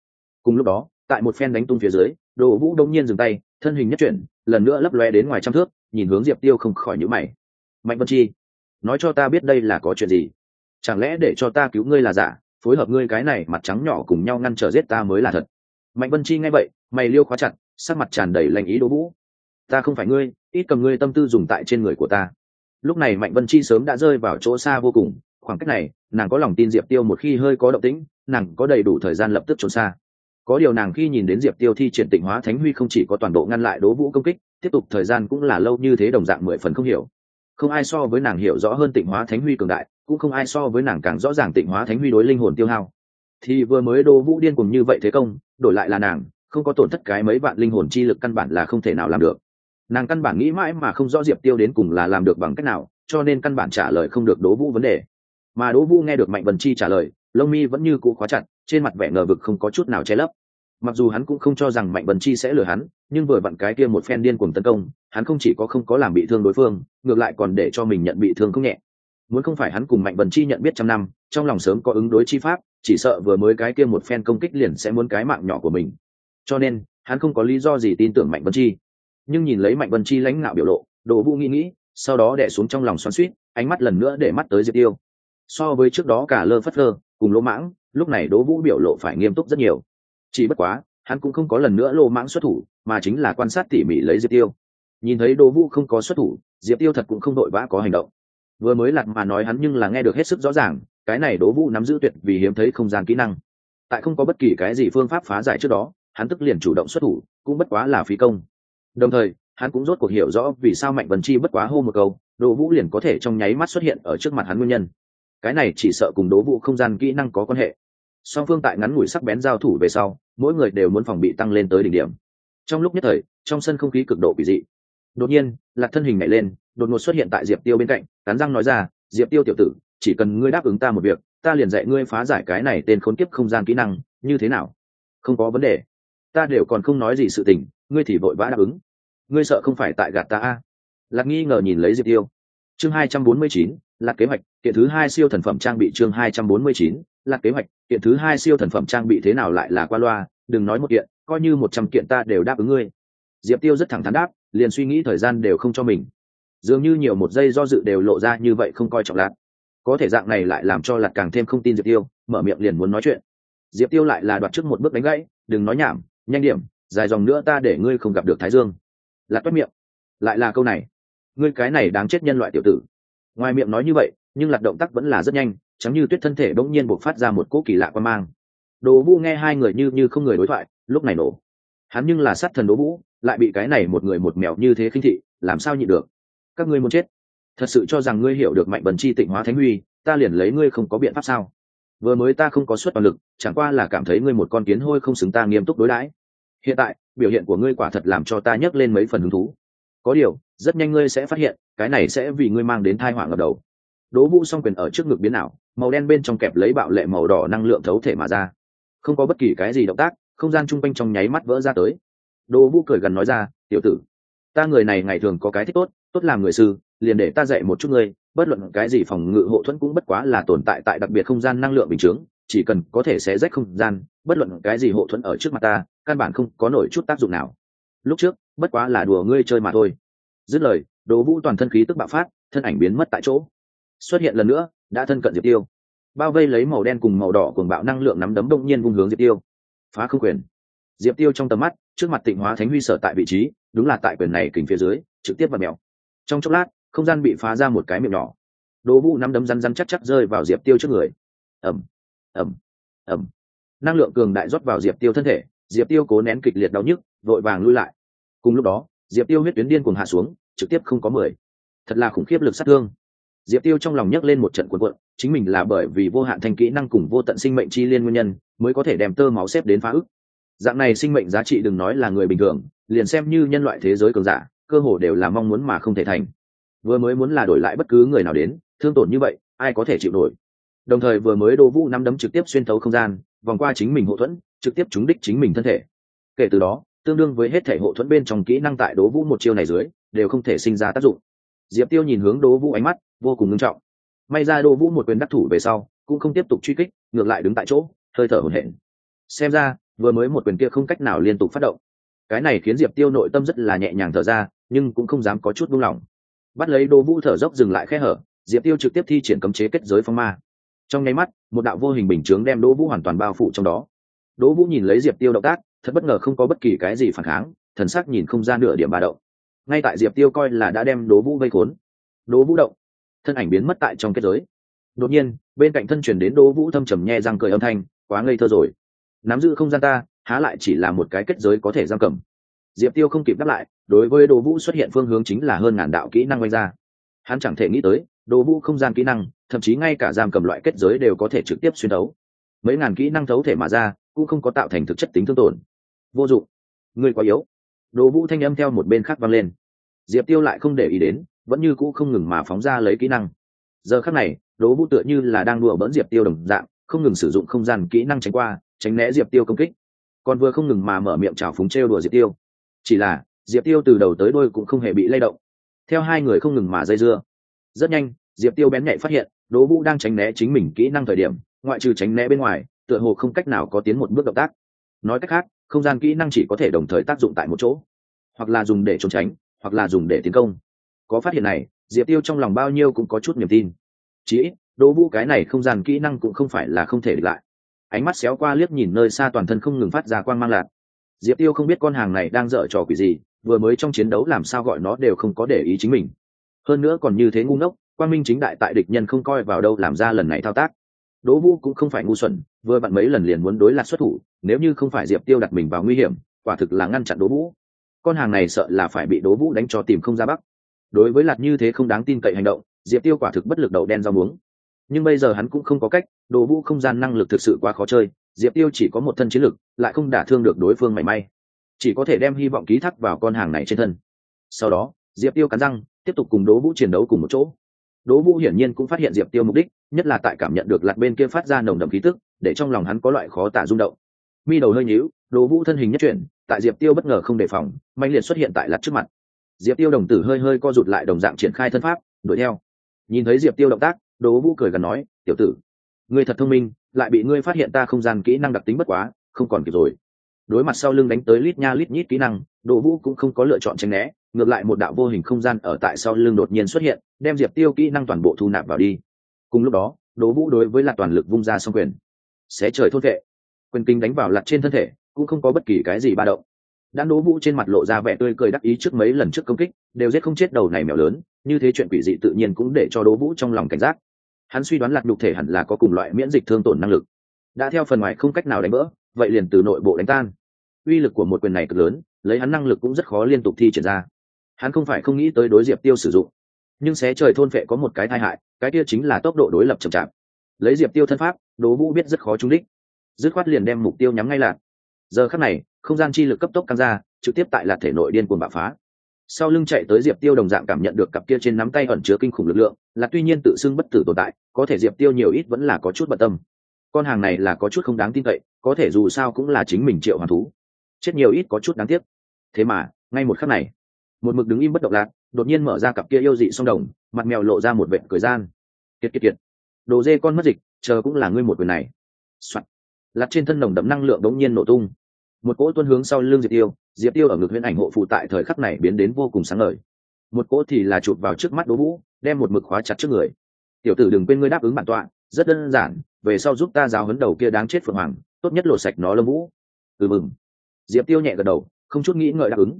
Cùng lúc đó, tại một phen đánh tung phía dưới đồ vũ đông nhiên dừng tay, thân hình nhất chuyển, lần nữa lấp lóe đến ngoài trăm thước, nhìn hướng diệp tiêu không khỏi nhữ mày. Mạnh vân chi, nói cho ta biết đây là có chuyện gì? Chẳng lẽ để cho ta cứu ngươi là giả? Phối hợp ngươi cái này mặt trắng nhỏ cùng nhau ngăn trở giết ta mới là thật. Mạnh vân chi nghe vậy, mày liêu khóa chặt, sắc mặt tràn đầy lành ý đỗ vũ. Ta không phải ngươi, ít cầm ngươi tâm tư dùng tại trên người của ta. Lúc này mạnh vân chi sớm đã rơi vào chỗ xa vô cùng. Khoảng cách này, nàng có lòng tin diệp tiêu một khi hơi có động tĩnh, nàng có đầy đủ thời gian lập tức trốn xa. Có điều nàng khi nhìn đến diệp tiêu thi triển tịnh hóa thánh huy không chỉ có toàn bộ ngăn lại đố vũ công kích, tiếp tục thời gian cũng là lâu như thế đồng dạng mười phần không hiểu. Không ai so với nàng hiểu rõ hơn tịnh hóa thánh huy cường đại cũng không ai so với nàng càng rõ ràng tịnh hóa thánh huy đối linh hồn tiêu hao. Thì vừa mới đô vũ điên cùng như vậy thế công, đổi lại là nàng, không có tổn thất cái mấy vạn linh hồn chi lực căn bản là không thể nào làm được. Nàng căn bản nghĩ mãi mà không rõ diệp tiêu đến cùng là làm được bằng cách nào, cho nên căn bản trả lời không được đố vũ vấn đề. Mà đố vũ nghe được mạnh vần chi trả lời, lông mi vẫn như cũ khóa chặt, trên mặt vẻ ngờ vực không có chút nào che lấp. Mặc dù hắn cũng không cho rằng mạnh vần chi sẽ lừa hắn, nhưng vừa vặn cái kia một phen điên cuồng tấn công, hắn không chỉ có không có làm bị thương đối phương, ngược lại còn để cho mình nhận bị thương không nhẹ muốn không phải hắn cùng mạnh vần chi nhận biết trăm năm, trong lòng sớm có ứng đối chi pháp, chỉ sợ vừa mới cái kia một phen công kích liền sẽ muốn cái mạng nhỏ của mình. Cho nên, hắn không có lý do gì tin tưởng mạnh vân chi. Nhưng nhìn lấy mạnh vân chi lãnh ngạo biểu lộ đồ vũ nghĩ nghĩ, sau đó đẻ xuống trong lòng xoắn suýt ánh mắt lần nữa để mắt tới diệp tiêu. So với trước đó cả lơ phất lơ cùng lỗ mãng, lúc này đỗ vũ biểu lộ phải nghiêm túc rất nhiều. Chỉ bất quá, hắn cũng không có lần nữa lô mãng xuất thủ, mà chính là quan sát tỉ mỉ lấy diệp tiêu. Nhìn thấy đỗ vũ không có xuất thủ, diệp tiêu thật cũng không đội vã có hành động vừa mới lặt mà nói hắn nhưng là nghe được hết sức rõ ràng, cái này đỗ vũ nắm giữ tuyệt vì hiếm thấy không gian kỹ năng. Tại không có bất kỳ cái gì phương pháp phá giải trước đó, hắn tức liền chủ động xuất thủ, cũng bất quá là phí công. Đồng thời, hắn cũng rốt cuộc hiểu rõ vì sao mạnh vần chi bất quá hô một câu, đỗ vũ liền có thể trong nháy mắt xuất hiện ở trước mặt hắn nguyên nhân. Cái này chỉ sợ cùng đỗ vũ không gian kỹ năng có quan hệ. Song phương tại ngắn ngủi sắc bén giao thủ về sau, mỗi người đều muốn phòng bị tăng lên tới đỉnh điểm. Trong lúc nhất thời, trong sân không khí cực độ kỳ dị. Đột nhiên, lạc thân hình nhảy lên đột ngột xuất hiện tại diệp tiêu bên cạnh, cắn răng nói ra, diệp tiêu tiểu tử, chỉ cần ngươi đáp ứng ta một việc, ta liền dạy ngươi phá giải cái này tên khốn kiếp không gian kỹ năng, như thế nào? Không có vấn đề. Ta đều còn không nói gì sự tình, ngươi thì vội vã đáp ứng. Ngươi sợ không phải tại gạt ta a? Lạc nghi ngờ nhìn lấy diệp tiêu. Chương hai trăm bốn mươi chín là kế hoạch, kiện thứ hai siêu thần phẩm trang bị chương hai trăm bốn mươi chín là kế hoạch, kiện thứ hai siêu thần phẩm trang bị thế nào lại là qua loa, đừng nói một kiện, coi như một trăm kiện ta đều đáp ứng ngươi. Diệp tiêu rất thẳng thắn đáp, liền suy nghĩ thời gian đều không cho mình dường như nhiều một giây do dự đều lộ ra như vậy không coi trọng lạc. Có thể dạng này lại làm cho lạc càng thêm không tin diệp tiêu, mở miệng liền muốn nói chuyện. Diệp tiêu lại là đoạt trước một bước đánh gãy, đừng nói nhảm, nhanh điểm, dài dòng nữa ta để ngươi không gặp được thái dương. Lạc toát miệng, lại là câu này, ngươi cái này đáng chết nhân loại tiểu tử. Ngoài miệng nói như vậy, nhưng lạc động tác vẫn là rất nhanh, chẳng như tuyết thân thể bỗng nhiên buộc phát ra một cỗ kỳ lạ quan mang. Đồ vũ nghe hai người như như không người đối thoại, lúc này nổ. Hắn nhưng là sát thần đố vũ, lại bị cái này một người một mèo như thế khinh thị, làm sao nhịn được? Các ngươi muốn chết. Thật sự cho rằng ngươi hiểu được mạnh bần chi tịnh hóa thánh huy, ta liền lấy ngươi không có biện pháp sao? Vừa mới ta không có suất toàn lực, chẳng qua là cảm thấy ngươi một con kiến hôi không xứng ta nghiêm túc đối đãi. Hiện tại, biểu hiện của ngươi quả thật làm cho ta nhấc lên mấy phần hứng thú. Có điều, rất nhanh ngươi sẽ phát hiện, cái này sẽ vì ngươi mang đến thai họa ngập đầu. Đố vũ s o n g quyền ở trước ngực biến ảo, màu đen bên trong kẹp lấy bạo lệ màu đỏ năng lượng thấu thể mà ra. Không có bất kỳ cái gì động tác, không gian chung quanh trong nháy mắt vỡ ra tới. Đố vũ cười gần nói ra, tiểu tử ta người này ngày thường có cái thích tốt tốt làm người sư, liền để ta dạy một chút ngươi, bất luận cái gì phòng ngự hộ thuẫn cũng bất quá là tồn tại tại đặc biệt không gian năng lượng bình chướng, chỉ cần có thể xé rách không gian, bất luận cái gì hộ thuẫn ở trước mặt ta, căn bản không có nổi chút tác dụng nào. Lúc trước, bất quá là đùa ngươi chơi mà thôi. Dứt lời, đỗ vũ toàn thân khí tức bạo phát, thân ảnh biến mất tại chỗ. Xuất hiện lần nữa, đã thân cận diệp tiêu. Bao vây lấy màu đen cùng màu đỏ cuồng bạo năng lượng nắm đấm đông nhiên vung hướng diệp tiêu. Phá không quyền. Diệp tiêu trong tầm mắt, trước mặt tịnh hóa thánh huy sở tại vị trí đúng là tại quyền này kình phía dưới, trực tiếp và mèo. Trong chốc lát, không gian bị phá ra một cái miệng nhỏ. Đỗ vũ nắm đấm răn răn chắc chắc rơi vào diệp tiêu trước người. Ẩm ẩm ẩm năng lượng cường đại rót vào diệp tiêu thân thể, diệp tiêu cố nén kịch liệt đau nhức, vội vàng lui lại. Cùng lúc đó, diệp tiêu huyết tuyến điên cuồng hạ xuống, trực tiếp không có mười. Thật là khủng khiếp lực sát thương. Diệp tiêu trong lòng nhấc lên một trận cuộn cuộn, chính mình là bởi vì vô hạn thanh kỹ năng cùng vô tận sinh mệnh chi liên nguyên nhân, mới có thể đem tơ máu xếp đến phá ức dạng này sinh mệnh giá trị đừng nói là người bình thường, liền xem như nhân loại thế giới cường giả, cơ hồ đều là mong muốn mà không thể thành. Vừa mới muốn là đổi lại bất cứ người nào đến, thương tổn như vậy, ai có thể chịu nổi? Đồng thời vừa mới đô vũ năm đấm trực tiếp xuyên thấu không gian, vòng qua chính mình hậu thuẫn, trực tiếp trúng đích chính mình thân thể. Kể từ đó, tương đương với hết thể hộ thuẫn bên trong kỹ năng tại đố vũ một chiêu này dưới, đều không thể sinh ra tác dụng. Diệp tiêu nhìn hướng đố vũ ánh mắt, vô cùng nghiêm trọng. May ra đố vũ một quyền đắc thủ về sau, cũng không tiếp tục truy kích, ngược lại đứng tại chỗ, hơi thở hổn hển. Xem ra vừa mới một quyền kia không cách nào liên tục phát động. Cái này khiến diệp tiêu nội tâm rất là nhẹ nhàng thở ra, nhưng cũng không dám có chút buông lỏng. Bắt lấy Đỗ vũ thở dốc dừng lại khe hở, diệp tiêu trực tiếp thi triển cấm chế kết giới phong ma. Trong nháy mắt, một đạo vô hình bình chướng đem đỗ vũ hoàn toàn bao phủ trong đó. Đỗ vũ nhìn lấy diệp tiêu động tác, thật bất ngờ không có bất kỳ cái gì phản kháng, thần sắc nhìn không ra nửa điểm bà động. Ngay tại diệp tiêu coi là đã đem đỗ vũ vây khốn, đỗ vũ động, thân ảnh biến mất tại trong kết giới. Đột nhiên, bên cạnh thân chuyển đến đỗ vũ thâm trầm nhẹ răng cười âm thanh, quá ngây thơ rồi nắm giữ không gian ta, há lại chỉ là một cái kết giới có thể giam cầm. Diệp tiêu không kịp đáp lại, đối với đồ vũ xuất hiện phương hướng chính là hơn ngàn đạo kỹ năng oanh ra. Hắn chẳng thể nghĩ tới đồ vũ không gian kỹ năng, thậm chí ngay cả giam cầm loại kết giới đều có thể trực tiếp xuyên đấu. mấy ngàn kỹ năng thấu thể mà ra, cũng không có tạo thành thực chất tính thương tổn. Vô dụng. Người quá yếu. Đồ vũ thanh âm theo một bên khác vang lên. Diệp tiêu lại không để ý đến, vẫn như cũ không ngừng mà phóng ra lấy kỹ năng. Giờ khác này đồ vũ tựa như là đang đùa bỡn diệp tiêu đồng dạng, không ngừng sử dụng không gian kỹ năng tránh qua tránh né diệp tiêu công kích. Còn vừa không ngừng mà mở miệng trào phúng trêu đùa diệp tiêu. Chỉ là, diệp tiêu từ đầu tới đôi cũng không hề bị lay động. Theo hai người không ngừng mà dây dưa. Rất nhanh, diệp tiêu bén nhạy phát hiện, đỗ vũ đang tránh né chính mình kỹ năng thời điểm, ngoại trừ tránh né bên ngoài, tựa hồ không cách nào có tiến một bước động tác. Nói cách khác, không gian kỹ năng chỉ có thể đồng thời tác dụng tại một chỗ. Hoặc là dùng để trốn tránh, hoặc là dùng để tiến công. Có phát hiện này, diệp tiêu trong lòng bao nhiêu cũng có chút niềm tin. Chí đỗ vũ cái này không gian kỹ năng cũng không phải là không thể địch lại ánh mắt xéo qua liếc nhìn nơi xa toàn thân không ngừng phát ra quang mang lạc. Diệp tiêu không biết con hàng này đang dở trò quỷ gì, vừa mới trong chiến đấu làm sao gọi nó đều không có để ý chính mình. Hơn nữa còn như thế ngu ngốc quan minh chính đại tại địch nhân không coi vào đâu làm ra lần này thao tác. Đỗ vũ cũng không phải ngu xuẩn, vừa bạn mấy lần liền muốn đối lạc xuất thủ, nếu như không phải diệp tiêu đặt mình vào nguy hiểm, quả thực là ngăn chặn đỗ vũ. Con hàng này sợ là phải bị đỗ vũ đánh cho tìm không ra bắc. Đối với lạc như thế không đáng tin cậy hành động, diệp tiêu quả thực bất lực đầu đen rau muống nhưng bây giờ hắn cũng không có cách, đồ vũ không gian năng lực thực sự quá khó chơi, diệp tiêu chỉ có một thân chiến lực, lại không đả thương được đối phương mảy may. Chỉ có thể đem hy vọng ký thác vào con hàng này trên thân. Sau đó, diệp tiêu cắn răng, tiếp tục cùng đố vũ chiến đấu cùng một chỗ. Đố vũ hiển nhiên cũng phát hiện diệp tiêu mục đích, nhất là tại cảm nhận được lạc bên kia phát ra nồng đậm khí tức, để trong lòng hắn có loại khó tả rung động. Mi đầu hơi nhíu đố vũ thân hình nhất chuyển, tại diệp tiêu bất ngờ không đề phòng mạnh liệt xuất hiện tại lạc trước mặt. Diệp tiêu đồng tử hơi hơi co rụt lại đồng dạng triển khai thân pháp, đuổi theo. Nhìn thấy diệp tiêu động tác đỗ vũ cười gần nói, tiểu tử, ngươi thật thông minh, lại bị ngươi phát hiện ta không gian kỹ năng đặc tính bất quá, không còn kịp rồi. Đối mặt sau lưng đánh tới lít nha lít nhít kỹ năng, đỗ vũ cũng không có lựa chọn tránh né, ngược lại một đạo vô hình không gian ở tại sau lưng đột nhiên xuất hiện, đem diệp tiêu kỹ năng toàn bộ thu nạp vào đi. Cùng lúc đó, đỗ vũ đối với lạc toàn lực vung ra xong quyền. Xé trời thốt vệ. Quyền kinh đánh vào lạc trên thân thể, cũng không có bất kỳ cái gì ba động. Đang đỗ vũ trên mặt lộ ra vẻ tươi cười đắc ý trước mấy lần trước công kích, đều giết không chết đầu này mèo lớn như thế chuyện quỷ dị tự nhiên cũng để cho đỗ vũ trong lòng cảnh giác. Hắn suy đoán lạc nhục thể hẳn là có cùng loại miễn dịch thương tổn năng lực. Đã theo phần ngoài không cách nào đánh vỡ, vậy liền từ nội bộ đánh tan. Uy lực của một quyền này cực lớn, lấy hắn năng lực cũng rất khó liên tục thi triển ra. Hắn không phải không nghĩ tới đối diệp tiêu sử dụng. Nhưng xé trời thôn phệ có một cái tai hại, cái kia chính là tốc độ đối lập chậm chạp. Lấy diệp tiêu thân pháp đố vũ biết rất khó trúng đích. Dứt khoát liền đem mục tiêu nhắm ngay lạc. Giờ khắc này, không gian chi lực cấp tốc căng ra, trực tiếp tại lạc thể nội điên cuồng bạo phá sau lưng chạy tới diệp tiêu đồng dạng cảm nhận được cặp kia trên nắm tay ẩn chứa kinh khủng lực lượng, là tuy nhiên tự xưng bất tử tồn tại, có thể diệp tiêu nhiều ít vẫn là có chút bận tâm. Con hàng này là có chút không đáng tin cậy, có thể dù sao cũng là chính mình triệu hoàn thú. Chết nhiều ít có chút đáng tiếc. Thế mà, ngay một khắc này, một mực đứng im bất động lạc, đột nhiên mở ra cặp kia yêu dị song đồng, mặt mèo lộ ra một vệ cười gian. Kiệt kiệt kiệt. Đồ dê con mất dịch, chờ cũng là ngươi một quyền này、Soạn. lạc trên thân nồng đậm năng lượng đống nhiên nổ tung. Một cỗ tuân hướng sau lưng diệp tiêu diệp tiêu ở ngực huyễn ảnh hộ phụ tại thời khắc này biến đến vô cùng sáng ngời. Một cỗ thì là chụp vào trước mắt đỗ vũ, đem một mực khóa chặt trước người. Tiểu tử đừng quên ngươi đáp ứng bản tọa, rất đơn giản, về sau giúp ta giáo hấn đầu kia đáng chết phượng hoàng, tốt nhất lột sạch nó lâm vũ. Ừ mừng. Diệp tiêu nhẹ gật đầu, không chút nghĩ ngợi đáp ứng.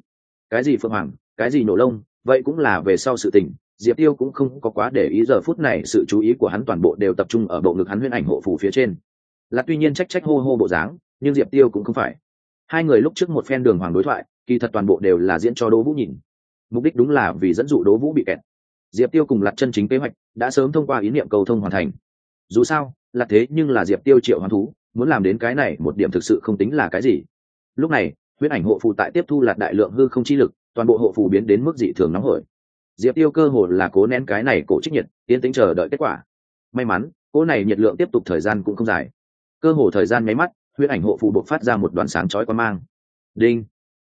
Cái gì phượng hoàng, cái gì nổ lông, vậy cũng là về sau sự tình. Diệp tiêu cũng không có quá để ý giờ phút này sự chú ý của hắn toàn bộ đều tập trung ở bộ ngực hắn huyễn ảnh hộ phủ phía trên. Là tuy nhiên trách trách hô hô bộ dáng, nhưng diệp tiêu cũng không phải hai người lúc trước một phen đường hoàng đối thoại, kỳ thật toàn bộ đều là diễn cho đỗ vũ nhìn. Mục đích đúng là vì dẫn dụ đỗ vũ bị kẹt. Diệp tiêu cùng lặt chân chính kế hoạch đã sớm thông qua ý niệm cầu thông hoàn thành. Dù sao là thế nhưng là diệp tiêu triệu hoán thú, muốn làm đến cái này một điểm thực sự không tính là cái gì. Lúc này, huyết ảnh hộ phù tại tiếp thu lạt đại lượng hư không chi lực, toàn bộ hộ phù biến đến mức dị thường nóng hổi. Diệp tiêu cơ hồ là cố nén cái này cổ trích nhiệt tiến tính chờ đợi kết quả. May mắn, cỗ này nhiệt lượng tiếp tục thời gian cũng không dài. Cơ hồ thời gian nháy mắt huyễn ảnh hộ phù bộc phát ra một đoàn sáng chói quan mang. Đinh.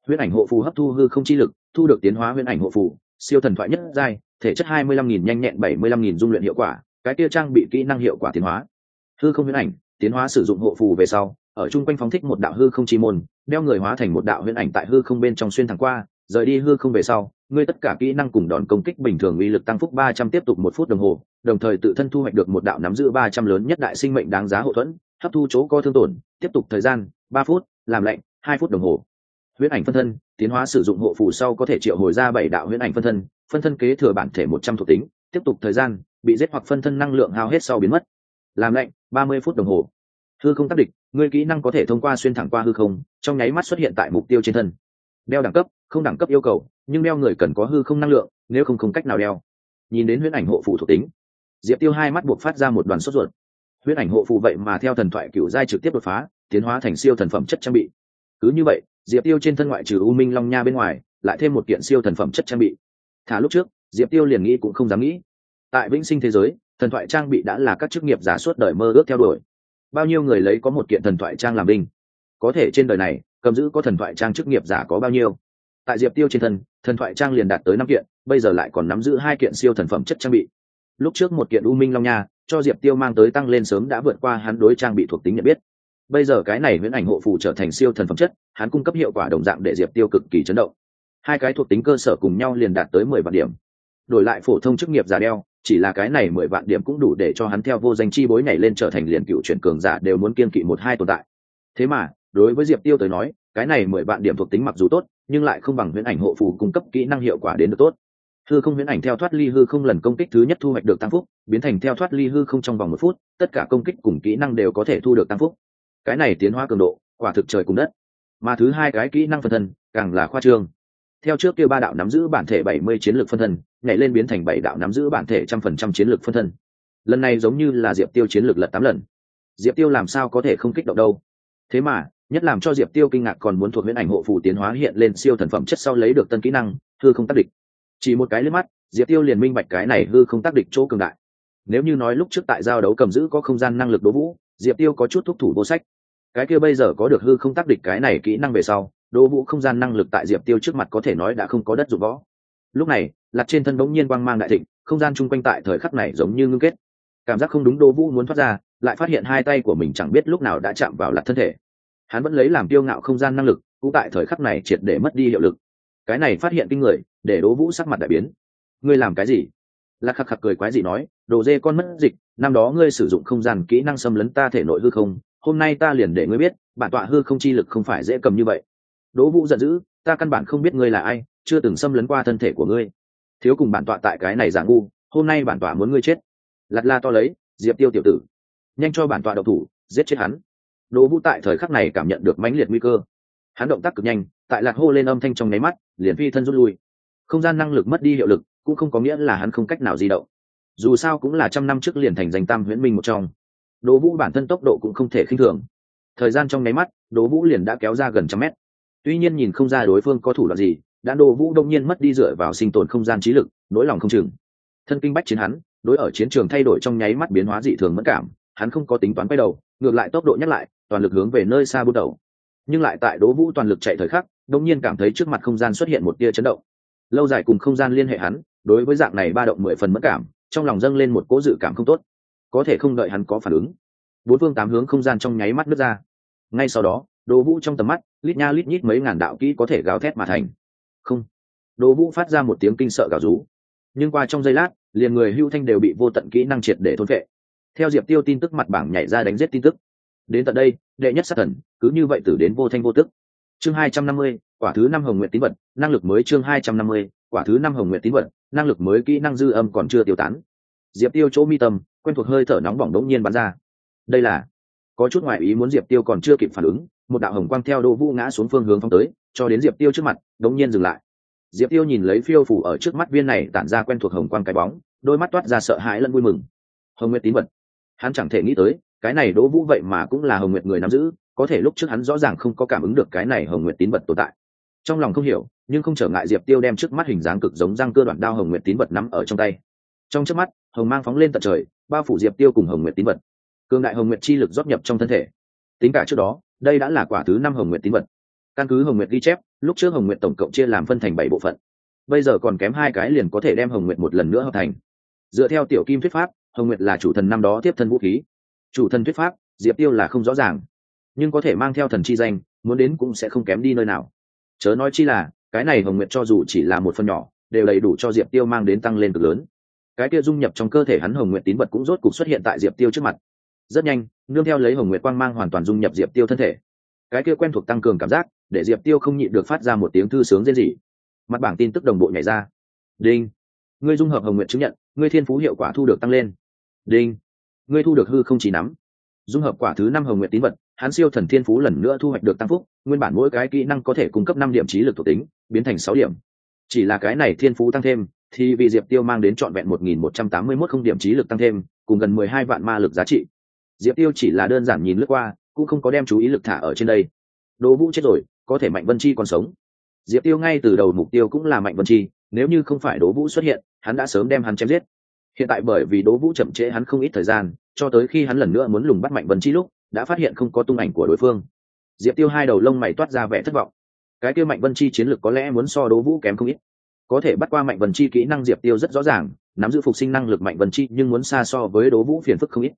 Huyễn ảnh hộ phù hấp thu hư không chi lực, thu được tiến hóa huyễn ảnh hộ phù, siêu thần thoại nhất giai, thể chất hai mươi lăm nghìn, nhanh nhẹn bảy mươi lăm nghìn dung luyện hiệu quả, cái kia trang bị kỹ năng hiệu quả tiến hóa. Hư không huyễn ảnh, tiến hóa sử dụng hộ phù về sau, ở chung quanh phóng thích một đạo hư không chi môn, đeo người hóa thành một đạo huyễn ảnh tại hư không bên trong xuyên thẳng qua, rời đi hư không về sau, ngươi tất cả kỹ năng cùng đòn công kích bình thường uy lực tăng phúc ba trăm tiếp tục một phút đồng hồ, đồng thời tự thân thu hoạch được một đạo nắm giữ ba trăm lớn nhất đại sinh mệnh đáng giá hậu thuẫn hấp thu chỗ có thương tổn, tiếp tục thời gian, ba phút, làm lạnh, hai phút đồng hồ. Huyễn ảnh phân thân, tiến hóa sử dụng hộ phù sau có thể triệu hồi ra bảy đạo huyễn ảnh phân thân phân thân kế thừa bản thể một trăm thuộc tính, tiếp tục thời gian, bị giết hoặc phân thân năng lượng hao hết sau biến mất. Làm lạnh, ba mươi phút đồng hồ. Hư không tác địch, ngươi kỹ năng có thể thông qua xuyên thẳng qua hư không, trong nháy mắt xuất hiện tại mục tiêu trên thân. Đeo đẳng cấp, không đẳng cấp yêu cầu, nhưng đeo người cần có hư không năng lượng, nếu không không cách nào đeo. Nhìn đến huyễn ảnh hộ phủ thuộc tính. Diệp tiêu hai mắt buộc phát ra một đoàn sốt ruột huyễn ảnh hộ phù vậy mà theo thần thoại cựu giai trực tiếp đột phá, tiến hóa thành siêu thần phẩm chất trang bị. Cứ như vậy, diệp tiêu trên thân ngoại trừ u minh long nha bên ngoài, lại thêm một kiện siêu thần phẩm chất trang bị. Thả lúc trước, diệp tiêu liền nghĩ cũng không dám nghĩ. Tại vĩnh sinh thế giới, thần thoại trang bị đã là các chức nghiệp giả suốt đời mơ ước theo đuổi. Bao nhiêu người lấy có một kiện thần thoại trang làm đinh? Có thể trên đời này, cầm giữ có thần thoại trang chức nghiệp giả có bao nhiêu? Tại diệp tiêu trên thân, thần thoại trang liền đạt tới năm kiện, bây giờ lại còn nắm giữ hai kiện siêu thần phẩm chất trang bị lúc trước một kiện u minh long nha, cho diệp tiêu mang tới tăng lên sớm đã vượt qua hắn đối trang bị thuộc tính nhận biết. Bây giờ cái này viễn ảnh hộ phù trở thành siêu thần phẩm chất, hắn cung cấp hiệu quả đồng dạng để diệp tiêu cực kỳ chấn động. Hai cái thuộc tính cơ sở cùng nhau liền đạt tới mười vạn điểm. Đổi lại phổ thông chức nghiệp giả đeo, chỉ là cái này mười vạn điểm cũng đủ để cho hắn theo vô danh chi bối nhảy lên trở thành liền cựu chuyển cường giả đều muốn kiên kỵ một hai tồn tại. Thế mà, đối với diệp tiêu tới nói, cái này mười vạn điểm thuộc tính mặc dù tốt, nhưng lại không bằng huyễn ảnh hộ phù cung cấp kỹ năng hiệu quả đến được tốt hư không huyễn ảnh theo thoát ly hư không lần công kích thứ nhất thu hoạch được tăng phúc, biến thành theo thoát ly hư không trong vòng một phút, tất cả công kích cùng kỹ năng đều có thể thu được tăng phúc. Cái này tiến hóa cường độ, quả thực trời cùng đất. Mà thứ hai cái kỹ năng phân thân, càng là khoa trương. Theo trước kia ba đạo nắm giữ bản thể bảy mươi chiến lược phân thân, nhảy lên biến thành bảy đạo nắm giữ bản thể trăm phần trăm chiến lược phân thân. Lần này giống như là diệp tiêu chiến lược lật tám lần. Diệp tiêu làm sao có thể không kích động đâu? Thế mà, nhất làm cho diệp tiêu kinh ngạc còn muốn thuộc huyễn ảnh hộ phù tiến hóa hiện lên siêu thần phẩm chất sau lấy được tân kỹ năng Thư không tác địch chỉ một cái lên mắt, diệp tiêu liền minh bạch cái này hư không tác địch chỗ cường đại. Nếu như nói lúc trước tại giao đấu cầm giữ có không gian năng lực đố vũ, diệp tiêu có chút thúc thủ vô sách. Cái kia bây giờ có được hư không tác địch cái này kỹ năng về sau, đố vũ không gian năng lực tại diệp tiêu trước mặt có thể nói đã không có đất dụng võ. Lúc này lặt trên thân bỗng nhiên quang mang đại thịnh, không gian chung quanh tại thời khắc này giống như ngưng kết. Cảm giác không đúng đố vũ muốn thoát ra, lại phát hiện hai tay của mình chẳng biết lúc nào đã chạm vào lặt thân thể. Hắn vẫn lấy làm tiêu ngạo không gian năng lực, cũng tại thời khắc này triệt để mất đi hiệu lực cái này phát hiện kinh người, để đố vũ sắc mặt đại biến. Ngươi làm cái gì? Lạc khắc khắc cười quái gì nói, đồ dê con mất dịch, năm đó ngươi sử dụng không gian kỹ năng xâm lấn ta thể nội hư không, hôm nay ta liền để ngươi biết, bản tọa hư không chi lực không phải dễ cầm như vậy. Đỗ vũ giận dữ, ta căn bản không biết ngươi là ai, chưa từng xâm lấn qua thân thể của ngươi. Thiếu cùng bản tọa tại cái này giả ngu, hôm nay bản tọa muốn ngươi chết. Lạt la to lấy, diệp tiêu tiểu tử, nhanh cho bản tọa độc thủ, giết chết hắn. Đỗ vũ tại thời khắc này cảm nhận được mãnh liệt nguy cơ. Hắn động tác cực nhanh tại lạc hô lên âm thanh trong nháy mắt, liền phi thân rút lui. Không gian năng lực mất đi hiệu lực, cũng không có nghĩa là hắn không cách nào di động. Dù sao cũng là trăm năm trước liền thành danh tam huyễn minh một trong. Đỗ vũ bản thân tốc độ cũng không thể khinh thường. Thời gian trong nháy mắt, đỗ vũ liền đã kéo ra gần trăm mét. Tuy nhiên nhìn không ra đối phương có thủ đoạn gì, đã đỗ vũ đông nhiên mất đi dựa vào sinh tồn không gian trí lực, nỗi lòng không chừng. Thân kinh bách chiến hắn, đối ở chiến trường thay đổi trong nháy mắt biến hóa dị thường mất cảm, hắn không có tính toán quay đầu, ngược lại tốc độ nhắc lại, toàn lực hướng về nơi xa bước đầu. Nhưng lại tại đỗ vũ toàn lực chạy thời khắc đông nhiên cảm thấy trước mặt không gian xuất hiện một tia chấn động. Lâu dài cùng không gian liên hệ hắn, đối với dạng này ba động mười phần mất cảm, trong lòng dâng lên một cố dự cảm không tốt. Có thể không đợi hắn có phản ứng, bốn phương tám hướng không gian trong nháy mắt nứt ra. Ngay sau đó đồ vũ trong tầm mắt, lít nha lít nhít mấy ngàn đạo kỹ có thể gào thét mà thành. Không. Đồ vũ phát ra một tiếng kinh sợ gào rú. Nhưng qua trong giây lát, liền người hưu thanh đều bị vô tận kỹ năng triệt để thôn vệ theo diệp tiêu tin tức mặt bảng nhảy ra đánh giết tin tức. Đến tận đây, đệ nhất sát thần, cứ như vậy tử đến vô thanh vô tức chương hai trăm năm mươi, quả thứ năm hồng nguyện tín vật, năng lực mới chương hai trăm năm mươi, quả thứ năm hồng nguyện tín vật, năng lực mới kỹ năng dư âm còn chưa tiêu tán. Diệp tiêu chỗ mi tâm, quen thuộc hơi thở nóng bỏng đống nhiên bắn ra. Đây là, có chút ngoại ý muốn diệp tiêu còn chưa kịp phản ứng, một đạo hồng quang theo đỗ vũ ngã xuống phương hướng phong tới, cho đến diệp tiêu trước mặt, đống nhiên dừng lại. Diệp tiêu nhìn lấy phiêu phủ ở trước mắt viên này, tản ra quen thuộc hồng quang cái bóng, đôi mắt toát ra sợ hãi lẫn vui mừng. Hồng nguyệt tín vật. Hắn chẳng thể nghĩ tới, cái này đỗ vũ vậy mà cũng là hồng nguyệt người nắm giữ có thể lúc trước hắn rõ ràng không có cảm ứng được cái này hồng nguyệt tín vật tồn tại. Trong lòng không hiểu, nhưng không trở ngại diệp tiêu đem trước mắt hình dáng cực giống răng cơ đoạn đao hồng nguyệt tín vật nắm ở trong tay. Trong trước mắt, hồng mang phóng lên tận trời, bao phủ diệp tiêu cùng hồng nguyệt tín vật. Cương đại hồng nguyệt chi lực rót nhập trong thân thể. Tính cả trước đó, đây đã là quả thứ năm hồng nguyệt tín vật. Căn cứ hồng nguyệt ghi chép, lúc trước hồng nguyệt tổng cộng chia làm phân thành bảy bộ phận. Bây giờ còn kém hai cái liền có thể đem hồng nguyệt một lần nữa hợp thành. Dựa theo tiểu kim thuyết pháp, hồng nguyệt là chủ thần năm đó tiếp thân vũ khí. Chủ thần thuyết pháp, diệp tiêu là không rõ ràng nhưng có thể mang theo thần chi danh, muốn đến cũng sẽ không kém đi nơi nào. Chớ nói chi là, cái này hồng nguyệt cho dù chỉ là một phần nhỏ, đều đầy đủ cho diệp tiêu mang đến tăng lên cực lớn. Cái kia dung nhập trong cơ thể hắn hồng nguyệt tín vật cũng rốt cục xuất hiện tại diệp tiêu trước mặt. Rất nhanh, nương theo lấy hồng nguyệt quang mang hoàn toàn dung nhập diệp tiêu thân thể. Cái kia quen thuộc tăng cường cảm giác, để diệp tiêu không nhịn được phát ra một tiếng thư sướng rên gì mặt bảng tin tức đồng bộ nhảy ra. Đinh. Ngươi dung hợp hồng nguyện chứng nhận, ngươi thiên phú hiệu quả thu được tăng lên. Đinh. Ngươi thu được hư không chỉ nắm dung hợp quả thứ năm hồng nguyện tín vật hắn siêu thần thiên phú lần nữa thu hoạch được tăng phúc, nguyên bản mỗi cái kỹ năng có thể cung cấp năm điểm trí lực thuộc tính, biến thành sáu điểm. Chỉ là cái này thiên phú tăng thêm, thì vì diệp tiêu mang đến trọn vẹn một nghìn một trăm tám mươi mốt không điểm trí lực tăng thêm, cùng gần mười hai vạn ma lực giá trị. Diệp tiêu chỉ là đơn giản nhìn lướt qua, cũng không có đem chú ý lực thả ở trên đây. Đỗ vũ chết rồi, có thể mạnh vân chi còn sống. Diệp tiêu ngay từ đầu mục tiêu cũng là mạnh vân chi, nếu như không phải đỗ vũ xuất hiện, hắn đã sớm đem hắn chém giết hiện tại bởi vì đỗ vũ chậm trễ hắn không ít thời gian, cho tới khi hắn lần nữa muốn lùng bắt mạnh vân chi lúc, đã phát hiện không có tung ảnh của đối phương. Diệp tiêu hai đầu lông mày toát ra vẻ thất vọng. Cái kia mạnh vân chi chiến lược có lẽ muốn so đỗ vũ kém không ít. Có thể bắt qua mạnh vân chi kỹ năng diệp tiêu rất rõ ràng, nắm giữ phục sinh năng lực mạnh vân chi nhưng muốn xa so với đỗ vũ phiền phức không ít.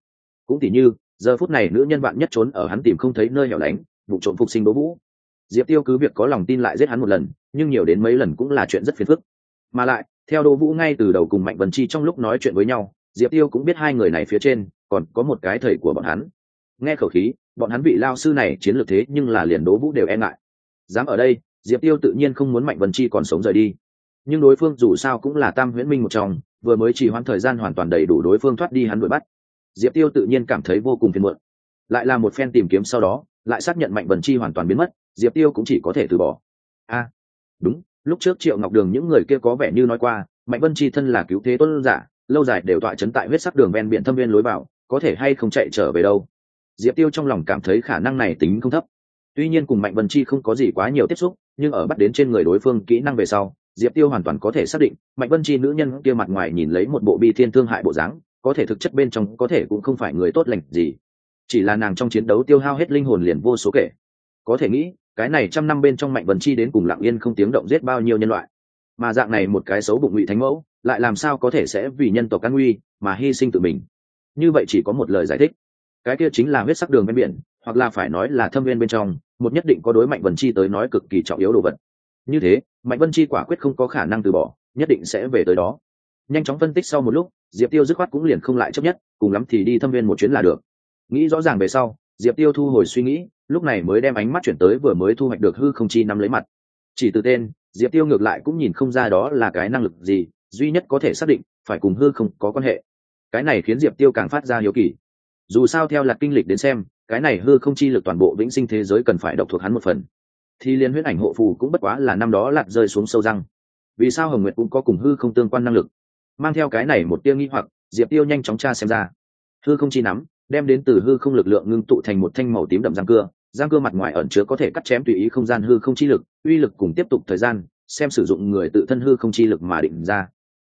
Cũng tỉ như, giờ phút này nữ nhân bạn nhất trốn ở hắn tìm không thấy nơi hẻo lánh, vụ trộm phục sinh đỗ vũ. Diệp tiêu cứ việc có lòng tin lại giết hắn một lần, nhưng nhiều đến mấy lần cũng là chuyện rất phiền phức. Mà lại theo đỗ vũ ngay từ đầu cùng mạnh vân chi trong lúc nói chuyện với nhau, diệp tiêu cũng biết hai người này phía trên còn có một cái thầy của bọn hắn. Nghe khẩu khí, bọn hắn vị lao sư này chiến lược thế nhưng là liền đỗ vũ đều e ngại. Dám ở đây, diệp tiêu tự nhiên không muốn mạnh vân chi còn sống rời đi. Nhưng đối phương dù sao cũng là tam huyễn minh một trong, vừa mới chỉ hoãn thời gian hoàn toàn đầy đủ đối phương thoát đi hắn đuổi bắt. Diệp tiêu tự nhiên cảm thấy vô cùng phiền muộn. Lại là một phen tìm kiếm sau đó, lại xác nhận mạnh vân chi hoàn toàn biến mất, diệp tiêu cũng chỉ có thể từ bỏ. A đúng lúc trước triệu ngọc đường những người kia có vẻ như nói qua, mạnh vân chi thân là cứu thế tuân giả, lâu dài đều tọa chấn tại huyết sắc đường ven biển thâm viên lối vào, có thể hay không chạy trở về đâu. Diệp tiêu trong lòng cảm thấy khả năng này tính không thấp. Tuy nhiên cùng mạnh vân chi không có gì quá nhiều tiếp xúc, nhưng ở bắt đến trên người đối phương kỹ năng về sau, diệp tiêu hoàn toàn có thể xác định, mạnh vân chi nữ nhân kia mặt ngoài nhìn lấy một bộ bi thiên thương hại bộ dáng, có thể thực chất bên trong có thể cũng không phải người tốt lành gì. Chỉ là nàng trong chiến đấu tiêu hao hết linh hồn liền vô số kể. Có thể nghĩ cái này trăm năm bên trong mạnh vân chi đến cùng lặng yên không tiếng động giết bao nhiêu nhân loại. Mà dạng này một cái xấu bụng ngụy thánh mẫu, lại làm sao có thể sẽ vì nhân tộc an nguy mà hy sinh tự mình? Như vậy chỉ có một lời giải thích. Cái kia chính là huyết sắc đường bên biển, hoặc là phải nói là thâm viên bên trong, một nhất định có đối mạnh vân chi tới nói cực kỳ trọng yếu đồ vật. Như thế, mạnh vân chi quả quyết không có khả năng từ bỏ, nhất định sẽ về tới đó. Nhanh chóng phân tích sau một lúc, diệp tiêu dứt khoát cũng liền không lại chấp nhất, cùng lắm thì đi thâm viên một chuyến là được. Nghĩ rõ ràng về sau diệp tiêu thu hồi suy nghĩ, lúc này mới đem ánh mắt chuyển tới vừa mới thu hoạch được hư không chi nắm lấy mặt. Chỉ từ tên, diệp tiêu ngược lại cũng nhìn không ra đó là cái năng lực gì, duy nhất có thể xác định, phải cùng hư không có quan hệ. Cái này khiến diệp tiêu càng phát ra hiếu kỳ. Dù sao theo lạc kinh lịch đến xem, cái này hư không chi lực toàn bộ vĩnh sinh thế giới cần phải độc thuộc hắn một phần. Thì liên huyết ảnh hộ phù cũng bất quá là năm đó lạc rơi xuống sâu răng. Vì sao hồng nguyệt cũng có cùng hư không tương quan năng lực? Mang theo cái này một tiêu nghi hoặc, diệp tiêu nhanh chóng tra xem ra. Hư không chi nắm đem đến từ hư không lực lượng ngưng tụ thành một thanh màu tím đậm răng cưa răng cưa mặt ngoài ẩn chứa có thể cắt chém tùy ý không gian hư không chi lực, uy lực cùng tiếp tục thời gian, xem sử dụng người tự thân hư không chi lực mà định ra.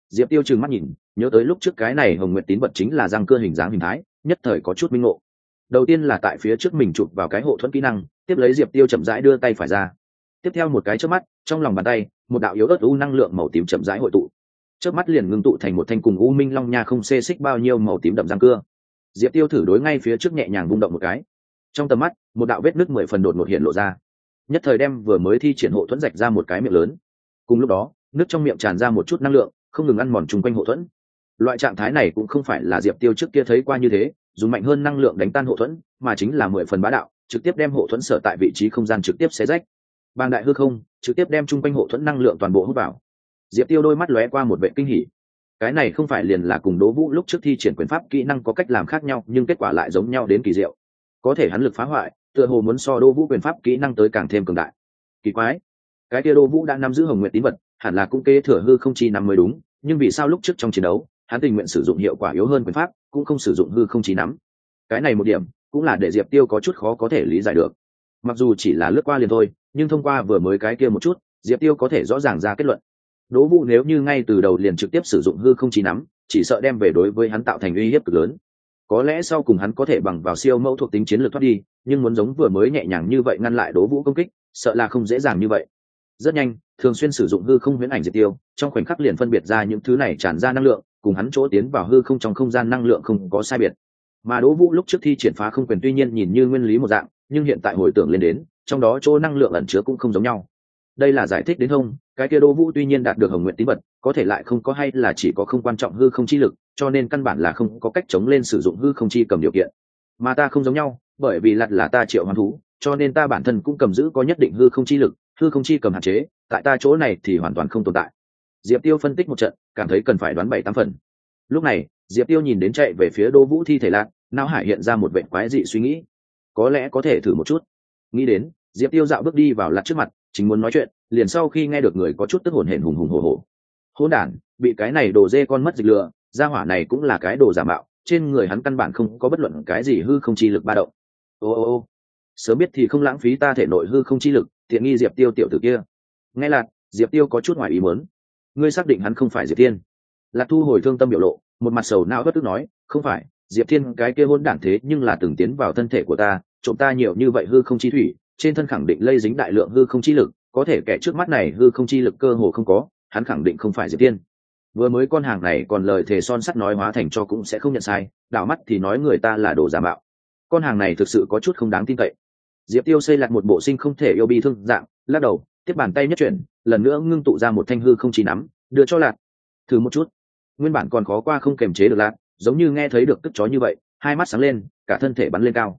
Diệp tiêu trừng mắt nhìn, nhớ tới lúc trước cái này hồng nguyện tín vật chính là răng cưa hình dáng hình thái, nhất thời có chút minh ngộ. Đầu tiên là tại phía trước mình chụp vào cái hộ thuẫn kỹ năng, tiếp lấy diệp tiêu chậm rãi đưa tay phải ra. Tiếp theo một cái trước mắt, trong lòng bàn tay, một đạo yếu ớt u năng lượng màu tím chậm rãi hội tụ. Trước mắt liền ngưng tụ thành một thanh cùng u minh long nha không xê xích bao nhiêu màu tím đậm răng cưa diệp tiêu thử đối ngay phía trước nhẹ nhàng vung động một cái. Trong tầm mắt, một đạo vết nước mười phần đột ngột hiện lộ ra. Nhất thời đem vừa mới thi triển hộ thuẫn rạch ra một cái miệng lớn. Cùng lúc đó, nước trong miệng tràn ra một chút năng lượng, không ngừng ăn mòn chung quanh hộ thuẫn. Loại trạng thái này cũng không phải là diệp tiêu trước kia thấy qua như thế, dùng mạnh hơn năng lượng đánh tan hộ thuẫn, mà chính là mười phần bá đạo, trực tiếp đem hộ thuẫn sở tại vị trí không gian trực tiếp xé rách. Bang đại hư không, trực tiếp đem chung quanh hộ thuẫn năng lượng toàn bộ hút vào. Diệp tiêu đôi mắt lóe qua một vệ kinh hỉ cái này không phải liền là cùng đố vũ lúc trước thi triển quyền pháp kỹ năng có cách làm khác nhau, nhưng kết quả lại giống nhau đến kỳ diệu. Có thể hắn lực phá hoại, tựa hồ muốn so đô vũ quyền pháp kỹ năng tới càng thêm cường đại. Kỳ quái. Cái kia đô vũ đã nắm giữ hồng nguyện tín vật, hẳn là cũng kế thừa hư không chi nắm mới đúng, nhưng vì sao lúc trước trong chiến đấu, hắn tình nguyện sử dụng hiệu quả yếu hơn quyền pháp, cũng không sử dụng hư không chi nắm? Cái này một điểm, cũng là để diệp tiêu có chút khó có thể lý giải được. Mặc dù chỉ là lướt qua liền thôi, nhưng thông qua vừa mới cái kia một chút, diệp tiêu có thể rõ ràng ra kết luận đỗ vũ nếu như ngay từ đầu liền trực tiếp sử dụng hư không chi nắm, chỉ sợ đem về đối với hắn tạo thành uy hiếp cực lớn. Có lẽ sau cùng hắn có thể bằng vào siêu mẫu thuộc tính chiến lược thoát đi, nhưng muốn giống vừa mới nhẹ nhàng như vậy ngăn lại đố vũ công kích, sợ là không dễ dàng như vậy. Rất nhanh, thường xuyên sử dụng hư không huyễn ảnh diệt tiêu, trong khoảnh khắc liền phân biệt ra những thứ này tràn ra năng lượng, cùng hắn chỗ tiến vào hư không trong không gian năng lượng không có sai biệt. Mà đỗ vũ lúc trước thi triển phá không quyền tuy nhiên nhìn như nguyên lý một dạng, nhưng hiện tại hồi tưởng lên đến, trong đó chỗ năng lượng ẩn chứa cũng không giống nhau đây là giải thích đến không cái kia đỗ vũ tuy nhiên đạt được hồng nguyện tín vật, có thể lại không có hay là chỉ có không quan trọng hư không chi lực, cho nên căn bản là không có cách chống lên sử dụng hư không chi cầm điều kiện. Mà ta không giống nhau, bởi vì lặt là ta triệu hoán thú, cho nên ta bản thân cũng cầm giữ có nhất định hư không chi lực, hư không chi cầm hạn chế, tại ta chỗ này thì hoàn toàn không tồn tại. Diệp tiêu phân tích một trận, cảm thấy cần phải đoán bảy tám phần. Lúc này, diệp tiêu nhìn đến chạy về phía đỗ vũ thi thể lạc não hải hiện ra một vệ quái dị suy nghĩ. Có lẽ có thể thử một chút. Nghĩ đến, diệp tiêu dạo bước đi vào lặt trước mặt chính muốn nói chuyện, liền sau khi nghe được người có chút tức hồn hển hùng hùng hồ hồ hỗn đản, bị cái này đồ dê con mất dịch lừa, gia hỏa này cũng là cái đồ giả mạo, trên người hắn căn bản không có bất luận cái gì hư không chi lực ba động. Ô ô ô, sớm biết thì không lãng phí ta thể nội hư không chi lực, tiện nghi diệp tiêu tiểu tử kia. Nghe lạc, diệp tiêu có chút ngoài ý muốn. Ngươi xác định hắn không phải diệp thiên. Lạc thu hồi thương tâm biểu lộ, một mặt sầu não bất tức nói, không phải, diệp thiên cái kia hôn đản thế nhưng là từng tiến vào thân thể của ta, trộm ta nhiều như vậy hư không chi thủy trên thân khẳng định lây dính đại lượng hư không chi lực, có thể kẻ trước mắt này hư không chi lực cơ hồ không có, hắn khẳng định không phải diệp tiên vừa mới con hàng này còn lời thề son sắt nói hóa thành cho cũng sẽ không nhận sai, đảo mắt thì nói người ta là đồ giả mạo. Con hàng này thực sự có chút không đáng tin cậy. Diệp tiêu xây lặt một bộ sinh không thể yêu bi thương dạng, lắc đầu, tiếp bàn tay nhất chuyển, lần nữa ngưng tụ ra một thanh hư không chỉ nắm, đưa cho lạc. Thử một chút. Nguyên bản còn khó qua không kềm chế được lạc, giống như nghe thấy được tức chó như vậy, hai mắt sáng lên, cả thân thể bắn lên cao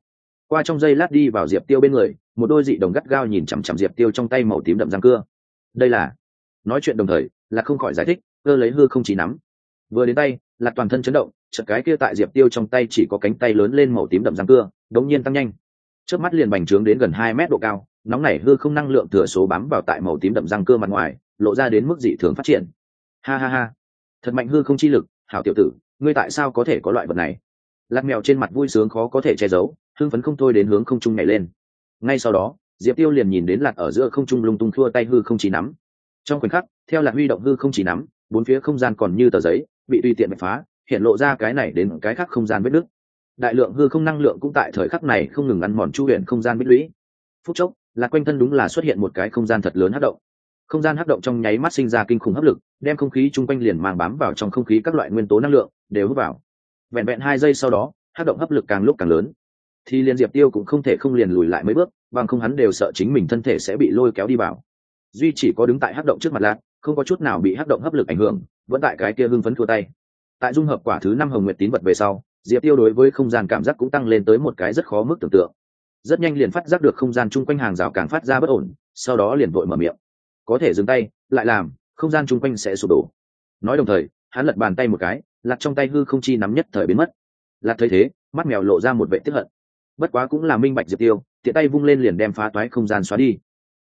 qua trong giây lát đi vào diệp tiêu bên người, một đôi dị đồng gắt gao nhìn chằm chằm diệp tiêu trong tay màu tím đậm răng cưa. Đây là, nói chuyện đồng thời, là không khỏi giải thích, cơ lấy hư không chỉ nắm. Vừa đến tay, là toàn thân chấn động, chợt cái kia tại diệp tiêu trong tay chỉ có cánh tay lớn lên màu tím đậm răng cưa, đống nhiên tăng nhanh. Trước mắt liền bành trướng đến gần hai mét độ cao, nóng nảy hư không năng lượng thừa số bám vào tại màu tím đậm răng cưa mặt ngoài, lộ ra đến mức dị thường phát triển. Ha ha ha, thật mạnh hư không chi lực, hảo tiểu tử, ngươi tại sao có thể có loại vật này? Lạc mèo trên mặt vui sướng khó có thể che giấu hưng phấn không thôi đến hướng không trung nhảy lên. Ngay sau đó, diệp tiêu liền nhìn đến lạc ở giữa không trung lung tung thua tay hư không chỉ nắm. Trong khoảnh khắc, theo lạc huy động hư không chỉ nắm, bốn phía không gian còn như tờ giấy, bị tùy tiện bạch phá, hiện lộ ra cái này đến cái khác không gian vết nứt. Đại lượng hư không năng lượng cũng tại thời khắc này không ngừng ăn mòn chu huyện không gian bích lũy. Phút chốc là quanh thân đúng là xuất hiện một cái không gian thật lớn hấp động. Không gian hấp động trong nháy mắt sinh ra kinh khủng hấp lực, đem không khí chung quanh liền mang bám vào trong không khí các loại nguyên tố năng lượng đều hút vào. Vẹn vẹn hai giây sau đó hấp động hấp lực càng lúc càng lớn thì liền diệp tiêu cũng không thể không liền lùi lại mấy bước, bằng không hắn đều sợ chính mình thân thể sẽ bị lôi kéo đi vào. Duy chỉ có đứng tại hấp động trước mặt lạc, không có chút nào bị hấp động hấp lực ảnh hưởng, vẫn tại cái kia hưng phấn thua tay. Tại dung hợp quả thứ năm hồng nguyệt tín vật về sau, diệp tiêu đối với không gian cảm giác cũng tăng lên tới một cái rất khó mức tưởng tượng. Rất nhanh liền phát giác được không gian chung quanh hàng rào càng phát ra bất ổn, sau đó liền vội mở miệng. Có thể dừng tay, lại làm, không gian chung quanh sẽ sụp đổ. Nói đồng thời, hắn lật bàn tay một cái, lạc trong tay hư không chi nắm nhất thời biến mất. Lạc thấy thế, mắt mèo lộ ra một vệ tiếp hận bất quá cũng là minh bạch diệp tiêu, tiện tay vung lên liền đem phá toái không gian xóa đi.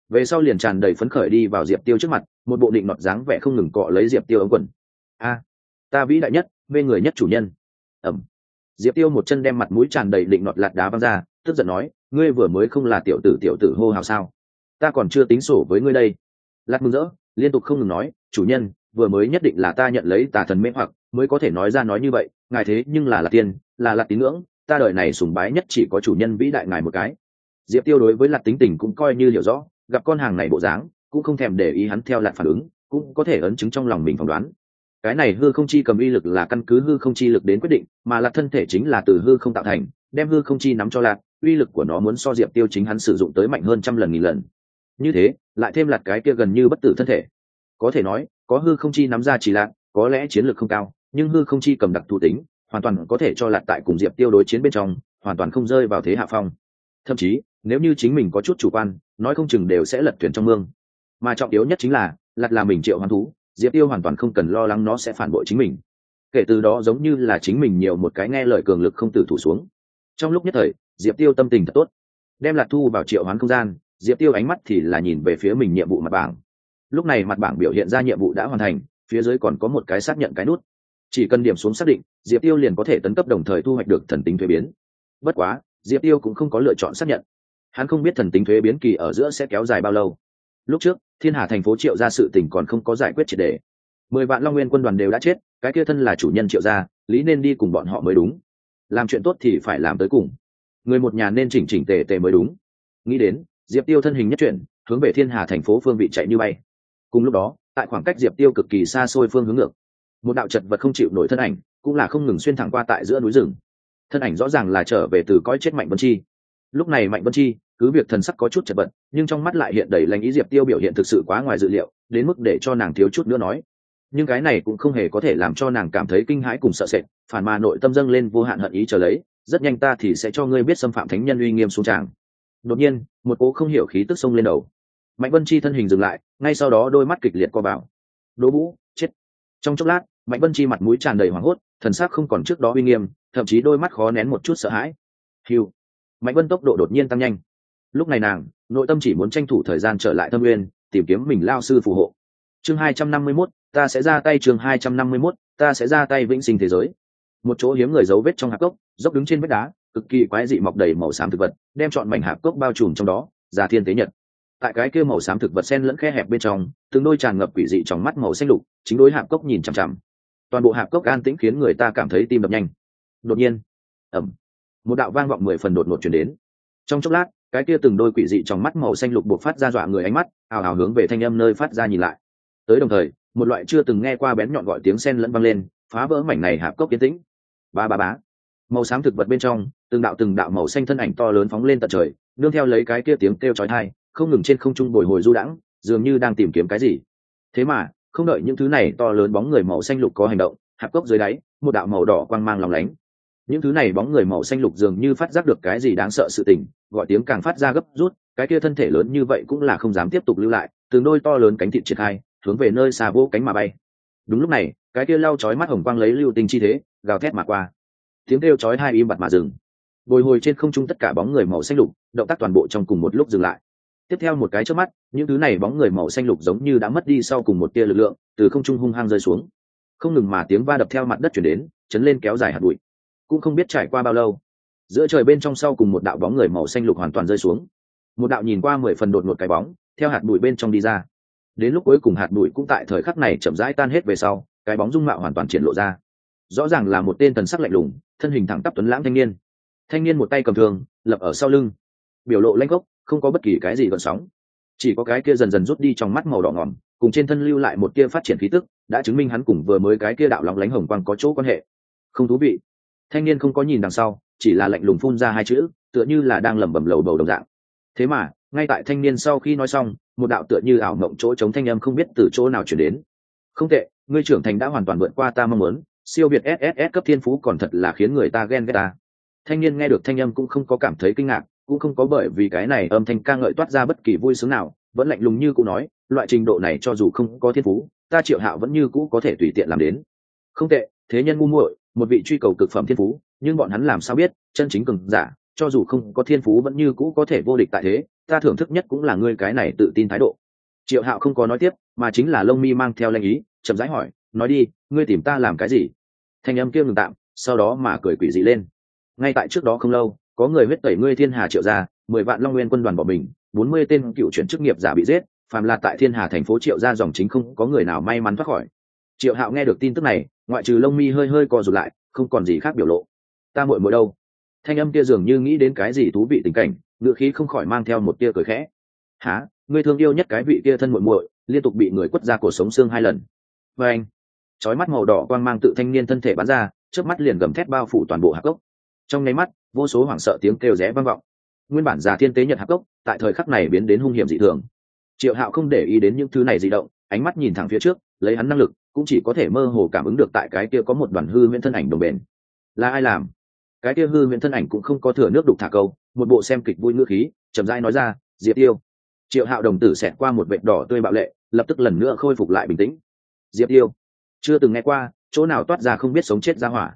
Về sau liền tràn đầy phấn khởi đi vào diệp tiêu trước mặt, một bộ định nọt dáng vẻ không ngừng cọ lấy diệp tiêu ống quần. A, ta vĩ đại nhất mê người nhất chủ nhân. Ẩm. Diệp tiêu một chân đem mặt mũi tràn đầy định nọt lạt đá văng ra, tức giận nói, ngươi vừa mới không là tiểu tử tiểu tử hô hào sao? Ta còn chưa tính sổ với ngươi đây. Lạt mừng rỡ, liên tục không ngừng nói, chủ nhân, vừa mới nhất định là ta nhận lấy tà thần mê hoặc, mới có thể nói ra nói như vậy, ngài thế nhưng là là tiên, là là tín ngưỡng ta đời này sùng bái nhất chỉ có chủ nhân vĩ đại ngài một cái. Diệp tiêu đối với lạc tính tình cũng coi như hiểu rõ, gặp con hàng này bộ dáng, cũng không thèm để ý hắn theo lạc phản ứng, cũng có thể ấn chứng trong lòng mình phỏng đoán. Cái này hư không chi cầm uy lực là căn cứ hư không chi lực đến quyết định, mà lạc thân thể chính là từ hư không tạo thành, đem hư không chi nắm cho lạc, uy lực của nó muốn so diệp tiêu chính hắn sử dụng tới mạnh hơn trăm lần nghìn lần. Như thế, lại thêm lạc cái kia gần như bất tử thân thể. Có thể nói, có hư không chi nắm ra chỉ lạc, có lẽ chiến lược không cao, nhưng hư không chi cầm đặc thù tính hoàn toàn có thể cho lạt tại cùng diệp tiêu đối chiến bên trong, hoàn toàn không rơi vào thế hạ phong. Thậm chí, nếu như chính mình có chút chủ quan, nói không chừng đều sẽ lật thuyền trong mương. Mà trọng yếu nhất chính là, lạc là mình triệu hoán thú, diệp tiêu hoàn toàn không cần lo lắng nó sẽ phản bội chính mình. Kể từ đó giống như là chính mình nhiều một cái nghe lời cường lực không tử thủ xuống. Trong lúc nhất thời, diệp tiêu tâm tình thật tốt. Đem lạc thu vào triệu hoán không gian, diệp tiêu ánh mắt thì là nhìn về phía mình nhiệm vụ mặt bảng. Lúc này mặt bảng biểu hiện ra nhiệm vụ đã hoàn thành, phía dưới còn có một cái xác nhận cái nút chỉ cần điểm xuống xác định, diệp tiêu liền có thể tấn cấp đồng thời thu hoạch được thần tính thuế biến. Bất quá, diệp tiêu cũng không có lựa chọn xác nhận. Hắn không biết thần tính thuế biến kỳ ở giữa sẽ kéo dài bao lâu. Lúc trước, thiên hà thành phố triệu ra sự tình còn không có giải quyết triệt đề mười vạn long nguyên quân đoàn đều đã chết, cái kia thân là chủ nhân triệu gia, lý nên đi cùng bọn họ mới đúng. Làm chuyện tốt thì phải làm tới cùng. Người một nhà nên chỉnh chỉnh tề tề mới đúng. Nghĩ đến, diệp tiêu thân hình nhất chuyển, hướng về thiên hà thành phố phương vị chạy như bay. Cùng lúc đó, tại khoảng cách diệp tiêu cực kỳ xa xôi phương hướng ngược một đạo chật vật không chịu nổi thân ảnh, cũng là không ngừng xuyên thẳng qua tại giữa núi rừng. Thân ảnh rõ ràng là trở về từ cõi chết mạnh vân chi. Lúc này mạnh vân chi, cứ việc thần sắc có chút chật vật, nhưng trong mắt lại hiện đầy lãnh ý diệp tiêu biểu hiện thực sự quá ngoài dự liệu, đến mức để cho nàng thiếu chút nữa nói. Nhưng cái này cũng không hề có thể làm cho nàng cảm thấy kinh hãi cùng sợ sệt, phản mà nội tâm dâng lên vô hạn hận ý trở lấy, rất nhanh ta thì sẽ cho ngươi biết xâm phạm thánh nhân uy nghiêm xuống tràng. Đột nhiên, một cố không hiểu khí tức sông lên đầu. Mạnh vân chi thân hình dừng lại, ngay sau đó đôi mắt kịch liệt co vào. Đỗ vũ, chết. Trong chốc lát mạnh vân chi mặt mũi tràn đầy hoảng hốt thần sắc không còn trước đó uy nghiêm thậm chí đôi mắt khó nén một chút sợ hãi. Hiu mạnh vân tốc độ đột nhiên tăng nhanh. Lúc này nàng nội tâm chỉ muốn tranh thủ thời gian trở lại thâm nguyên tìm kiếm mình lao sư phù hộ. Chương hai trăm năm mươi 251, ta sẽ ra tay chương hai trăm năm mươi 251, ta sẽ ra tay vĩnh sinh thế giới. Một chỗ hiếm người dấu vết trong hạp cốc dốc đứng trên vách đá cực kỳ quái dị mọc đầy màu xám thực vật đem chọn mảnh hạp cốc bao trùm trong đó già thiên tế nhật. Tại cái kia màu xám thực vật sen lẫn khe hẹp bên trong từng đôi tràn ngập quỷ dị trong mắt màu xanh lục chính đối hạp cốc nhìn chằm chằm toàn bộ hạp cốc an tĩnh khiến người ta cảm thấy tim đập nhanh. Đột nhiên ẩm một đạo vang vọng mười phần đột ngột chuyển đến. Trong chốc lát, cái kia từng đôi quỷ dị trong mắt màu xanh lục buộc phát ra dọa người ánh mắt, ào ào hướng về thanh âm nơi phát ra nhìn lại. Tới đồng thời, một loại chưa từng nghe qua bén nhọn gọi tiếng sen lẫn vang lên, phá vỡ mảnh này hạp cốc yên tĩnh. Ba ba bá màu xám thực vật bên trong, từng đạo từng đạo màu xanh thân ảnh to lớn phóng lên tận trời, nương theo lấy cái kia tiếng kêu chói tai, không ngừng trên không trung bồi hồi du đãng, dường như đang tìm kiếm cái gì. Thế mà không đợi những thứ này to lớn bóng người màu xanh lục có hành động, hạp cốc dưới đáy, một đạo màu đỏ quang mang lòng lánh. Những thứ này bóng người màu xanh lục dường như phát giác được cái gì đáng sợ sự tình, gọi tiếng càng phát ra gấp rút, cái kia thân thể lớn như vậy cũng là không dám tiếp tục lưu lại từng đôi to lớn cánh thịt triển khai, hướng về nơi xa vô cánh mà bay. Đúng lúc này, cái kia lau chói mắt hồng quang lấy lưu tình chi thế, gào thét mà qua. Tiếng kêu chói hai im bặt mà dừng. Bồi hồi trên không trung tất cả bóng người màu xanh lục, động tác toàn bộ trong cùng một lúc dừng lại tiếp theo một cái trước mắt, những thứ này bóng người màu xanh lục giống như đã mất đi sau cùng một tia lực lượng, từ không trung hung hăng rơi xuống. Không ngừng mà tiếng va đập theo mặt đất chuyển đến, chấn lên kéo dài hạt bụi. Cũng không biết trải qua bao lâu, giữa trời bên trong sau cùng một đạo bóng người màu xanh lục hoàn toàn rơi xuống. Một đạo nhìn qua mười phần đột một cái bóng, theo hạt bụi bên trong đi ra. Đến lúc cuối cùng hạt bụi cũng tại thời khắc này chậm rãi tan hết về sau, cái bóng dung mạo hoàn toàn triển lộ ra. Rõ ràng là một tên thần sắc lạnh lùng, thân hình thẳng tắp tuấn lãng thanh niên. Thanh niên một tay cầm thường lập ở sau lưng, biểu lộ lanh gốc không có bất kỳ cái gì gợn sóng. Chỉ có cái kia dần dần rút đi trong mắt màu đỏ ngỏm cùng trên thân lưu lại một kia phát triển khí tức, đã chứng minh hắn cùng vừa mới cái kia đạo lóng lánh hồng quang có chỗ quan hệ. Không thú vị. Thanh niên không có nhìn đằng sau, chỉ là lạnh lùng phun ra hai chữ, tựa như là đang lẩm bẩm lầu bầu đồng dạng. Thế mà, ngay tại thanh niên sau khi nói xong, một đạo tựa như ảo mộng chỗ chống thanh âm không biết từ chỗ nào chuyển đến. Không tệ, ngươi trưởng thành đã hoàn toàn vượt qua ta mong muốn, siêu việt sss cấp thiên phú còn thật là khiến người ta ghen ghét ta. Thanh niên nghe được thanh âm cũng không có cảm thấy kinh ngạc cũng không có bởi vì cái này âm thanh ca ngợi toát ra bất kỳ vui sướng nào, vẫn lạnh lùng như cũ nói, loại trình độ này cho dù không có thiên phú, ta triệu hạo vẫn như cũ có thể tùy tiện làm đến. Không tệ, thế nhân ngu muội, một vị truy cầu cực phẩm thiên phú, nhưng bọn hắn làm sao biết, chân chính cường giả, cho dù không có thiên phú vẫn như cũ có thể vô địch tại thế, ta thưởng thức nhất cũng là ngươi cái này tự tin thái độ. Triệu hạo không có nói tiếp, mà chính là lông mi mang theo lanh ý, chậm rãi hỏi, nói đi, ngươi tìm ta làm cái gì? Thanh âm kia ngừng tạm, sau đó mà cười quỷ dị lên. Ngay tại trước đó không lâu có người huyết tẩy ngươi thiên hà triệu gia, mười vạn long nguyên quân đoàn bỏ mình, bốn mươi tên cựu chuyển chức nghiệp giả bị giết, phàm là tại thiên hà thành phố triệu gia dòng chính không có người nào may mắn thoát khỏi. Triệu hạo nghe được tin tức này, ngoại trừ lông mi hơi hơi co rụt lại, không còn gì khác biểu lộ. Ta muội muội đâu? Thanh âm kia dường như nghĩ đến cái gì thú vị tình cảnh, ngựa khí không khỏi mang theo một tia cười khẽ. Há ngươi thương yêu nhất cái vị kia thân muội muội, liên tục bị người quất ra cổ sống xương hai lần. Và anh. Chói mắt màu đỏ quang mang tự thanh niên thân thể bắn ra trước mắt liền gầm thét bao phủ toàn bộ hạc cốc. Trong nháy mắt vô số hoảng sợ tiếng kêu rẽ vang vọng. Nguyên bản già thiên tế nhật hạc cốc, tại thời khắc này biến đến hung hiểm dị thường. Triệu hạo không để ý đến những thứ này di động, ánh mắt nhìn thẳng phía trước, lấy hắn năng lực, cũng chỉ có thể mơ hồ cảm ứng được tại cái kia có một đoàn hư huyễn thân ảnh đồng bền. Là ai làm? Cái kia hư huyễn thân ảnh cũng không có thừa nước đục thả câu, một bộ xem kịch vui ngữ khí, chậm rãi nói ra, diệp tiêu. Triệu hạo đồng tử xẹt qua một vệt đỏ tươi bạo lệ, lập tức lần nữa khôi phục lại bình tĩnh. Diệp tiêu. Chưa từng nghe qua, chỗ nào toát ra không biết sống chết ra hỏa.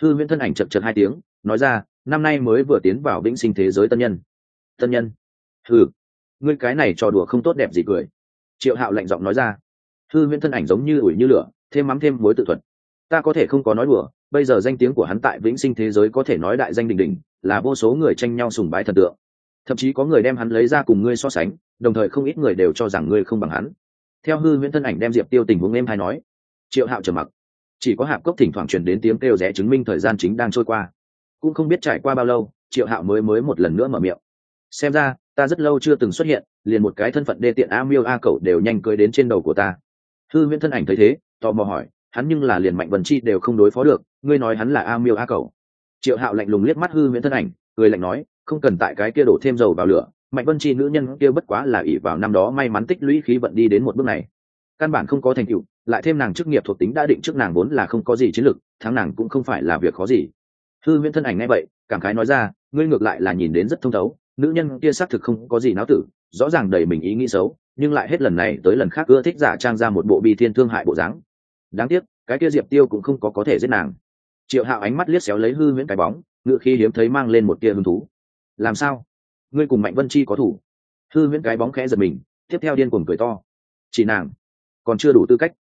Hư huyễn thân ảnh chật chật hai tiếng, nói ra năm nay mới vừa tiến vào vĩnh sinh thế giới tân nhân. Tân nhân? Hừ. Ngươi cái này trò đùa không tốt đẹp gì cười. Triệu hạo lạnh giọng nói ra. Hư huyễn thân ảnh giống như ủi như lửa, thêm mắm thêm mối tự thuật. Ta có thể không có nói đùa, bây giờ danh tiếng của hắn tại vĩnh sinh thế giới có thể nói đại danh đình đình là vô số người tranh nhau sùng bái thần tượng. Thậm chí có người đem hắn lấy ra cùng ngươi so sánh, đồng thời không ít người đều cho rằng ngươi không bằng hắn. Theo hư huyễn thân ảnh đem diệp tiêu tình huống em hay nói, triệu hạo trầm mặc. Chỉ có hạp cốc thỉnh thoảng truyền đến tiếng kêu rẽ chứng minh thời gian chính đang trôi qua cũng không biết trải qua bao lâu, triệu hạo mới mới một lần nữa mở miệng. Xem ra, ta rất lâu chưa từng xuất hiện, liền một cái thân phận đê tiện a miêu a cậu đều nhanh cưới đến trên đầu của ta. Hư huyễn thân ảnh thấy thế, tò mò hỏi, hắn nhưng là liền mạnh vần chi đều không đối phó được, ngươi nói hắn là a miêu a cậu triệu hạo lạnh lùng liếc mắt hư huyễn thân ảnh, cười lạnh nói, không cần tại cái kia đổ thêm dầu vào lửa, mạnh vân chi nữ nhân kia bất quá là ỷ vào năm đó may mắn tích lũy khí vận đi đến một bước này. Căn bản không có thành tựu, lại thêm nàng chức nghiệp thuộc tính đã định trước nàng vốn là không có gì chiến lược, thắng nàng cũng không phải là việc khó gì hư huyễn thân ảnh ngay vậy, cảm khái nói ra, ngươi ngược lại là nhìn đến rất thông thấu, nữ nhân kia xác thực không có gì náo tử, rõ ràng đầy mình ý nghĩ xấu, nhưng lại hết lần này tới lần khác ưa thích giả trang ra một bộ bi thiên thương hại bộ dáng. Đáng tiếc, cái kia diệp tiêu cũng không có có thể giết nàng. Triệu hạo ánh mắt liếc xéo lấy hư huyễn cái bóng, ngựa khi hiếm thấy mang lên một tia hứng thú. Làm sao? Ngươi cùng mạnh vân chi có thủ? Hư huyễn cái bóng khẽ giật mình, tiếp theo điên cuồng cười to. Chỉ nàng, còn chưa đủ tư cách.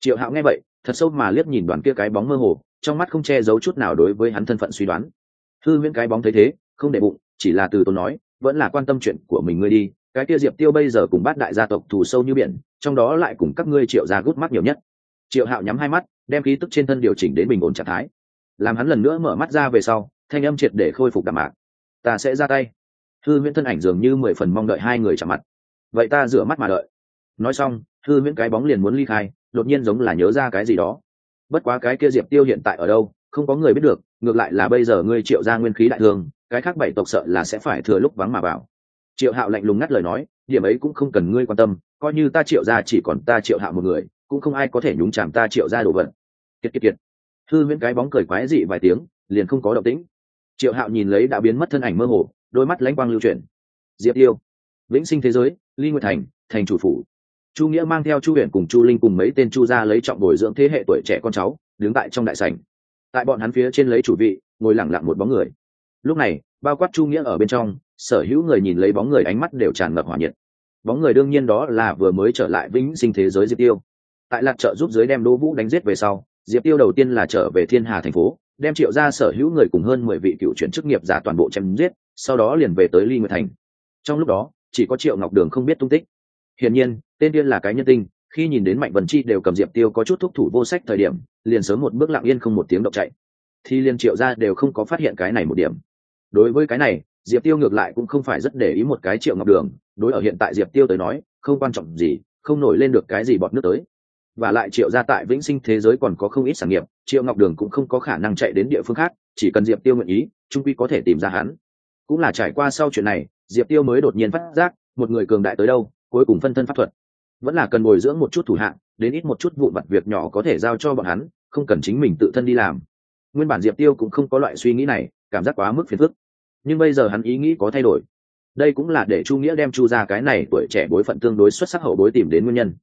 Triệu hạo nghe vậy, thật sâu mà liếc nhìn đoàn kia cái bóng mơ hồ trong mắt không che giấu chút nào đối với hắn thân phận suy đoán. Hư huyễn cái bóng thấy thế, không để bụng, chỉ là từ tôi nói, vẫn là quan tâm chuyện của mình ngươi đi, cái kia diệp tiêu bây giờ cùng bát đại gia tộc thù sâu như biển, trong đó lại cùng các ngươi triệu ra gút mắt nhiều nhất. Triệu hạo nhắm hai mắt, đem khí tức trên thân điều chỉnh đến bình ổn trạng thái. Làm hắn lần nữa mở mắt ra về sau, thanh âm triệt để khôi phục đạm mạc. Ta sẽ ra tay. Hư huyễn thân ảnh dường như mười phần mong đợi hai người chạm mặt. Vậy ta rửa mắt mà đợi. Nói xong hư huyễn cái bóng liền muốn ly khai, đột nhiên giống là nhớ ra cái gì đó bất quá cái kia diệp tiêu hiện tại ở đâu, không có người biết được, ngược lại là bây giờ ngươi triệu ra nguyên khí đại thương, cái khác bảy tộc sợ là sẽ phải thừa lúc vắng mà vào. Triệu hạo lạnh lùng ngắt lời nói, điểm ấy cũng không cần ngươi quan tâm, coi như ta triệu ra chỉ còn ta triệu hạo một người, cũng không ai có thể nhúng chàm ta triệu ra đồ vật. Kiệt kiệt kiệt. Thư huyễn cái bóng cười quái dị vài tiếng, liền không có động tĩnh. Triệu hạo nhìn lấy đã biến mất thân ảnh mơ hồ, đôi mắt lãnh quang lưu chuyển. Diệp tiêu, vĩnh sinh thế giới, ly nguyệt thành thành chủ phủ chu nghĩa mang theo chu huyện cùng chu linh cùng mấy tên chu gia lấy trọng bồi dưỡng thế hệ tuổi trẻ con cháu, đứng tại trong đại sảnh. Tại bọn hắn phía trên lấy chủ vị, ngồi lẳng lặng một bóng người. Lúc này, bao quát chu nghĩa ở bên trong, sở hữu người nhìn lấy bóng người ánh mắt đều tràn ngập hỏa nhiệt. Bóng người đương nhiên đó là vừa mới trở lại vĩnh sinh thế giới diệp tiêu. Tại lạc trợ giúp giới đem đỗ vũ đánh giết về sau, diệp tiêu đầu tiên là trở về thiên hà thành phố, đem triệu ra sở hữu người cùng hơn mười vị cựu chuyển chức nghiệp giả toàn bộ chém giết, sau đó liền về tới ly nguyệt thành. Trong lúc đó, chỉ có triệu ngọc đường không biết tung tích. Hiển nhiên tên điên là cái nhân tinh, khi nhìn đến mạnh vần chi đều cầm diệp tiêu có chút thúc thủ vô sách thời điểm, liền sớm một bước lặng yên không một tiếng động chạy. Thì liền triệu ra đều không có phát hiện cái này một điểm. Đối với cái này, diệp tiêu ngược lại cũng không phải rất để ý một cái triệu ngọc đường, đối ở hiện tại diệp tiêu tới nói, không quan trọng gì, không nổi lên được cái gì bọt nước tới. Và lại triệu ra tại vĩnh sinh thế giới còn có không ít sản nghiệp, triệu ngọc đường cũng không có khả năng chạy đến địa phương khác, chỉ cần diệp tiêu nguyện ý, trung quy có thể tìm ra hắn. Cũng là trải qua sau chuyện này, diệp tiêu mới đột nhiên phát giác, một người cường đại tới đâu, cuối cùng phân thân pháp thuật vẫn là cần bồi dưỡng một chút thủ hạng đến ít một chút vụ vặt việc nhỏ có thể giao cho bọn hắn, không cần chính mình tự thân đi làm. Nguyên bản diệp tiêu cũng không có loại suy nghĩ này, cảm giác quá mức phiền phức. Nhưng bây giờ hắn ý nghĩ có thay đổi. Đây cũng là để chu nghĩa đem chu ra cái này tuổi trẻ bối phận tương đối xuất sắc hậu bối tìm đến nguyên nhân.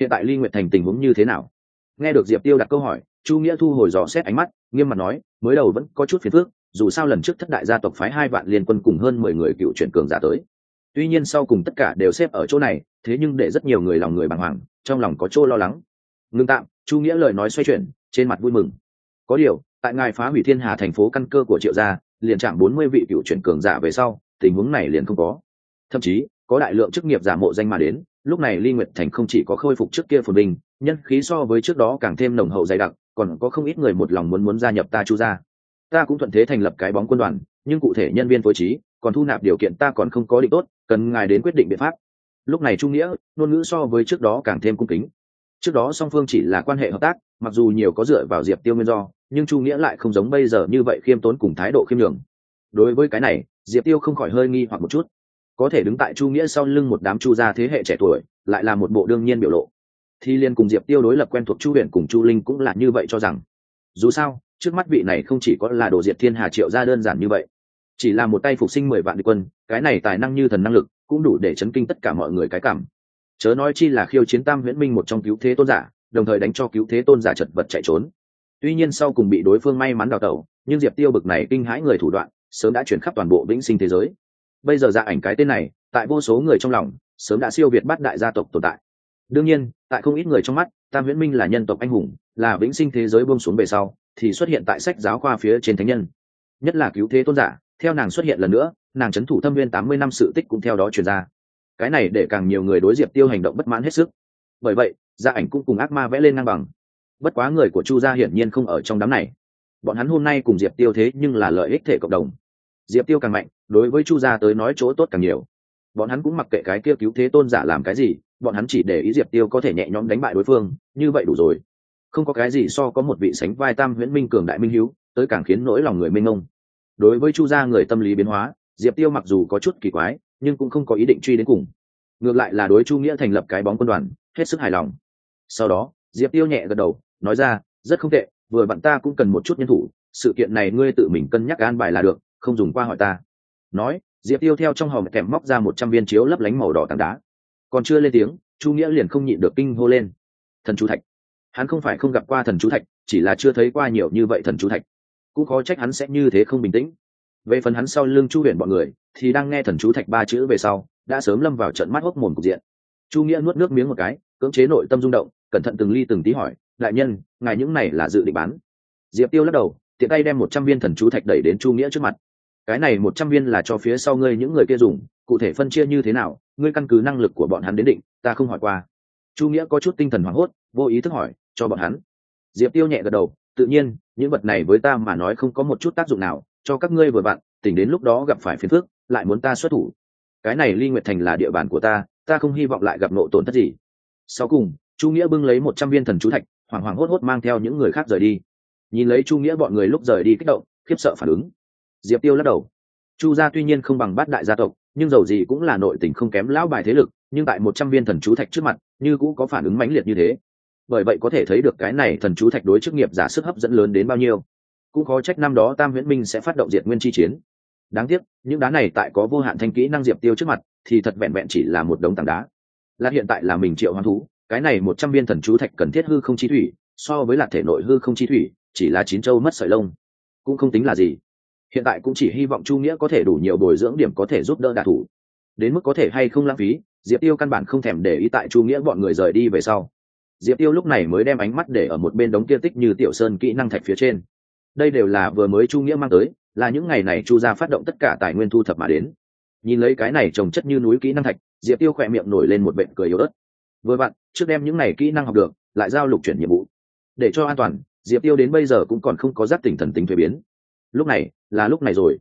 Hiện tại ly nguyện thành tình huống như thế nào? Nghe được diệp tiêu đặt câu hỏi, chu nghĩa thu hồi dò xét ánh mắt, nghiêm mặt nói, mới đầu vẫn có chút phiền phức, dù sao lần trước thất đại gia tộc phái hai vạn liên quân cùng hơn mười người cựu chuyển cường giả tới tuy nhiên sau cùng tất cả đều xếp ở chỗ này, thế nhưng để rất nhiều người lòng người bàng hoàng, trong lòng có chỗ lo lắng. Ngưng tạm, chu nghĩa lời nói xoay chuyển, trên mặt vui mừng. Có điều, tại ngài phá hủy thiên hà thành phố căn cơ của triệu gia, liền chạm bốn mươi vị cựu chuyển cường giả về sau, tình huống này liền không có. Thậm chí, có đại lượng chức nghiệp giả mộ danh mà đến, lúc này ly nguyệt thành không chỉ có khôi phục trước kia phồn bình, nhân khí so với trước đó càng thêm nồng hậu dày đặc, còn có không ít người một lòng muốn muốn gia nhập ta chu gia. Ta cũng thuận thế thành lập cái bóng quân đoàn, nhưng cụ thể nhân viên phối trí còn thu nạp điều kiện ta còn không có định tốt, cần ngài đến quyết định biện pháp. Lúc này trung nghĩa, ngôn ngữ so với trước đó càng thêm cung kính. Trước đó song phương chỉ là quan hệ hợp tác, mặc dù nhiều có dựa vào diệp tiêu nguyên do, nhưng trung nghĩa lại không giống bây giờ như vậy khiêm tốn cùng thái độ khiêm nhường. Đối với cái này, diệp tiêu không khỏi hơi nghi hoặc một chút. Có thể đứng tại chu nghĩa sau lưng một đám chu gia thế hệ trẻ tuổi, lại là một bộ đương nhiên biểu lộ. Thì liên cùng diệp tiêu đối lập quen thuộc chu huyện cùng chu linh cũng là như vậy cho rằng. Dù sao, trước mắt vị này không chỉ có là đồ diệt thiên hà triệu ra đơn giản như vậy chỉ là một tay phục sinh mười vạn địch quân, cái này tài năng như thần năng lực cũng đủ để chấn kinh tất cả mọi người cái cảm. Chớ nói chi là khiêu chiến tam huyễn minh một trong cứu thế tôn giả, đồng thời đánh cho cứu thế tôn giả chật vật chạy trốn. Tuy nhiên sau cùng bị đối phương may mắn đào tẩu, nhưng diệp tiêu bực này kinh hãi người thủ đoạn, sớm đã chuyển khắp toàn bộ vĩnh sinh thế giới. Bây giờ dạ ảnh cái tên này, tại vô số người trong lòng, sớm đã siêu việt bắt đại gia tộc tồn tại. Đương nhiên, tại không ít người trong mắt, tam viễn minh là nhân tộc anh hùng, là vĩnh sinh thế giới buông xuống về sau, thì xuất hiện tại sách giáo khoa phía trên thánh nhân. Nhất là cứu thế tôn giả theo nàng xuất hiện lần nữa, nàng c h ấ n thủ thâm viên tám mươi năm sự tích cũng theo đó truyền ra. Cái này để càng nhiều người đối diệp tiêu hành động bất mãn hết sức. Bởi vậy, gia ảnh cũng cùng ác ma vẽ lên ngang bằng. Bất quá người của chu gia hiển nhiên không ở trong đám này. Bọn hắn hôm nay cùng diệp tiêu thế nhưng là lợi ích thể cộng đồng. Diệp tiêu càng mạnh, đối với chu gia tới nói chỗ tốt càng nhiều. Bọn hắn cũng mặc kệ cái kia cứu thế tôn giả làm cái gì, bọn hắn chỉ để ý diệp tiêu có thể nhẹ nhõm đánh bại đối phương, như vậy đủ rồi. Không có cái gì so có một vị sánh vai tam huyễn minh cường đại minh hiếu, tới càng khiến nỗi lòng người minh ông đối với chu gia người tâm lý biến hóa, diệp tiêu mặc dù có chút kỳ quái, nhưng cũng không có ý định truy đến cùng. Ngược lại là đối chu nghĩa thành lập cái bóng quân đoàn, hết sức hài lòng. Sau đó, diệp tiêu nhẹ gật đầu, nói ra, rất không tệ, vừa bạn ta cũng cần một chút nhân thủ, sự kiện này ngươi tự mình cân nhắc an bài là được, không dùng qua hỏi ta. Nói, diệp tiêu theo trong hòm kèm móc ra một trăm viên chiếu lấp lánh màu đỏ tảng đá. Còn chưa lên tiếng, chu nghĩa liền không nhịn được kinh hô lên. Thần chú thạch. Hắn không phải không gặp qua thần chú thạch, chỉ là chưa thấy qua nhiều như vậy thần chú thạch cũng khó trách hắn sẽ như thế không bình tĩnh. Về phần hắn sau lưng chu huyền bọn người, thì đang nghe thần chú thạch ba chữ về sau, đã sớm lâm vào trận mắt hốc mồm cục diện. Chu nghĩa nuốt nước miếng một cái, cưỡng chế nội tâm rung động, cẩn thận từng ly từng tí hỏi, đại nhân, ngài những này là dự định bán? Diệp tiêu lắc đầu, tiện tay đem một trăm viên thần chú thạch đẩy đến chu nghĩa trước mặt. Cái này một trăm viên là cho phía sau ngươi những người kia dùng, cụ thể phân chia như thế nào, ngươi căn cứ năng lực của bọn hắn đến định, ta không hỏi qua. Chu nghĩa có chút tinh thần hoảng hốt, vô ý thức hỏi, cho bọn hắn? Diệp tiêu nhẹ gật đầu tự nhiên, những vật này với ta mà nói không có một chút tác dụng nào, cho các ngươi vừa vặn, tỉnh đến lúc đó gặp phải phiền phức, lại muốn ta xuất thủ. Cái này ly nguyệt thành là địa bàn của ta ta không hy vọng lại gặp nộ tổn thất gì. Sau cùng, chu nghĩa bưng lấy một trăm viên thần chú thạch, hoảng hoảng hốt hốt mang theo những người khác rời đi. Nhìn lấy chu nghĩa bọn người lúc rời đi kích động, khiếp sợ phản ứng. Diệp tiêu lắc đầu. Chu gia tuy nhiên không bằng bát đại gia tộc, nhưng dầu gì cũng là nội tình không kém lão bài thế lực, nhưng tại một trăm viên thần chú thạch trước mặt, như cũ có phản ứng mãnh liệt như thế bởi vậy có thể thấy được cái này thần chú thạch đối chức nghiệp giả sức hấp dẫn lớn đến bao nhiêu. Cũng có trách năm đó tam huyễn minh sẽ phát động diệt nguyên chi chiến. Đáng tiếc, những đá này tại có vô hạn thanh kỹ năng diệp tiêu trước mặt, thì thật vẹn vẹn chỉ là một đống tảng đá. Là hiện tại là mình triệu hoang thú, cái này một trăm viên thần chú thạch cần thiết hư không chi thủy, so với lạc thể nội hư không chi thủy, chỉ là chín châu mất sợi lông. Cũng không tính là gì. Hiện tại cũng chỉ hy vọng chu nghĩa có thể đủ nhiều bồi dưỡng điểm có thể giúp đỡ đạ thủ. Đến mức có thể hay không lãng phí, diệp tiêu căn bản không thèm để ý tại chu nghĩa bọn người rời đi về sau diệp tiêu lúc này mới đem ánh mắt để ở một bên đống kia tích như tiểu sơn kỹ năng thạch phía trên. Đây đều là vừa mới chu nghĩa mang tới, là những ngày này chu ra phát động tất cả tài nguyên thu thập mà đến. Nhìn lấy cái này trồng chất như núi kỹ năng thạch, diệp tiêu khỏe miệng nổi lên một bệnh cười yếu ớt. Vừa vặn, trước đem những này kỹ năng học được, lại giao lục chuyển nhiệm vụ. Để cho an toàn, diệp tiêu đến bây giờ cũng còn không có giác tỉnh thần tính thuế biến. Lúc này, là lúc này rồi.